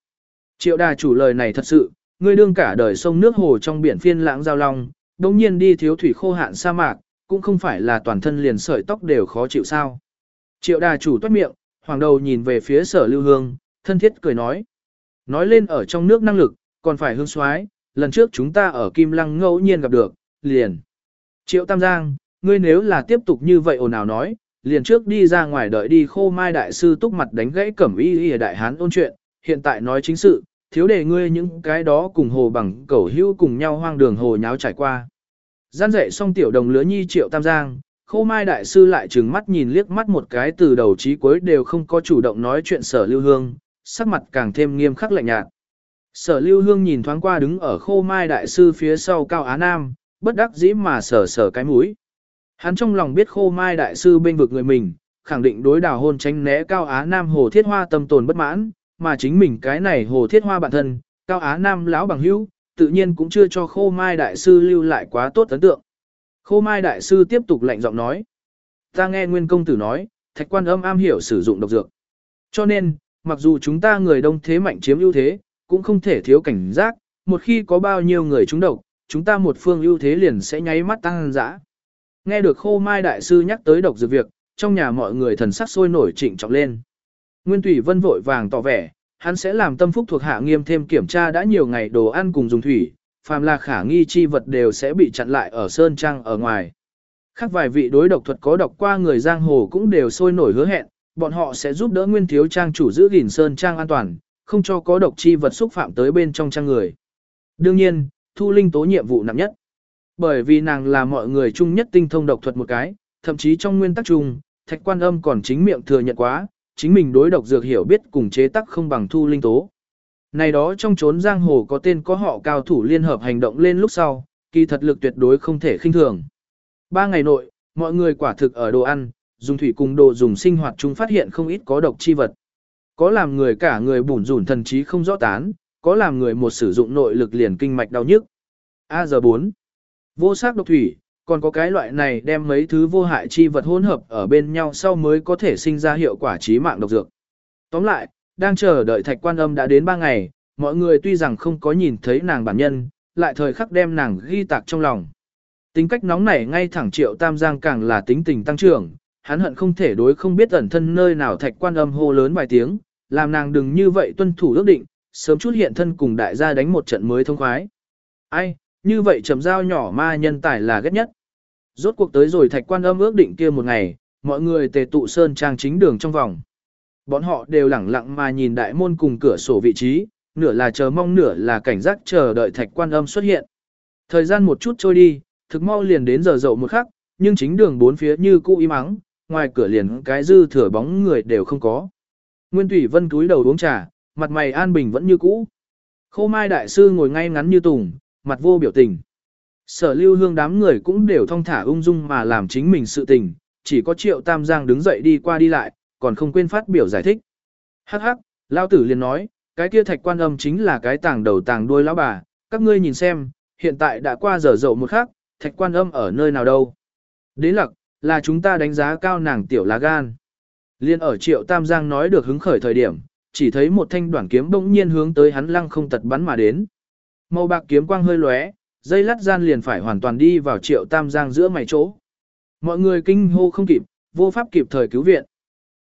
Triệu đà chủ lời này thật sự, ngươi đương cả đời sông nước hồ trong biển phiên lãng giao long, đồng nhiên đi thiếu thủy khô hạn sa mạc, cũng không phải là toàn thân liền sợi tóc đều khó chịu sao. Triệu đà chủ toát miệng, hoàng đầu nhìn về phía sở lưu hương, thân thiết cười nói. Nói lên ở trong nước năng lực, còn phải hương soái lần trước chúng ta ở Kim Lăng ngẫu nhiên gặp được, liền. Triệu Tam Giang, ngươi nếu là tiếp tục như vậy ồn ào nói, liền trước đi ra ngoài đợi đi khô mai đại sư túc mặt đánh gãy cẩm y y đại hán ôn chuyện, hiện tại nói chính sự, thiếu để ngươi những cái đó cùng hồ bằng cẩu hưu cùng nhau hoang đường hồ nháo trải qua. Gian dạy xong tiểu đồng lứa nhi triệu tam giang, khô mai đại sư lại trừng mắt nhìn liếc mắt một cái từ đầu chí cuối đều không có chủ động nói chuyện sở lưu hương, sắc mặt càng thêm nghiêm khắc lạnh nhạt. Sở lưu hương nhìn thoáng qua đứng ở khô mai đại sư phía sau cao á nam, bất đắc dĩ mà sở sở cái mũi. Hắn trong lòng biết khô mai đại sư bên vực người mình, khẳng định đối đảo hôn tránh né cao á nam hồ thiết hoa tâm tồn bất mãn, mà chính mình cái này hồ thiết hoa bản thân, cao á nam lão bằng hữu, tự nhiên cũng chưa cho khô mai đại sư lưu lại quá tốt ấn tượng. Khô mai đại sư tiếp tục lạnh giọng nói. Ta nghe nguyên công tử nói, thạch quan âm am hiểu sử dụng độc dược. Cho nên, mặc dù chúng ta người đông thế mạnh chiếm ưu thế, cũng không thể thiếu cảnh giác, một khi có bao nhiêu người trúng độc, chúng ta một phương ưu thế liền sẽ nháy mắt tăng dã. Nghe được khô mai đại sư nhắc tới độc dược việc, trong nhà mọi người thần sắc sôi nổi trịnh trọng lên. Nguyên Thủy Vân vội vàng tỏ vẻ, hắn sẽ làm tâm phúc thuộc hạ nghiêm thêm kiểm tra đã nhiều ngày đồ ăn cùng dùng thủy, phàm là khả nghi chi vật đều sẽ bị chặn lại ở sơn trang ở ngoài. Khác vài vị đối độc thuật có độc qua người giang hồ cũng đều sôi nổi hứa hẹn, bọn họ sẽ giúp đỡ nguyên thiếu trang chủ giữ gìn sơn trang an toàn, không cho có độc chi vật xúc phạm tới bên trong trang người. Đương nhiên, Thu Linh tố nhiệm vụ nặng nhất. Bởi vì nàng là mọi người chung nhất tinh thông độc thuật một cái, thậm chí trong nguyên tắc chung, thạch quan âm còn chính miệng thừa nhận quá, chính mình đối độc dược hiểu biết cùng chế tác không bằng thu linh tố. Này đó trong chốn giang hồ có tên có họ cao thủ liên hợp hành động lên lúc sau, kỳ thật lực tuyệt đối không thể khinh thường. Ba ngày nội, mọi người quả thực ở đồ ăn, dùng thủy cùng đồ dùng sinh hoạt chung phát hiện không ít có độc chi vật. Có làm người cả người bủn rủn thần trí không rõ tán, có làm người một sử dụng nội lực liền kinh mạch đau nhức. A giờ 4. Vô sắc độc thủy, Còn có cái loại này đem mấy thứ vô hại chi vật hỗn hợp ở bên nhau sau mới có thể sinh ra hiệu quả trí mạng độc dược. Tóm lại, đang chờ đợi thạch quan âm đã đến 3 ngày, mọi người tuy rằng không có nhìn thấy nàng bản nhân, lại thời khắc đem nàng ghi tạc trong lòng. Tính cách nóng nảy ngay thẳng triệu tam giang càng là tính tình tăng trưởng, hắn hận không thể đối không biết ẩn thân nơi nào thạch quan âm hô lớn vài tiếng, làm nàng đừng như vậy tuân thủ ước định, sớm chút hiện thân cùng đại gia đánh một trận mới thông khoái. Ai, như vậy trầm giao nhỏ ma nhân tài là ghét nhất. Rốt cuộc tới rồi thạch quan âm ước định kia một ngày, mọi người tề tụ sơn trang chính đường trong vòng. Bọn họ đều lẳng lặng mà nhìn đại môn cùng cửa sổ vị trí, nửa là chờ mong nửa là cảnh giác chờ đợi thạch quan âm xuất hiện. Thời gian một chút trôi đi, thực mau liền đến giờ dậu một khắc, nhưng chính đường bốn phía như cũ im ắng, ngoài cửa liền cái dư thừa bóng người đều không có. Nguyên Thủy Vân cúi đầu uống trà, mặt mày an bình vẫn như cũ. Khô Mai Đại Sư ngồi ngay ngắn như tùng, mặt vô biểu tình. Sở lưu hương đám người cũng đều thong thả ung dung mà làm chính mình sự tình, chỉ có triệu tam giang đứng dậy đi qua đi lại, còn không quên phát biểu giải thích. Hắc hắc, lao tử liền nói, cái kia thạch quan âm chính là cái tàng đầu tàng đuôi lão bà, các ngươi nhìn xem, hiện tại đã qua giờ dậu một khắc, thạch quan âm ở nơi nào đâu. Đến lặc, là chúng ta đánh giá cao nàng tiểu lá gan. Liên ở triệu tam giang nói được hứng khởi thời điểm, chỉ thấy một thanh đoạn kiếm bỗng nhiên hướng tới hắn lăng không tật bắn mà đến. Màu bạc kiếm quang hơi lóe, dây lắt gian liền phải hoàn toàn đi vào triệu tam giang giữa mày chỗ. Mọi người kinh hô không kịp, vô pháp kịp thời cứu viện.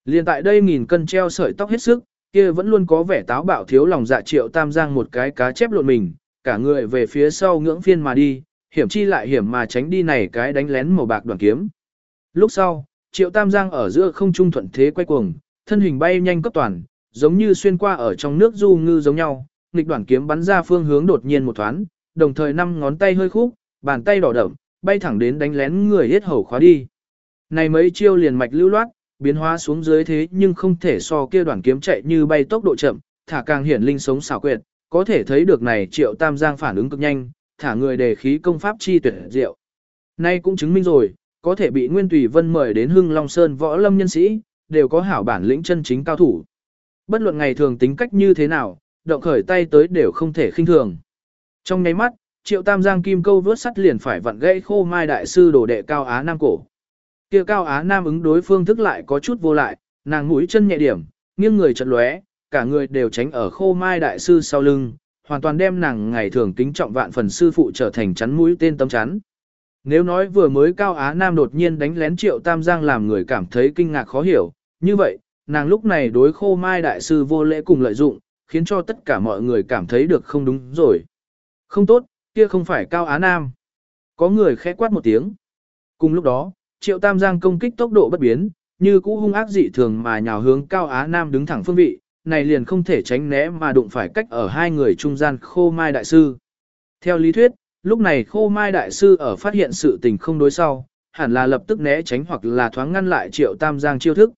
Liền tại đây nghìn cân treo sợi tóc hết sức, kia vẫn luôn có vẻ táo bạo thiếu lòng dạ triệu tam giang một cái cá chép lộn mình, cả người về phía sau ngưỡng phiên mà đi, hiểm chi lại hiểm mà tránh đi này cái đánh lén màu bạc đoàn kiếm. Lúc sau, triệu tam giang ở giữa không trung thuận thế quay cuồng, thân hình bay nhanh cấp toàn, giống như xuyên qua ở trong nước du ngư giống nhau, nghịch đoạn kiếm bắn ra phương hướng đột nhiên một thoáng, đồng thời năm ngón tay hơi khúc, bàn tay đỏ đậm, bay thẳng đến đánh lén người hết hầu khóa đi. Này mấy chiêu liền mạch lưu loát, biến hóa xuống dưới thế nhưng không thể so kia đoạn kiếm chạy như bay tốc độ chậm, thả càng hiển linh sống xảo quyệt, có thể thấy được này triệu tam giang phản ứng cực nhanh, thả người đề khí công pháp chi tuyệt diệu. Nay cũng chứng minh rồi, có thể bị Nguyên Tùy Vân mời đến Hưng Long Sơn võ lâm nhân sĩ, đều có hảo bản lĩnh chân chính cao thủ. Bất luận ngày thường tính cách như thế nào, động khởi tay tới đều không thể khinh thường. Trong nháy mắt, Triệu Tam Giang kim câu vớt sắt liền phải vặn gãy khô mai đại sư đồ đệ Cao Á Nam cổ. Kia Cao Á Nam ứng đối phương thức lại có chút vô lại, nàng mũi chân nhẹ điểm, nghiêng người chật lóe, cả người đều tránh ở khô mai đại sư sau lưng, hoàn toàn đem nàng ngày thường kính trọng vạn phần sư phụ trở thành chắn mũi tên tâm chắn. Nếu nói vừa mới Cao Á Nam đột nhiên đánh lén Triệu Tam Giang làm người cảm thấy kinh ngạc khó hiểu, như vậy, nàng lúc này đối khô mai đại sư vô lễ cùng lợi dụng, khiến cho tất cả mọi người cảm thấy được không đúng rồi. Không tốt, kia không phải Cao Á Nam. Có người khẽ quát một tiếng. Cùng lúc đó, Triệu Tam Giang công kích tốc độ bất biến, như cũ hung ác dị thường mà nhào hướng Cao Á Nam đứng thẳng phương vị, này liền không thể tránh né mà đụng phải cách ở hai người trung gian khô mai đại sư. Theo lý thuyết, lúc này khô mai đại sư ở phát hiện sự tình không đối sau, hẳn là lập tức né tránh hoặc là thoáng ngăn lại triệu tam giang chiêu thức.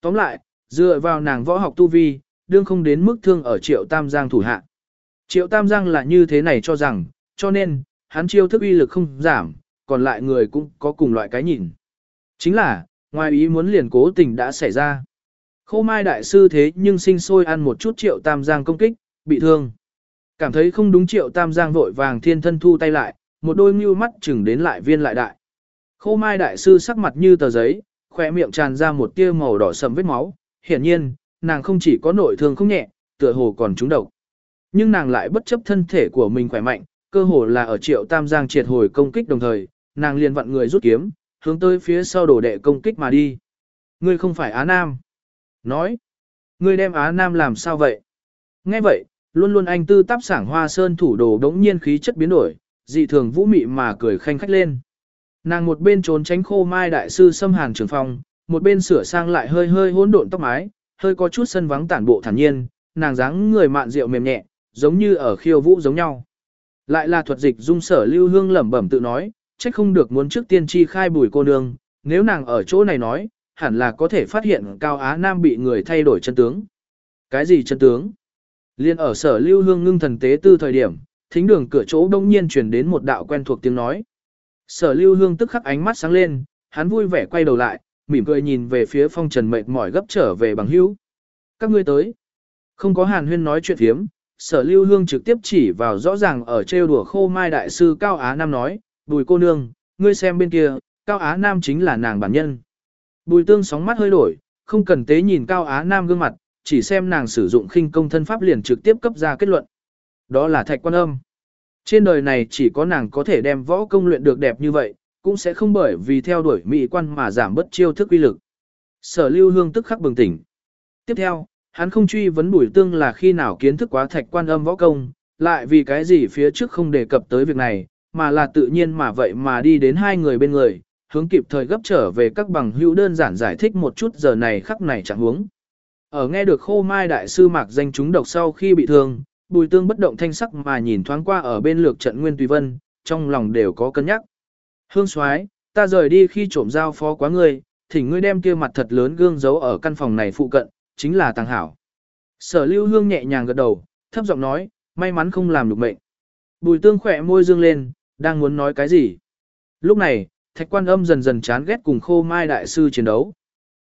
Tóm lại, dựa vào nàng võ học tu vi, đương không đến mức thương ở triệu tam giang thủ hạ. Triệu tam giang là như thế này cho rằng, cho nên, hắn chiêu thức uy lực không giảm, còn lại người cũng có cùng loại cái nhìn. Chính là, ngoài ý muốn liền cố tình đã xảy ra. Khô mai đại sư thế nhưng sinh sôi ăn một chút triệu tam giang công kích, bị thương. Cảm thấy không đúng triệu tam giang vội vàng thiên thân thu tay lại, một đôi mưu mắt chừng đến lại viên lại đại. Khô mai đại sư sắc mặt như tờ giấy, khỏe miệng tràn ra một tia màu đỏ sầm vết máu, hiển nhiên, nàng không chỉ có nội thương không nhẹ, tựa hồ còn trúng độc. Nhưng nàng lại bất chấp thân thể của mình khỏe mạnh, cơ hồ là ở triệu tam giang triệt hồi công kích đồng thời, nàng liền vặn người rút kiếm, hướng tới phía sau đổ đệ công kích mà đi. Ngươi không phải Á Nam. Nói, ngươi đem Á Nam làm sao vậy? Nghe vậy, luôn luôn anh tư táp sảng hoa sơn thủ đồ đống nhiên khí chất biến đổi, dị thường vũ mị mà cười khanh khách lên. Nàng một bên trốn tránh khô mai đại sư xâm hàn trường phong, một bên sửa sang lại hơi hơi hỗn độn tóc mái, hơi có chút sân vắng tản bộ thản nhiên, nàng dáng người mạn rượu mềm nhẹ, giống như ở khiêu vũ giống nhau. Lại là thuật dịch dung sở lưu hương lẩm bẩm tự nói, trách không được muốn trước tiên chi khai bùi cô nương, nếu nàng ở chỗ này nói, hẳn là có thể phát hiện Cao Á Nam bị người thay đổi chân tướng. Cái gì chân tướng? Liên ở sở lưu hương ngưng thần tế tư thời điểm, thính đường cửa chỗ đông nhiên truyền đến một đạo quen thuộc tiếng nói. Sở lưu hương tức khắc ánh mắt sáng lên, hắn vui vẻ quay đầu lại, mỉm cười nhìn về phía phong trần mệt mỏi gấp trở về bằng hữu. Các ngươi tới. Không có hàn huyên nói chuyện thiếm, sở lưu hương trực tiếp chỉ vào rõ ràng ở trêu đùa khô mai đại sư Cao Á Nam nói, bùi cô nương, ngươi xem bên kia, Cao Á Nam chính là nàng bản nhân. Bùi tương sóng mắt hơi đổi, không cần tế nhìn Cao Á Nam gương mặt, chỉ xem nàng sử dụng khinh công thân pháp liền trực tiếp cấp ra kết luận. Đó là thạch quan âm. Trên đời này chỉ có nàng có thể đem võ công luyện được đẹp như vậy, cũng sẽ không bởi vì theo đuổi mỹ quan mà giảm bất chiêu thức uy lực. Sở lưu hương tức khắc bừng tỉnh. Tiếp theo, hắn không truy vấn bùi tương là khi nào kiến thức quá thạch quan âm võ công, lại vì cái gì phía trước không đề cập tới việc này, mà là tự nhiên mà vậy mà đi đến hai người bên người, hướng kịp thời gấp trở về các bằng hữu đơn giản giải thích một chút giờ này khắc này chẳng huống. Ở nghe được khô mai đại sư mạc danh chúng độc sau khi bị thương, bùi tương bất động thanh sắc mà nhìn thoáng qua ở bên lược trận Nguyên Tùy Vân, trong lòng đều có cân nhắc. Hương soái ta rời đi khi trộm giao phó quá ngươi, thỉnh ngươi đem kia mặt thật lớn gương giấu ở căn phòng này phụ cận, chính là tàng hảo. Sở lưu hương nhẹ nhàng gật đầu, thấp giọng nói, may mắn không làm được mệnh. Bùi tương khỏe môi dương lên, đang muốn nói cái gì. Lúc này, thạch quan âm dần dần chán ghét cùng khô mai đại sư chiến đấu.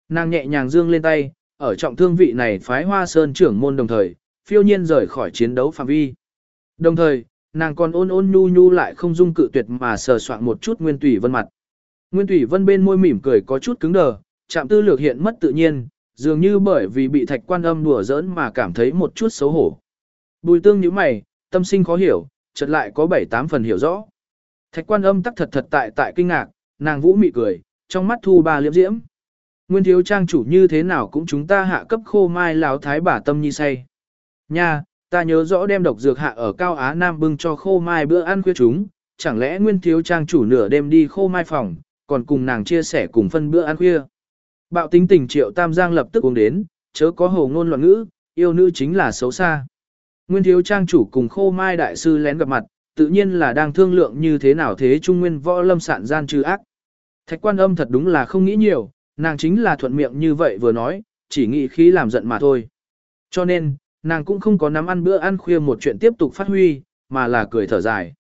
Nàng nhẹ nhàng dương lên tay, ở trọng thương vị này phái hoa sơn trưởng môn đồng thời, phiêu nhiên rời khỏi chiến đấu phạm vi. Đồng thời, nàng còn ôn ôn nhu nhu lại không dung cự tuyệt mà sờ soạn một chút nguyên tùy vân mặt. Nguyên tùy vân bên môi mỉm cười có chút cứng đờ, chạm tư lược hiện mất tự nhiên, dường như bởi vì bị thạch quan âm đùa giỡn mà cảm thấy một chút xấu hổ. Bùi tương nhíu mày, tâm sinh khó hiểu, chợt lại có bảy tám phần hiểu rõ. Thạch quan âm tắc thật thật tại tại kinh ngạc, nàng vũ mị cười, trong mắt thu ba liễm diễm. Nguyên thiếu trang chủ như thế nào cũng chúng ta hạ cấp khô mai láo thái bà tâm nhi say. Nha, ta nhớ rõ đem độc dược hạ ở Cao Á Nam bưng cho khô mai bữa ăn khuya chúng, chẳng lẽ nguyên thiếu trang chủ nửa đêm đi khô mai phòng, còn cùng nàng chia sẻ cùng phân bữa ăn khuya. Bạo tính tình triệu tam giang lập tức uống đến, chớ có hồ ngôn loạn ngữ, yêu nữ chính là xấu xa. Nguyên thiếu trang chủ cùng khô mai đại sư lén gặp mặt, tự nhiên là đang thương lượng như thế nào thế trung nguyên võ lâm sạn gian trừ ác. Thạch quan âm thật đúng là không nghĩ nhiều, nàng chính là thuận miệng như vậy vừa nói, chỉ nghĩ khí làm giận mà thôi. Cho nên, nàng cũng không có nắm ăn bữa ăn khuya một chuyện tiếp tục phát huy, mà là cười thở dài.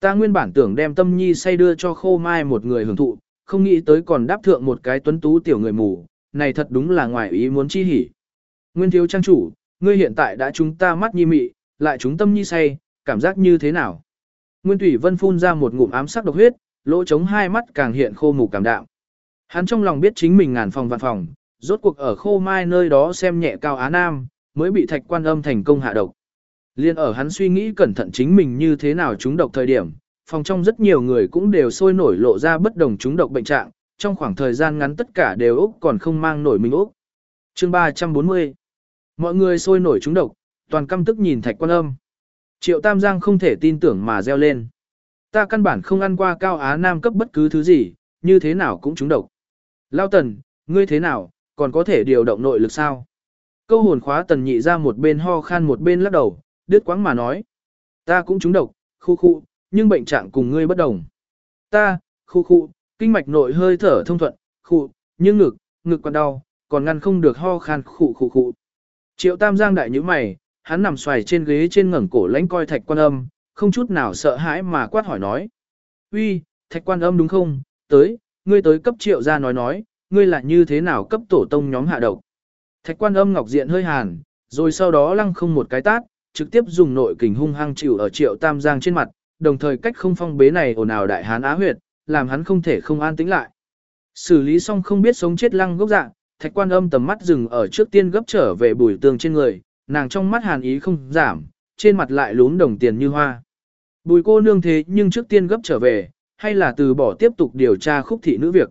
Ta nguyên bản tưởng đem tâm nhi say đưa cho khô mai một người hưởng thụ, không nghĩ tới còn đáp thượng một cái tuấn tú tiểu người mù, này thật đúng là ngoài ý muốn chi hỉ. Nguyên thiếu trang chủ, ngươi hiện tại đã chúng ta mắt nhi mị, lại chúng tâm nhi say, cảm giác như thế nào? Nguyên Thủy Vân phun ra một ngụm ám sắc độc huyết, lỗ trống hai mắt càng hiện khô mù cảm đạm. Hắn trong lòng biết chính mình ngàn phòng vạn phòng, rốt cuộc ở khô mai nơi đó xem nhẹ cao Á Nam, mới bị thạch quan âm thành công hạ độc. Liên ở hắn suy nghĩ cẩn thận chính mình như thế nào chúng độc thời điểm, phòng trong rất nhiều người cũng đều sôi nổi lộ ra bất đồng chúng độc bệnh trạng, trong khoảng thời gian ngắn tất cả đều Úc còn không mang nổi mình Úc. Chương 340 Mọi người sôi nổi chúng độc, toàn căm tức nhìn thạch quan âm. Triệu Tam Giang không thể tin tưởng mà reo lên. Ta căn bản không ăn qua cao Á Nam cấp bất cứ thứ gì, như thế nào cũng trúng độc. Lao tần, ngươi thế nào, còn có thể điều động nội lực sao? Câu hồn khóa tần nhị ra một bên ho khan một bên lắc đầu, đứt quãng mà nói. Ta cũng trúng độc, khu khu, nhưng bệnh trạng cùng ngươi bất đồng. Ta, khu khu, kinh mạch nội hơi thở thông thuận, khu, nhưng ngực, ngực còn đau, còn ngăn không được ho khan khu khu khu. Triệu Tam Giang đại như mày, hắn nằm xoài trên ghế trên ngẩng cổ lãnh coi thạch quan âm, không chút nào sợ hãi mà quát hỏi nói. uy, thạch quan âm đúng không, tới, ngươi tới cấp triệu ra nói nói, ngươi là như thế nào cấp tổ tông nhóm hạ độc. Thạch quan âm ngọc diện hơi hàn, rồi sau đó lăng không một cái tát, trực tiếp dùng nội kình hung hăng chịu ở triệu tam giang trên mặt, đồng thời cách không phong bế này ồn ào đại hán á huyệt, làm hắn không thể không an tĩnh lại. Xử lý xong không biết sống chết lăng gốc dạng, thạch quan âm tầm mắt dừng ở trước tiên gấp trở về bùi tường trên người, nàng trong mắt hàn ý không giảm, trên mặt lại lún đồng tiền như hoa. Bùi cô nương thế nhưng trước tiên gấp trở về, hay là từ bỏ tiếp tục điều tra khúc thị nữ việc.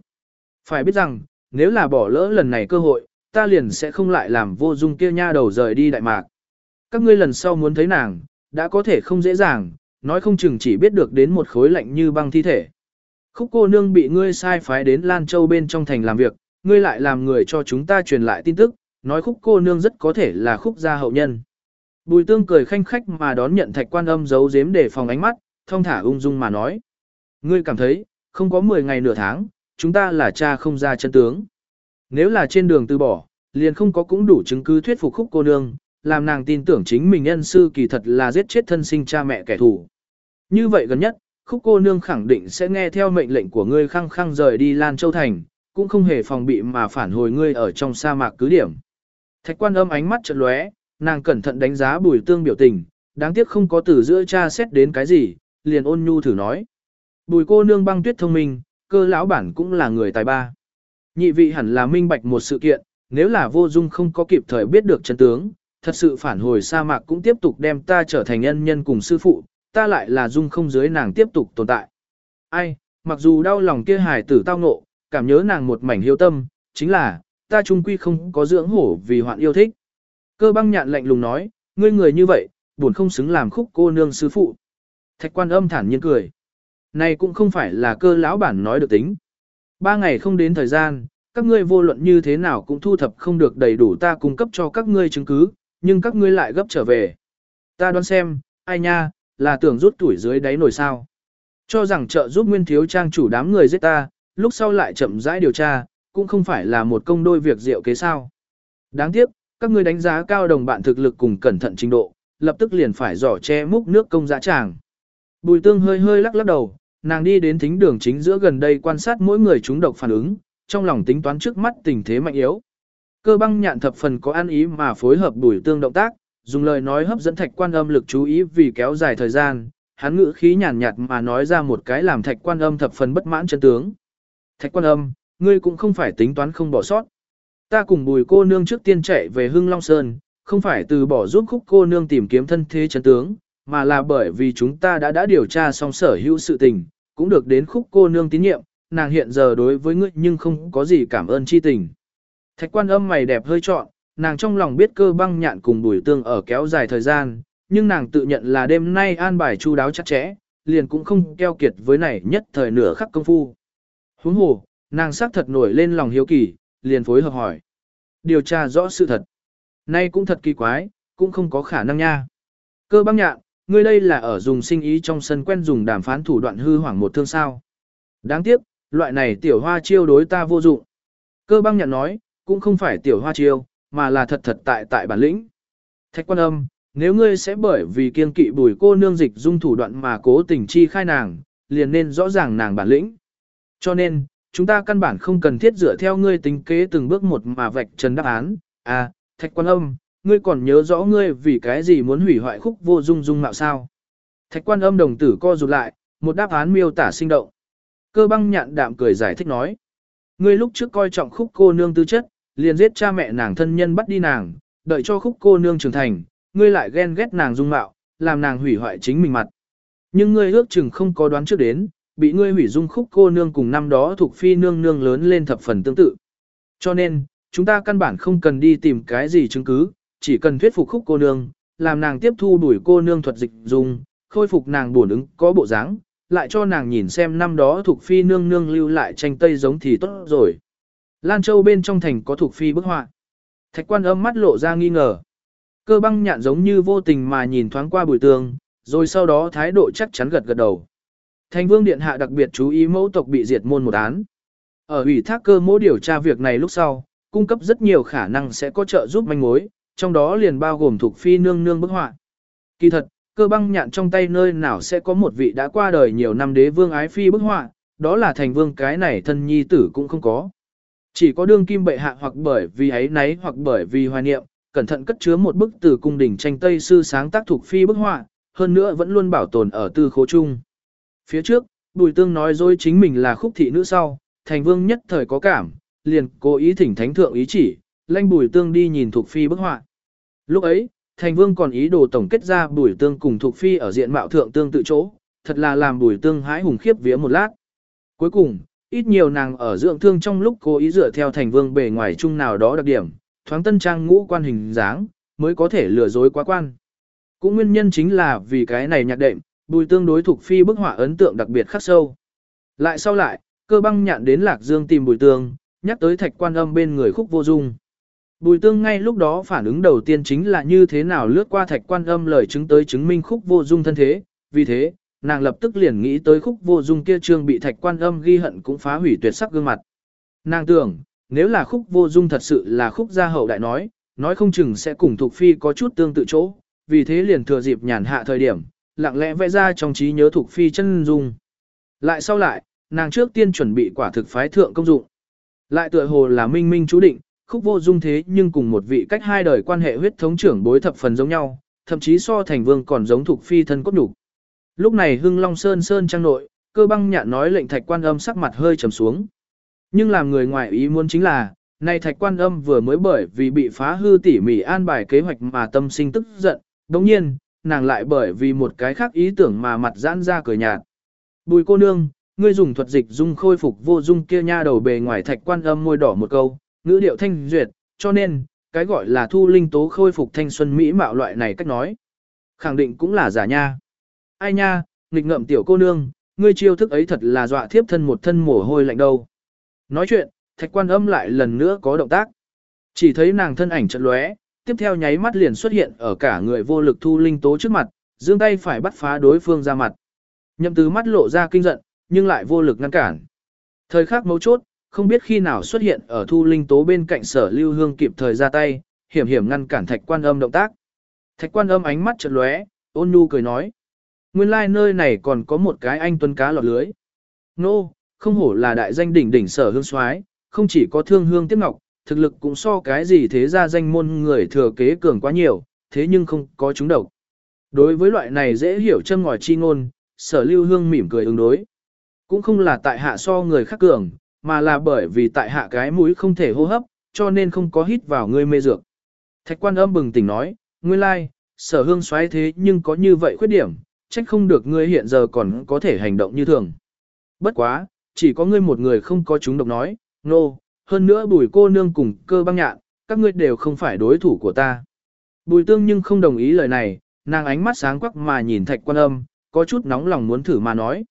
Phải biết rằng, nếu là bỏ lỡ lần này cơ hội, ta liền sẽ không lại làm vô dung kia nha đầu rời đi đại mạc. Các ngươi lần sau muốn thấy nàng, đã có thể không dễ dàng, nói không chừng chỉ biết được đến một khối lạnh như băng thi thể. Khúc cô nương bị ngươi sai phái đến Lan Châu bên trong thành làm việc, ngươi lại làm người cho chúng ta truyền lại tin tức, nói khúc cô nương rất có thể là khúc gia hậu nhân. Bùi tương cười khanh khách mà đón nhận thạch quan âm giấu giếm để phòng ánh mắt, thông thả ung dung mà nói. Ngươi cảm thấy, không có 10 ngày nửa tháng, chúng ta là cha không ra chân tướng. Nếu là trên đường từ bỏ, liền không có cũng đủ chứng cứ thuyết phục khúc cô nương, làm nàng tin tưởng chính mình nhân sư kỳ thật là giết chết thân sinh cha mẹ kẻ thù. Như vậy gần nhất, khúc cô nương khẳng định sẽ nghe theo mệnh lệnh của ngươi khăng khăng rời đi Lan Châu Thành, cũng không hề phòng bị mà phản hồi ngươi ở trong sa mạc cứ điểm. Thạch quan âm ánh mắt chợt lóe, nàng cẩn thận đánh giá bùi tương biểu tình, đáng tiếc không có từ giữa cha xét đến cái gì, liền ôn nhu thử nói. Bùi cô nương băng tuyết thông minh, cơ lão bản cũng là người tài ba. Nhị vị hẳn là minh bạch một sự kiện, nếu là vô dung không có kịp thời biết được chân tướng, thật sự phản hồi sa mạc cũng tiếp tục đem ta trở thành nhân nhân cùng sư phụ, ta lại là dung không dưới nàng tiếp tục tồn tại. Ai, mặc dù đau lòng kia hài tử tao ngộ, cảm nhớ nàng một mảnh hiếu tâm, chính là, ta trung quy không có dưỡng hổ vì hoạn yêu thích. Cơ băng nhạn lạnh lùng nói, ngươi người như vậy, buồn không xứng làm khúc cô nương sư phụ. Thạch quan âm thản nhiên cười. Này cũng không phải là cơ lão bản nói được tính. Ba ngày không đến thời gian, các ngươi vô luận như thế nào cũng thu thập không được đầy đủ ta cung cấp cho các ngươi chứng cứ, nhưng các ngươi lại gấp trở về. Ta đoán xem, ai nha, là tưởng rút tuổi dưới đáy nổi sao. Cho rằng trợ giúp nguyên thiếu trang chủ đám người giết ta, lúc sau lại chậm rãi điều tra, cũng không phải là một công đôi việc diệu kế sao. Đáng tiếc, các ngươi đánh giá cao đồng bạn thực lực cùng cẩn thận trình độ, lập tức liền phải giỏ che múc nước công dã tràng. Bùi tương hơi hơi lắc lắc đầu, nàng đi đến thính đường chính giữa gần đây quan sát mỗi người chúng độc phản ứng, trong lòng tính toán trước mắt tình thế mạnh yếu. Cơ băng nhạn thập phần có ăn ý mà phối hợp bùi tương động tác, dùng lời nói hấp dẫn thạch quan âm lực chú ý vì kéo dài thời gian, hắn ngữ khí nhàn nhạt mà nói ra một cái làm thạch quan âm thập phần bất mãn chân tướng. Thạch quan âm, ngươi cũng không phải tính toán không bỏ sót. Ta cùng bùi cô nương trước tiên chạy về Hưng Long Sơn, không phải từ bỏ giúp khúc cô nương tìm kiếm thân thế chân tướng, mà là bởi vì chúng ta đã đã điều tra xong sở hữu sự tình, cũng được đến khúc cô nương tín nhiệm, nàng hiện giờ đối với ngươi nhưng không có gì cảm ơn chi tình. Thạch quan âm mày đẹp hơi trọn, nàng trong lòng biết cơ băng nhạn cùng bùi tương ở kéo dài thời gian, nhưng nàng tự nhận là đêm nay an bài chu đáo chắc chẽ, liền cũng không keo kiệt với này nhất thời nửa khắc công phu. Huống hồ, nàng xác thật nổi lên lòng hiếu kỳ, liền phối hợp hỏi. Điều tra rõ sự thật. Nay cũng thật kỳ quái, cũng không có khả năng nha. Cơ băng nhạn, ngươi đây là ở dùng sinh ý trong sân quen dùng đàm phán thủ đoạn hư hoảng một thương sao. Đáng tiếc, loại này tiểu hoa chiêu đối ta vô dụng. Cơ băng nhận nói, cũng không phải tiểu hoa chiêu, mà là thật thật tại tại bản lĩnh. Thạch quan âm, nếu ngươi sẽ bởi vì kiên kỵ bùi cô nương dịch dung thủ đoạn mà cố tình chi khai nàng, liền nên rõ ràng nàng bản lĩnh. Cho nên, chúng ta căn bản không cần thiết dựa theo ngươi tính kế từng bước một mà vạch trần đáp án. À, thạch quan âm, ngươi còn nhớ rõ ngươi vì cái gì muốn hủy hoại khúc vô dung dung mạo sao? Thạch quan âm đồng tử co rụt lại, một đáp án miêu tả sinh động. Cơ băng nhạn đạm cười giải thích nói. Ngươi lúc trước coi trọng khúc cô nương tư chất, liền giết cha mẹ nàng thân nhân bắt đi nàng, đợi cho khúc cô nương trưởng thành, ngươi lại ghen ghét nàng dung mạo, làm nàng hủy hoại chính mình mặt. Nhưng ngươi ước chừng không có đoán trước đến, bị ngươi hủy dung khúc cô nương cùng năm đó thuộc phi nương nương lớn lên thập phần tương tự. Cho nên, chúng ta căn bản không cần đi tìm cái gì chứng cứ, chỉ cần thuyết phục khúc cô nương, làm nàng tiếp thu đuổi cô nương thuật dịch dung, khôi phục nàng bổn ứng có bộ dáng, lại cho nàng nhìn xem năm đó thuộc phi nương nương lưu lại tranh tây giống thì tốt rồi. Lan Châu bên trong thành có thuộc phi bức họa. Thạch quan âm mắt lộ ra nghi ngờ. Cơ băng nhạn giống như vô tình mà nhìn thoáng qua bùi tường, rồi sau đó thái độ chắc chắn gật gật đầu. Thành vương điện hạ đặc biệt chú ý mẫu tộc bị diệt môn một án. Ở ủy thác cơ mô điều tra việc này lúc sau, cung cấp rất nhiều khả năng sẽ có trợ giúp manh mối, trong đó liền bao gồm thuộc phi nương nương bức họa. Kỳ thật, cơ băng nhạn trong tay nơi nào sẽ có một vị đã qua đời nhiều năm đế vương ái phi bức họa, đó là thành vương cái này thân nhi tử cũng không có. Chỉ có đương kim bệ hạ hoặc bởi vì ấy náy hoặc bởi vì hoài niệm, cẩn thận cất chứa một bức từ cung đình tranh Tây sư sáng tác thuộc phi bức họa, hơn nữa vẫn luôn bảo tồn ở tư khố chung. Phía trước, Bùi Tương nói dối chính mình là khúc thị nữ sau, thành vương nhất thời có cảm, liền cố ý thỉnh thánh thượng ý chỉ, lanh Bùi Tương đi nhìn thuộc phi bức họa. Lúc ấy, thành vương còn ý đồ tổng kết ra Bùi Tương cùng thuộc phi ở diện mạo thượng tương tự chỗ, thật là làm Bùi Tương hãi hùng khiếp vía một lát. Cuối cùng, ít nhiều nàng ở dưỡng thương trong lúc cố ý dựa theo thành vương bề ngoài chung nào đó đặc điểm, thoáng tân trang ngũ quan hình dáng, mới có thể lừa dối quá quan. Cũng nguyên nhân chính là vì cái này nhạc đệm, bùi tương đối thuộc phi bức họa ấn tượng đặc biệt khắc sâu. Lại sau lại, cơ băng nhạn đến Lạc Dương tìm bùi tương, nhắc tới thạch quan âm bên người khúc vô dung. Bùi tương ngay lúc đó phản ứng đầu tiên chính là như thế nào lướt qua thạch quan âm lời chứng tới chứng minh khúc vô dung thân thế, vì thế, nàng lập tức liền nghĩ tới khúc vô dung kia trương bị thạch quan âm ghi hận cũng phá hủy tuyệt sắc gương mặt. Nàng tưởng, nếu là khúc vô dung thật sự là khúc gia hậu đại nói, nói không chừng sẽ cùng thuộc phi có chút tương tự chỗ, vì thế liền thừa dịp nhàn hạ thời điểm, lặng lẽ vẽ ra trong trí nhớ thuộc phi chân dung. Lại sau lại, nàng trước tiên chuẩn bị quả thực phái thượng công dụng. Lại tựa hồ là minh minh chú định, khúc vô dung thế nhưng cùng một vị cách hai đời quan hệ huyết thống trưởng bối thập phần giống nhau, thậm chí so thành vương còn giống thuộc phi thân cốt đủ. Lúc này hưng long sơn sơn trang nội, cơ băng nhạn nói lệnh thạch quan âm sắc mặt hơi trầm xuống. Nhưng làm người ngoài ý muốn chính là, này thạch quan âm vừa mới bởi vì bị phá hư tỉ mỉ an bài kế hoạch mà tâm sinh tức giận, đồng nhiên, nàng lại bởi vì một cái khác ý tưởng mà mặt giãn ra cười nhạt. Bùi cô nương, ngươi dùng thuật dịch dung khôi phục vô dung kia nha đầu bề ngoài thạch quan âm môi đỏ một câu, ngữ điệu thanh duyệt, cho nên, cái gọi là thu linh tố khôi phục thanh xuân mỹ mạo loại này cách nói. Khẳng định cũng là giả nha. Ai nha, nghịch ngợm tiểu cô nương, ngươi chiêu thức ấy thật là dọa thiếp thân một thân mồ hôi lạnh đâu. Nói chuyện, thạch quan âm lại lần nữa có động tác. Chỉ thấy nàng thân ảnh chợt lóe, tiếp theo nháy mắt liền xuất hiện ở cả người vô lực thu linh tố trước mặt, giương tay phải bắt phá đối phương ra mặt. Nhậm tứ mắt lộ ra kinh giận, nhưng lại vô lực ngăn cản. Thời khắc mấu chốt, không biết khi nào xuất hiện ở thu linh tố bên cạnh sở lưu hương kịp thời ra tay, hiểm hiểm ngăn cản thạch quan âm động tác. Thạch quan âm ánh mắt chợt lóe, ôn nhu cười nói. Nguyên lai like nơi này còn có một cái anh tuấn cá lọt lưới. Nô, no, không hổ là đại danh đỉnh đỉnh sở hương soái, không chỉ có thương hương tiếc ngọc, thực lực cũng so cái gì thế ra danh môn người thừa kế cường quá nhiều, thế nhưng không có chúng độc. Đối với loại này dễ hiểu châm ngòi chi ngôn, sở lưu hương mỉm cười ứng đối. Cũng không là tại hạ so người khác cường, mà là bởi vì tại hạ cái mũi không thể hô hấp, cho nên không có hít vào ngươi mê dược. Thạch quan âm bừng tỉnh nói, nguyên lai, sở hương xoáy thế nhưng có như vậy khuyết điểm, trách không được ngươi hiện giờ còn có thể hành động như thường. Bất quá, chỉ có ngươi một người không có chúng độc nói, nô, no, hơn nữa bùi cô nương cùng cơ băng nhạn, các ngươi đều không phải đối thủ của ta. Bùi tương nhưng không đồng ý lời này, nàng ánh mắt sáng quắc mà nhìn thạch quan âm, có chút nóng lòng muốn thử mà nói.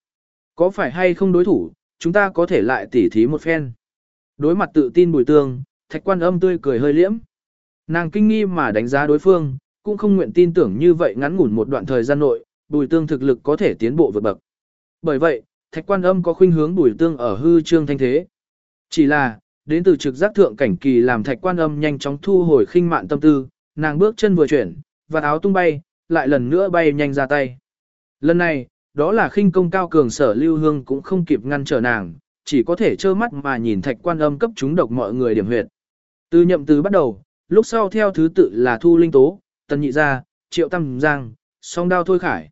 Có phải hay không đối thủ, chúng ta có thể lại tỉ thí một phen. Đối mặt tự tin bùi tương, thạch quan âm tươi cười hơi liễm. Nàng kinh nghi mà đánh giá đối phương, cũng không nguyện tin tưởng như vậy ngắn ngủn một đoạn thời gian nội, bùi tương thực lực có thể tiến bộ vượt bậc. Bởi vậy, thạch quan âm có khuynh hướng bùi tương ở hư trương thanh thế. Chỉ là, đến từ trực giác thượng cảnh kỳ làm thạch quan âm nhanh chóng thu hồi khinh mạn tâm tư, nàng bước chân vừa chuyển, và áo tung bay, lại lần nữa bay nhanh ra tay. Lần này, đó là khinh công cao cường sở lưu hương cũng không kịp ngăn trở nàng, chỉ có thể trơ mắt mà nhìn thạch quan âm cấp chúng độc mọi người điểm huyệt. Từ nhậm từ bắt đầu, lúc sau theo thứ tự là thu linh tố, tần nhị gia, triệu tam giang, song đao thôi khải.